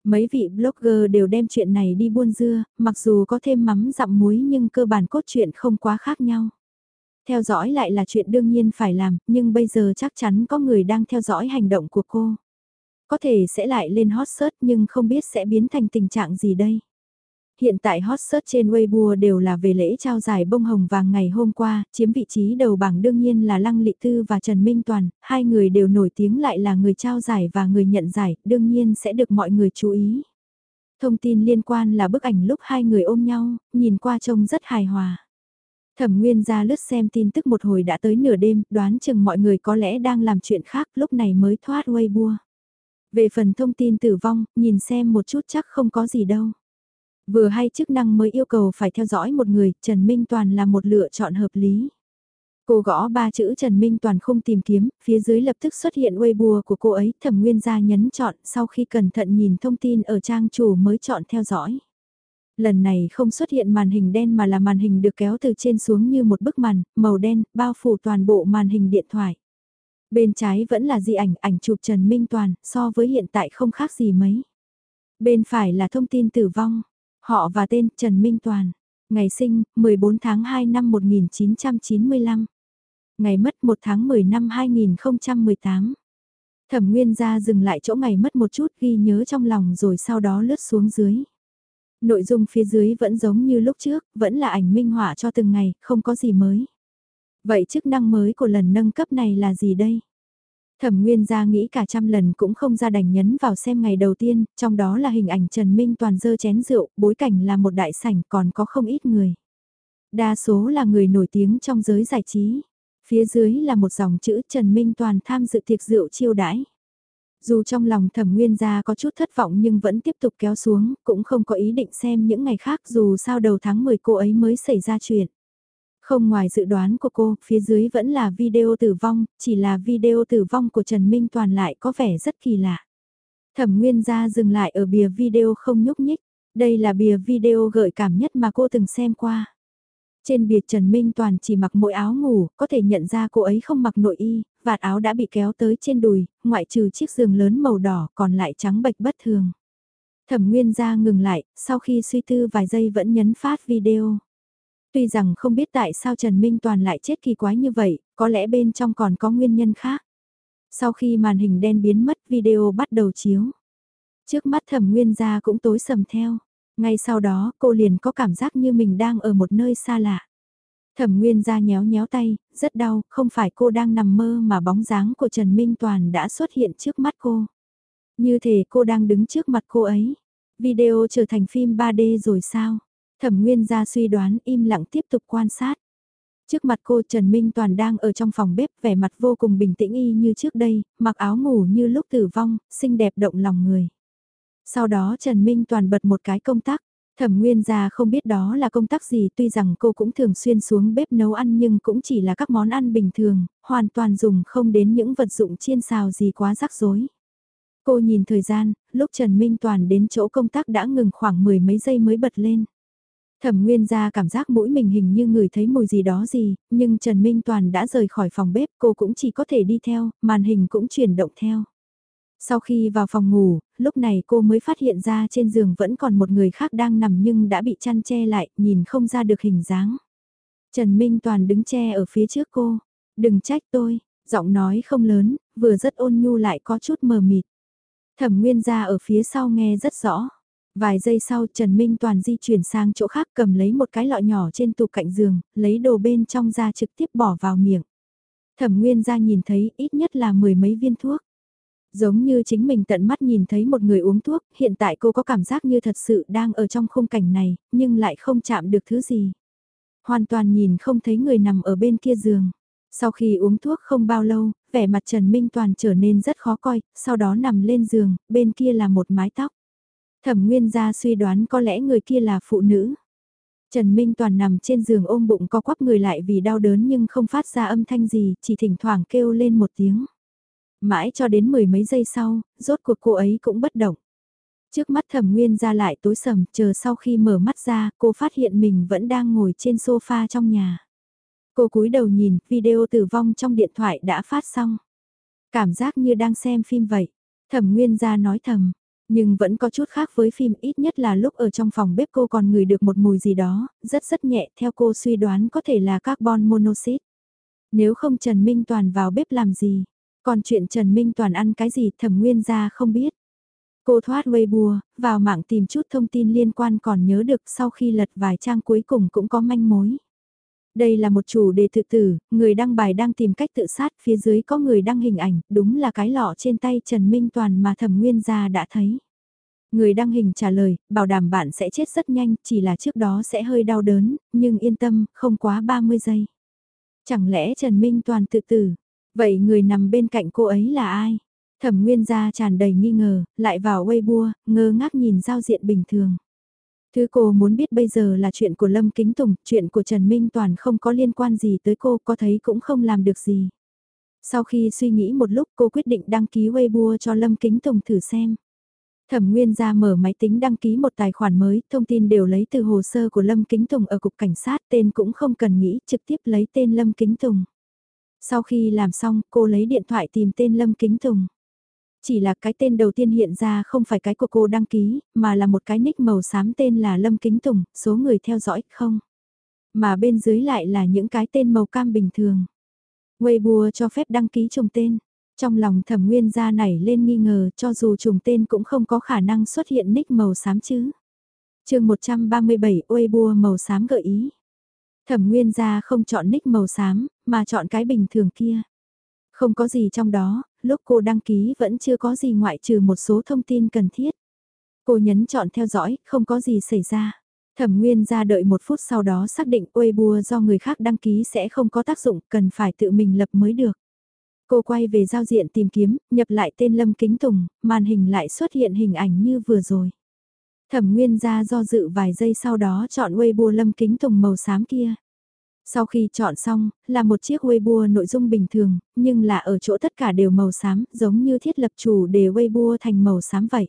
Mấy vị blogger đều đem chuyện này đi buôn dưa, mặc dù có thêm mắm dặm muối nhưng cơ bản cốt truyện không quá khác nhau. Theo dõi lại là chuyện đương nhiên phải làm, nhưng bây giờ chắc chắn có người đang theo dõi hành động của cô. Có thể sẽ lại lên hot search nhưng không biết sẽ biến thành tình trạng gì đây. Hiện tại hot search trên Weibo đều là về lễ trao giải bông hồng vàng ngày hôm qua, chiếm vị trí đầu bảng đương nhiên là Lăng Lị Tư và Trần Minh Toàn, hai người đều nổi tiếng lại là người trao giải và người nhận giải, đương nhiên sẽ được mọi người chú ý. Thông tin liên quan là bức ảnh lúc hai người ôm nhau, nhìn qua trông rất hài hòa. Thẩm Nguyên ra lướt xem tin tức một hồi đã tới nửa đêm, đoán chừng mọi người có lẽ đang làm chuyện khác lúc này mới thoát Weibo. Về phần thông tin tử vong, nhìn xem một chút chắc không có gì đâu. Vừa hay chức năng mới yêu cầu phải theo dõi một người, Trần Minh Toàn là một lựa chọn hợp lý. Cô gõ ba chữ Trần Minh Toàn không tìm kiếm, phía dưới lập tức xuất hiện Weibo của cô ấy, thẩm nguyên gia nhấn chọn, sau khi cẩn thận nhìn thông tin ở trang chủ mới chọn theo dõi. Lần này không xuất hiện màn hình đen mà là màn hình được kéo từ trên xuống như một bức màn, màu đen, bao phủ toàn bộ màn hình điện thoại. Bên trái vẫn là di ảnh, ảnh chụp Trần Minh Toàn, so với hiện tại không khác gì mấy. Bên phải là thông tin tử vong, họ và tên Trần Minh Toàn. Ngày sinh, 14 tháng 2 năm 1995. Ngày mất 1 tháng 10 năm 2018. Thẩm Nguyên gia dừng lại chỗ ngày mất một chút ghi nhớ trong lòng rồi sau đó lướt xuống dưới. Nội dung phía dưới vẫn giống như lúc trước, vẫn là ảnh minh họa cho từng ngày, không có gì mới. Vậy chức năng mới của lần nâng cấp này là gì đây? Thẩm Nguyên gia nghĩ cả trăm lần cũng không ra đành nhấn vào xem ngày đầu tiên, trong đó là hình ảnh Trần Minh toàn dơ chén rượu, bối cảnh là một đại sảnh còn có không ít người. Đa số là người nổi tiếng trong giới giải trí. Phía dưới là một dòng chữ Trần Minh toàn tham dự tiệc rượu chiêu đãi. Dù trong lòng thẩm nguyên gia có chút thất vọng nhưng vẫn tiếp tục kéo xuống, cũng không có ý định xem những ngày khác dù sao đầu tháng 10 cô ấy mới xảy ra chuyện. Không ngoài dự đoán của cô, phía dưới vẫn là video tử vong, chỉ là video tử vong của Trần Minh Toàn lại có vẻ rất kỳ lạ. Thẩm Nguyên gia dừng lại ở bìa video không nhúc nhích, đây là bìa video gợi cảm nhất mà cô từng xem qua. Trên biệt Trần Minh Toàn chỉ mặc mỗi áo ngủ, có thể nhận ra cô ấy không mặc nội y, vạt áo đã bị kéo tới trên đùi, ngoại trừ chiếc giường lớn màu đỏ còn lại trắng bệch bất thường. Thẩm Nguyên gia ngừng lại, sau khi suy tư vài giây vẫn nhấn phát video. Tuy rằng không biết tại sao Trần Minh Toàn lại chết kỳ quái như vậy, có lẽ bên trong còn có nguyên nhân khác. Sau khi màn hình đen biến mất video bắt đầu chiếu. Trước mắt thẩm nguyên gia cũng tối sầm theo. Ngay sau đó cô liền có cảm giác như mình đang ở một nơi xa lạ. Thẩm Nguyên ra nhéo nhéo tay, rất đau, không phải cô đang nằm mơ mà bóng dáng của Trần Minh Toàn đã xuất hiện trước mắt cô. Như thể cô đang đứng trước mặt cô ấy. Video trở thành phim 3D rồi sao? Thẩm Nguyên ra suy đoán im lặng tiếp tục quan sát. Trước mặt cô Trần Minh Toàn đang ở trong phòng bếp vẻ mặt vô cùng bình tĩnh y như trước đây, mặc áo ngủ như lúc tử vong, xinh đẹp động lòng người. Sau đó Trần Minh Toàn bật một cái công tắc. Thẩm Nguyên gia không biết đó là công tác gì tuy rằng cô cũng thường xuyên xuống bếp nấu ăn nhưng cũng chỉ là các món ăn bình thường, hoàn toàn dùng không đến những vật dụng chiên xào gì quá rắc rối. Cô nhìn thời gian, lúc Trần Minh Toàn đến chỗ công tác đã ngừng khoảng mười mấy giây mới bật lên. Thẩm Nguyên gia cảm giác mũi mình hình như người thấy mùi gì đó gì, nhưng Trần Minh Toàn đã rời khỏi phòng bếp cô cũng chỉ có thể đi theo, màn hình cũng chuyển động theo. Sau khi vào phòng ngủ, lúc này cô mới phát hiện ra trên giường vẫn còn một người khác đang nằm nhưng đã bị chăn che lại, nhìn không ra được hình dáng. Trần Minh Toàn đứng che ở phía trước cô. Đừng trách tôi, giọng nói không lớn, vừa rất ôn nhu lại có chút mờ mịt. Thẩm Nguyên ra ở phía sau nghe rất rõ. Vài giây sau Trần Minh Toàn di chuyển sang chỗ khác cầm lấy một cái lọ nhỏ trên tủ cạnh giường, lấy đồ bên trong ra trực tiếp bỏ vào miệng. Thẩm Nguyên ra nhìn thấy ít nhất là mười mấy viên thuốc. Giống như chính mình tận mắt nhìn thấy một người uống thuốc, hiện tại cô có cảm giác như thật sự đang ở trong khung cảnh này, nhưng lại không chạm được thứ gì. Hoàn toàn nhìn không thấy người nằm ở bên kia giường. Sau khi uống thuốc không bao lâu, vẻ mặt Trần Minh Toàn trở nên rất khó coi, sau đó nằm lên giường, bên kia là một mái tóc. Thẩm Nguyên gia suy đoán có lẽ người kia là phụ nữ. Trần Minh Toàn nằm trên giường ôm bụng co quắp người lại vì đau đớn nhưng không phát ra âm thanh gì, chỉ thỉnh thoảng kêu lên một tiếng. Mãi cho đến mười mấy giây sau, rốt cuộc cô ấy cũng bất động. Trước mắt thẩm nguyên ra lại tối sầm, chờ sau khi mở mắt ra, cô phát hiện mình vẫn đang ngồi trên sofa trong nhà. Cô cúi đầu nhìn, video tử vong trong điện thoại đã phát xong. Cảm giác như đang xem phim vậy. Thẩm nguyên ra nói thầm, nhưng vẫn có chút khác với phim ít nhất là lúc ở trong phòng bếp cô còn ngửi được một mùi gì đó, rất rất nhẹ theo cô suy đoán có thể là carbon monoxide. Nếu không Trần Minh Toàn vào bếp làm gì, còn chuyện Trần Minh Toàn ăn cái gì thẩm nguyên ra không biết. Cô thoát Weibo, vào mạng tìm chút thông tin liên quan còn nhớ được sau khi lật vài trang cuối cùng cũng có manh mối. Đây là một chủ đề tự tử, người đăng bài đang tìm cách tự sát, phía dưới có người đăng hình ảnh, đúng là cái lọ trên tay Trần Minh Toàn mà thẩm nguyên gia đã thấy. Người đăng hình trả lời, bảo đảm bạn sẽ chết rất nhanh, chỉ là trước đó sẽ hơi đau đớn, nhưng yên tâm, không quá 30 giây. Chẳng lẽ Trần Minh Toàn tự tử, Vậy người nằm bên cạnh cô ấy là ai? Thẩm Nguyên gia tràn đầy nghi ngờ, lại vào Weibo, ngơ ngác nhìn giao diện bình thường. Thứ cô muốn biết bây giờ là chuyện của Lâm Kính Tùng, chuyện của Trần Minh Toàn không có liên quan gì tới cô, có thấy cũng không làm được gì. Sau khi suy nghĩ một lúc cô quyết định đăng ký Weibo cho Lâm Kính Tùng thử xem. Thẩm Nguyên ra mở máy tính đăng ký một tài khoản mới, thông tin đều lấy từ hồ sơ của Lâm Kính Tùng ở cục cảnh sát, tên cũng không cần nghĩ, trực tiếp lấy tên Lâm Kính Tùng. Sau khi làm xong, cô lấy điện thoại tìm tên Lâm Kính Tùng. Chỉ là cái tên đầu tiên hiện ra không phải cái của cô đăng ký, mà là một cái nick màu xám tên là Lâm Kính Tùng, số người theo dõi không. Mà bên dưới lại là những cái tên màu cam bình thường. Weibo cho phép đăng ký trùng tên. Trong lòng thẩm nguyên gia nảy lên nghi ngờ cho dù trùng tên cũng không có khả năng xuất hiện nick màu xám chứ. chương 137 Weibo màu xám gợi ý. Thẩm Nguyên gia không chọn nick màu xám, mà chọn cái bình thường kia. Không có gì trong đó, lúc cô đăng ký vẫn chưa có gì ngoại trừ một số thông tin cần thiết. Cô nhấn chọn theo dõi, không có gì xảy ra. Thẩm Nguyên ra đợi một phút sau đó xác định Weibo do người khác đăng ký sẽ không có tác dụng, cần phải tự mình lập mới được. Cô quay về giao diện tìm kiếm, nhập lại tên Lâm Kính Tùng, màn hình lại xuất hiện hình ảnh như vừa rồi. Thẩm Nguyên ra do dự vài giây sau đó chọn Weibo Lâm Kính Tùng màu xám kia. Sau khi chọn xong, là một chiếc Weibo nội dung bình thường, nhưng là ở chỗ tất cả đều màu xám, giống như thiết lập chủ để Weibo thành màu xám vậy.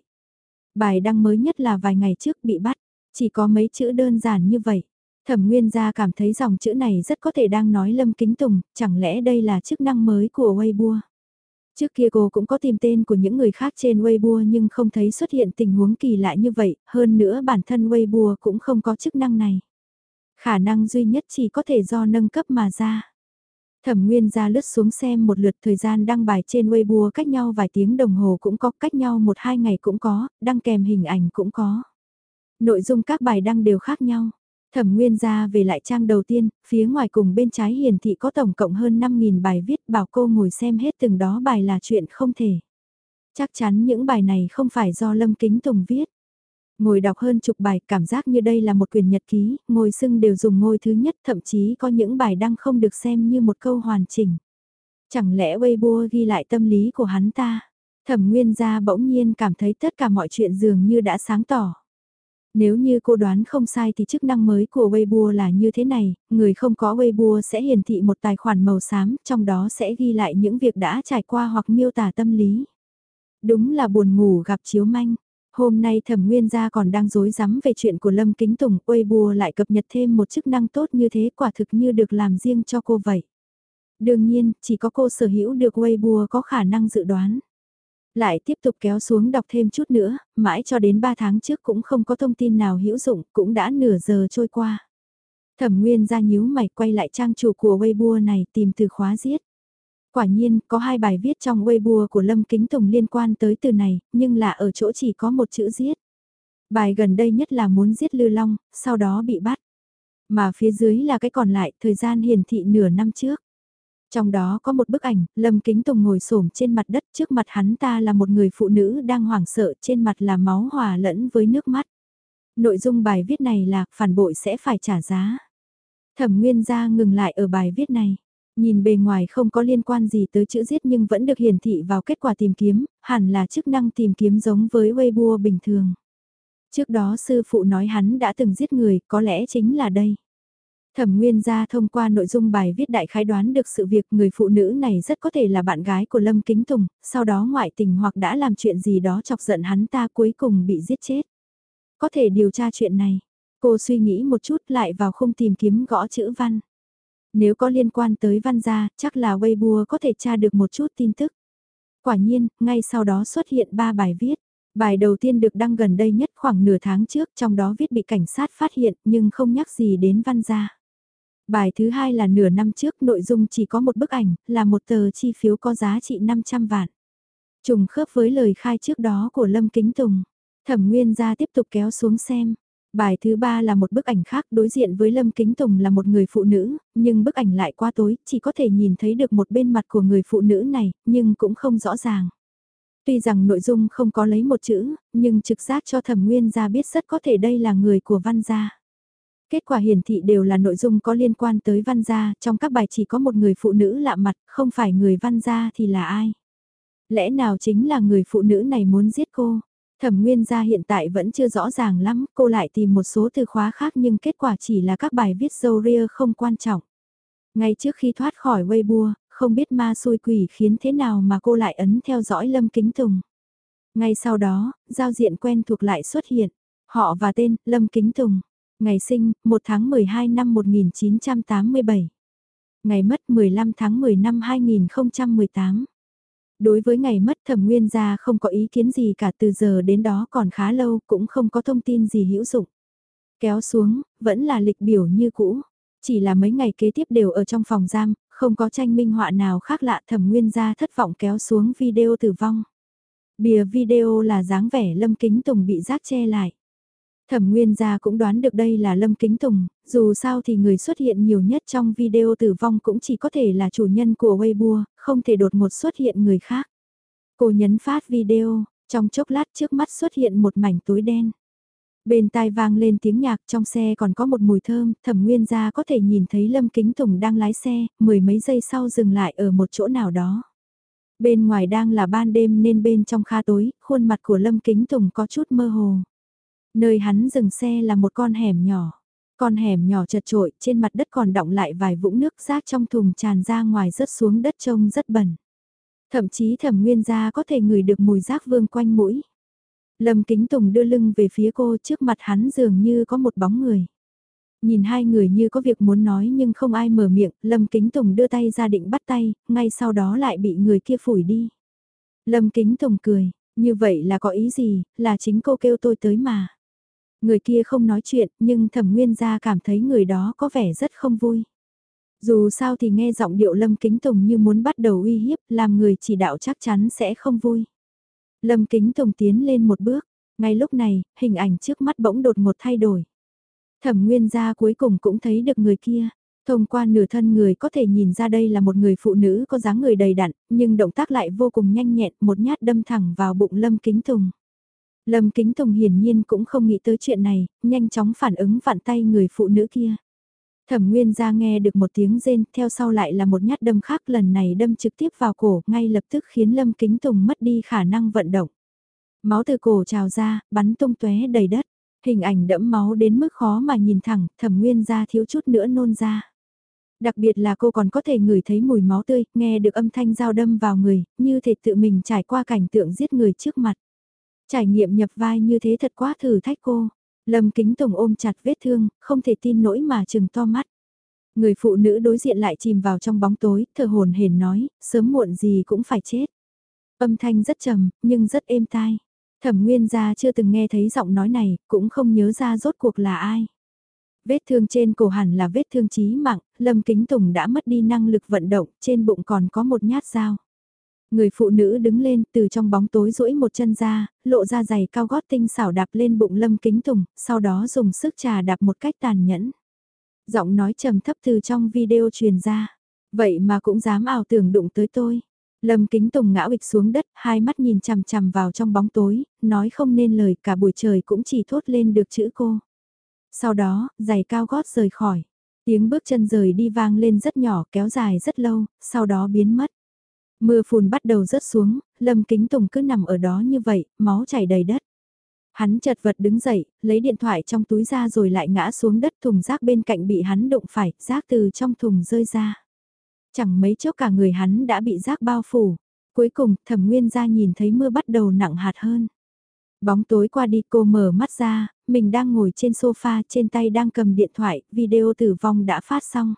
Bài đăng mới nhất là vài ngày trước bị bắt, chỉ có mấy chữ đơn giản như vậy. Thẩm Nguyên gia cảm thấy dòng chữ này rất có thể đang nói Lâm Kính Tùng, chẳng lẽ đây là chức năng mới của Weibo? Trước kia cô cũng có tìm tên của những người khác trên Weibo nhưng không thấy xuất hiện tình huống kỳ lạ như vậy, hơn nữa bản thân Weibo cũng không có chức năng này. Khả năng duy nhất chỉ có thể do nâng cấp mà ra. Thẩm Nguyên ra lướt xuống xem một lượt thời gian đăng bài trên Weibo cách nhau vài tiếng đồng hồ cũng có, cách nhau một hai ngày cũng có, đăng kèm hình ảnh cũng có. Nội dung các bài đăng đều khác nhau. Thẩm Nguyên ra về lại trang đầu tiên, phía ngoài cùng bên trái hiển thị có tổng cộng hơn 5.000 bài viết bảo cô ngồi xem hết từng đó bài là chuyện không thể. Chắc chắn những bài này không phải do Lâm Kính Tùng viết. Ngồi đọc hơn chục bài cảm giác như đây là một quyền nhật ký, ngồi sưng đều dùng ngôi thứ nhất thậm chí có những bài đăng không được xem như một câu hoàn chỉnh. Chẳng lẽ Weibo ghi lại tâm lý của hắn ta? Thẩm Nguyên gia bỗng nhiên cảm thấy tất cả mọi chuyện dường như đã sáng tỏ. Nếu như cô đoán không sai thì chức năng mới của Weibo là như thế này, người không có Weibo sẽ hiển thị một tài khoản màu xám, trong đó sẽ ghi lại những việc đã trải qua hoặc miêu tả tâm lý. Đúng là buồn ngủ gặp chiếu manh. Hôm nay thẩm nguyên gia còn đang dối rắm về chuyện của Lâm Kính Tùng, Weibo lại cập nhật thêm một chức năng tốt như thế quả thực như được làm riêng cho cô vậy. Đương nhiên, chỉ có cô sở hữu được Weibo có khả năng dự đoán. Lại tiếp tục kéo xuống đọc thêm chút nữa, mãi cho đến 3 tháng trước cũng không có thông tin nào hữu dụng, cũng đã nửa giờ trôi qua. Thẩm Nguyên ra nhíu mày quay lại trang chủ của Weibo này tìm từ khóa giết. Quả nhiên, có hai bài viết trong Weibo của Lâm Kính Tùng liên quan tới từ này, nhưng là ở chỗ chỉ có một chữ giết. Bài gần đây nhất là muốn giết Lư Long, sau đó bị bắt. Mà phía dưới là cái còn lại, thời gian hiển thị nửa năm trước. Trong đó có một bức ảnh, Lâm Kính Tùng ngồi xổm trên mặt đất trước mặt hắn ta là một người phụ nữ đang hoảng sợ trên mặt là máu hòa lẫn với nước mắt. Nội dung bài viết này là phản bội sẽ phải trả giá. Thẩm Nguyên gia ngừng lại ở bài viết này. Nhìn bề ngoài không có liên quan gì tới chữ giết nhưng vẫn được hiển thị vào kết quả tìm kiếm, hẳn là chức năng tìm kiếm giống với Weibo bình thường. Trước đó sư phụ nói hắn đã từng giết người, có lẽ chính là đây. Thẩm Nguyên gia thông qua nội dung bài viết đại khái đoán được sự việc người phụ nữ này rất có thể là bạn gái của Lâm Kính Tùng, sau đó ngoại tình hoặc đã làm chuyện gì đó chọc giận hắn ta cuối cùng bị giết chết. Có thể điều tra chuyện này. Cô suy nghĩ một chút lại vào khung tìm kiếm gõ chữ văn. Nếu có liên quan tới văn gia, chắc là Weibo có thể tra được một chút tin tức. Quả nhiên, ngay sau đó xuất hiện ba bài viết. Bài đầu tiên được đăng gần đây nhất khoảng nửa tháng trước trong đó viết bị cảnh sát phát hiện nhưng không nhắc gì đến văn gia. Bài thứ hai là nửa năm trước nội dung chỉ có một bức ảnh, là một tờ chi phiếu có giá trị 500 vạn. Trùng khớp với lời khai trước đó của Lâm Kính Tùng. Thẩm Nguyên Gia tiếp tục kéo xuống xem. Bài thứ ba là một bức ảnh khác đối diện với Lâm Kính Tùng là một người phụ nữ, nhưng bức ảnh lại quá tối, chỉ có thể nhìn thấy được một bên mặt của người phụ nữ này, nhưng cũng không rõ ràng. Tuy rằng nội dung không có lấy một chữ, nhưng trực giác cho thẩm nguyên gia biết rất có thể đây là người của văn gia. Kết quả hiển thị đều là nội dung có liên quan tới văn gia, trong các bài chỉ có một người phụ nữ lạ mặt, không phải người văn gia thì là ai? Lẽ nào chính là người phụ nữ này muốn giết cô? Thẩm Nguyên gia hiện tại vẫn chưa rõ ràng lắm, cô lại tìm một số từ khóa khác nhưng kết quả chỉ là các bài viết dâu ria không quan trọng. Ngay trước khi thoát khỏi Weibo, không biết ma xui quỷ khiến thế nào mà cô lại ấn theo dõi Lâm Kính Tùng. Ngay sau đó, giao diện quen thuộc lại xuất hiện. Họ và tên, Lâm Kính Tùng. Ngày sinh, 1 tháng 12 năm 1987. Ngày mất 15 tháng 10 năm 2018. Đối với ngày mất thẩm nguyên gia không có ý kiến gì cả từ giờ đến đó còn khá lâu cũng không có thông tin gì hữu dụng. Kéo xuống, vẫn là lịch biểu như cũ. Chỉ là mấy ngày kế tiếp đều ở trong phòng giam, không có tranh minh họa nào khác lạ thẩm nguyên gia thất vọng kéo xuống video tử vong. Bìa video là dáng vẻ Lâm Kính Tùng bị rác che lại. Thẩm Nguyên gia cũng đoán được đây là Lâm Kính Tùng, dù sao thì người xuất hiện nhiều nhất trong video tử vong cũng chỉ có thể là chủ nhân của Weibo, không thể đột ngột xuất hiện người khác. Cô nhấn phát video, trong chốc lát trước mắt xuất hiện một mảnh túi đen. Bên tai vang lên tiếng nhạc trong xe còn có một mùi thơm, thẩm nguyên gia có thể nhìn thấy Lâm Kính Tùng đang lái xe, mười mấy giây sau dừng lại ở một chỗ nào đó. Bên ngoài đang là ban đêm nên bên trong kha tối, khuôn mặt của Lâm Kính Tùng có chút mơ hồ. Nơi hắn dừng xe là một con hẻm nhỏ. Con hẻm nhỏ chật trội, trên mặt đất còn đọng lại vài vũng nước rác trong thùng tràn ra ngoài rớt xuống đất trông rất bẩn. Thậm chí thẩm nguyên gia có thể ngửi được mùi rác vương quanh mũi. Lâm Kính Tùng đưa lưng về phía cô trước mặt hắn dường như có một bóng người. Nhìn hai người như có việc muốn nói nhưng không ai mở miệng, Lâm Kính Tùng đưa tay ra định bắt tay, ngay sau đó lại bị người kia phủi đi. Lâm Kính Tùng cười, như vậy là có ý gì, là chính cô kêu tôi tới mà. Người kia không nói chuyện, nhưng thẩm nguyên gia cảm thấy người đó có vẻ rất không vui. Dù sao thì nghe giọng điệu Lâm Kính Tùng như muốn bắt đầu uy hiếp, làm người chỉ đạo chắc chắn sẽ không vui. Lâm Kính Tùng tiến lên một bước, ngay lúc này, hình ảnh trước mắt bỗng đột một thay đổi. Thẩm Nguyên gia cuối cùng cũng thấy được người kia. Thông qua nửa thân người có thể nhìn ra đây là một người phụ nữ có dáng người đầy đặn, nhưng động tác lại vô cùng nhanh nhẹn, một nhát đâm thẳng vào bụng Lâm Kính Tùng. Lâm Kính Tùng hiển nhiên cũng không nghĩ tới chuyện này, nhanh chóng phản ứng vặn tay người phụ nữ kia. Thẩm Nguyên ra nghe được một tiếng rên, theo sau lại là một nhát đâm khác lần này đâm trực tiếp vào cổ, ngay lập tức khiến Lâm Kính Tùng mất đi khả năng vận động. Máu từ cổ trào ra, bắn tung tóe đầy đất. Hình ảnh đẫm máu đến mức khó mà nhìn thẳng, thẩm nguyên ra thiếu chút nữa nôn ra. Đặc biệt là cô còn có thể ngửi thấy mùi máu tươi, nghe được âm thanh dao đâm vào người, như thể tự mình trải qua cảnh tượng giết người trước mặt. Trải nghiệm nhập vai như thế thật quá thử thách cô. Lâm Kính Tùng ôm chặt vết thương, không thể tin nỗi mà chừng to mắt. Người phụ nữ đối diện lại chìm vào trong bóng tối, thở hồn hển nói, sớm muộn gì cũng phải chết. Âm thanh rất trầm, nhưng rất êm tai. Thẩm Nguyên gia chưa từng nghe thấy giọng nói này, cũng không nhớ ra rốt cuộc là ai. Vết thương trên cổ hẳn là vết thương chí mạng, Lâm Kính Tùng đã mất đi năng lực vận động, trên bụng còn có một nhát dao. Người phụ nữ đứng lên từ trong bóng tối duỗi một chân ra, lộ ra giày cao gót tinh xảo đạp lên bụng Lâm Kính Tùng, sau đó dùng sức trà đạp một cách tàn nhẫn. Giọng nói trầm thấp từ trong video truyền ra. Vậy mà cũng dám ảo tưởng đụng tới tôi. Lâm Kính Tùng ngã ịch xuống đất, hai mắt nhìn chằm chằm vào trong bóng tối, nói không nên lời cả buổi trời cũng chỉ thốt lên được chữ cô. Sau đó, giày cao gót rời khỏi. Tiếng bước chân rời đi vang lên rất nhỏ kéo dài rất lâu, sau đó biến mất. Mưa phùn bắt đầu rớt xuống, Lâm Kính Tùng cứ nằm ở đó như vậy, máu chảy đầy đất. Hắn chật vật đứng dậy, lấy điện thoại trong túi ra rồi lại ngã xuống đất thùng rác bên cạnh bị hắn đụng phải, rác từ trong thùng rơi ra. Chẳng mấy chốc cả người hắn đã bị rác bao phủ. Cuối cùng, thẩm nguyên ra nhìn thấy mưa bắt đầu nặng hạt hơn. Bóng tối qua đi cô mở mắt ra, mình đang ngồi trên sofa trên tay đang cầm điện thoại, video tử vong đã phát xong.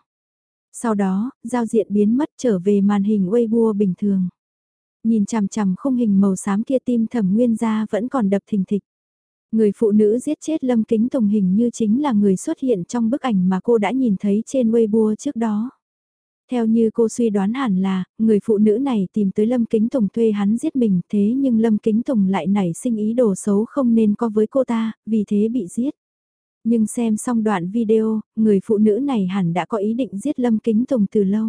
Sau đó, giao diện biến mất trở về màn hình Weibo bình thường. Nhìn chằm chằm khung hình màu xám kia tim thẩm nguyên ra vẫn còn đập thình thịch. Người phụ nữ giết chết Lâm Kính Tùng hình như chính là người xuất hiện trong bức ảnh mà cô đã nhìn thấy trên Weibo trước đó. Theo như cô suy đoán hẳn là, người phụ nữ này tìm tới Lâm Kính Tùng thuê hắn giết mình thế nhưng Lâm Kính Tùng lại nảy sinh ý đồ xấu không nên có với cô ta, vì thế bị giết. Nhưng xem xong đoạn video, người phụ nữ này hẳn đã có ý định giết Lâm Kính Tùng từ lâu.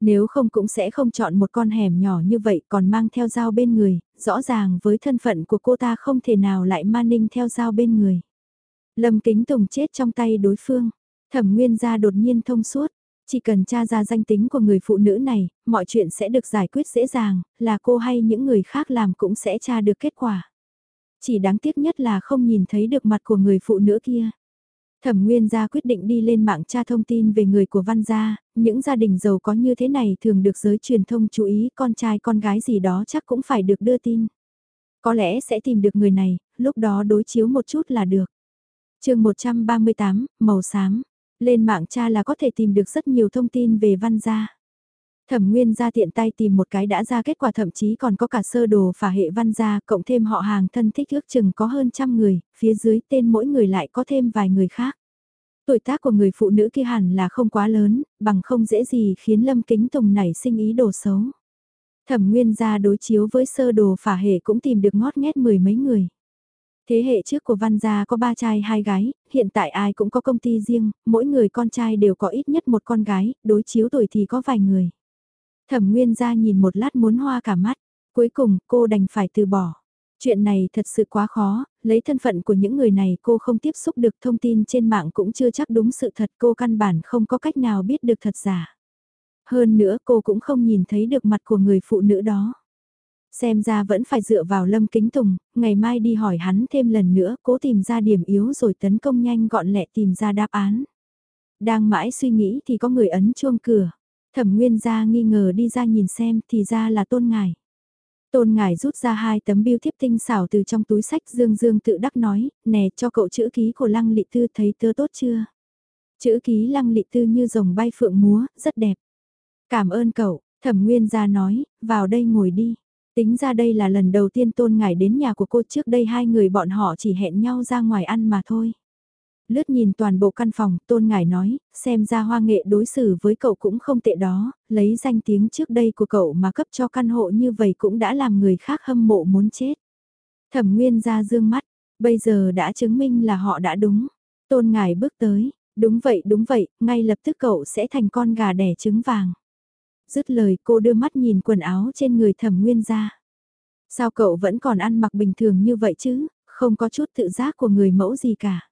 Nếu không cũng sẽ không chọn một con hẻm nhỏ như vậy còn mang theo dao bên người, rõ ràng với thân phận của cô ta không thể nào lại man ninh theo dao bên người. Lâm Kính Tùng chết trong tay đối phương, thẩm nguyên gia đột nhiên thông suốt, chỉ cần tra ra danh tính của người phụ nữ này, mọi chuyện sẽ được giải quyết dễ dàng, là cô hay những người khác làm cũng sẽ tra được kết quả. Chỉ đáng tiếc nhất là không nhìn thấy được mặt của người phụ nữ kia. Thẩm Nguyên gia quyết định đi lên mạng tra thông tin về người của Văn gia, những gia đình giàu có như thế này thường được giới truyền thông chú ý con trai con gái gì đó chắc cũng phải được đưa tin. Có lẽ sẽ tìm được người này, lúc đó đối chiếu một chút là được. chương 138, màu xám. Lên mạng tra là có thể tìm được rất nhiều thông tin về văn gia. Thẩm Nguyên ra tiện tay tìm một cái đã ra kết quả thậm chí còn có cả sơ đồ phả hệ văn gia, cộng thêm họ hàng thân thích ước chừng có hơn trăm người, phía dưới tên mỗi người lại có thêm vài người khác. Tuổi tác của người phụ nữ kia hẳn là không quá lớn, bằng không dễ gì khiến Lâm Kính Tùng nảy sinh ý đồ xấu. Thẩm Nguyên ra đối chiếu với sơ đồ phả hệ cũng tìm được ngót nghét mười mấy người. Thế hệ trước của Văn Gia có ba trai hai gái, hiện tại ai cũng có công ty riêng, mỗi người con trai đều có ít nhất một con gái, đối chiếu tuổi thì có vài người. Thẩm Nguyên Gia nhìn một lát muốn hoa cả mắt, cuối cùng cô đành phải từ bỏ. Chuyện này thật sự quá khó, lấy thân phận của những người này cô không tiếp xúc được thông tin trên mạng cũng chưa chắc đúng sự thật cô căn bản không có cách nào biết được thật giả. Hơn nữa cô cũng không nhìn thấy được mặt của người phụ nữ đó. Xem ra vẫn phải dựa vào Lâm Kính Tùng, ngày mai đi hỏi hắn thêm lần nữa, cố tìm ra điểm yếu rồi tấn công nhanh gọn lẹ tìm ra đáp án. Đang mãi suy nghĩ thì có người ấn chuông cửa. Thẩm Nguyên gia nghi ngờ đi ra nhìn xem thì ra là tôn ngài. Tôn ngài rút ra hai tấm biêu thiếp tinh xảo từ trong túi sách dương dương tự đắc nói, nè cho cậu chữ ký của lăng lị tư thấy tớ tốt chưa? Chữ ký lăng lị tư như rồng bay phượng múa, rất đẹp. Cảm ơn cậu, thẩm nguyên gia nói, vào đây ngồi đi. Tính ra đây là lần đầu tiên tôn ngài đến nhà của cô trước đây hai người bọn họ chỉ hẹn nhau ra ngoài ăn mà thôi. Lướt nhìn toàn bộ căn phòng, tôn ngài nói, xem ra hoa nghệ đối xử với cậu cũng không tệ đó, lấy danh tiếng trước đây của cậu mà cấp cho căn hộ như vậy cũng đã làm người khác hâm mộ muốn chết. Thẩm nguyên ra dương mắt, bây giờ đã chứng minh là họ đã đúng. Tôn ngài bước tới, đúng vậy đúng vậy, ngay lập tức cậu sẽ thành con gà đẻ trứng vàng. Dứt lời cô đưa mắt nhìn quần áo trên người thẩm nguyên ra. Sao cậu vẫn còn ăn mặc bình thường như vậy chứ, không có chút tự giác của người mẫu gì cả.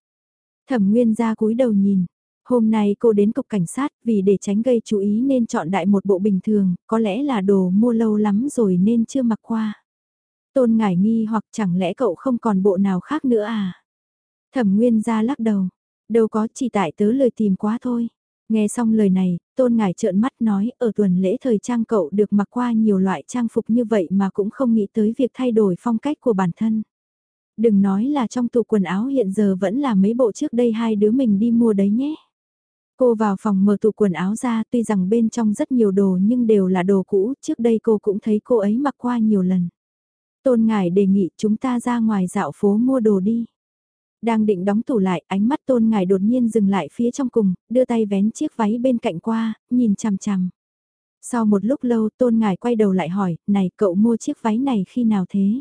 Thẩm Nguyên ra cúi đầu nhìn. Hôm nay cô đến cục cảnh sát vì để tránh gây chú ý nên chọn đại một bộ bình thường, có lẽ là đồ mua lâu lắm rồi nên chưa mặc qua. Tôn ngải nghi hoặc chẳng lẽ cậu không còn bộ nào khác nữa à? Thẩm Nguyên ra lắc đầu. Đâu có chỉ tại tớ lời tìm quá thôi. Nghe xong lời này, tôn ngải trợn mắt nói ở tuần lễ thời trang cậu được mặc qua nhiều loại trang phục như vậy mà cũng không nghĩ tới việc thay đổi phong cách của bản thân. Đừng nói là trong tủ quần áo hiện giờ vẫn là mấy bộ trước đây hai đứa mình đi mua đấy nhé. Cô vào phòng mở tủ quần áo ra tuy rằng bên trong rất nhiều đồ nhưng đều là đồ cũ, trước đây cô cũng thấy cô ấy mặc qua nhiều lần. Tôn Ngải đề nghị chúng ta ra ngoài dạo phố mua đồ đi. Đang định đóng tủ lại, ánh mắt Tôn Ngải đột nhiên dừng lại phía trong cùng, đưa tay vén chiếc váy bên cạnh qua, nhìn chằm chằm. Sau một lúc lâu Tôn Ngải quay đầu lại hỏi, này cậu mua chiếc váy này khi nào thế?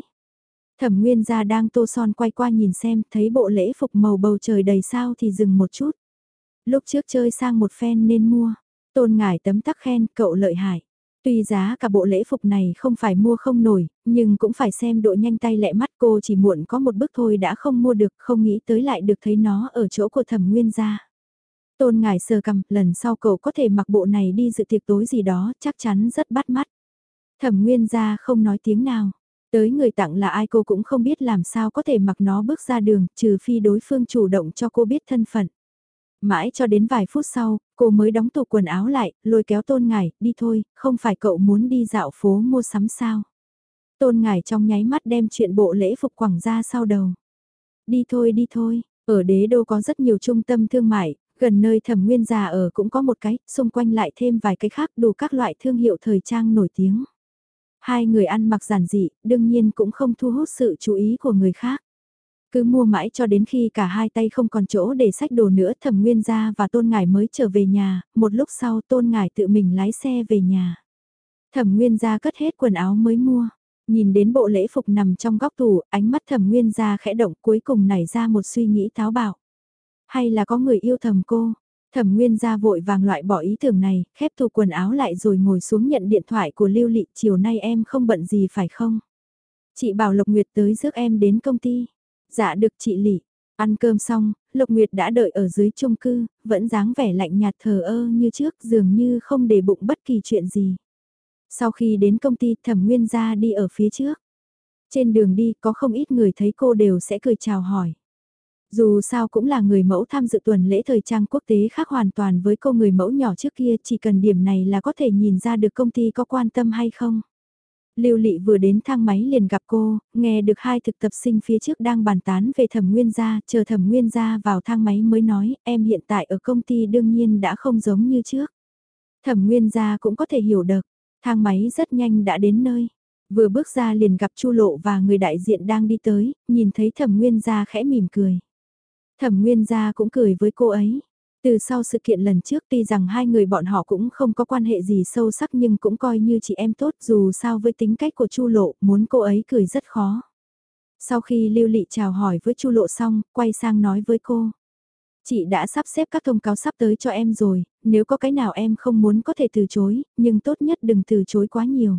Thẩm Nguyên gia đang tô son quay qua nhìn xem, thấy bộ lễ phục màu bầu trời đầy sao thì dừng một chút. Lúc trước chơi sang một phen nên mua. Tôn ngải tấm tắc khen, cậu lợi hại. Tuy giá cả bộ lễ phục này không phải mua không nổi, nhưng cũng phải xem độ nhanh tay lẹ mắt cô chỉ muộn có một bước thôi đã không mua được, không nghĩ tới lại được thấy nó ở chỗ của thẩm nguyên gia. Tôn ngải sờ cầm, lần sau cậu có thể mặc bộ này đi dự tiệc tối gì đó, chắc chắn rất bắt mắt. Thẩm nguyên gia không nói tiếng nào. Tới người tặng là ai cô cũng không biết làm sao có thể mặc nó bước ra đường, trừ phi đối phương chủ động cho cô biết thân phận. Mãi cho đến vài phút sau, cô mới đóng tủ quần áo lại, lôi kéo tôn ngải, đi thôi, không phải cậu muốn đi dạo phố mua sắm sao. Tôn ngải trong nháy mắt đem chuyện bộ lễ phục quảng ra sau đầu. Đi thôi đi thôi, ở đế đô có rất nhiều trung tâm thương mại, gần nơi thẩm nguyên già ở cũng có một cái, xung quanh lại thêm vài cái khác đủ các loại thương hiệu thời trang nổi tiếng. Hai người ăn mặc giản dị, đương nhiên cũng không thu hút sự chú ý của người khác. Cứ mua mãi cho đến khi cả hai tay không còn chỗ để sách đồ nữa thẩm nguyên gia và tôn ngải mới trở về nhà, một lúc sau tôn ngải tự mình lái xe về nhà. Thẩm nguyên gia cất hết quần áo mới mua, nhìn đến bộ lễ phục nằm trong góc tủ, ánh mắt thẩm nguyên gia khẽ động cuối cùng nảy ra một suy nghĩ táo bạo. Hay là có người yêu thầm cô, Thẩm Nguyên ra vội vàng loại bỏ ý tưởng này, khép tủ quần áo lại rồi ngồi xuống nhận điện thoại của Lưu Lị, chiều nay em không bận gì phải không? Chị bảo Lộc Nguyệt tới rước em đến công ty. Dạ được chị Lị. Ăn cơm xong, Lộc Nguyệt đã đợi ở dưới chung cư, vẫn dáng vẻ lạnh nhạt thờ ơ như trước, dường như không để bụng bất kỳ chuyện gì. Sau khi đến công ty, Thẩm Nguyên ra đi ở phía trước. Trên đường đi, có không ít người thấy cô đều sẽ cười chào hỏi. Dù sao cũng là người mẫu tham dự tuần lễ thời trang quốc tế khác hoàn toàn với cô người mẫu nhỏ trước kia chỉ cần điểm này là có thể nhìn ra được công ty có quan tâm hay không. Lưu Lị vừa đến thang máy liền gặp cô, nghe được hai thực tập sinh phía trước đang bàn tán về thẩm nguyên gia, chờ thẩm nguyên gia vào thang máy mới nói, em hiện tại ở công ty đương nhiên đã không giống như trước. Thẩm nguyên gia cũng có thể hiểu được, thang máy rất nhanh đã đến nơi. Vừa bước ra liền gặp Chu Lộ và người đại diện đang đi tới, nhìn thấy thẩm nguyên gia khẽ mỉm cười. Thẩm Nguyên gia cũng cười với cô ấy. Từ sau sự kiện lần trước tuy rằng hai người bọn họ cũng không có quan hệ gì sâu sắc nhưng cũng coi như chị em tốt dù sao với tính cách của Chu Lộ muốn cô ấy cười rất khó. Sau khi Lưu Lị chào hỏi với Chu Lộ xong, quay sang nói với cô. Chị đã sắp xếp các thông cáo sắp tới cho em rồi, nếu có cái nào em không muốn có thể từ chối, nhưng tốt nhất đừng từ chối quá nhiều.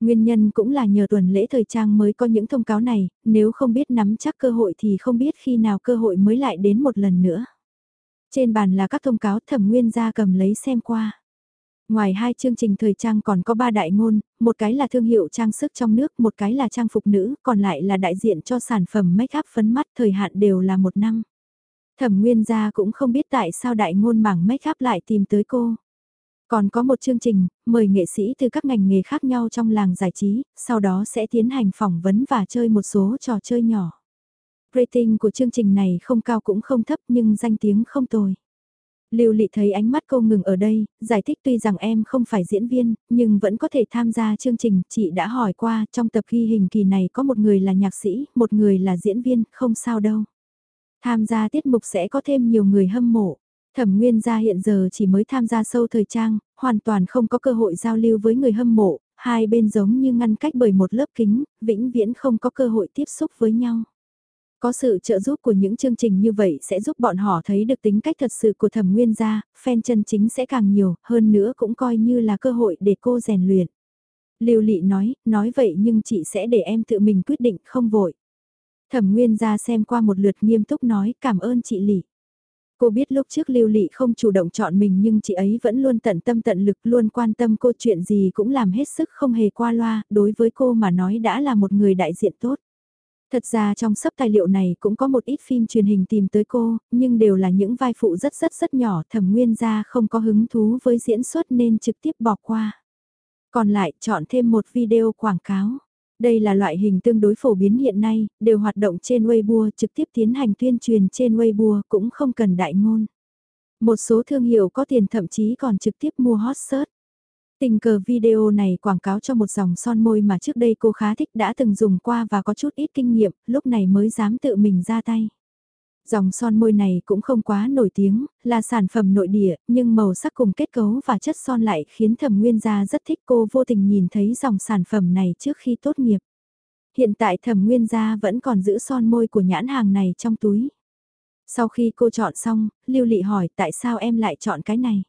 Nguyên nhân cũng là nhờ tuần lễ thời trang mới có những thông cáo này, nếu không biết nắm chắc cơ hội thì không biết khi nào cơ hội mới lại đến một lần nữa. Trên bàn là các thông cáo thẩm nguyên gia cầm lấy xem qua. Ngoài hai chương trình thời trang còn có ba đại ngôn, một cái là thương hiệu trang sức trong nước, một cái là trang phục nữ, còn lại là đại diện cho sản phẩm make up phấn mắt thời hạn đều là một năm. Thẩm Nguyên gia cũng không biết tại sao đại ngôn mảng make up lại tìm tới cô. Còn có một chương trình, mời nghệ sĩ từ các ngành nghề khác nhau trong làng giải trí, sau đó sẽ tiến hành phỏng vấn và chơi một số trò chơi nhỏ. Rating của chương trình này không cao cũng không thấp nhưng danh tiếng không tồi. Lưu Lị thấy ánh mắt cô ngừng ở đây, giải thích tuy rằng em không phải diễn viên, nhưng vẫn có thể tham gia chương trình, chị đã hỏi qua, trong tập ghi hình kỳ này có một người là nhạc sĩ, một người là diễn viên, không sao đâu. Tham gia tiết mục sẽ có thêm nhiều người hâm mộ. Thẩm Nguyên gia hiện giờ chỉ mới tham gia sâu thời trang, hoàn toàn không có cơ hội giao lưu với người hâm mộ, hai bên giống như ngăn cách bởi một lớp kính, vĩnh viễn không có cơ hội tiếp xúc với nhau. Có sự trợ giúp của những chương trình như vậy sẽ giúp bọn họ thấy được tính cách thật sự của thẩm nguyên gia, fan chân chính sẽ càng nhiều, hơn nữa cũng coi như là cơ hội để cô rèn luyện. Lưu Lị nói, nói vậy nhưng chị sẽ để em tự mình quyết định không vội. Thẩm Nguyên gia xem qua một lượt nghiêm túc nói cảm ơn chị Lị. Cô biết lúc trước Lưu Lị không chủ động chọn mình nhưng chị ấy vẫn luôn tận tâm tận lực luôn quan tâm cô chuyện gì cũng làm hết sức không hề qua loa, đối với cô mà nói đã là một người đại diện tốt. Thật ra trong sấp tài liệu này cũng có một ít phim truyền hình tìm tới cô, nhưng đều là những vai phụ rất rất rất nhỏ thẩm nguyên gia không có hứng thú với diễn xuất nên trực tiếp bỏ qua. Còn lại chọn thêm một video quảng cáo. Đây là loại hình tương đối phổ biến hiện nay, đều hoạt động trên Weibo trực tiếp tiến hành tuyên truyền trên Weibo cũng không cần đại ngôn. Một số thương hiệu có tiền thậm chí còn trực tiếp mua hot search. Tình cờ video này quảng cáo cho một dòng son môi mà trước đây cô khá thích đã từng dùng qua và có chút ít kinh nghiệm, lúc này mới dám tự mình ra tay. Dòng son môi này cũng không quá nổi tiếng, là sản phẩm nội địa, nhưng màu sắc cùng kết cấu và chất son lại khiến thẩm nguyên gia rất thích cô vô tình nhìn thấy dòng sản phẩm này trước khi tốt nghiệp. Hiện tại thẩm nguyên gia vẫn còn giữ son môi của nhãn hàng này trong túi. Sau khi cô chọn xong, Lưu Lị hỏi tại sao em lại chọn cái này.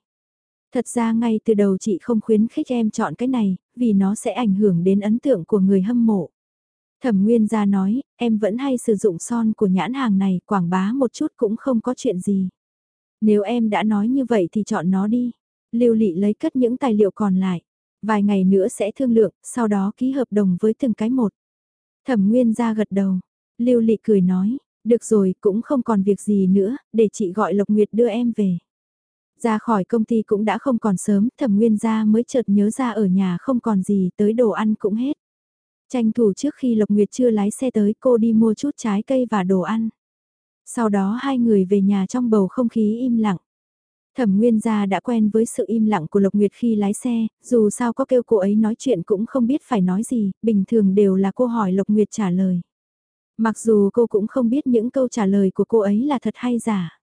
Thật ra ngay từ đầu chị không khuyến khích em chọn cái này, vì nó sẽ ảnh hưởng đến ấn tượng của người hâm mộ. Thẩm Nguyên gia nói, em vẫn hay sử dụng son của nhãn hàng này, quảng bá một chút cũng không có chuyện gì. Nếu em đã nói như vậy thì chọn nó đi. Lưu Lị lấy cất những tài liệu còn lại. Vài ngày nữa sẽ thương lượng, sau đó ký hợp đồng với từng cái một. Thẩm Nguyên gia gật đầu. Lưu Lị cười nói, được rồi, cũng không còn việc gì nữa, để chị gọi Lộc Nguyệt đưa em về. Ra khỏi công ty cũng đã không còn sớm, thẩm nguyên gia mới chợt nhớ ra ở nhà không còn gì, tới đồ ăn cũng hết. Tranh thủ trước khi Lộc Nguyệt chưa lái xe tới cô đi mua chút trái cây và đồ ăn. Sau đó hai người về nhà trong bầu không khí im lặng. Thẩm Nguyên gia đã quen với sự im lặng của Lộc Nguyệt khi lái xe, dù sao có kêu cô ấy nói chuyện cũng không biết phải nói gì, bình thường đều là cô hỏi Lộc Nguyệt trả lời. Mặc dù cô cũng không biết những câu trả lời của cô ấy là thật hay giả.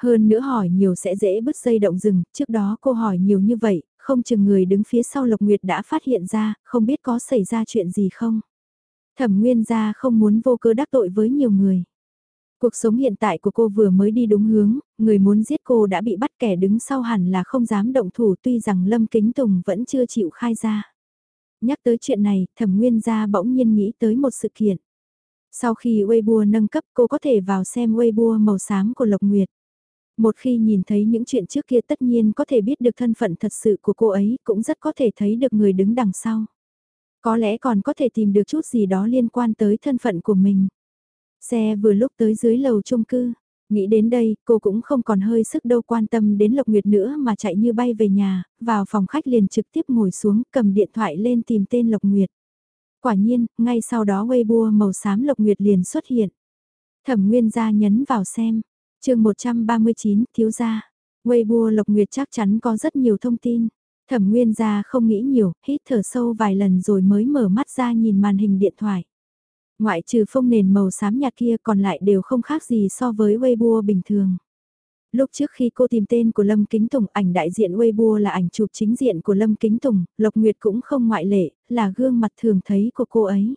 Hơn nữa hỏi nhiều sẽ dễ bứt dây động rừng, trước đó cô hỏi nhiều như vậy, không chừng người đứng phía sau Lộc Nguyệt đã phát hiện ra, không biết có xảy ra chuyện gì không. Thẩm Nguyên gia không muốn vô cớ đắc tội với nhiều người. Cuộc sống hiện tại của cô vừa mới đi đúng hướng, người muốn giết cô đã bị bắt kẻ đứng sau hẳn là không dám động thủ tuy rằng Lâm Kính Tùng vẫn chưa chịu khai ra. Nhắc tới chuyện này, thẩm nguyên gia bỗng nhiên nghĩ tới một sự kiện. Sau khi Weibo nâng cấp cô có thể vào xem Weibo màu xám của Lộc Nguyệt. Một khi nhìn thấy những chuyện trước kia tất nhiên có thể biết được thân phận thật sự của cô ấy, cũng rất có thể thấy được người đứng đằng sau. Có lẽ còn có thể tìm được chút gì đó liên quan tới thân phận của mình. Xe vừa lúc tới dưới lầu chung cư. Nghĩ đến đây, cô cũng không còn hơi sức đâu quan tâm đến Lộc Nguyệt nữa mà chạy như bay về nhà, vào phòng khách liền trực tiếp ngồi xuống cầm điện thoại lên tìm tên Lộc Nguyệt. Quả nhiên, ngay sau đó Weibo màu xám Lộc Nguyệt liền xuất hiện. Thẩm Nguyên gia nhấn vào xem, chương 139, thiếu gia. Weibo Lộc Nguyệt chắc chắn có rất nhiều thông tin. Thẩm Nguyên gia không nghĩ nhiều, hít thở sâu vài lần rồi mới mở mắt ra nhìn màn hình điện thoại. Ngoại trừ phông nền màu xám nhạt kia còn lại đều không khác gì so với Weibo bình thường. Lúc trước khi cô tìm tên của Lâm Kính Tùng, ảnh đại diện Weibo là ảnh chụp chính diện của Lâm Kính Tùng, Lộc Nguyệt cũng không ngoại lệ, là gương mặt thường thấy của cô ấy.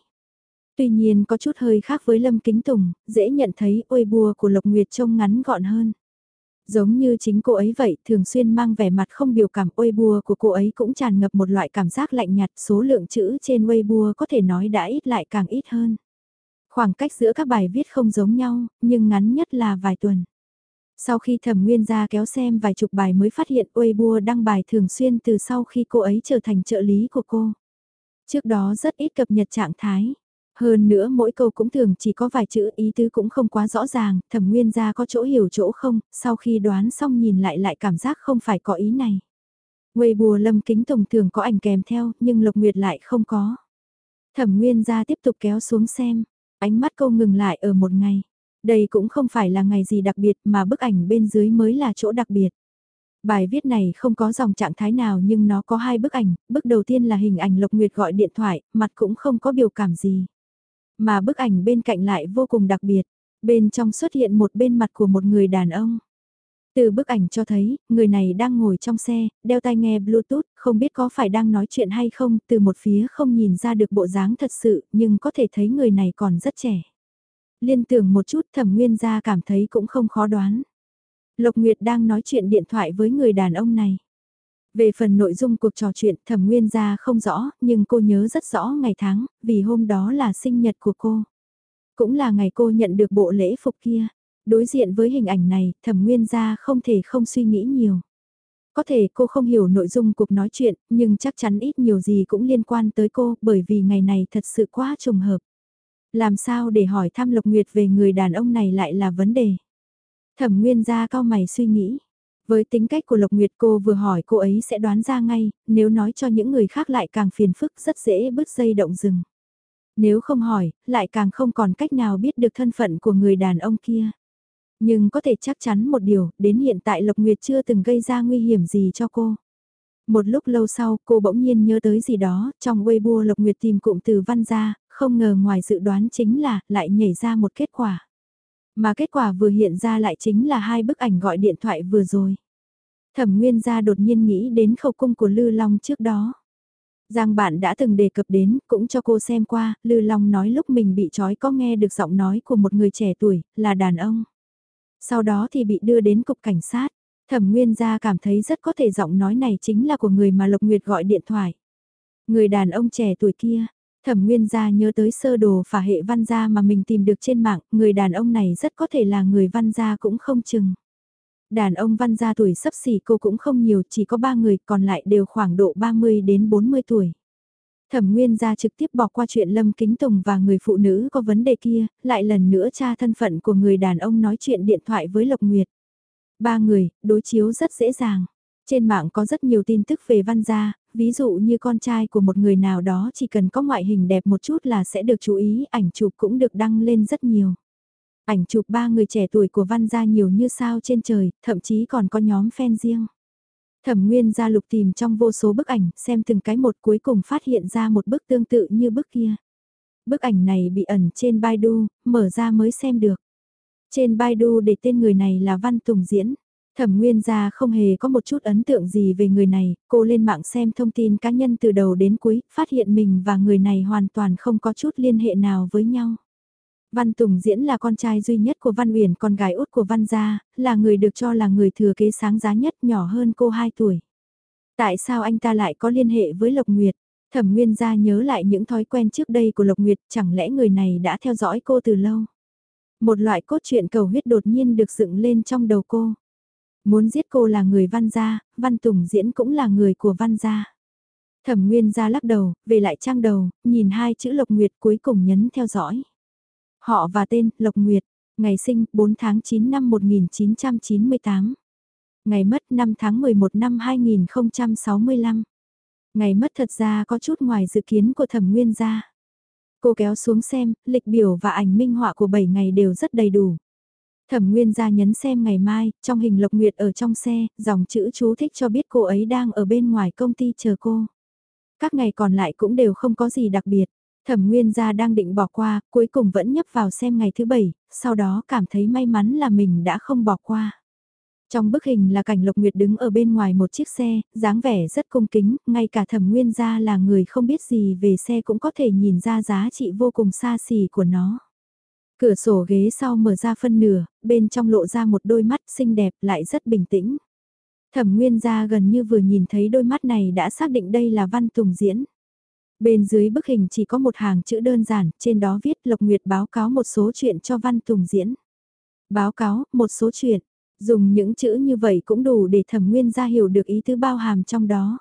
Tuy nhiên có chút hơi khác với Lâm Kính Tùng, dễ nhận thấy ôi bùa của Lộc Nguyệt trông ngắn gọn hơn. Giống như chính cô ấy vậy, thường xuyên mang vẻ mặt không biểu cảm ôi bùa của cô ấy cũng tràn ngập một loại cảm giác lạnh nhạt, số lượng chữ trên Weibo có thể nói đã ít lại càng ít hơn. Khoảng cách giữa các bài viết không giống nhau, nhưng ngắn nhất là vài tuần. Sau khi thẩm nguyên ra kéo xem vài chục bài mới phát hiện Weibo đăng bài thường xuyên từ sau khi cô ấy trở thành trợ lý của cô. Trước đó rất ít cập nhật trạng thái. Hơn nữa mỗi câu cũng thường chỉ có vài chữ ý tứ cũng không quá rõ ràng, thẩm nguyên ra có chỗ hiểu chỗ không, sau khi đoán xong nhìn lại lại cảm giác không phải có ý này. Weibo lâm kính tổng thường có ảnh kèm theo, nhưng Lộc Nguyệt lại không có. Thẩm nguyên ra tiếp tục kéo xuống xem, ánh mắt câu ngừng lại ở một ngày. Đây cũng không phải là ngày gì đặc biệt mà bức ảnh bên dưới mới là chỗ đặc biệt. Bài viết này không có dòng trạng thái nào nhưng nó có hai bức ảnh, bức đầu tiên là hình ảnh Lộc Nguyệt gọi điện thoại, mặt cũng không có biểu cảm gì. Mà bức ảnh bên cạnh lại vô cùng đặc biệt, bên trong xuất hiện một bên mặt của một người đàn ông. Từ bức ảnh cho thấy, người này đang ngồi trong xe, đeo tai nghe Bluetooth, không biết có phải đang nói chuyện hay không, từ một phía không nhìn ra được bộ dáng thật sự, nhưng có thể thấy người này còn rất trẻ. Liên tưởng một chút thẩm nguyên gia cảm thấy cũng không khó đoán. Lộc Nguyệt đang nói chuyện điện thoại với người đàn ông này. Về phần nội dung cuộc trò chuyện thẩm nguyên gia không rõ, nhưng cô nhớ rất rõ ngày tháng, vì hôm đó là sinh nhật của cô. Cũng là ngày cô nhận được bộ lễ phục kia. Đối diện với hình ảnh này, thẩm nguyên gia không thể không suy nghĩ nhiều. Có thể cô không hiểu nội dung cuộc nói chuyện, nhưng chắc chắn ít nhiều gì cũng liên quan tới cô, bởi vì ngày này thật sự quá trùng hợp. Làm sao để hỏi thăm Lộc Nguyệt về người đàn ông này lại là vấn đề. Thẩm Nguyên gia cao mày suy nghĩ. Với tính cách của Lộc Nguyệt cô vừa hỏi cô ấy sẽ đoán ra ngay, nếu nói cho những người khác lại càng phiền phức rất dễ bứt dây động rừng. Nếu không hỏi, lại càng không còn cách nào biết được thân phận của người đàn ông kia. Nhưng có thể chắc chắn một điều, đến hiện tại Lộc Nguyệt chưa từng gây ra nguy hiểm gì cho cô. Một lúc lâu sau, cô bỗng nhiên nhớ tới gì đó, trong Weibo Lộc Nguyệt tìm cụm từ văn ra, không ngờ ngoài dự đoán chính là, lại nhảy ra một kết quả. Mà kết quả vừa hiện ra lại chính là hai bức ảnh gọi điện thoại vừa rồi. Thẩm Nguyên gia đột nhiên nghĩ đến khẩu cung của Lư Long trước đó. Giang bạn đã từng đề cập đến, cũng cho cô xem qua, Lư Long nói lúc mình bị trói có nghe được giọng nói của một người trẻ tuổi, là đàn ông. Sau đó thì bị đưa đến cục cảnh sát. Thẩm Nguyên gia cảm thấy rất có thể giọng nói này chính là của người mà Lộc Nguyệt gọi điện thoại. Người đàn ông trẻ tuổi kia, Thẩm Nguyên gia nhớ tới sơ đồ phả hệ văn gia mà mình tìm được trên mạng, người đàn ông này rất có thể là người văn gia cũng không chừng. Đàn ông văn gia tuổi sắp xỉ cô cũng không nhiều, chỉ có ba người, còn lại đều khoảng độ 30 đến 40 tuổi. Thẩm Nguyên gia trực tiếp bỏ qua chuyện Lâm Kính Tùng và người phụ nữ có vấn đề kia, lại lần nữa tra thân phận của người đàn ông nói chuyện điện thoại với Lộc Nguyệt. Ba người, đối chiếu rất dễ dàng. Trên mạng có rất nhiều tin tức về văn gia, ví dụ như con trai của một người nào đó chỉ cần có ngoại hình đẹp một chút là sẽ được chú ý, ảnh chụp cũng được đăng lên rất nhiều. Ảnh chụp ba người trẻ tuổi của văn gia nhiều như sao trên trời, thậm chí còn có nhóm fan riêng. Thẩm Nguyên ra lục tìm trong vô số bức ảnh, xem từng cái một cuối cùng phát hiện ra một bức tương tự như bức kia. Bức ảnh này bị ẩn trên Baidu, mở ra mới xem được. Trên Baidu để tên người này là Văn Tùng Diễn. Thẩm Nguyên gia không hề có một chút ấn tượng gì về người này, cô lên mạng xem thông tin cá nhân từ đầu đến cuối, phát hiện mình và người này hoàn toàn không có chút liên hệ nào với nhau. Văn Tùng Diễn là con trai duy nhất của Văn Uyển, con gái út của Văn gia, là người được cho là người thừa kế sáng giá nhất nhỏ hơn cô 2 tuổi. Tại sao anh ta lại có liên hệ với Lộc Nguyệt? Thẩm Nguyên gia nhớ lại những thói quen trước đây của Lộc Nguyệt, chẳng lẽ người này đã theo dõi cô từ lâu? Một loại cốt truyện cầu huyết đột nhiên được dựng lên trong đầu cô. Muốn giết cô là người văn gia, văn tùng diễn cũng là người của văn gia. Thẩm Nguyên gia lắc đầu, về lại trang đầu, nhìn hai chữ Lộc Nguyệt cuối cùng nhấn theo dõi. Họ và tên, Lộc Nguyệt, ngày sinh, 4 tháng 9 năm 1998. Ngày mất 5 tháng 11 năm 2065. Ngày mất thật ra có chút ngoài dự kiến của thẩm nguyên gia. Cô kéo xuống xem, lịch biểu và ảnh minh họa của 7 ngày đều rất đầy đủ. Thẩm Nguyên ra nhấn xem ngày mai, trong hình Lộc Nguyệt ở trong xe, dòng chữ chú thích cho biết cô ấy đang ở bên ngoài công ty chờ cô. Các ngày còn lại cũng đều không có gì đặc biệt. Thẩm Nguyên gia đang định bỏ qua, cuối cùng vẫn nhấp vào xem ngày thứ bảy, sau đó cảm thấy may mắn là mình đã không bỏ qua. Trong bức hình là cảnh Lộc Nguyệt đứng ở bên ngoài một chiếc xe, dáng vẻ rất cung kính, ngay cả Thẩm Nguyên gia là người không biết gì về xe cũng có thể nhìn ra giá trị vô cùng xa xỉ của nó. Cửa sổ ghế sau mở ra phân nửa, bên trong lộ ra một đôi mắt xinh đẹp lại rất bình tĩnh. Thẩm Nguyên gia gần như vừa nhìn thấy đôi mắt này đã xác định đây là Văn Tùng diễn. Bên dưới bức hình chỉ có một hàng chữ đơn giản, trên đó viết Lộc Nguyệt báo cáo một số chuyện cho Văn Tùng diễn. Báo cáo, một số chuyện. Dùng những chữ như vậy cũng đủ để thẩm nguyên ra hiểu được ý tứ bao hàm trong đó.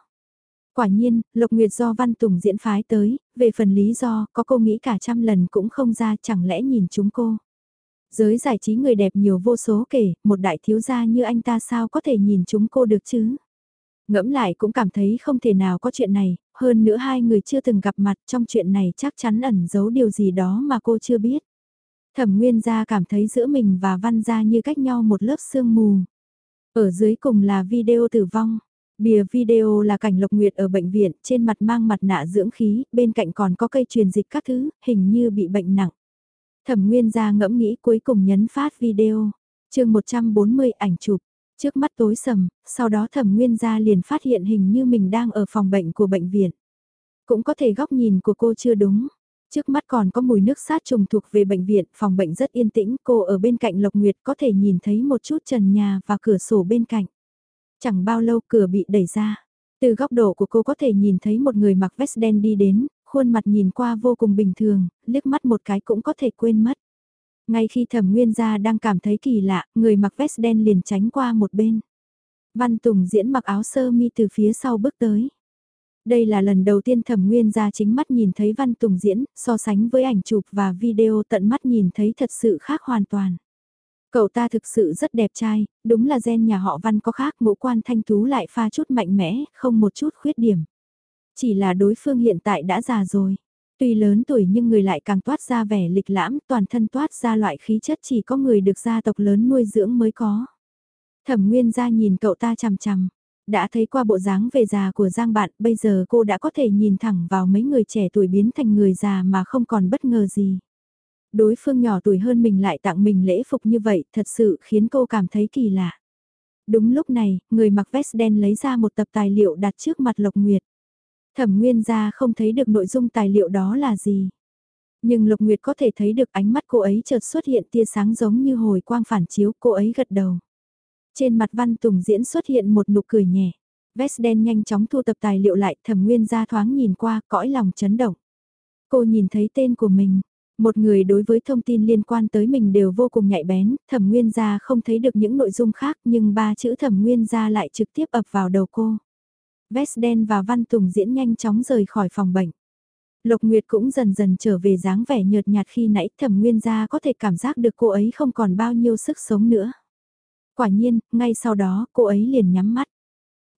Quả nhiên, Lộc Nguyệt do Văn Tùng diễn phái tới, về phần lý do, có cô nghĩ cả trăm lần cũng không ra chẳng lẽ nhìn chúng cô. Giới giải trí người đẹp nhiều vô số kể, một đại thiếu gia như anh ta sao có thể nhìn chúng cô được chứ? Ngẫm lại cũng cảm thấy không thể nào có chuyện này, hơn nữa hai người chưa từng gặp mặt trong chuyện này chắc chắn ẩn giấu điều gì đó mà cô chưa biết. Thẩm Nguyên gia cảm thấy giữa mình và Văn gia như cách nhau một lớp sương mù. Ở dưới cùng là video tử vong. Bìa video là cảnh Lộc Nguyệt ở bệnh viện, trên mặt mang mặt nạ dưỡng khí, bên cạnh còn có cây truyền dịch các thứ, hình như bị bệnh nặng. Thẩm Nguyên gia ngẫm nghĩ cuối cùng nhấn phát video. chương 140 ảnh chụp. Trước mắt tối sầm, sau đó Thẩm Nguyên gia liền phát hiện hình như mình đang ở phòng bệnh của bệnh viện. Cũng có thể góc nhìn của cô chưa đúng. Trước mắt còn có mùi nước sát trùng thuộc về bệnh viện, phòng bệnh rất yên tĩnh, cô ở bên cạnh Lộc Nguyệt có thể nhìn thấy một chút trần nhà và cửa sổ bên cạnh. Chẳng bao lâu cửa bị đẩy ra. Từ góc độ của cô có thể nhìn thấy một người mặc vest đen đi đến, khuôn mặt nhìn qua vô cùng bình thường, liếc mắt một cái cũng có thể quên mất. Ngay khi thẩm nguyên gia đang cảm thấy kỳ lạ, người mặc vest đen liền tránh qua một bên. Văn Tùng diễn mặc áo sơ mi từ phía sau bước tới. Đây là lần đầu tiên thẩm nguyên gia chính mắt nhìn thấy Văn Tùng diễn, so sánh với ảnh chụp và video tận mắt nhìn thấy thật sự khác hoàn toàn. Cậu ta thực sự rất đẹp trai, đúng là gen nhà họ Văn có khác ngũ quan thanh tú lại pha chút mạnh mẽ, không một chút khuyết điểm. Chỉ là đối phương hiện tại đã già rồi. Tuy lớn tuổi nhưng người lại càng toát ra vẻ lịch lãm, toàn thân toát ra loại khí chất chỉ có người được gia tộc lớn nuôi dưỡng mới có. Thẩm Nguyên gia nhìn cậu ta chằm chằm, đã thấy qua bộ dáng về già của Giang bạn, bây giờ cô đã có thể nhìn thẳng vào mấy người trẻ tuổi biến thành người già mà không còn bất ngờ gì. Đối phương nhỏ tuổi hơn mình lại tặng mình lễ phục như vậy thật sự khiến cô cảm thấy kỳ lạ. Đúng lúc này, người mặc vest đen lấy ra một tập tài liệu đặt trước mặt Lộc Nguyệt. Thẩm Nguyên gia không thấy được nội dung tài liệu đó là gì. Nhưng lộc Nguyệt có thể thấy được ánh mắt cô ấy chợt xuất hiện tia sáng giống như hồi quang phản chiếu, cô ấy gật đầu. Trên mặt Văn Tùng diễn xuất hiện một nụ cười nhẹ. Vest đen nhanh chóng thu tập tài liệu lại, Thẩm Nguyên gia thoáng nhìn qua, cõi lòng chấn động. Cô nhìn thấy tên của mình, một người đối với thông tin liên quan tới mình đều vô cùng nhạy bén, Thẩm Nguyên gia không thấy được những nội dung khác, nhưng ba chữ Thẩm Nguyên gia lại trực tiếp ập vào đầu cô. Vest đen và Văn Tùng diễn nhanh chóng rời khỏi phòng bệnh. Lộc Nguyệt cũng dần dần trở về dáng vẻ nhợt nhạt khi nãy thẩm nguyên gia có thể cảm giác được cô ấy không còn bao nhiêu sức sống nữa. Quả nhiên, ngay sau đó cô ấy liền nhắm mắt.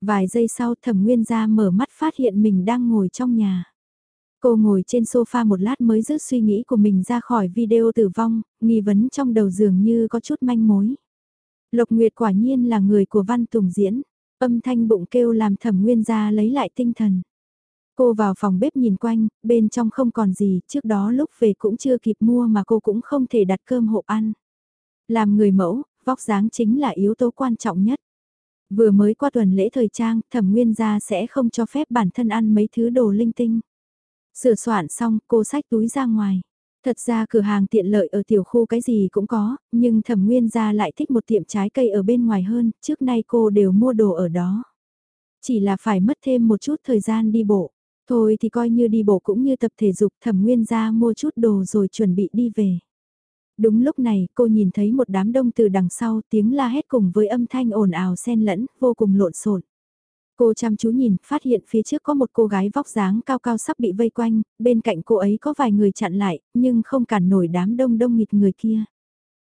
Vài giây sau thẩm nguyên gia mở mắt phát hiện mình đang ngồi trong nhà. Cô ngồi trên sofa một lát mới rước suy nghĩ của mình ra khỏi video tử vong, nghi vấn trong đầu dường như có chút manh mối. Lộc Nguyệt quả nhiên là người của Văn Tùng diễn. Âm thanh bụng kêu làm thẩm nguyên gia lấy lại tinh thần. Cô vào phòng bếp nhìn quanh, bên trong không còn gì, trước đó lúc về cũng chưa kịp mua mà cô cũng không thể đặt cơm hộp ăn. Làm người mẫu, vóc dáng chính là yếu tố quan trọng nhất. Vừa mới qua tuần lễ thời trang, thẩm nguyên gia sẽ không cho phép bản thân ăn mấy thứ đồ linh tinh. Sửa soạn xong, cô xách túi ra ngoài. Thật ra cửa hàng tiện lợi ở tiểu khu cái gì cũng có, nhưng thẩm nguyên gia lại thích một tiệm trái cây ở bên ngoài hơn, trước nay cô đều mua đồ ở đó. Chỉ là phải mất thêm một chút thời gian đi bộ. Thôi thì coi như đi bộ cũng như tập thể dục thẩm nguyên gia mua chút đồ rồi chuẩn bị đi về. Đúng lúc này cô nhìn thấy một đám đông từ đằng sau tiếng la hét cùng với âm thanh ồn ào xen lẫn, vô cùng lộn xộn. Cô chăm chú nhìn, phát hiện phía trước có một cô gái vóc dáng cao cao sắp bị vây quanh, bên cạnh cô ấy có vài người chặn lại, nhưng không cản nổi đám đông đông nghịt người kia.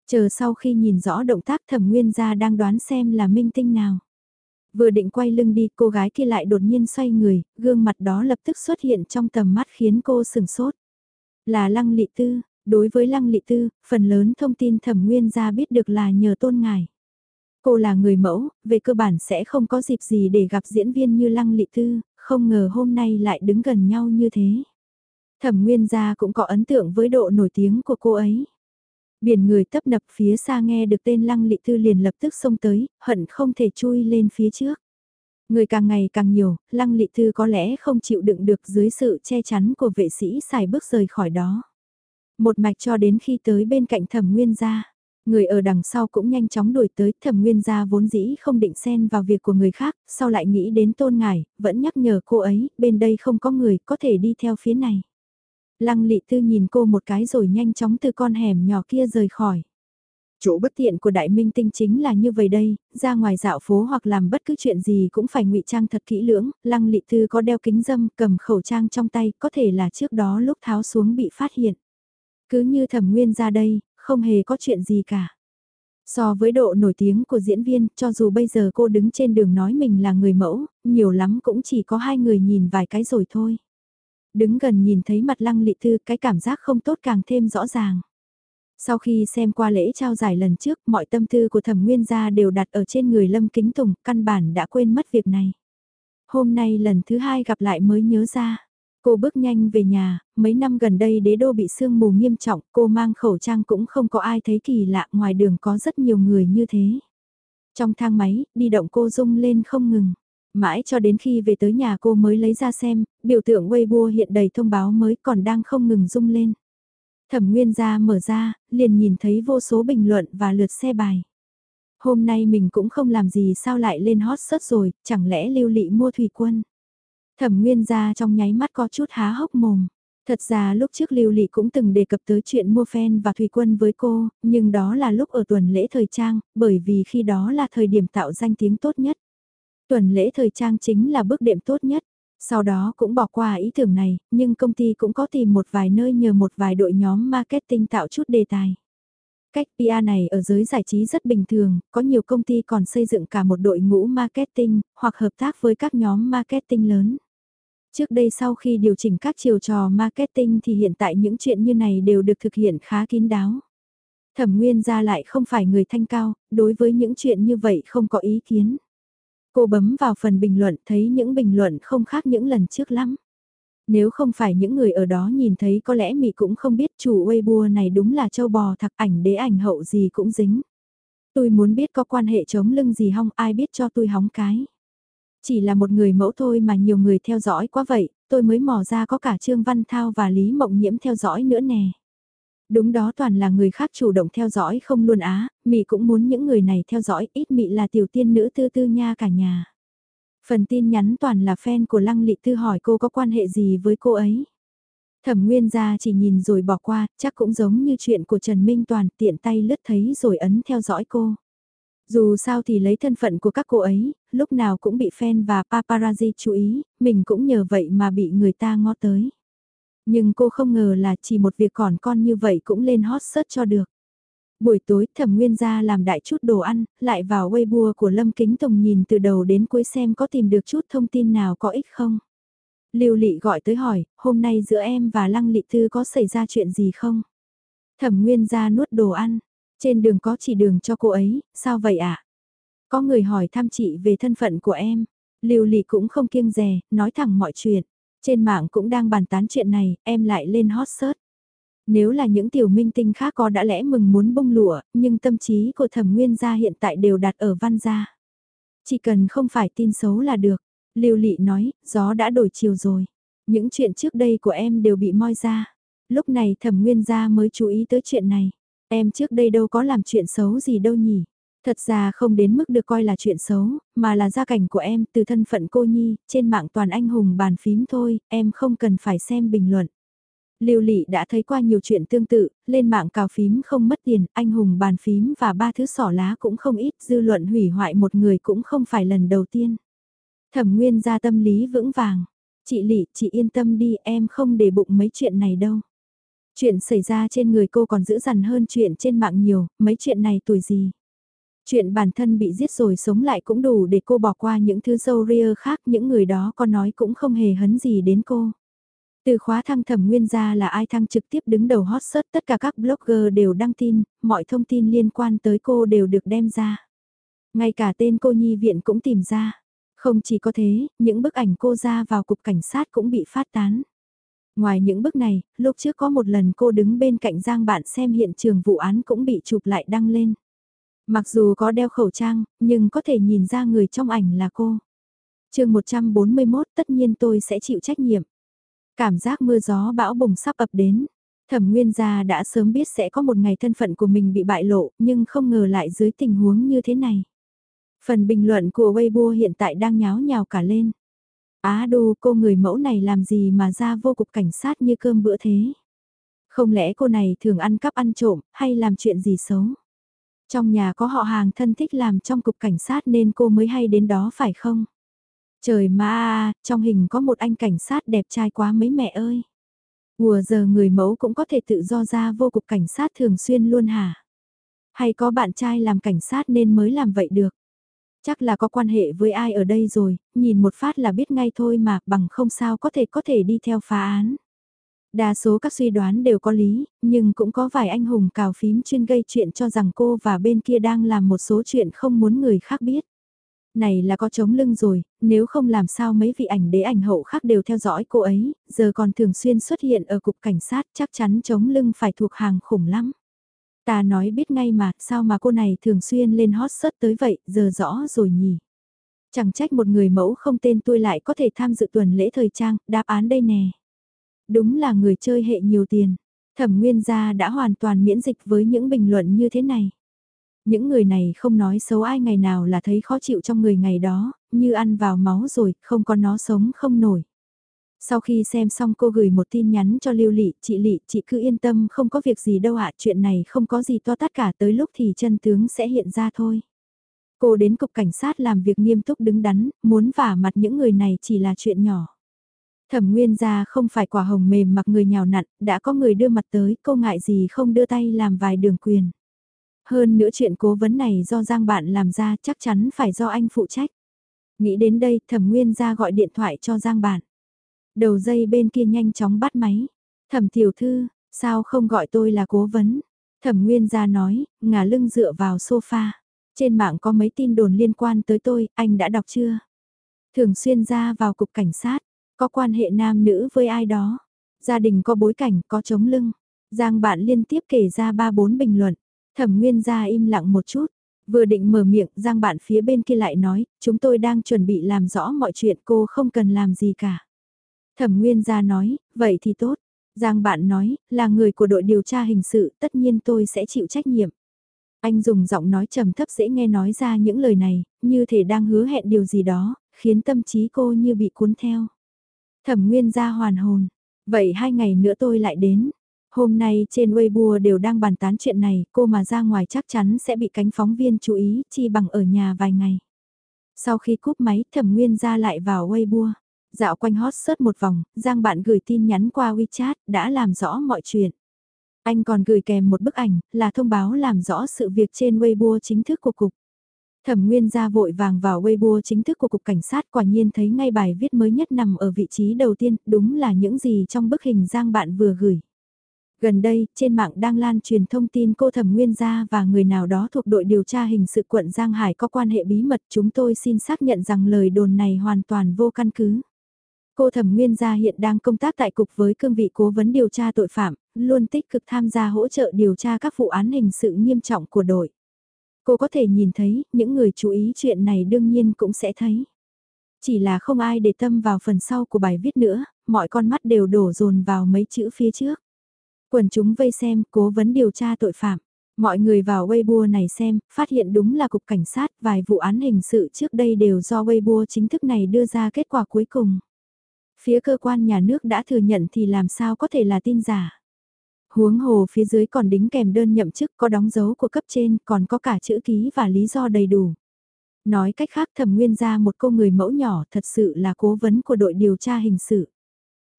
Chờ sau khi nhìn rõ động tác thẩm nguyên gia đang đoán xem là minh tinh nào. Vừa định quay lưng đi cô gái kia lại đột nhiên xoay người, gương mặt đó lập tức xuất hiện trong tầm mắt khiến cô sừng sốt. Là Lăng Lị Tư, đối với Lăng Lị Tư, phần lớn thông tin thẩm nguyên gia biết được là nhờ tôn ngài. Cô là người mẫu, về cơ bản sẽ không có dịp gì để gặp diễn viên như Lăng Lị Tư, không ngờ hôm nay lại đứng gần nhau như thế. Thẩm Nguyên gia cũng có ấn tượng với độ nổi tiếng của cô ấy. Biển người tấp nập phía xa nghe được tên Lăng Lị Tư liền lập tức xông tới, hận không thể chui lên phía trước. Người càng ngày càng nhiều, Lăng Lị Tư có lẽ không chịu đựng được dưới sự che chắn của vệ sĩ xài bước rời khỏi đó. Một mạch cho đến khi tới bên cạnh thẩm nguyên gia. Người ở đằng sau cũng nhanh chóng đuổi tới thẩm nguyên gia vốn dĩ không định xen vào việc của người khác, sau lại nghĩ đến tôn ngải, vẫn nhắc nhở cô ấy, bên đây không có người, có thể đi theo phía này. Lăng lị tư nhìn cô một cái rồi nhanh chóng từ con hẻm nhỏ kia rời khỏi. Chỗ bất tiện của đại minh tinh chính là như vậy đây, ra ngoài dạo phố hoặc làm bất cứ chuyện gì cũng phải ngụy trang thật kỹ lưỡng, lăng lị tư có đeo kính dâm cầm khẩu trang trong tay, có thể là trước đó lúc tháo xuống bị phát hiện. Cứ như thẩm nguyên ra đây, không hề có chuyện gì cả. So với độ nổi tiếng của diễn viên, cho dù bây giờ cô đứng trên đường nói mình là người mẫu, nhiều lắm cũng chỉ có hai người nhìn vài cái rồi thôi. Đứng gần nhìn thấy mặt lăng lị thư, cái cảm giác không tốt càng thêm rõ ràng. Sau khi xem qua lễ trao giải lần trước, mọi tâm tư của thẩm nguyên gia đều đặt ở trên người Lâm Kính Tùng, căn bản đã quên mất việc này. Hôm nay lần thứ hai gặp lại mới nhớ ra. Cô bước nhanh về nhà, mấy năm gần đây đế đô bị sương mù nghiêm trọng, cô mang khẩu trang cũng không có ai thấy kỳ lạ, ngoài đường có rất nhiều người như thế. Trong thang máy, đi động cô rung lên không ngừng. Mãi cho đến khi về tới nhà cô mới lấy ra xem, biểu tượng Weibo hiện đầy thông báo mới còn đang không ngừng rung lên. Thẩm Nguyên ra mở ra, liền nhìn thấy vô số bình luận và lượt xe bài. Hôm nay mình cũng không làm gì sao lại lên hot search rồi, chẳng lẽ lưu lị mua thủy quân. Thẩm Nguyên gia trong nháy mắt có chút há hốc mồm. Thật ra lúc trước Lưu Lị cũng từng đề cập tới chuyện mua fan và thủy quân với cô, nhưng đó là lúc ở tuần lễ thời trang, bởi vì khi đó là thời điểm tạo danh tiếng tốt nhất. Tuần lễ thời trang chính là bước đệm tốt nhất. Sau đó cũng bỏ qua ý tưởng này, nhưng công ty cũng có tìm một vài nơi nhờ một vài đội nhóm marketing tạo chút đề tài. Cách PR này ở giới giải trí rất bình thường, có nhiều công ty còn xây dựng cả một đội ngũ marketing, hoặc hợp tác với các nhóm marketing lớn. Trước đây sau khi điều chỉnh các chiều trò marketing thì hiện tại những chuyện như này đều được thực hiện khá kín đáo. Thẩm Nguyên ra lại không phải người thanh cao, đối với những chuyện như vậy không có ý kiến. Cô bấm vào phần bình luận thấy những bình luận không khác những lần trước lắm. Nếu không phải những người ở đó nhìn thấy có lẽ Mị cũng không biết chủ Weibo này đúng là châu bò thặc ảnh đế ảnh hậu gì cũng dính. Tôi muốn biết có quan hệ chống lưng gì không ai biết cho tôi hóng cái. Chỉ là một người mẫu thôi mà nhiều người theo dõi quá vậy, tôi mới mò ra có cả Trương Văn Thao và Lý Mộng Nhiễm theo dõi nữa nè. Đúng đó toàn là người khác chủ động theo dõi không luôn á, Mị cũng muốn những người này theo dõi, ít Mị là tiểu tiên nữ tư tư nha cả nhà. Phần tin nhắn toàn là fan của Lăng Lị Tư hỏi cô có quan hệ gì với cô ấy. Thẩm Nguyên gia chỉ nhìn rồi bỏ qua, chắc cũng giống như chuyện của Trần Minh Toàn tiện tay lướt thấy rồi ấn theo dõi cô. Dù sao thì lấy thân phận của các cô ấy, lúc nào cũng bị fan và paparazzi chú ý, mình cũng nhờ vậy mà bị người ta ngó tới. Nhưng cô không ngờ là chỉ một việc còn con như vậy cũng lên hot search cho được. Buổi tối thẩm nguyên gia làm đại chút đồ ăn, lại vào Weibo của Lâm Kính Tùng nhìn từ đầu đến cuối xem có tìm được chút thông tin nào có ích không. Lưu Lị gọi tới hỏi, hôm nay giữa em và Lăng Lị thư có xảy ra chuyện gì không? Thẩm Nguyên gia nuốt đồ ăn, trên đường có chỉ đường cho cô ấy, sao vậy ạ? À? Có người hỏi thăm chị về thân phận của em, Lưu Lị cũng không kiêng dè, nói thẳng mọi chuyện. Trên mạng cũng đang bàn tán chuyện này, em lại lên hot search. Nếu là những tiểu minh tinh khác có đã lẽ mừng muốn bông lụa, nhưng tâm trí của thẩm nguyên gia hiện tại đều đặt ở văn gia. Chỉ cần không phải tin xấu là được. Lưu Lị nói, gió đã đổi chiều rồi. Những chuyện trước đây của em đều bị moi ra. Lúc này thẩm nguyên gia mới chú ý tới chuyện này. Em trước đây đâu có làm chuyện xấu gì đâu nhỉ. Thật ra không đến mức được coi là chuyện xấu, mà là gia cảnh của em từ thân phận cô nhi, trên mạng toàn anh hùng bàn phím thôi, em không cần phải xem bình luận. Lưu Lị đã thấy qua nhiều chuyện tương tự, lên mạng cào phím không mất tiền, anh hùng bàn phím và ba thứ sỏ lá cũng không ít, dư luận hủy hoại một người cũng không phải lần đầu tiên. Thẩm Nguyên ra tâm lý vững vàng. Chị Lị, chị yên tâm đi, em không để bụng mấy chuyện này đâu. Chuyện xảy ra trên người cô còn dữ dằn hơn chuyện trên mạng nhiều, mấy chuyện này tuổi gì. Chuyện bản thân bị giết rồi sống lại cũng đủ để cô bỏ qua những thứ dâu ria khác, những người đó có nói cũng không hề hấn gì đến cô. Từ khóa thăng thẩm nguyên ra là ai thăng trực tiếp đứng đầu hot search tất cả các blogger đều đăng tin, mọi thông tin liên quan tới cô đều được đem ra. Ngay cả tên cô nhi viện cũng tìm ra. Không chỉ có thế, những bức ảnh cô ra vào cục cảnh sát cũng bị phát tán. Ngoài những bức này, lúc trước có một lần cô đứng bên cạnh Giang bạn xem hiện trường vụ án cũng bị chụp lại đăng lên. Mặc dù có đeo khẩu trang, nhưng có thể nhìn ra người trong ảnh là cô. chương 141 tất nhiên tôi sẽ chịu trách nhiệm. Cảm giác mưa gió bão bùng sắp ập đến. Thẩm Nguyên Gia đã sớm biết sẽ có một ngày thân phận của mình bị bại lộ, nhưng không ngờ lại dưới tình huống như thế này. Phần bình luận của Weibo hiện tại đang nháo nhào cả lên. Á đô cô người mẫu này làm gì mà ra vô cục cảnh sát như cơm bữa thế? Không lẽ cô này thường ăn cắp ăn trộm hay làm chuyện gì xấu? Trong nhà có họ hàng thân thích làm trong cục cảnh sát nên cô mới hay đến đó phải không? Trời ma, trong hình có một anh cảnh sát đẹp trai quá mấy mẹ ơi. Ủa giờ người mẫu cũng có thể tự do ra vô cục cảnh sát thường xuyên luôn hả? Hay có bạn trai làm cảnh sát nên mới làm vậy được? Chắc là có quan hệ với ai ở đây rồi, nhìn một phát là biết ngay thôi mà, bằng không sao có thể có thể đi theo phá án. Đa số các suy đoán đều có lý, nhưng cũng có vài anh hùng cào phím chuyên gây chuyện cho rằng cô và bên kia đang làm một số chuyện không muốn người khác biết. Này là có chống lưng rồi, nếu không làm sao mấy vị ảnh đế ảnh hậu khác đều theo dõi cô ấy, giờ còn thường xuyên xuất hiện ở cục cảnh sát chắc chắn chống lưng phải thuộc hàng khủng lắm. Ta nói biết ngay mà, sao mà cô này thường xuyên lên hot search tới vậy, giờ rõ rồi nhỉ. Chẳng trách một người mẫu không tên tôi lại có thể tham dự tuần lễ thời trang, đáp án đây nè. Đúng là người chơi hệ nhiều tiền. Thẩm Nguyên gia đã hoàn toàn miễn dịch với những bình luận như thế này. Những người này không nói xấu ai ngày nào là thấy khó chịu trong người ngày đó, như ăn vào máu rồi, không có nó sống không nổi. Sau khi xem xong cô gửi một tin nhắn cho Lưu Lị, chị Lị, chị cứ yên tâm không có việc gì đâu ạ, chuyện này không có gì to tất cả tới lúc thì chân tướng sẽ hiện ra thôi. Cô đến cục cảnh sát làm việc nghiêm túc đứng đắn, muốn vả mặt những người này chỉ là chuyện nhỏ. Thẩm nguyên gia không phải quả hồng mềm mặc người nhào nặn, đã có người đưa mặt tới, cô ngại gì không đưa tay làm vài đường quyền. Hơn nữa chuyện cố vấn này do Giang bạn làm ra chắc chắn phải do anh phụ trách. Nghĩ đến đây thẩm nguyên gia gọi điện thoại cho Giang bạn. Đầu dây bên kia nhanh chóng bắt máy. Thẩm tiểu thư, sao không gọi tôi là cố vấn? Thẩm nguyên gia nói, ngả lưng dựa vào sofa. Trên mạng có mấy tin đồn liên quan tới tôi, anh đã đọc chưa? Thường xuyên ra vào cục cảnh sát, có quan hệ nam nữ với ai đó. Gia đình có bối cảnh, có chống lưng. Giang bạn liên tiếp kể ra ba bốn bình luận. Thẩm Nguyên gia im lặng một chút. Vừa định mở miệng, Giang bạn phía bên kia lại nói, chúng tôi đang chuẩn bị làm rõ mọi chuyện cô không cần làm gì cả. Thẩm Nguyên gia nói, vậy thì tốt. Giang bạn nói, là người của đội điều tra hình sự, tất nhiên tôi sẽ chịu trách nhiệm. Anh dùng giọng nói trầm thấp dễ nghe nói ra những lời này, như thể đang hứa hẹn điều gì đó, khiến tâm trí cô như bị cuốn theo. Thẩm Nguyên gia hoàn hồn. Vậy hai ngày nữa tôi lại đến. Hôm nay trên Weibo đều đang bàn tán chuyện này, cô mà ra ngoài chắc chắn sẽ bị cánh phóng viên chú ý, chi bằng ở nhà vài ngày. Sau khi cúp máy, Thẩm Nguyên gia lại vào Weibo. Dạo quanh hot search một vòng, Giang bạn gửi tin nhắn qua WeChat, đã làm rõ mọi chuyện. Anh còn gửi kèm một bức ảnh, là thông báo làm rõ sự việc trên Weibo chính thức của cục. Thẩm Nguyên ra vội vàng vào Weibo chính thức của Cục Cảnh sát quả nhiên thấy ngay bài viết mới nhất nằm ở vị trí đầu tiên, đúng là những gì trong bức hình Giang bạn vừa gửi. Gần đây, trên mạng đang lan truyền thông tin cô Thẩm Nguyên gia và người nào đó thuộc đội điều tra hình sự quận Giang Hải có quan hệ bí mật. Chúng tôi xin xác nhận rằng lời đồn này hoàn toàn vô căn cứ. Cô Thẩm Nguyên gia hiện đang công tác tại cục với cương vị cố vấn điều tra tội phạm, luôn tích cực tham gia hỗ trợ điều tra các vụ án hình sự nghiêm trọng của đội. Cô có thể nhìn thấy, những người chú ý chuyện này đương nhiên cũng sẽ thấy. Chỉ là không ai để tâm vào phần sau của bài viết nữa, mọi con mắt đều đổ dồn vào mấy chữ phía trước. Quần chúng vây xem, cố vấn điều tra tội phạm. Mọi người vào Weibo này xem, phát hiện đúng là cục cảnh sát, vài vụ án hình sự trước đây đều do Weibo chính thức này đưa ra kết quả cuối cùng. Phía cơ quan nhà nước đã thừa nhận thì làm sao có thể là tin giả. Huống hồ phía dưới còn đính kèm đơn nhậm chức có đóng dấu của cấp trên, còn có cả chữ ký và lý do đầy đủ. Nói cách khác thẩm nguyên ra một cô người mẫu nhỏ thật sự là cố vấn của đội điều tra hình sự.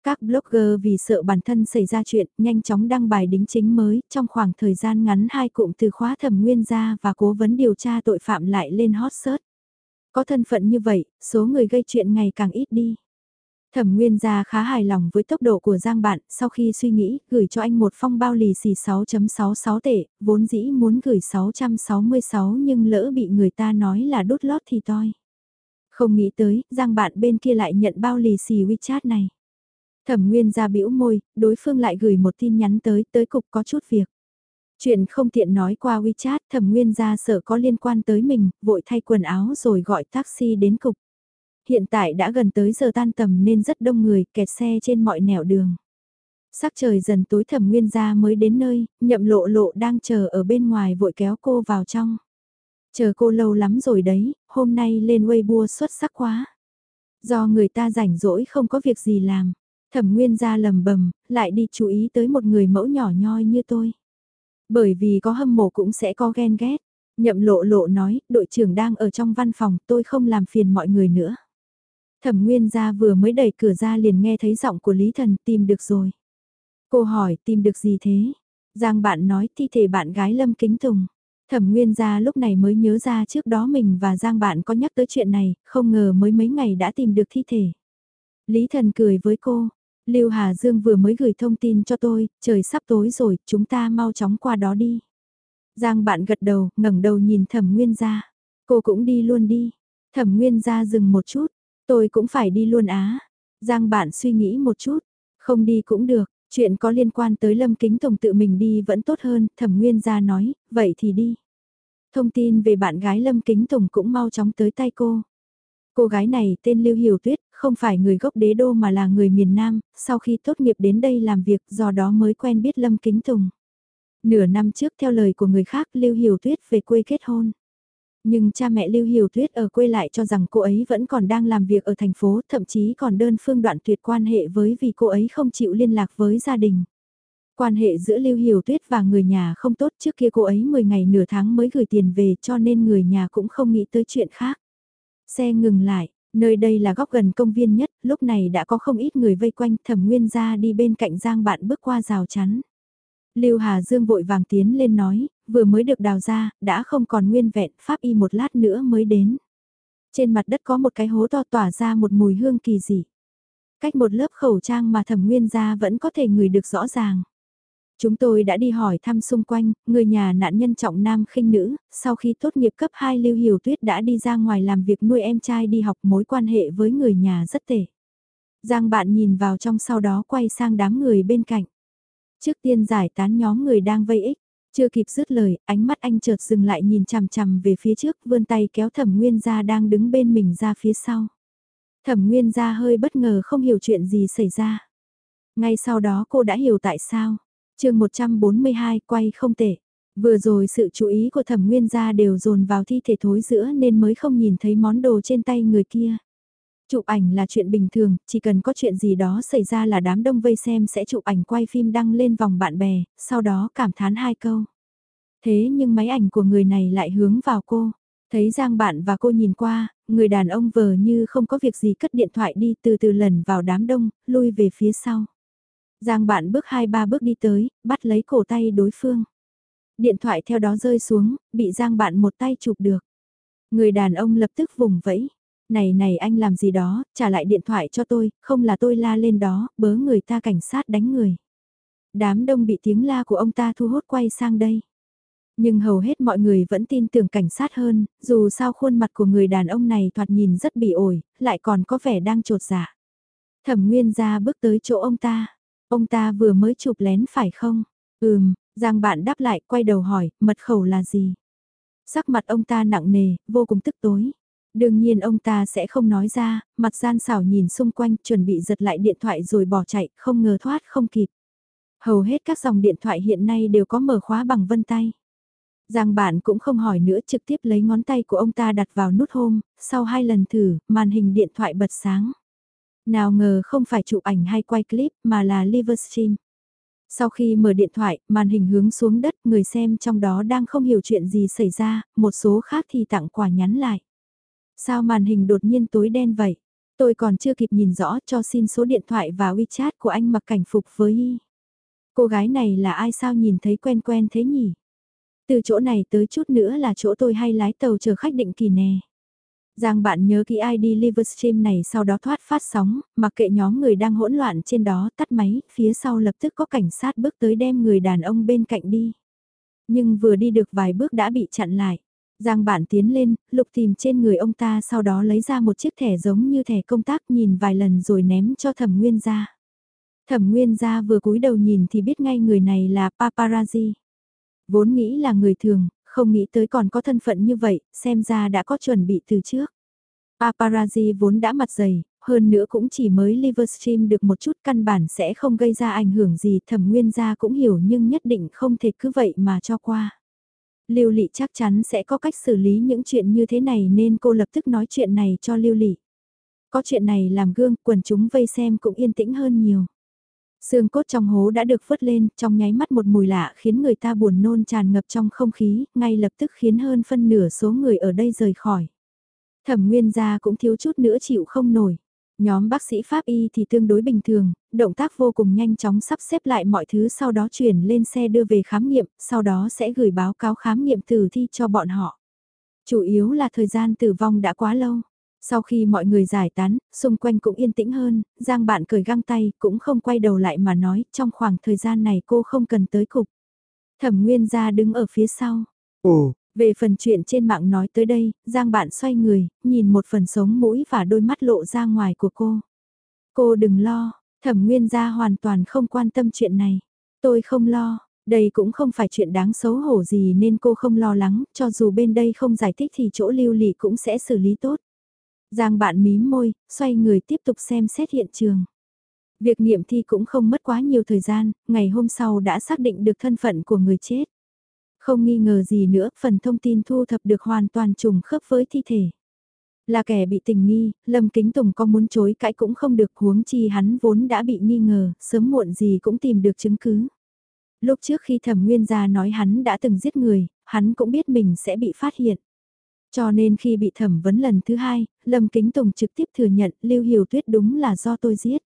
Các blogger vì sợ bản thân xảy ra chuyện, nhanh chóng đăng bài đính chính mới, trong khoảng thời gian ngắn hai cụm từ khóa thẩm nguyên ra và cố vấn điều tra tội phạm lại lên hot search. Có thân phận như vậy, số người gây chuyện ngày càng ít đi. Thẩm Nguyên gia khá hài lòng với tốc độ của Giang bạn, sau khi suy nghĩ, gửi cho anh một phong bao lì xì 6.66 tệ, vốn dĩ muốn gửi 666 nhưng lỡ bị người ta nói là đốt lót thì toi. Không nghĩ tới, Giang bạn bên kia lại nhận bao lì xì WeChat này. Thẩm Nguyên gia bĩu môi, đối phương lại gửi một tin nhắn tới, tới cục có chút việc. Chuyện không tiện nói qua WeChat, Thẩm Nguyên gia sợ có liên quan tới mình, vội thay quần áo rồi gọi taxi đến cục. Hiện tại đã gần tới giờ tan tầm nên rất đông người kẹt xe trên mọi nẻo đường. Sắc trời dần tối thẩm nguyên gia mới đến nơi, nhậm lộ lộ đang chờ ở bên ngoài vội kéo cô vào trong. Chờ cô lâu lắm rồi đấy, hôm nay lên Weibo xuất sắc quá. Do người ta rảnh rỗi không có việc gì làm, thẩm nguyên gia lầm bầm, lại đi chú ý tới một người mẫu nhỏ nhoi như tôi. Bởi vì có hâm mộ cũng sẽ có ghen ghét. Nhậm lộ lộ nói, đội trưởng đang ở trong văn phòng, tôi không làm phiền mọi người nữa. Thẩm Nguyên gia vừa mới đẩy cửa ra liền nghe thấy giọng của Lý Thần tìm được rồi. Cô hỏi tìm được gì thế? Giang bạn nói thi thể bạn gái Lâm Kính Tùng. Thẩm Nguyên gia lúc này mới nhớ ra trước đó mình và Giang bạn có nhắc tới chuyện này, không ngờ mới mấy ngày đã tìm được thi thể. Lý Thần cười với cô, Lưu Hà Dương vừa mới gửi thông tin cho tôi, trời sắp tối rồi, chúng ta mau chóng qua đó đi. Giang bạn gật đầu, ngẩng đầu nhìn Thẩm Nguyên gia. Cô cũng đi luôn đi. Thẩm Nguyên gia dừng một chút, tôi cũng phải đi luôn á. Giang bạn suy nghĩ một chút, không đi cũng được, chuyện có liên quan tới Lâm Kính tùng tự mình đi vẫn tốt hơn, Thẩm Nguyên gia nói, vậy thì đi. Thông tin về bạn gái Lâm Kính Tùng cũng mau chóng tới tay cô. Cô gái này tên Lưu Hiểu Tuyết, không phải người gốc đế đô mà là người miền Nam, sau khi tốt nghiệp đến đây làm việc do đó mới quen biết Lâm Kính Tùng. Nửa năm trước theo lời của người khác Lưu Hiểu Tuyết về quê kết hôn. Nhưng cha mẹ Lưu Hiểu Tuyết ở quê lại cho rằng cô ấy vẫn còn đang làm việc ở thành phố, thậm chí còn đơn phương đoạn tuyệt quan hệ với vì cô ấy không chịu liên lạc với gia đình. Quan hệ giữa Lưu Hiểu Tuyết và người nhà không tốt trước kia cô ấy 10 ngày nửa tháng mới gửi tiền về cho nên người nhà cũng không nghĩ tới chuyện khác. Xe ngừng lại, nơi đây là góc gần công viên nhất, lúc này đã có không ít người vây quanh thẩm nguyên ra đi bên cạnh Giang bạn bước qua rào chắn. Lưu Hà Dương vội vàng tiến lên nói, vừa mới được đào ra, đã không còn nguyên vẹn, pháp y một lát nữa mới đến. Trên mặt đất có một cái hố to tỏa ra một mùi hương kỳ dị. Cách một lớp khẩu trang mà thẩm nguyên ra vẫn có thể ngửi được rõ ràng. Chúng tôi đã đi hỏi thăm xung quanh, người nhà nạn nhân trọng nam khinh nữ, sau khi tốt nghiệp cấp 2 Lưu Hiểu Tuyết đã đi ra ngoài làm việc nuôi em trai đi học mối quan hệ với người nhà rất tệ. Giang bạn nhìn vào trong sau đó quay sang đám người bên cạnh. Trước tiên giải tán nhóm người đang vây ích, chưa kịp dứt lời, ánh mắt anh chợt dừng lại nhìn chằm chằm về phía trước, vươn tay kéo thẩm nguyên gia đang đứng bên mình ra phía sau. Thẩm nguyên gia hơi bất ngờ không hiểu chuyện gì xảy ra. Ngay sau đó cô đã hiểu tại sao chương 142 quay không tệ. Vừa rồi sự chú ý của thẩm nguyên gia đều dồn vào thi thể thối giữa nên mới không nhìn thấy món đồ trên tay người kia. Chụp ảnh là chuyện bình thường, chỉ cần có chuyện gì đó xảy ra là đám đông vây xem sẽ chụp ảnh quay phim đăng lên vòng bạn bè, sau đó cảm thán hai câu. Thế nhưng máy ảnh của người này lại hướng vào cô. Thấy Giang bạn và cô nhìn qua, người đàn ông vờ như không có việc gì cất điện thoại đi từ từ lần vào đám đông, lui về phía sau. Giang bạn bước hai ba bước đi tới, bắt lấy cổ tay đối phương. Điện thoại theo đó rơi xuống, bị Giang bạn một tay chụp được. Người đàn ông lập tức vùng vẫy. Này này anh làm gì đó, trả lại điện thoại cho tôi, không là tôi la lên đó, bớ người ta cảnh sát đánh người. Đám đông bị tiếng la của ông ta thu hút quay sang đây. Nhưng hầu hết mọi người vẫn tin tưởng cảnh sát hơn, dù sao khuôn mặt của người đàn ông này thoạt nhìn rất bị ổi, lại còn có vẻ đang trột dạ. Thẩm Nguyên ra bước tới chỗ ông ta. Ông ta vừa mới chụp lén phải không? Ừm, Giang bạn đáp lại quay đầu hỏi, mật khẩu là gì? Sắc mặt ông ta nặng nề, vô cùng tức tối. Đương nhiên ông ta sẽ không nói ra, mặt gian xảo nhìn xung quanh chuẩn bị giật lại điện thoại rồi bỏ chạy, không ngờ thoát không kịp. Hầu hết các dòng điện thoại hiện nay đều có mở khóa bằng vân tay. Giang bạn cũng không hỏi nữa trực tiếp lấy ngón tay của ông ta đặt vào nút home, sau hai lần thử, màn hình điện thoại bật sáng. Nào ngờ không phải chụp ảnh hay quay clip mà là Livestream. Sau khi mở điện thoại, màn hình hướng xuống đất, người xem trong đó đang không hiểu chuyện gì xảy ra, một số khác thì tặng quà nhắn lại. Sao màn hình đột nhiên tối đen vậy? Tôi còn chưa kịp nhìn rõ cho xin số điện thoại và WeChat của anh mặc cảnh phục với y. Cô gái này là ai sao nhìn thấy quen quen thế nhỉ? Từ chỗ này tới chút nữa là chỗ tôi hay lái tàu chờ khách định kỳ nè. Giang bạn nhớ kỹ ID Livestream này sau đó thoát phát sóng, mặc kệ nhóm người đang hỗn loạn trên đó tắt máy, phía sau lập tức có cảnh sát bước tới đem người đàn ông bên cạnh đi. Nhưng vừa đi được vài bước đã bị chặn lại. Giang bạn tiến lên, lục tìm trên người ông ta sau đó lấy ra một chiếc thẻ giống như thẻ công tác nhìn vài lần rồi ném cho thẩm nguyên gia. Thẩm nguyên gia vừa cúi đầu nhìn thì biết ngay người này là paparazzi. Vốn nghĩ là người thường, không nghĩ tới còn có thân phận như vậy, xem ra đã có chuẩn bị từ trước. Paparazzi vốn đã mặt dày, hơn nữa cũng chỉ mới Livestream được một chút căn bản sẽ không gây ra ảnh hưởng gì thẩm nguyên gia cũng hiểu nhưng nhất định không thể cứ vậy mà cho qua. Lưu Lị chắc chắn sẽ có cách xử lý những chuyện như thế này nên cô lập tức nói chuyện này cho Lưu Lị. Có chuyện này làm gương quần chúng vây xem cũng yên tĩnh hơn nhiều. Xương cốt trong hố đã được vớt lên, trong nháy mắt một mùi lạ khiến người ta buồn nôn tràn ngập trong không khí, ngay lập tức khiến hơn phân nửa số người ở đây rời khỏi. Thẩm nguyên gia cũng thiếu chút nữa chịu không nổi. Nhóm bác sĩ Pháp Y thì tương đối bình thường, động tác vô cùng nhanh chóng sắp xếp lại mọi thứ sau đó chuyển lên xe đưa về khám nghiệm, sau đó sẽ gửi báo cáo khám nghiệm tử thi cho bọn họ. Chủ yếu là thời gian tử vong đã quá lâu. Sau khi mọi người giải tán, xung quanh cũng yên tĩnh hơn, Giang bạn cởi găng tay, cũng không quay đầu lại mà nói, trong khoảng thời gian này cô không cần tới cục. Thẩm Nguyên gia đứng ở phía sau. Ồ, về phần chuyện trên mạng nói tới đây, Giang bạn xoay người, nhìn một phần sống mũi và đôi mắt lộ ra ngoài của cô. Cô đừng lo, thẩm nguyên gia hoàn toàn không quan tâm chuyện này. Tôi không lo, đây cũng không phải chuyện đáng xấu hổ gì nên cô không lo lắng, cho dù bên đây không giải thích thì chỗ lưu lị cũng sẽ xử lý tốt. Giang bạn mím môi, xoay người tiếp tục xem xét hiện trường. Việc nghiệm thi cũng không mất quá nhiều thời gian, ngày hôm sau đã xác định được thân phận của người chết. Không nghi ngờ gì nữa, phần thông tin thu thập được hoàn toàn trùng khớp với thi thể. Là kẻ bị tình nghi, Lâm Kính Tùng có muốn chối cãi cũng không được huống chi hắn vốn đã bị nghi ngờ, sớm muộn gì cũng tìm được chứng cứ. Lúc trước khi thẩm nguyên gia nói hắn đã từng giết người, hắn cũng biết mình sẽ bị phát hiện. Cho nên khi bị thẩm vấn lần thứ hai, Lâm Kính Tùng trực tiếp thừa nhận Lưu Hiểu Tuyết đúng là do tôi giết.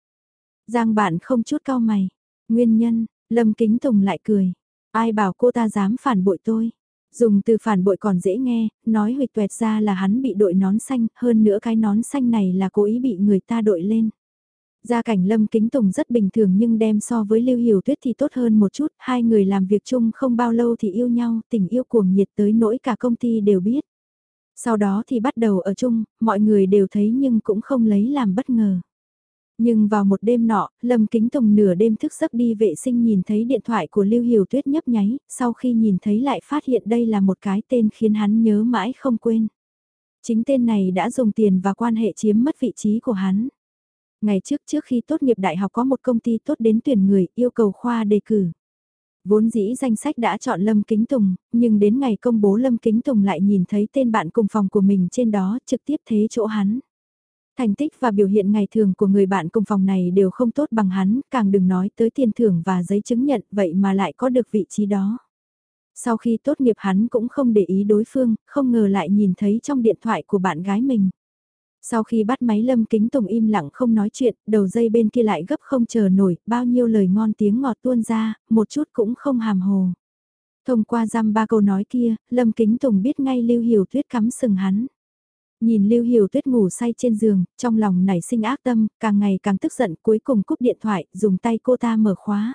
Giang bạn không chút cao mày. Nguyên nhân, Lâm Kính Tùng lại cười. Ai bảo cô ta dám phản bội tôi? Dùng từ phản bội còn dễ nghe, nói huyệt tuẹt ra là hắn bị đội nón xanh, hơn nữa cái nón xanh này là cố ý bị người ta đội lên. Gia cảnh Lâm Kính Tùng rất bình thường nhưng đem so với Lưu Hiểu Tuyết thì tốt hơn một chút, hai người làm việc chung không bao lâu thì yêu nhau, tình yêu cuồng nhiệt tới nỗi cả công ty đều biết. Sau đó thì bắt đầu ở chung, mọi người đều thấy nhưng cũng không lấy làm bất ngờ. Nhưng vào một đêm nọ, Lâm Kính Tùng nửa đêm thức giấc đi vệ sinh nhìn thấy điện thoại của Lưu Hiểu Tuyết nhấp nháy, sau khi nhìn thấy lại phát hiện đây là một cái tên khiến hắn nhớ mãi không quên. Chính tên này đã dùng tiền và quan hệ chiếm mất vị trí của hắn. Ngày trước trước khi tốt nghiệp đại học có một công ty tốt đến tuyển người yêu cầu khoa đề cử. Vốn dĩ danh sách đã chọn Lâm Kính Tùng, nhưng đến ngày công bố Lâm Kính Tùng lại nhìn thấy tên bạn cùng phòng của mình trên đó trực tiếp thế chỗ hắn. Thành tích và biểu hiện ngày thường của người bạn cùng phòng này đều không tốt bằng hắn, càng đừng nói tới tiền thưởng và giấy chứng nhận vậy mà lại có được vị trí đó. Sau khi tốt nghiệp hắn cũng không để ý đối phương, không ngờ lại nhìn thấy trong điện thoại của bạn gái mình. Sau khi bắt máy Lâm Kính Tùng im lặng không nói chuyện, đầu dây bên kia lại gấp không chờ nổi, bao nhiêu lời ngon tiếng ngọt tuôn ra, một chút cũng không hàm hồ. Thông qua giam ba câu nói kia, Lâm Kính Tùng biết ngay Lưu Hiểu Tuyết cắm sừng hắn. Nhìn Lưu Hiểu Tuyết ngủ say trên giường, trong lòng nảy sinh ác tâm, càng ngày càng tức giận cuối cùng cúp điện thoại, dùng tay cô ta mở khóa.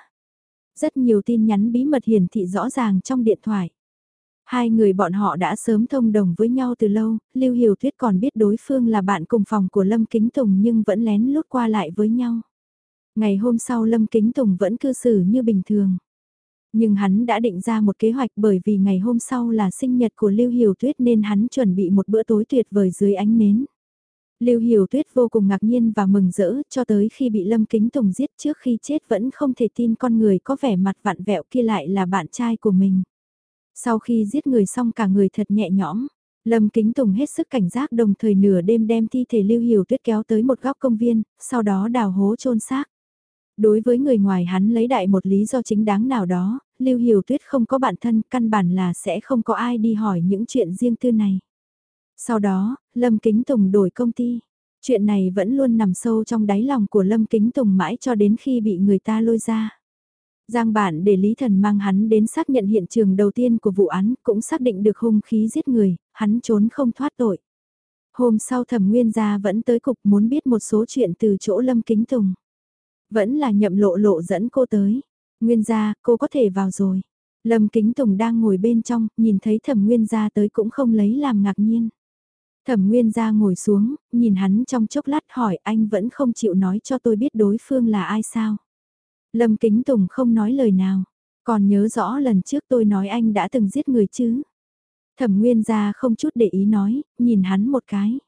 Rất nhiều tin nhắn bí mật hiển thị rõ ràng trong điện thoại. Hai người bọn họ đã sớm thông đồng với nhau từ lâu, Lưu Hiểu Tuyết còn biết đối phương là bạn cùng phòng của Lâm Kính Tùng nhưng vẫn lén lút qua lại với nhau. Ngày hôm sau Lâm Kính Tùng vẫn cư xử như bình thường. Nhưng hắn đã định ra một kế hoạch bởi vì ngày hôm sau là sinh nhật của Lưu Hiểu Tuyết nên hắn chuẩn bị một bữa tối tuyệt vời dưới ánh nến. Lưu Hiểu Tuyết vô cùng ngạc nhiên và mừng rỡ cho tới khi bị Lâm Kính Tùng giết trước khi chết vẫn không thể tin con người có vẻ mặt vặn vẹo kia lại là bạn trai của mình. Sau khi giết người xong cả người thật nhẹ nhõm, Lâm Kính Tùng hết sức cảnh giác đồng thời nửa đêm đem thi thể Lưu Hiểu Tuyết kéo tới một góc công viên, sau đó đào hố chôn xác. Đối với người ngoài hắn lấy đại một lý do chính đáng nào đó, Lưu Hiểu Tuyết không có bạn thân, căn bản là sẽ không có ai đi hỏi những chuyện riêng tư này. Sau đó, Lâm Kính Tùng đổi công ty. Chuyện này vẫn luôn nằm sâu trong đáy lòng của Lâm Kính Tùng mãi cho đến khi bị người ta lôi ra. Giang bản để Lý Thần mang hắn đến xác nhận hiện trường đầu tiên của vụ án, cũng xác định được hung khí giết người, hắn trốn không thoát tội. Hôm sau thẩm nguyên gia vẫn tới cục muốn biết một số chuyện từ chỗ Lâm Kính Tùng. Vẫn là nhậm lộ lộ dẫn cô tới. Nguyên gia, cô có thể vào rồi. Lâm Kính Tùng đang ngồi bên trong, nhìn thấy thẩm nguyên gia tới cũng không lấy làm ngạc nhiên. Thẩm nguyên gia ngồi xuống, nhìn hắn trong chốc lát hỏi anh vẫn không chịu nói cho tôi biết đối phương là ai sao. Lâm Kính Tùng không nói lời nào, còn nhớ rõ lần trước tôi nói anh đã từng giết người chứ. Thẩm Nguyên gia không chút để ý nói, nhìn hắn một cái.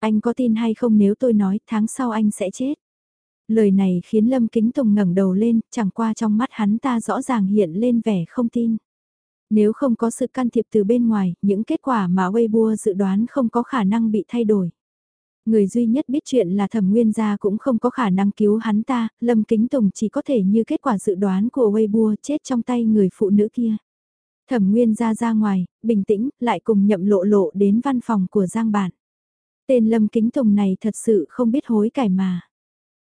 Anh có tin hay không nếu tôi nói tháng sau anh sẽ chết. Lời này khiến Lâm Kính Tùng ngẩng đầu lên, chẳng qua trong mắt hắn ta rõ ràng hiện lên vẻ không tin. Nếu không có sự can thiệp từ bên ngoài, những kết quả mà Weibo dự đoán không có khả năng bị thay đổi. Người duy nhất biết chuyện là thẩm nguyên gia cũng không có khả năng cứu hắn ta, Lâm Kính Tùng chỉ có thể như kết quả dự đoán của Weibo chết trong tay người phụ nữ kia. Thẩm nguyên gia ra ngoài, bình tĩnh, lại cùng nhậm lộ lộ đến văn phòng của Giang Bản. Tên Lâm Kính Tùng này thật sự không biết hối cải mà.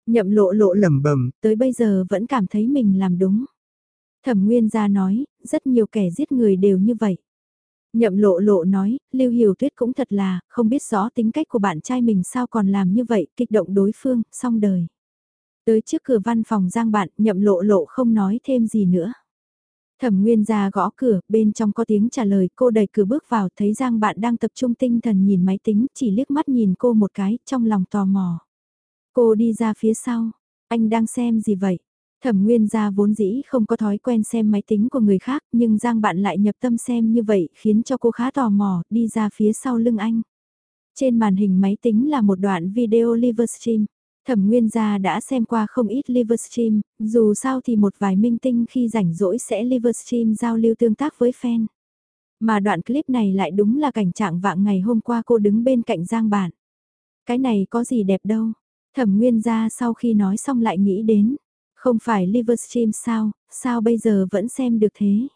Nhậm lộ lộ lẩm bẩm, tới bây giờ vẫn cảm thấy mình làm đúng. Thẩm Nguyên gia nói, rất nhiều kẻ giết người đều như vậy. Nhậm lộ lộ nói, Lưu Hiểu Tuyết cũng thật là, không biết rõ tính cách của bạn trai mình sao còn làm như vậy, kích động đối phương, xong đời. Tới trước cửa văn phòng giang bạn, nhậm lộ lộ không nói thêm gì nữa. Thẩm Nguyên ra gõ cửa, bên trong có tiếng trả lời, cô đẩy cửa bước vào, thấy Giang bạn đang tập trung tinh thần nhìn máy tính, chỉ liếc mắt nhìn cô một cái, trong lòng tò mò. Cô đi ra phía sau, anh đang xem gì vậy? Thẩm Nguyên gia vốn dĩ không có thói quen xem máy tính của người khác, nhưng Giang bạn lại nhập tâm xem như vậy, khiến cho cô khá tò mò, đi ra phía sau lưng anh. Trên màn hình máy tính là một đoạn video Livestream. Thẩm Nguyên gia đã xem qua không ít Livestream, dù sao thì một vài minh tinh khi rảnh rỗi sẽ Livestream giao lưu tương tác với fan. Mà đoạn clip này lại đúng là cảnh trạng vạng ngày hôm qua cô đứng bên cạnh Giang bạn. Cái này có gì đẹp đâu. Thẩm Nguyên gia sau khi nói xong lại nghĩ đến không phải Livestream sao, sao bây giờ vẫn xem được thế?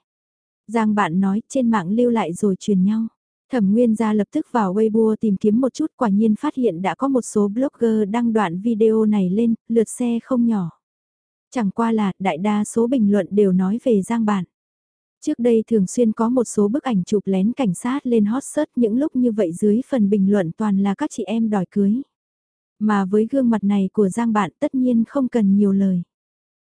Giang bạn nói trên mạng lưu lại rồi truyền nhau. Thẩm Nguyên gia lập tức vào Weibo tìm kiếm một chút quả nhiên phát hiện đã có một số blogger đăng đoạn video này lên, lượt xe không nhỏ. Chẳng qua là đại đa số bình luận đều nói về Giang bạn. Trước đây thường xuyên có một số bức ảnh chụp lén cảnh sát lên hot search những lúc như vậy dưới phần bình luận toàn là các chị em đòi cưới. Mà với gương mặt này của Giang bạn tất nhiên không cần nhiều lời.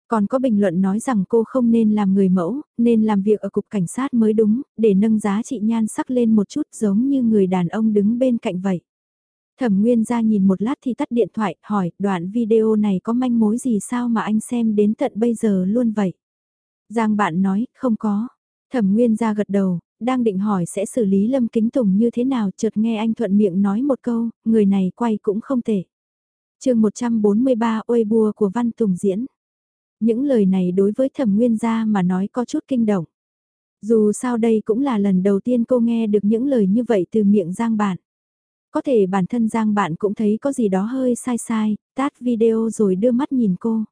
Còn có bình luận nói rằng cô không nên làm người mẫu, nên làm việc ở cục cảnh sát mới đúng, để nâng giá trị nhan sắc lên một chút giống như người đàn ông đứng bên cạnh vậy. Thẩm Nguyên ra nhìn một lát thì tắt điện thoại, hỏi, đoạn video này có manh mối gì sao mà anh xem đến tận bây giờ luôn vậy? Giang bạn nói, không có. Thẩm Nguyên ra gật đầu, đang định hỏi sẽ xử lý Lâm Kính Tùng như thế nào, chợt nghe anh thuận miệng nói một câu, người này quay cũng không tệ chương 143 ôi bùa của Văn Tùng diễn. Những lời này đối với thẩm nguyên gia mà nói có chút kinh động. Dù sao đây cũng là lần đầu tiên cô nghe được những lời như vậy từ miệng Giang bạn. Có thể bản thân Giang bạn cũng thấy có gì đó hơi sai sai, tát video rồi đưa mắt nhìn cô.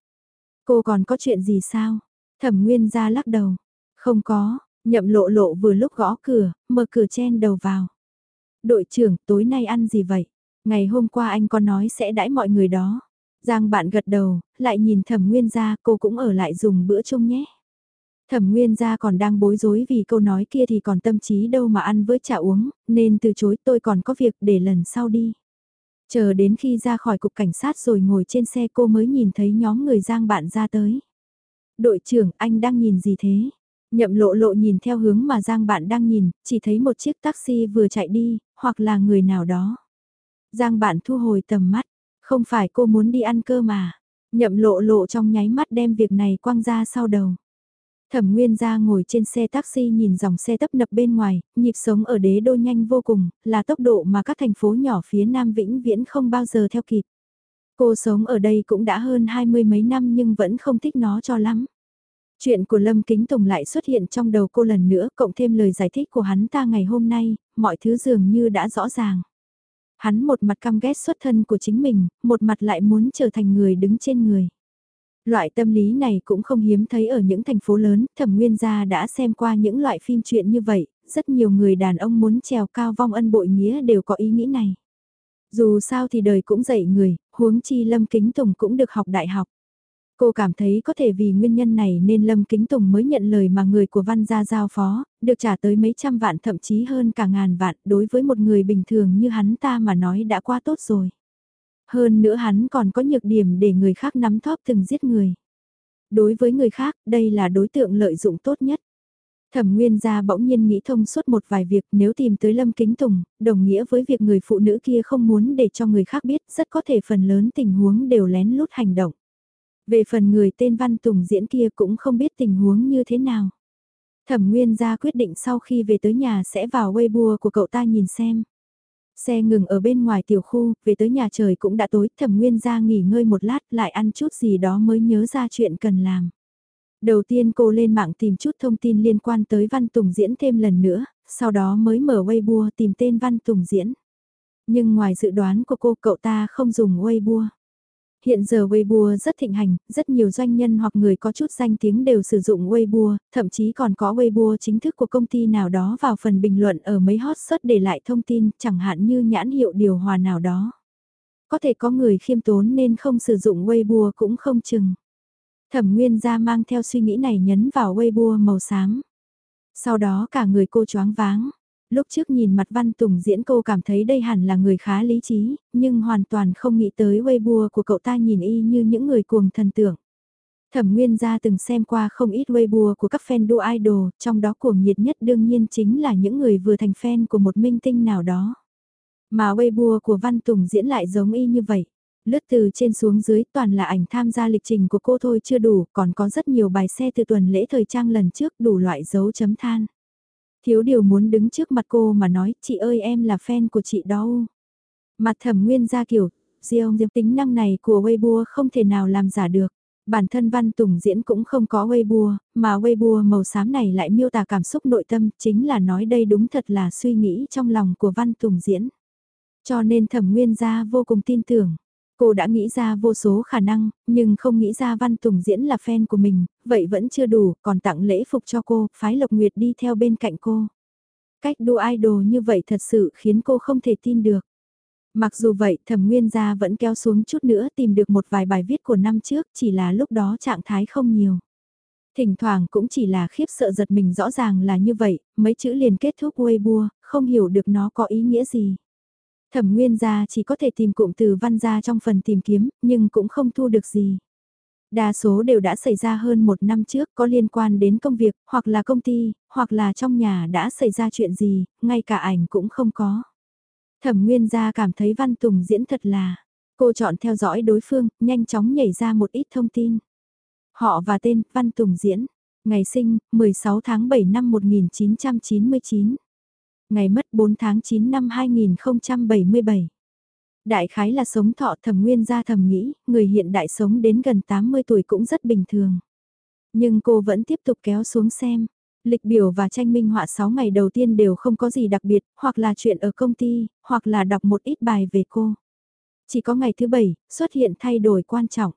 Cô còn có chuyện gì sao? Thẩm Nguyên gia lắc đầu. Không có, nhậm lộ lộ vừa lúc gõ cửa, mở cửa chen đầu vào. Đội trưởng, tối nay ăn gì vậy? Ngày hôm qua anh có nói sẽ đãi mọi người đó. Giang bạn gật đầu, lại nhìn thẩm nguyên gia cô cũng ở lại dùng bữa chung nhé. Thẩm nguyên gia còn đang bối rối vì câu nói kia thì còn tâm trí đâu mà ăn với chả uống, nên từ chối tôi còn có việc để lần sau đi. Chờ đến khi ra khỏi cục cảnh sát rồi ngồi trên xe cô mới nhìn thấy nhóm người giang bạn ra tới. Đội trưởng anh đang nhìn gì thế? Nhậm lộ lộ nhìn theo hướng mà giang bạn đang nhìn, chỉ thấy một chiếc taxi vừa chạy đi, hoặc là người nào đó. Giang bạn thu hồi tầm mắt, không phải cô muốn đi ăn cơ mà. Nhậm lộ lộ trong nháy mắt đem việc này quăng ra sau đầu. Thẩm Nguyên gia ngồi trên xe taxi nhìn dòng xe tấp nập bên ngoài, nhịp sống ở đế đô nhanh vô cùng, là tốc độ mà các thành phố nhỏ phía Nam vĩnh viễn không bao giờ theo kịp. Cô sống ở đây cũng đã hơn hai mươi mấy năm nhưng vẫn không thích nó cho lắm. Chuyện của Lâm Kính Tùng lại xuất hiện trong đầu cô lần nữa, cộng thêm lời giải thích của hắn ta ngày hôm nay, mọi thứ dường như đã rõ ràng. Hắn một mặt căm ghét xuất thân của chính mình, một mặt lại muốn trở thành người đứng trên người. Loại tâm lý này cũng không hiếm thấy ở những thành phố lớn, thẩm nguyên gia đã xem qua những loại phim truyện như vậy, rất nhiều người đàn ông muốn trèo cao vong ân bội nghĩa đều có ý nghĩ này. Dù sao thì đời cũng dạy người, huống chi Lâm Kính Tùng cũng được học đại học. Cô cảm thấy có thể vì nguyên nhân này nên Lâm Kính Tùng mới nhận lời mà người của Văn Gia giao phó, được trả tới mấy trăm vạn thậm chí hơn cả ngàn vạn đối với một người bình thường như hắn ta mà nói đã quá tốt rồi. Hơn nữa hắn còn có nhược điểm để người khác nắm thóp từng giết người. Đối với người khác, đây là đối tượng lợi dụng tốt nhất. Thẩm Nguyên gia bỗng nhiên nghĩ thông suốt một vài việc nếu tìm tới Lâm Kính Tùng, đồng nghĩa với việc người phụ nữ kia không muốn để cho người khác biết rất có thể phần lớn tình huống đều lén lút hành động. Về phần người tên Văn Tùng diễn kia cũng không biết tình huống như thế nào. Thẩm Nguyên gia quyết định sau khi về tới nhà sẽ vào Weibo của cậu ta nhìn xem. Xe ngừng ở bên ngoài tiểu khu, về tới nhà trời cũng đã tối, Thẩm Nguyên gia nghỉ ngơi một lát lại ăn chút gì đó mới nhớ ra chuyện cần làm. Đầu tiên cô lên mạng tìm chút thông tin liên quan tới Văn Tùng diễn thêm lần nữa, sau đó mới mở Weibo tìm tên Văn Tùng diễn. Nhưng ngoài dự đoán của cô cậu ta không dùng Weibo. Hiện giờ Weibo rất thịnh hành, rất nhiều doanh nhân hoặc người có chút danh tiếng đều sử dụng Weibo, thậm chí còn có Weibo chính thức của công ty nào đó vào phần bình luận ở mấy hot search để lại thông tin, chẳng hạn như nhãn hiệu điều hòa nào đó. Có thể có người khiêm tốn nên không sử dụng Weibo cũng không chừng. Thẩm Nguyên gia mang theo suy nghĩ này nhấn vào Weibo màu xám. Sau đó cả người cô choáng váng. Lúc trước nhìn mặt Văn Tùng diễn cô cảm thấy đây hẳn là người khá lý trí, nhưng hoàn toàn không nghĩ tới Weibo của cậu ta nhìn y như những người cuồng thần tượng. Thẩm Nguyên gia từng xem qua không ít Weibo của các fan đua idol, trong đó cuồng nhiệt nhất đương nhiên chính là những người vừa thành fan của một minh tinh nào đó. Mà Weibo của Văn Tùng diễn lại giống y như vậy. Lướt từ trên xuống dưới toàn là ảnh tham gia lịch trình của cô thôi chưa đủ, còn có rất nhiều bài xe từ tuần lễ thời trang lần trước đủ loại dấu chấm than. Thiếu điều muốn đứng trước mặt cô mà nói, chị ơi em là fan của chị đó. Mặt thẩm nguyên ra kiểu, riêng diệp tính năng này của Weibo không thể nào làm giả được. Bản thân Văn Tùng diễn cũng không có Weibo, mà Weibo màu xám này lại miêu tả cảm xúc nội tâm, chính là nói đây đúng thật là suy nghĩ trong lòng của Văn Tùng diễn. Cho nên thẩm nguyên gia vô cùng tin tưởng. Cô đã nghĩ ra vô số khả năng, nhưng không nghĩ ra Văn Tùng diễn là fan của mình, vậy vẫn chưa đủ, còn tặng lễ phục cho cô, phái Lộc Nguyệt đi theo bên cạnh cô. Cách đua idol như vậy thật sự khiến cô không thể tin được. Mặc dù vậy, thẩm nguyên gia vẫn kéo xuống chút nữa tìm được một vài bài viết của năm trước, chỉ là lúc đó trạng thái không nhiều. Thỉnh thoảng cũng chỉ là khiếp sợ giật mình rõ ràng là như vậy, mấy chữ liền kết thúc Weibo, không hiểu được nó có ý nghĩa gì. Thẩm nguyên gia chỉ có thể tìm cụm từ văn gia trong phần tìm kiếm, nhưng cũng không thu được gì. Đa số đều đã xảy ra hơn một năm trước có liên quan đến công việc, hoặc là công ty, hoặc là trong nhà đã xảy ra chuyện gì, ngay cả ảnh cũng không có. Thẩm Nguyên gia cảm thấy Văn Tùng diễn thật là, cô chọn theo dõi đối phương, nhanh chóng nhảy ra một ít thông tin. Họ và tên, Văn Tùng diễn, ngày sinh, 16 tháng 7 năm 1999. Ngày mất 4 tháng 9 năm 2077. Đại khái là sống thọ thầm nguyên gia thầm nghĩ, người hiện đại sống đến gần 80 tuổi cũng rất bình thường. Nhưng cô vẫn tiếp tục kéo xuống xem. Lịch biểu và tranh minh họa 6 ngày đầu tiên đều không có gì đặc biệt, hoặc là chuyện ở công ty, hoặc là đọc một ít bài về cô. Chỉ có ngày thứ bảy xuất hiện thay đổi quan trọng.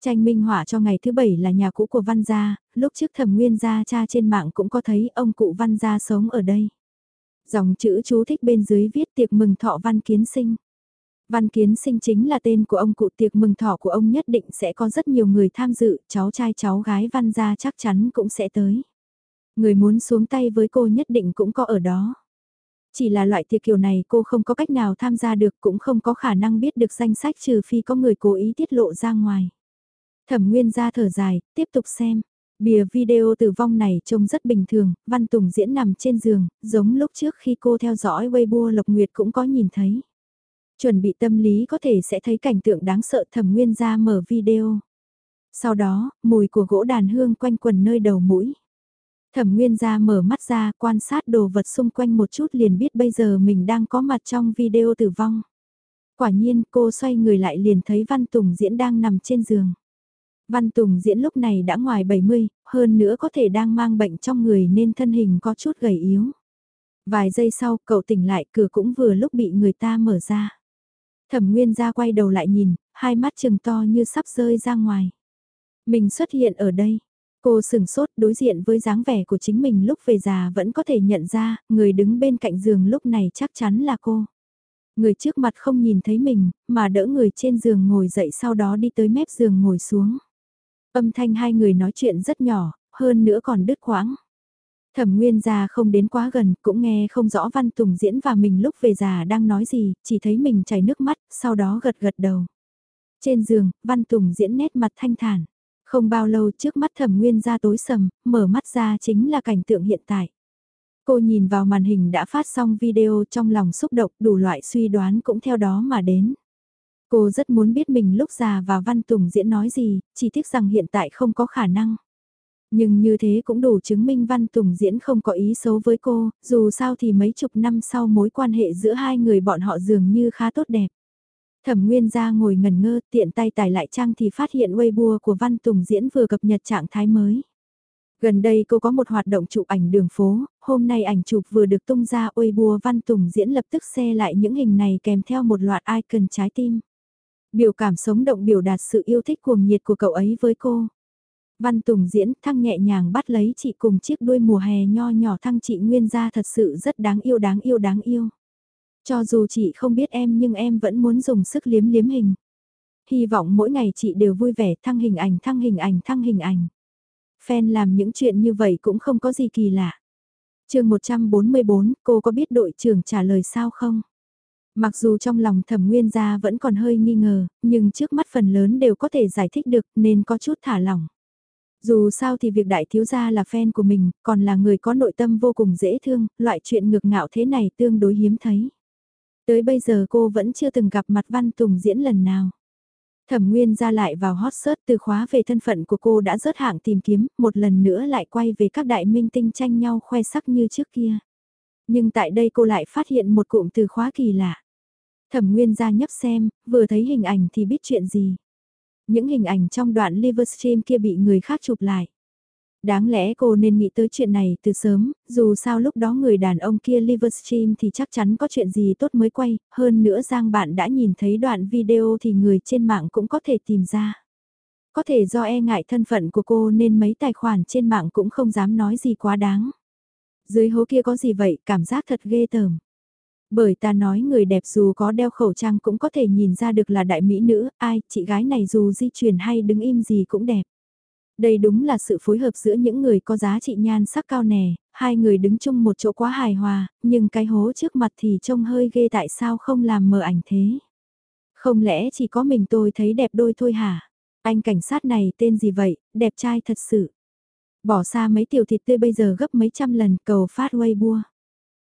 Tranh minh họa cho ngày thứ bảy là nhà cũ của Văn Gia, lúc trước thẩm nguyên gia cha trên mạng cũng có thấy ông cụ Văn Gia sống ở đây. Dòng chữ chú thích bên dưới viết tiệc mừng thọ Văn Kiến Sinh. Văn Kiến Sinh chính là tên của ông cụ tiệc mừng thọ của ông nhất định sẽ có rất nhiều người tham dự, cháu trai cháu gái Văn gia chắc chắn cũng sẽ tới. Người muốn xuống tay với cô nhất định cũng có ở đó. Chỉ là loại tiệc kiểu này cô không có cách nào tham gia được cũng không có khả năng biết được danh sách trừ phi có người cố ý tiết lộ ra ngoài. Thẩm Nguyên ra thở dài, tiếp tục xem. Bìa video tử vong này trông rất bình thường, Văn Tùng diễn nằm trên giường, giống lúc trước khi cô theo dõi Weibo Lộc Nguyệt cũng có nhìn thấy. Chuẩn bị tâm lý có thể sẽ thấy cảnh tượng đáng sợ thẩm nguyên ra mở video. Sau đó, mùi của gỗ đàn hương quanh quần nơi đầu mũi. Thẩm nguyên ra mở mắt ra quan sát đồ vật xung quanh một chút liền biết bây giờ mình đang có mặt trong video tử vong. Quả nhiên cô xoay người lại liền thấy Văn Tùng diễn đang nằm trên giường. Văn Tùng diễn lúc này đã ngoài 70, hơn nữa có thể đang mang bệnh trong người nên thân hình có chút gầy yếu. Vài giây sau cậu tỉnh lại cửa cũng vừa lúc bị người ta mở ra. Thẩm Nguyên ra quay đầu lại nhìn, hai mắt trừng to như sắp rơi ra ngoài. Mình xuất hiện ở đây. Cô sừng sốt đối diện với dáng vẻ của chính mình lúc về già vẫn có thể nhận ra, người đứng bên cạnh giường lúc này chắc chắn là cô. Người trước mặt không nhìn thấy mình, mà đỡ người trên giường ngồi dậy sau đó đi tới mép giường ngồi xuống. Âm thanh hai người nói chuyện rất nhỏ, hơn nữa còn đứt quãng. Thẩm Nguyên già không đến quá gần, cũng nghe không rõ Văn Tùng diễn và mình lúc về già đang nói gì, chỉ thấy mình chảy nước mắt, sau đó gật gật đầu. Trên giường, Văn Tùng diễn nét mặt thanh thản. Không bao lâu trước mắt Thẩm Nguyên ra tối sầm, mở mắt ra chính là cảnh tượng hiện tại. Cô nhìn vào màn hình đã phát xong video trong lòng xúc động đủ loại suy đoán cũng theo đó mà đến. Cô rất muốn biết mình lúc già và Văn Tùng diễn nói gì, chỉ tiếc rằng hiện tại không có khả năng. Nhưng như thế cũng đủ chứng minh Văn Tùng diễn không có ý xấu với cô, dù sao thì mấy chục năm sau mối quan hệ giữa hai người bọn họ dường như khá tốt đẹp. Thẩm Nguyên ra ngồi ngần ngơ tiện tay tải lại trang thì phát hiện Weibo của Văn Tùng diễn vừa cập nhật trạng thái mới. Gần đây cô có một hoạt động chụp ảnh đường phố, hôm nay ảnh chụp vừa được tung ra weibo văn tùng diễn lập tức xe lại những hình này kèm theo một loạt icon trái tim. Biểu cảm sống động biểu đạt sự yêu thích cuồng nhiệt của cậu ấy với cô. Văn Tùng diễn thăng nhẹ nhàng bắt lấy chị cùng chiếc đuôi mùa hè nho nhỏ thăng chị Nguyên ra thật sự rất đáng yêu đáng yêu đáng yêu. Cho dù chị không biết em nhưng em vẫn muốn dùng sức liếm liếm hình. Hy vọng mỗi ngày chị đều vui vẻ thăng hình ảnh thăng hình ảnh thăng hình ảnh. Fan làm những chuyện như vậy cũng không có gì kỳ lạ. chương 144, cô có biết đội trưởng trả lời sao không? Mặc dù trong lòng thẩm nguyên gia vẫn còn hơi nghi ngờ, nhưng trước mắt phần lớn đều có thể giải thích được nên có chút thả lỏng. Dù sao thì việc đại thiếu gia là fan của mình, còn là người có nội tâm vô cùng dễ thương, loại chuyện ngược ngạo thế này tương đối hiếm thấy. Tới bây giờ cô vẫn chưa từng gặp mặt Văn Tùng diễn lần nào. Thẩm Nguyên ra lại vào hot search từ khóa về thân phận của cô đã rớt hạng tìm kiếm, một lần nữa lại quay về các đại minh tinh tranh nhau khoe sắc như trước kia. Nhưng tại đây cô lại phát hiện một cụm từ khóa kỳ lạ. Thẩm Nguyên ra nhấp xem, vừa thấy hình ảnh thì biết chuyện gì. Những hình ảnh trong đoạn Livestream kia bị người khác chụp lại. Đáng lẽ cô nên nghĩ tới chuyện này từ sớm, dù sao lúc đó người đàn ông kia Livestream thì chắc chắn có chuyện gì tốt mới quay, hơn nữa Giang bạn đã nhìn thấy đoạn video thì người trên mạng cũng có thể tìm ra. Có thể do e ngại thân phận của cô nên mấy tài khoản trên mạng cũng không dám nói gì quá đáng. Dưới hố kia có gì vậy, cảm giác thật ghê tởm. Bởi ta nói người đẹp dù có đeo khẩu trang cũng có thể nhìn ra được là đại mỹ nữ, ai, chị gái này dù di chuyển hay đứng im gì cũng đẹp. Đây đúng là sự phối hợp giữa những người có giá trị nhan sắc cao nè, hai người đứng chung một chỗ quá hài hòa, nhưng cái hố trước mặt thì trông hơi ghê tại sao không làm mờ ảnh thế. Không lẽ chỉ có mình tôi thấy đẹp đôi thôi hả? Anh cảnh sát này tên gì vậy, đẹp trai thật sự. Bỏ xa mấy tiểu thịt tươi bây giờ gấp mấy trăm lần cầu phát Weibo.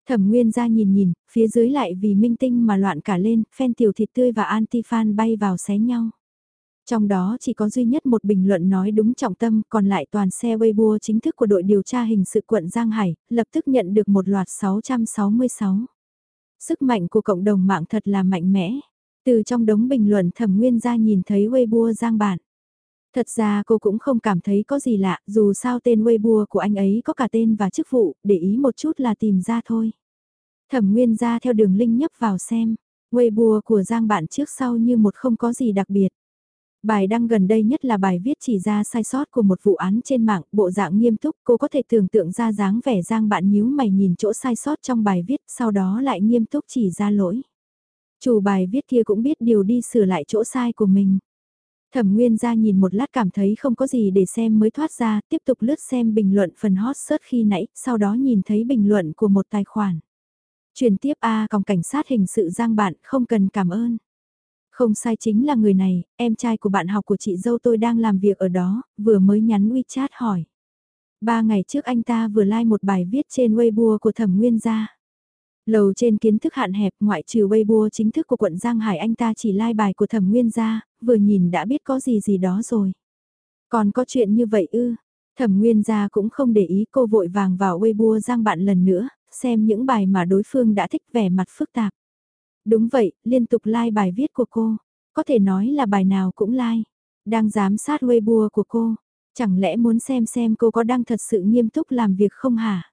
Thẩm Nguyên ra nhìn nhìn, phía dưới lại vì minh tinh mà loạn cả lên, fan tiểu thịt tươi và anti-fan bay vào xé nhau. Trong đó chỉ có duy nhất một bình luận nói đúng trọng tâm, còn lại toàn xe Weibo chính thức của đội điều tra hình sự quận Giang Hải, lập tức nhận được một loạt 666. Sức mạnh của cộng đồng mạng thật là mạnh mẽ. Từ trong đống bình luận thẩm nguyên ra nhìn thấy Weibo Giang bản. Thật ra cô cũng không cảm thấy có gì lạ, dù sao tên Weibo của anh ấy có cả tên và chức vụ, để ý một chút là tìm ra thôi. Thẩm Nguyên ra theo đường link nhấp vào xem, Weibo của Giang bạn trước sau như một không có gì đặc biệt. Bài đăng gần đây nhất là bài viết chỉ ra sai sót của một vụ án trên mạng, bộ dạng nghiêm túc, cô có thể tưởng tượng ra dáng vẻ Giang bạn nhíu mày nhìn chỗ sai sót trong bài viết, sau đó lại nghiêm túc chỉ ra lỗi. Chủ bài viết kia cũng biết điều đi sửa lại chỗ sai của mình. Thẩm Nguyên ra nhìn một lát cảm thấy không có gì để xem mới thoát ra, tiếp tục lướt xem bình luận phần hot search khi nãy, sau đó nhìn thấy bình luận của một tài khoản. Truyền tiếp A còng cảnh sát hình sự Giang bạn không cần cảm ơn. Không sai chính là người này, em trai của bạn học của chị dâu tôi đang làm việc ở đó, vừa mới nhắn WeChat hỏi. Ba ngày trước anh ta vừa like một bài viết trên Weibo của thẩm nguyên gia. Lầu trên kiến thức hạn hẹp ngoại trừ Weibo chính thức của quận Giang Hải anh ta chỉ like bài của thẩm nguyên gia, vừa nhìn đã biết có gì gì đó rồi. Còn có chuyện như vậy ư, thẩm nguyên gia cũng không để ý cô vội vàng vào Weibo Giang bạn lần nữa, xem những bài mà đối phương đã thích vẻ mặt phức tạp. Đúng vậy, liên tục like bài viết của cô. Có thể nói là bài nào cũng like. Đang giám sát Weibo của cô. Chẳng lẽ muốn xem xem cô có đang thật sự nghiêm túc làm việc không hả?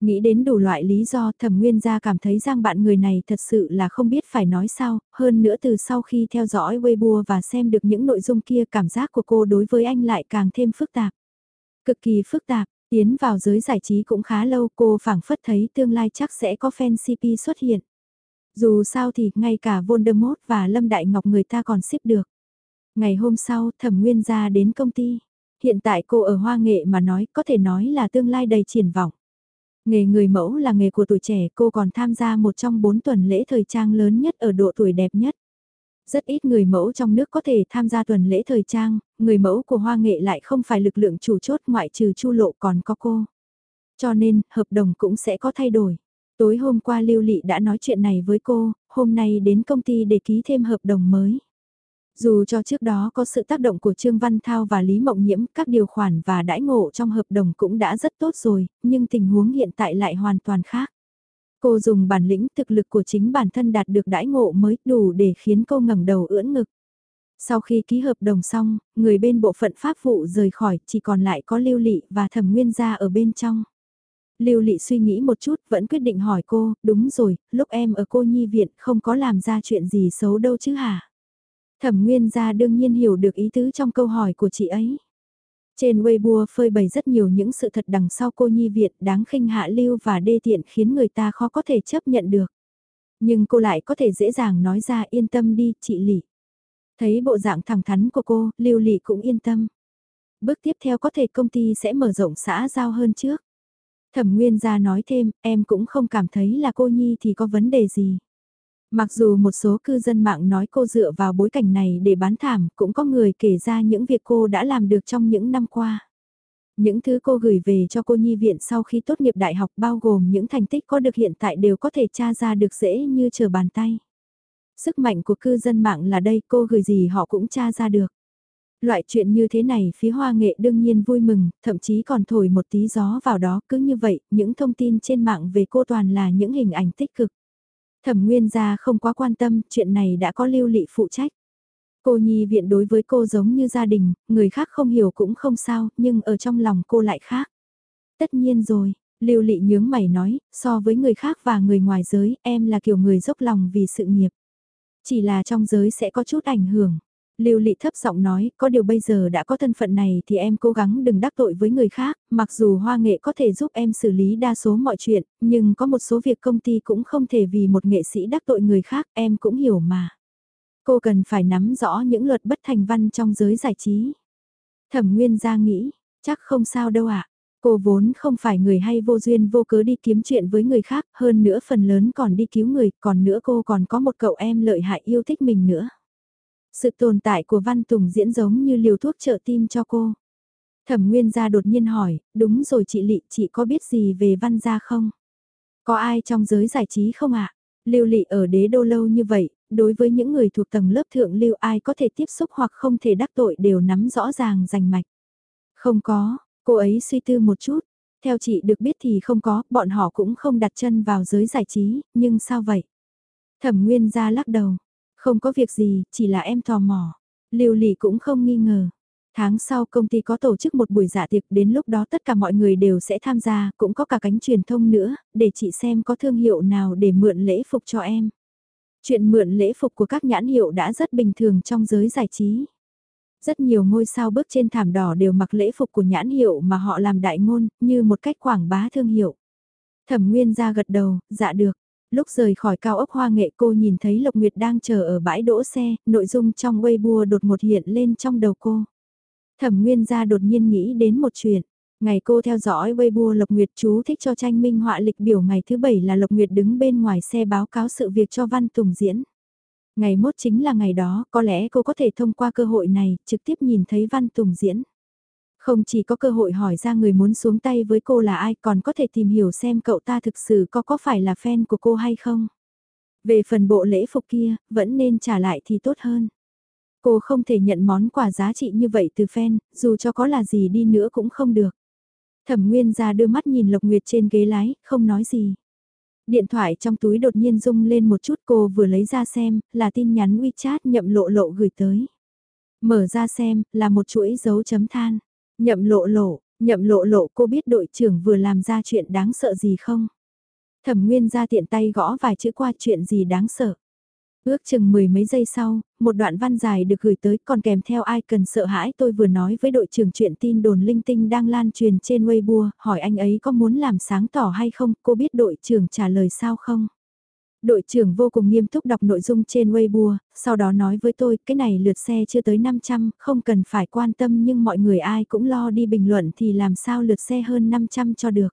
Nghĩ đến đủ loại lý do thẩm nguyên gia cảm thấy rằng bạn người này thật sự là không biết phải nói sao, hơn nữa từ sau khi theo dõi Weibo và xem được những nội dung kia cảm giác của cô đối với anh lại càng thêm phức tạp. Cực kỳ phức tạp, tiến vào giới giải trí cũng khá lâu cô phảng phất thấy tương lai chắc sẽ có fan CP xuất hiện. Dù sao thì, ngay cả Voldemort và Lâm Đại Ngọc người ta còn xếp được. Ngày hôm sau, thẩm nguyên gia đến công ty. Hiện tại cô ở Hoa Nghệ mà nói, có thể nói là tương lai đầy triển vọng. Nghề người mẫu là nghề của tuổi trẻ, cô còn tham gia một trong bốn tuần lễ thời trang lớn nhất ở độ tuổi đẹp nhất. Rất ít người mẫu trong nước có thể tham gia tuần lễ thời trang, người mẫu của Hoa Nghệ lại không phải lực lượng chủ chốt ngoại trừ Chu Lộ còn có cô. Cho nên, hợp đồng cũng sẽ có thay đổi. Tối hôm qua Lưu Lị đã nói chuyện này với cô, hôm nay đến công ty để ký thêm hợp đồng mới. Dù cho trước đó có sự tác động của Trương Văn Thao và Lý Mộng Nhiễm, các điều khoản và đãi ngộ trong hợp đồng cũng đã rất tốt rồi, nhưng tình huống hiện tại lại hoàn toàn khác. Cô dùng bản lĩnh thực lực của chính bản thân đạt được đãi ngộ mới đủ để khiến cô ngẩng đầu ưỡn ngực. Sau khi ký hợp đồng xong, người bên bộ phận pháp vụ rời khỏi, chỉ còn lại có Lưu Lị và Thẩm Nguyên gia ở bên trong. Lưu Lị suy nghĩ một chút, vẫn quyết định hỏi cô, đúng rồi, lúc em ở cô nhi viện không có làm ra chuyện gì xấu đâu chứ hả? Thẩm Nguyên gia đương nhiên hiểu được ý tứ trong câu hỏi của chị ấy. Trên Weibo phơi bày rất nhiều những sự thật đằng sau cô nhi viện đáng khinh hạ lưu và đê tiện khiến người ta khó có thể chấp nhận được. Nhưng cô lại có thể dễ dàng nói ra yên tâm đi, chị Lị. Thấy bộ dạng thẳng thắn của cô, Lưu Lị cũng yên tâm. Bước tiếp theo có thể công ty sẽ mở rộng xã giao hơn trước. Thẩm Nguyên gia nói thêm, em cũng không cảm thấy là cô Nhi thì có vấn đề gì. Mặc dù một số cư dân mạng nói cô dựa vào bối cảnh này để bán thảm, cũng có người kể ra những việc cô đã làm được trong những năm qua. Những thứ cô gửi về cho cô nhi viện sau khi tốt nghiệp đại học bao gồm những thành tích có được hiện tại đều có thể tra ra được dễ như chờ bàn tay. Sức mạnh của cư dân mạng là đây cô gửi gì họ cũng tra ra được. Loại chuyện như thế này phía hoa nghệ đương nhiên vui mừng, thậm chí còn thổi một tí gió vào đó cứ như vậy, những thông tin trên mạng về cô toàn là những hình ảnh tích cực. Thẩm Nguyên gia không quá quan tâm, chuyện này đã có lưu lị phụ trách. Cô nhi viện đối với cô giống như gia đình, người khác không hiểu cũng không sao, nhưng ở trong lòng cô lại khác. Tất nhiên rồi, lưu lị nhướng mày nói, so với người khác và người ngoài giới, em là kiểu người dốc lòng vì sự nghiệp. Chỉ là trong giới sẽ có chút ảnh hưởng. Lưu Lị thấp giọng nói, có điều bây giờ đã có thân phận này thì em cố gắng đừng đắc tội với người khác, mặc dù hoa nghệ có thể giúp em xử lý đa số mọi chuyện, nhưng có một số việc công ty cũng không thể vì một nghệ sĩ đắc tội người khác, em cũng hiểu mà. Cô cần phải nắm rõ những luật bất thành văn trong giới giải trí. Thẩm Nguyên ra nghĩ, chắc không sao đâu ạ. Cô vốn không phải người hay vô duyên vô cớ đi kiếm chuyện với người khác, hơn nữa phần lớn còn đi cứu người, còn nữa cô còn có một cậu em lợi hại yêu thích mình nữa. Sự tồn tại của Văn Tùng diễn giống như liều thuốc trợ tim cho cô. Thẩm Nguyên gia đột nhiên hỏi, đúng rồi chị Lị, chị có biết gì về Văn gia không? Có ai trong giới giải trí không ạ? Lưu Lị ở đế đô lâu như vậy, đối với những người thuộc tầng lớp thượng lưu ai có thể tiếp xúc hoặc không thể đắc tội đều nắm rõ ràng rành mạch. Không có, cô ấy suy tư một chút. Theo chị được biết thì không có, bọn họ cũng không đặt chân vào giới giải trí, nhưng sao vậy? Thẩm Nguyên gia lắc đầu, không có việc gì, chỉ là em tò mò. Lưu Lị cũng không nghi ngờ. Tháng sau công ty có tổ chức một buổi dạ tiệc đến lúc đó tất cả mọi người đều sẽ tham gia, cũng có cả cánh truyền thông nữa, để chị xem có thương hiệu nào để mượn lễ phục cho em. Chuyện mượn lễ phục của các nhãn hiệu đã rất bình thường trong giới giải trí. Rất nhiều ngôi sao bước trên thảm đỏ đều mặc lễ phục của nhãn hiệu mà họ làm đại ngôn, như một cách quảng bá thương hiệu. Thẩm Nguyên ra gật đầu, dạ được. Lúc rời khỏi cao ốc hoa nghệ cô nhìn thấy Lộc Nguyệt đang chờ ở bãi đỗ xe, nội dung trong Weibo đột một hiện lên trong đầu cô. Thẩm Nguyên gia đột nhiên nghĩ đến một chuyện. Ngày cô theo dõi Weibo Lộc Nguyệt chú thích cho tranh minh họa lịch biểu ngày thứ bảy là Lộc Nguyệt đứng bên ngoài xe báo cáo sự việc cho Văn Tùng diễn. Ngày mốt chính là ngày đó, có lẽ cô có thể thông qua cơ hội này, trực tiếp nhìn thấy Văn Tùng diễn. Không chỉ có cơ hội hỏi ra người muốn xuống tay với cô là ai còn có thể tìm hiểu xem cậu ta thực sự có có phải là fan của cô hay không. Về phần bộ lễ phục kia, vẫn nên trả lại thì tốt hơn. Cô không thể nhận món quà giá trị như vậy từ fan, dù cho có là gì đi nữa cũng không được. Thẩm Nguyên ra đưa mắt nhìn Lộc Nguyệt trên ghế lái, không nói gì. Điện thoại trong túi đột nhiên rung lên một chút cô vừa lấy ra xem, là tin nhắn WeChat nhậm lộ lộ gửi tới. Mở ra xem, là một chuỗi dấu chấm than. Nhậm lộ lộ, nhậm lộ lộ cô biết đội trưởng vừa làm ra chuyện đáng sợ gì không? Thẩm Nguyên ra tiện tay gõ vài chữ qua chuyện gì đáng sợ. Ước chừng mười mấy giây sau, một đoạn văn dài được gửi tới còn kèm theo ai cần sợ hãi tôi vừa nói với đội trưởng chuyện tin đồn linh tinh đang lan truyền trên Weibo, hỏi anh ấy có muốn làm sáng tỏ hay không, cô biết đội trưởng trả lời sao không? Đội trưởng vô cùng nghiêm túc đọc nội dung trên Weibo, sau đó nói với tôi cái này lượt xe chưa tới 500, không cần phải quan tâm nhưng mọi người ai cũng lo đi bình luận thì làm sao lượt xe hơn 500 cho được.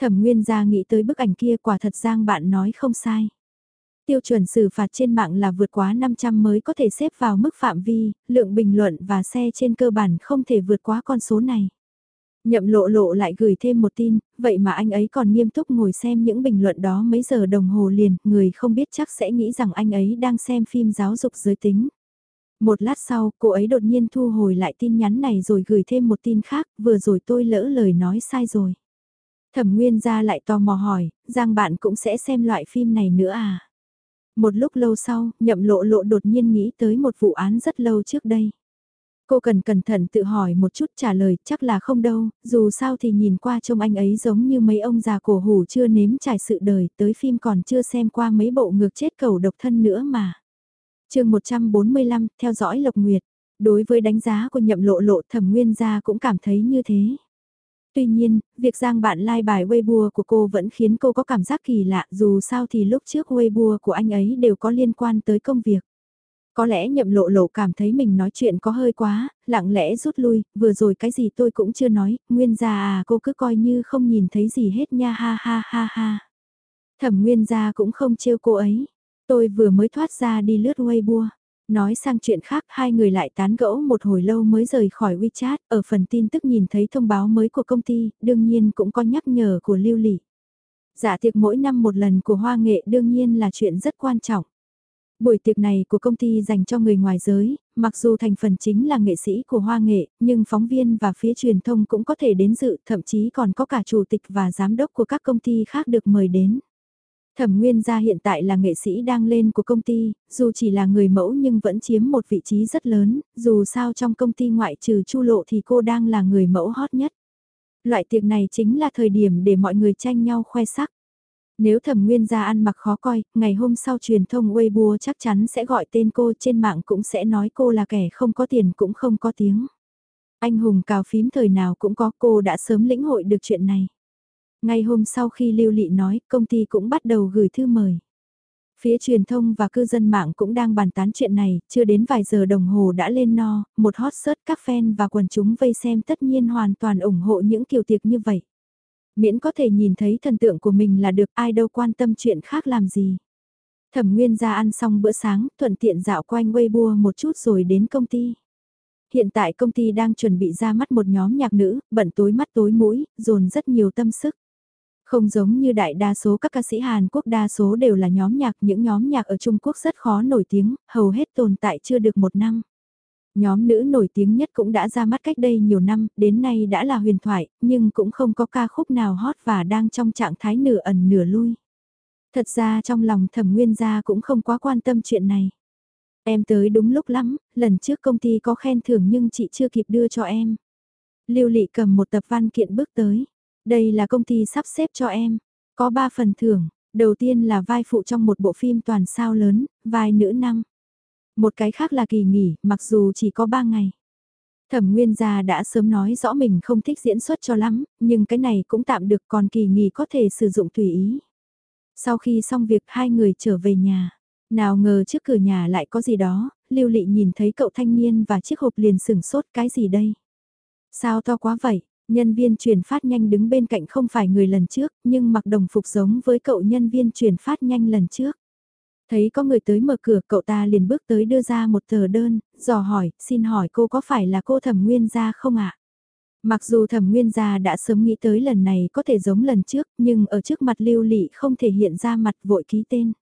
Thẩm Nguyên gia nghĩ tới bức ảnh kia quả thật Giang bạn nói không sai. Tiêu chuẩn xử phạt trên mạng là vượt quá 500 mới có thể xếp vào mức phạm vi, lượng bình luận và xe trên cơ bản không thể vượt quá con số này. Nhậm lộ lộ lại gửi thêm một tin, vậy mà anh ấy còn nghiêm túc ngồi xem những bình luận đó mấy giờ đồng hồ liền, người không biết chắc sẽ nghĩ rằng anh ấy đang xem phim giáo dục giới tính. Một lát sau, cô ấy đột nhiên thu hồi lại tin nhắn này rồi gửi thêm một tin khác, vừa rồi tôi lỡ lời nói sai rồi. Thẩm Nguyên ra lại tò mò hỏi, Giang bạn cũng sẽ xem loại phim này nữa à? Một lúc lâu sau, nhậm lộ lộ đột nhiên nghĩ tới một vụ án rất lâu trước đây. Cô cần cẩn thận tự hỏi một chút trả lời chắc là không đâu, dù sao thì nhìn qua trông anh ấy giống như mấy ông già cổ hủ chưa nếm trải sự đời tới phim còn chưa xem qua mấy bộ ngược chết cầu độc thân nữa mà. chương 145, theo dõi Lộc Nguyệt. Đối với đánh giá của nhậm lộ lộ thẩm nguyên gia cũng cảm thấy như thế. Tuy nhiên, việc giang bạn like bài Weibo của cô vẫn khiến cô có cảm giác kỳ lạ dù sao thì lúc trước Weibo của anh ấy đều có liên quan tới công việc. Có lẽ nhậm lộ lộ cảm thấy mình nói chuyện có hơi quá, lặng lẽ rút lui, vừa rồi cái gì tôi cũng chưa nói, nguyên gia à cô cứ coi như không nhìn thấy gì hết nha ha ha ha ha. Thẩm nguyên gia cũng không trêu cô ấy, tôi vừa mới thoát ra đi lướt Weibo. Nói sang chuyện khác hai người lại tán gẫu một hồi lâu mới rời khỏi WeChat, ở phần tin tức nhìn thấy thông báo mới của công ty, đương nhiên cũng có nhắc nhở của Lưu Lị. Dạ tiệc mỗi năm một lần của Hoa Nghệ đương nhiên là chuyện rất quan trọng. Buổi tiệc này của công ty dành cho người ngoài giới, mặc dù thành phần chính là nghệ sĩ của Hoa Nghệ, nhưng phóng viên và phía truyền thông cũng có thể đến dự, thậm chí còn có cả chủ tịch và giám đốc của các công ty khác được mời đến. Thẩm Nguyên gia hiện tại là nghệ sĩ đang lên của công ty, dù chỉ là người mẫu nhưng vẫn chiếm một vị trí rất lớn, dù sao trong công ty ngoại trừ Chu Lộ thì cô đang là người mẫu hot nhất. Loại tiệc này chính là thời điểm để mọi người tranh nhau khoe sắc. Nếu thẩm nguyên gia ăn mặc khó coi, ngày hôm sau truyền thông Weibo chắc chắn sẽ gọi tên cô trên mạng cũng sẽ nói cô là kẻ không có tiền cũng không có tiếng. Anh hùng cào phím thời nào cũng có cô đã sớm lĩnh hội được chuyện này. Ngay hôm sau khi Lưu Lị nói, công ty cũng bắt đầu gửi thư mời. Phía truyền thông và cư dân mạng cũng đang bàn tán chuyện này, chưa đến vài giờ đồng hồ đã lên no, một hot search các fan và quần chúng vây xem tất nhiên hoàn toàn ủng hộ những kiểu tiệc như vậy. Miễn có thể nhìn thấy thần tượng của mình là được ai đâu quan tâm chuyện khác làm gì. Thẩm Nguyên ra ăn xong bữa sáng, thuận tiện dạo quanh Weibo một chút rồi đến công ty. Hiện tại công ty đang chuẩn bị ra mắt một nhóm nhạc nữ, bận tối mắt tối mũi, dồn rất nhiều tâm sức. Không giống như đại đa số các ca sĩ Hàn Quốc đa số đều là nhóm nhạc, những nhóm nhạc ở Trung Quốc rất khó nổi tiếng, hầu hết tồn tại chưa được một năm. Nhóm nữ nổi tiếng nhất cũng đã ra mắt cách đây nhiều năm, đến nay đã là huyền thoại, nhưng cũng không có ca khúc nào hot và đang trong trạng thái nửa ẩn nửa lui. Thật ra trong lòng thẩm nguyên gia cũng không quá quan tâm chuyện này. Em tới đúng lúc lắm, lần trước công ty có khen thưởng nhưng chị chưa kịp đưa cho em. Lưu Lị cầm một tập văn kiện bước tới. Đây là công ty sắp xếp cho em. Có 3 phần thưởng. Đầu tiên là vai phụ trong một bộ phim toàn sao lớn, vai nữ năm. Một cái khác là kỳ nghỉ, mặc dù chỉ có 3 ngày. Thẩm Nguyên Gia đã sớm nói rõ mình không thích diễn xuất cho lắm, nhưng cái này cũng tạm được còn kỳ nghỉ có thể sử dụng tùy ý. Sau khi xong việc hai người trở về nhà, nào ngờ trước cửa nhà lại có gì đó, Lưu Lị nhìn thấy cậu thanh niên và chiếc hộp liền sửng sốt cái gì đây? Sao to quá vậy? Nhân viên truyền phát nhanh đứng bên cạnh không phải người lần trước, nhưng mặc đồng phục giống với cậu nhân viên truyền phát nhanh lần trước. Thấy có người tới mở cửa cậu ta liền bước tới đưa ra một tờ đơn, dò hỏi, xin hỏi cô có phải là cô thẩm nguyên gia không ạ? Mặc dù thẩm nguyên gia đã sớm nghĩ tới lần này có thể giống lần trước, nhưng ở trước mặt lưu lị không thể hiện ra mặt vội ký tên.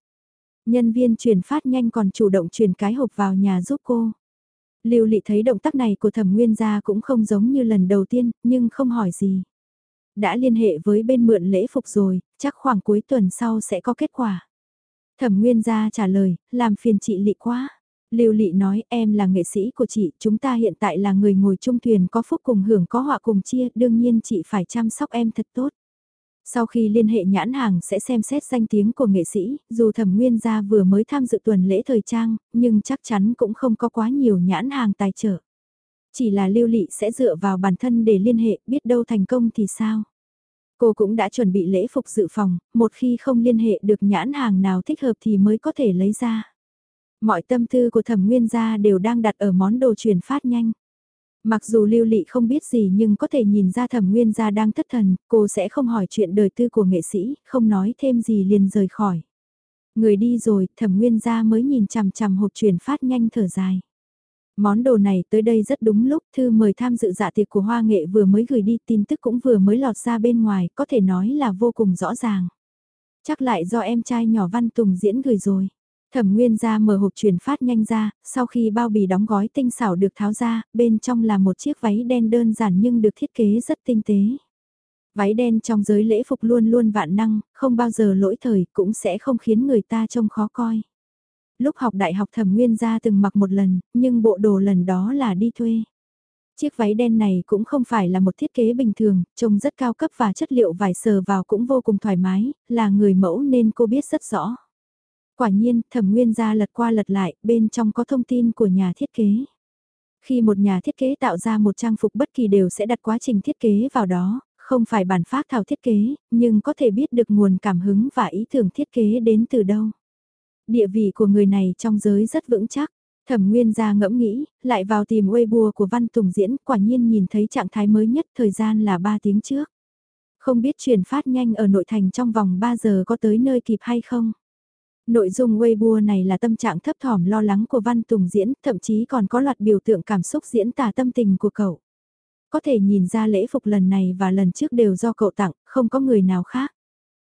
Nhân viên truyền phát nhanh còn chủ động truyền cái hộp vào nhà giúp cô. Lưu Lị thấy động tác này của thẩm nguyên gia cũng không giống như lần đầu tiên, nhưng không hỏi gì. Đã liên hệ với bên mượn lễ phục rồi, chắc khoảng cuối tuần sau sẽ có kết quả. Thẩm nguyên gia trả lời, làm phiền chị Lị quá. Lưu Lị nói em là nghệ sĩ của chị, chúng ta hiện tại là người ngồi chung thuyền có phúc cùng hưởng có họa cùng chia, đương nhiên chị phải chăm sóc em thật tốt. Sau khi liên hệ nhãn hàng sẽ xem xét danh tiếng của nghệ sĩ, dù thẩm nguyên gia vừa mới tham dự tuần lễ thời trang, nhưng chắc chắn cũng không có quá nhiều nhãn hàng tài trợ. Chỉ là lưu lị sẽ dựa vào bản thân để liên hệ, biết đâu thành công thì sao. Cô cũng đã chuẩn bị lễ phục dự phòng, một khi không liên hệ được nhãn hàng nào thích hợp thì mới có thể lấy ra. Mọi tâm tư của thẩm nguyên gia đều đang đặt ở món đồ truyền phát nhanh. Mặc dù lưu lị không biết gì nhưng có thể nhìn ra thẩm nguyên gia đang thất thần, cô sẽ không hỏi chuyện đời tư của nghệ sĩ, không nói thêm gì liền rời khỏi. Người đi rồi, thẩm nguyên gia mới nhìn chằm chằm hộp truyền phát nhanh thở dài. Món đồ này tới đây rất đúng lúc, thư mời tham dự dạ tiệc của Hoa Nghệ vừa mới gửi đi, tin tức cũng vừa mới lọt ra bên ngoài, có thể nói là vô cùng rõ ràng. Chắc lại do em trai nhỏ Văn Tùng diễn gửi rồi. Thẩm Nguyên ra mở hộp truyền phát nhanh ra, sau khi bao bì đóng gói tinh xảo được tháo ra, bên trong là một chiếc váy đen đơn giản nhưng được thiết kế rất tinh tế. Váy đen trong giới lễ phục luôn luôn vạn năng, không bao giờ lỗi thời, cũng sẽ không khiến người ta trông khó coi. Lúc học đại học thẩm nguyên gia từng mặc một lần, nhưng bộ đồ lần đó là đi thuê. Chiếc váy đen này cũng không phải là một thiết kế bình thường, trông rất cao cấp và chất liệu vải sờ vào cũng vô cùng thoải mái, là người mẫu nên cô biết rất rõ. Quả nhiên, thẩm nguyên gia lật qua lật lại, bên trong có thông tin của nhà thiết kế. Khi một nhà thiết kế tạo ra một trang phục bất kỳ đều sẽ đặt quá trình thiết kế vào đó, không phải bản phát thảo thiết kế, nhưng có thể biết được nguồn cảm hứng và ý tưởng thiết kế đến từ đâu. Địa vị của người này trong giới rất vững chắc. Thẩm Nguyên ra ngẫm nghĩ, lại vào tìm Weibo của Văn Tùng diễn, quả nhiên nhìn thấy trạng thái mới nhất thời gian là 3 tiếng trước. Không biết truyền phát nhanh ở nội thành trong vòng 3 giờ có tới nơi kịp hay không? Nội dung Weibo này là tâm trạng thấp thỏm lo lắng của Văn Tùng diễn, thậm chí còn có loạt biểu tượng cảm xúc diễn tả tâm tình của cậu. Có thể nhìn ra lễ phục lần này và lần trước đều do cậu tặng, không có người nào khác.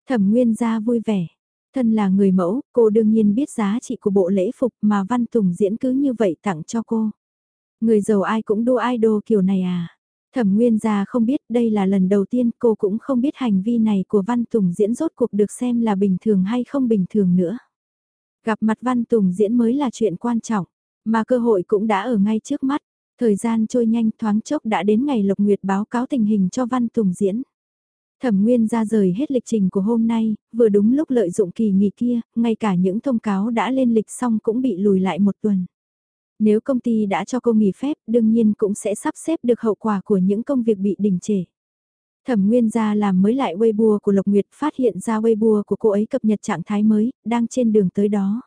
Thẩm Nguyên gia vui vẻ. Thân là người mẫu, cô đương nhiên biết giá trị của bộ lễ phục mà Văn Tùng diễn cứ như vậy tặng cho cô. Người giàu ai cũng đua idol kiểu này à? Thẩm Nguyên gia không biết đây là lần đầu tiên cô cũng không biết hành vi này của Văn Tùng diễn rốt cuộc được xem là bình thường hay không bình thường nữa. Gặp mặt Văn Tùng diễn mới là chuyện quan trọng, mà cơ hội cũng đã ở ngay trước mắt. Thời gian trôi nhanh thoáng chốc đã đến ngày Lộc Nguyệt báo cáo tình hình cho Văn Tùng diễn. Thẩm Nguyên ra rời hết lịch trình của hôm nay, vừa đúng lúc lợi dụng kỳ nghỉ kia, ngay cả những thông cáo đã lên lịch xong cũng bị lùi lại một tuần. Nếu công ty đã cho cô nghỉ phép, đương nhiên cũng sẽ sắp xếp được hậu quả của những công việc bị đình trệ. Thẩm Nguyên ra làm mới lại Weibo của Lộc Nguyệt phát hiện ra Weibo của cô ấy cập nhật trạng thái mới, đang trên đường tới đó.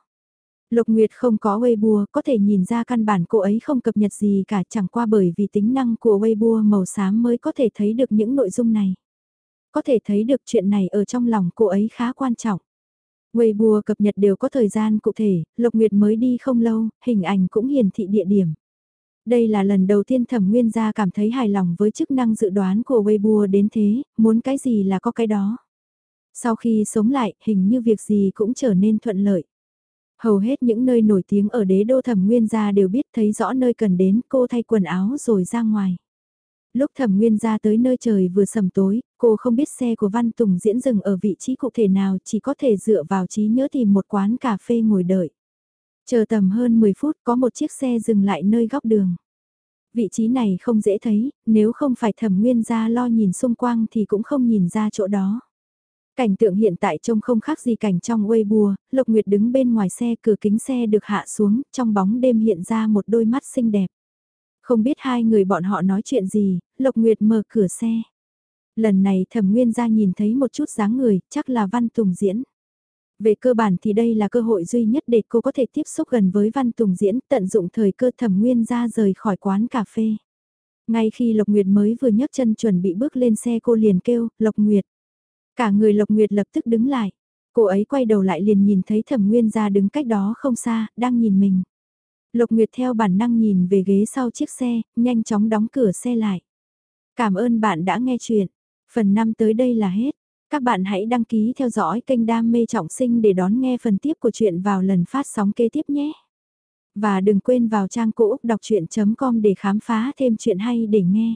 Lục Nguyệt không có Weibo, có thể nhìn ra căn bản cô ấy không cập nhật gì cả chẳng qua bởi vì tính năng của Weibo màu xám mới có thể thấy được những nội dung này. Có thể thấy được chuyện này ở trong lòng cô ấy khá quan trọng. Weibo cập nhật đều có thời gian cụ thể, Lộc Nguyệt mới đi không lâu, hình ảnh cũng hiển thị địa điểm. Đây là lần đầu tiên Thẩm Nguyên gia cảm thấy hài lòng với chức năng dự đoán của Weibo đến thế, muốn cái gì là có cái đó. Sau khi sống lại, hình như việc gì cũng trở nên thuận lợi. Hầu hết những nơi nổi tiếng ở đế đô thẩm nguyên gia đều biết thấy rõ nơi cần đến cô thay quần áo rồi ra ngoài. Lúc thẩm nguyên ra tới nơi trời vừa sầm tối, cô không biết xe của Văn Tùng diễn dừng ở vị trí cụ thể nào chỉ có thể dựa vào trí nhớ tìm một quán cà phê ngồi đợi. Chờ tầm hơn 10 phút có một chiếc xe dừng lại nơi góc đường. Vị trí này không dễ thấy, nếu không phải thẩm nguyên ra lo nhìn xung quanh thì cũng không nhìn ra chỗ đó. Cảnh tượng hiện tại trông không khác gì cảnh trong Weibo, Lộc Nguyệt đứng bên ngoài xe cửa kính xe được hạ xuống, trong bóng đêm hiện ra một đôi mắt xinh đẹp. Không biết hai người bọn họ nói chuyện gì, Lộc Nguyệt mở cửa xe. Lần này thẩm nguyên ra nhìn thấy một chút dáng người, chắc là Văn Tùng diễn. Về cơ bản thì đây là cơ hội duy nhất để cô có thể tiếp xúc gần với Văn Tùng diễn, tận dụng thời cơ thẩm nguyên ra rời khỏi quán cà phê. Ngay khi Lộc Nguyệt mới vừa nhấc chân chuẩn bị bước lên xe cô liền kêu, Lộc Nguyệt. Cả người Lộc Nguyệt lập tức đứng lại. Cô ấy quay đầu lại liền nhìn thấy Thẩm Nguyên gia đứng cách đó không xa, đang nhìn mình. Lộc Nguyệt theo bản năng nhìn về ghế sau chiếc xe, nhanh chóng đóng cửa xe lại. Cảm ơn bạn đã nghe chuyện. Phần 5 tới đây là hết. Các bạn hãy đăng ký theo dõi kênh Đam mê trọng sinh để đón nghe phần tiếp của chuyện vào lần phát sóng kế tiếp nhé. Và đừng quên vào trang cũ đọc chuyện.com để khám phá thêm chuyện hay để nghe.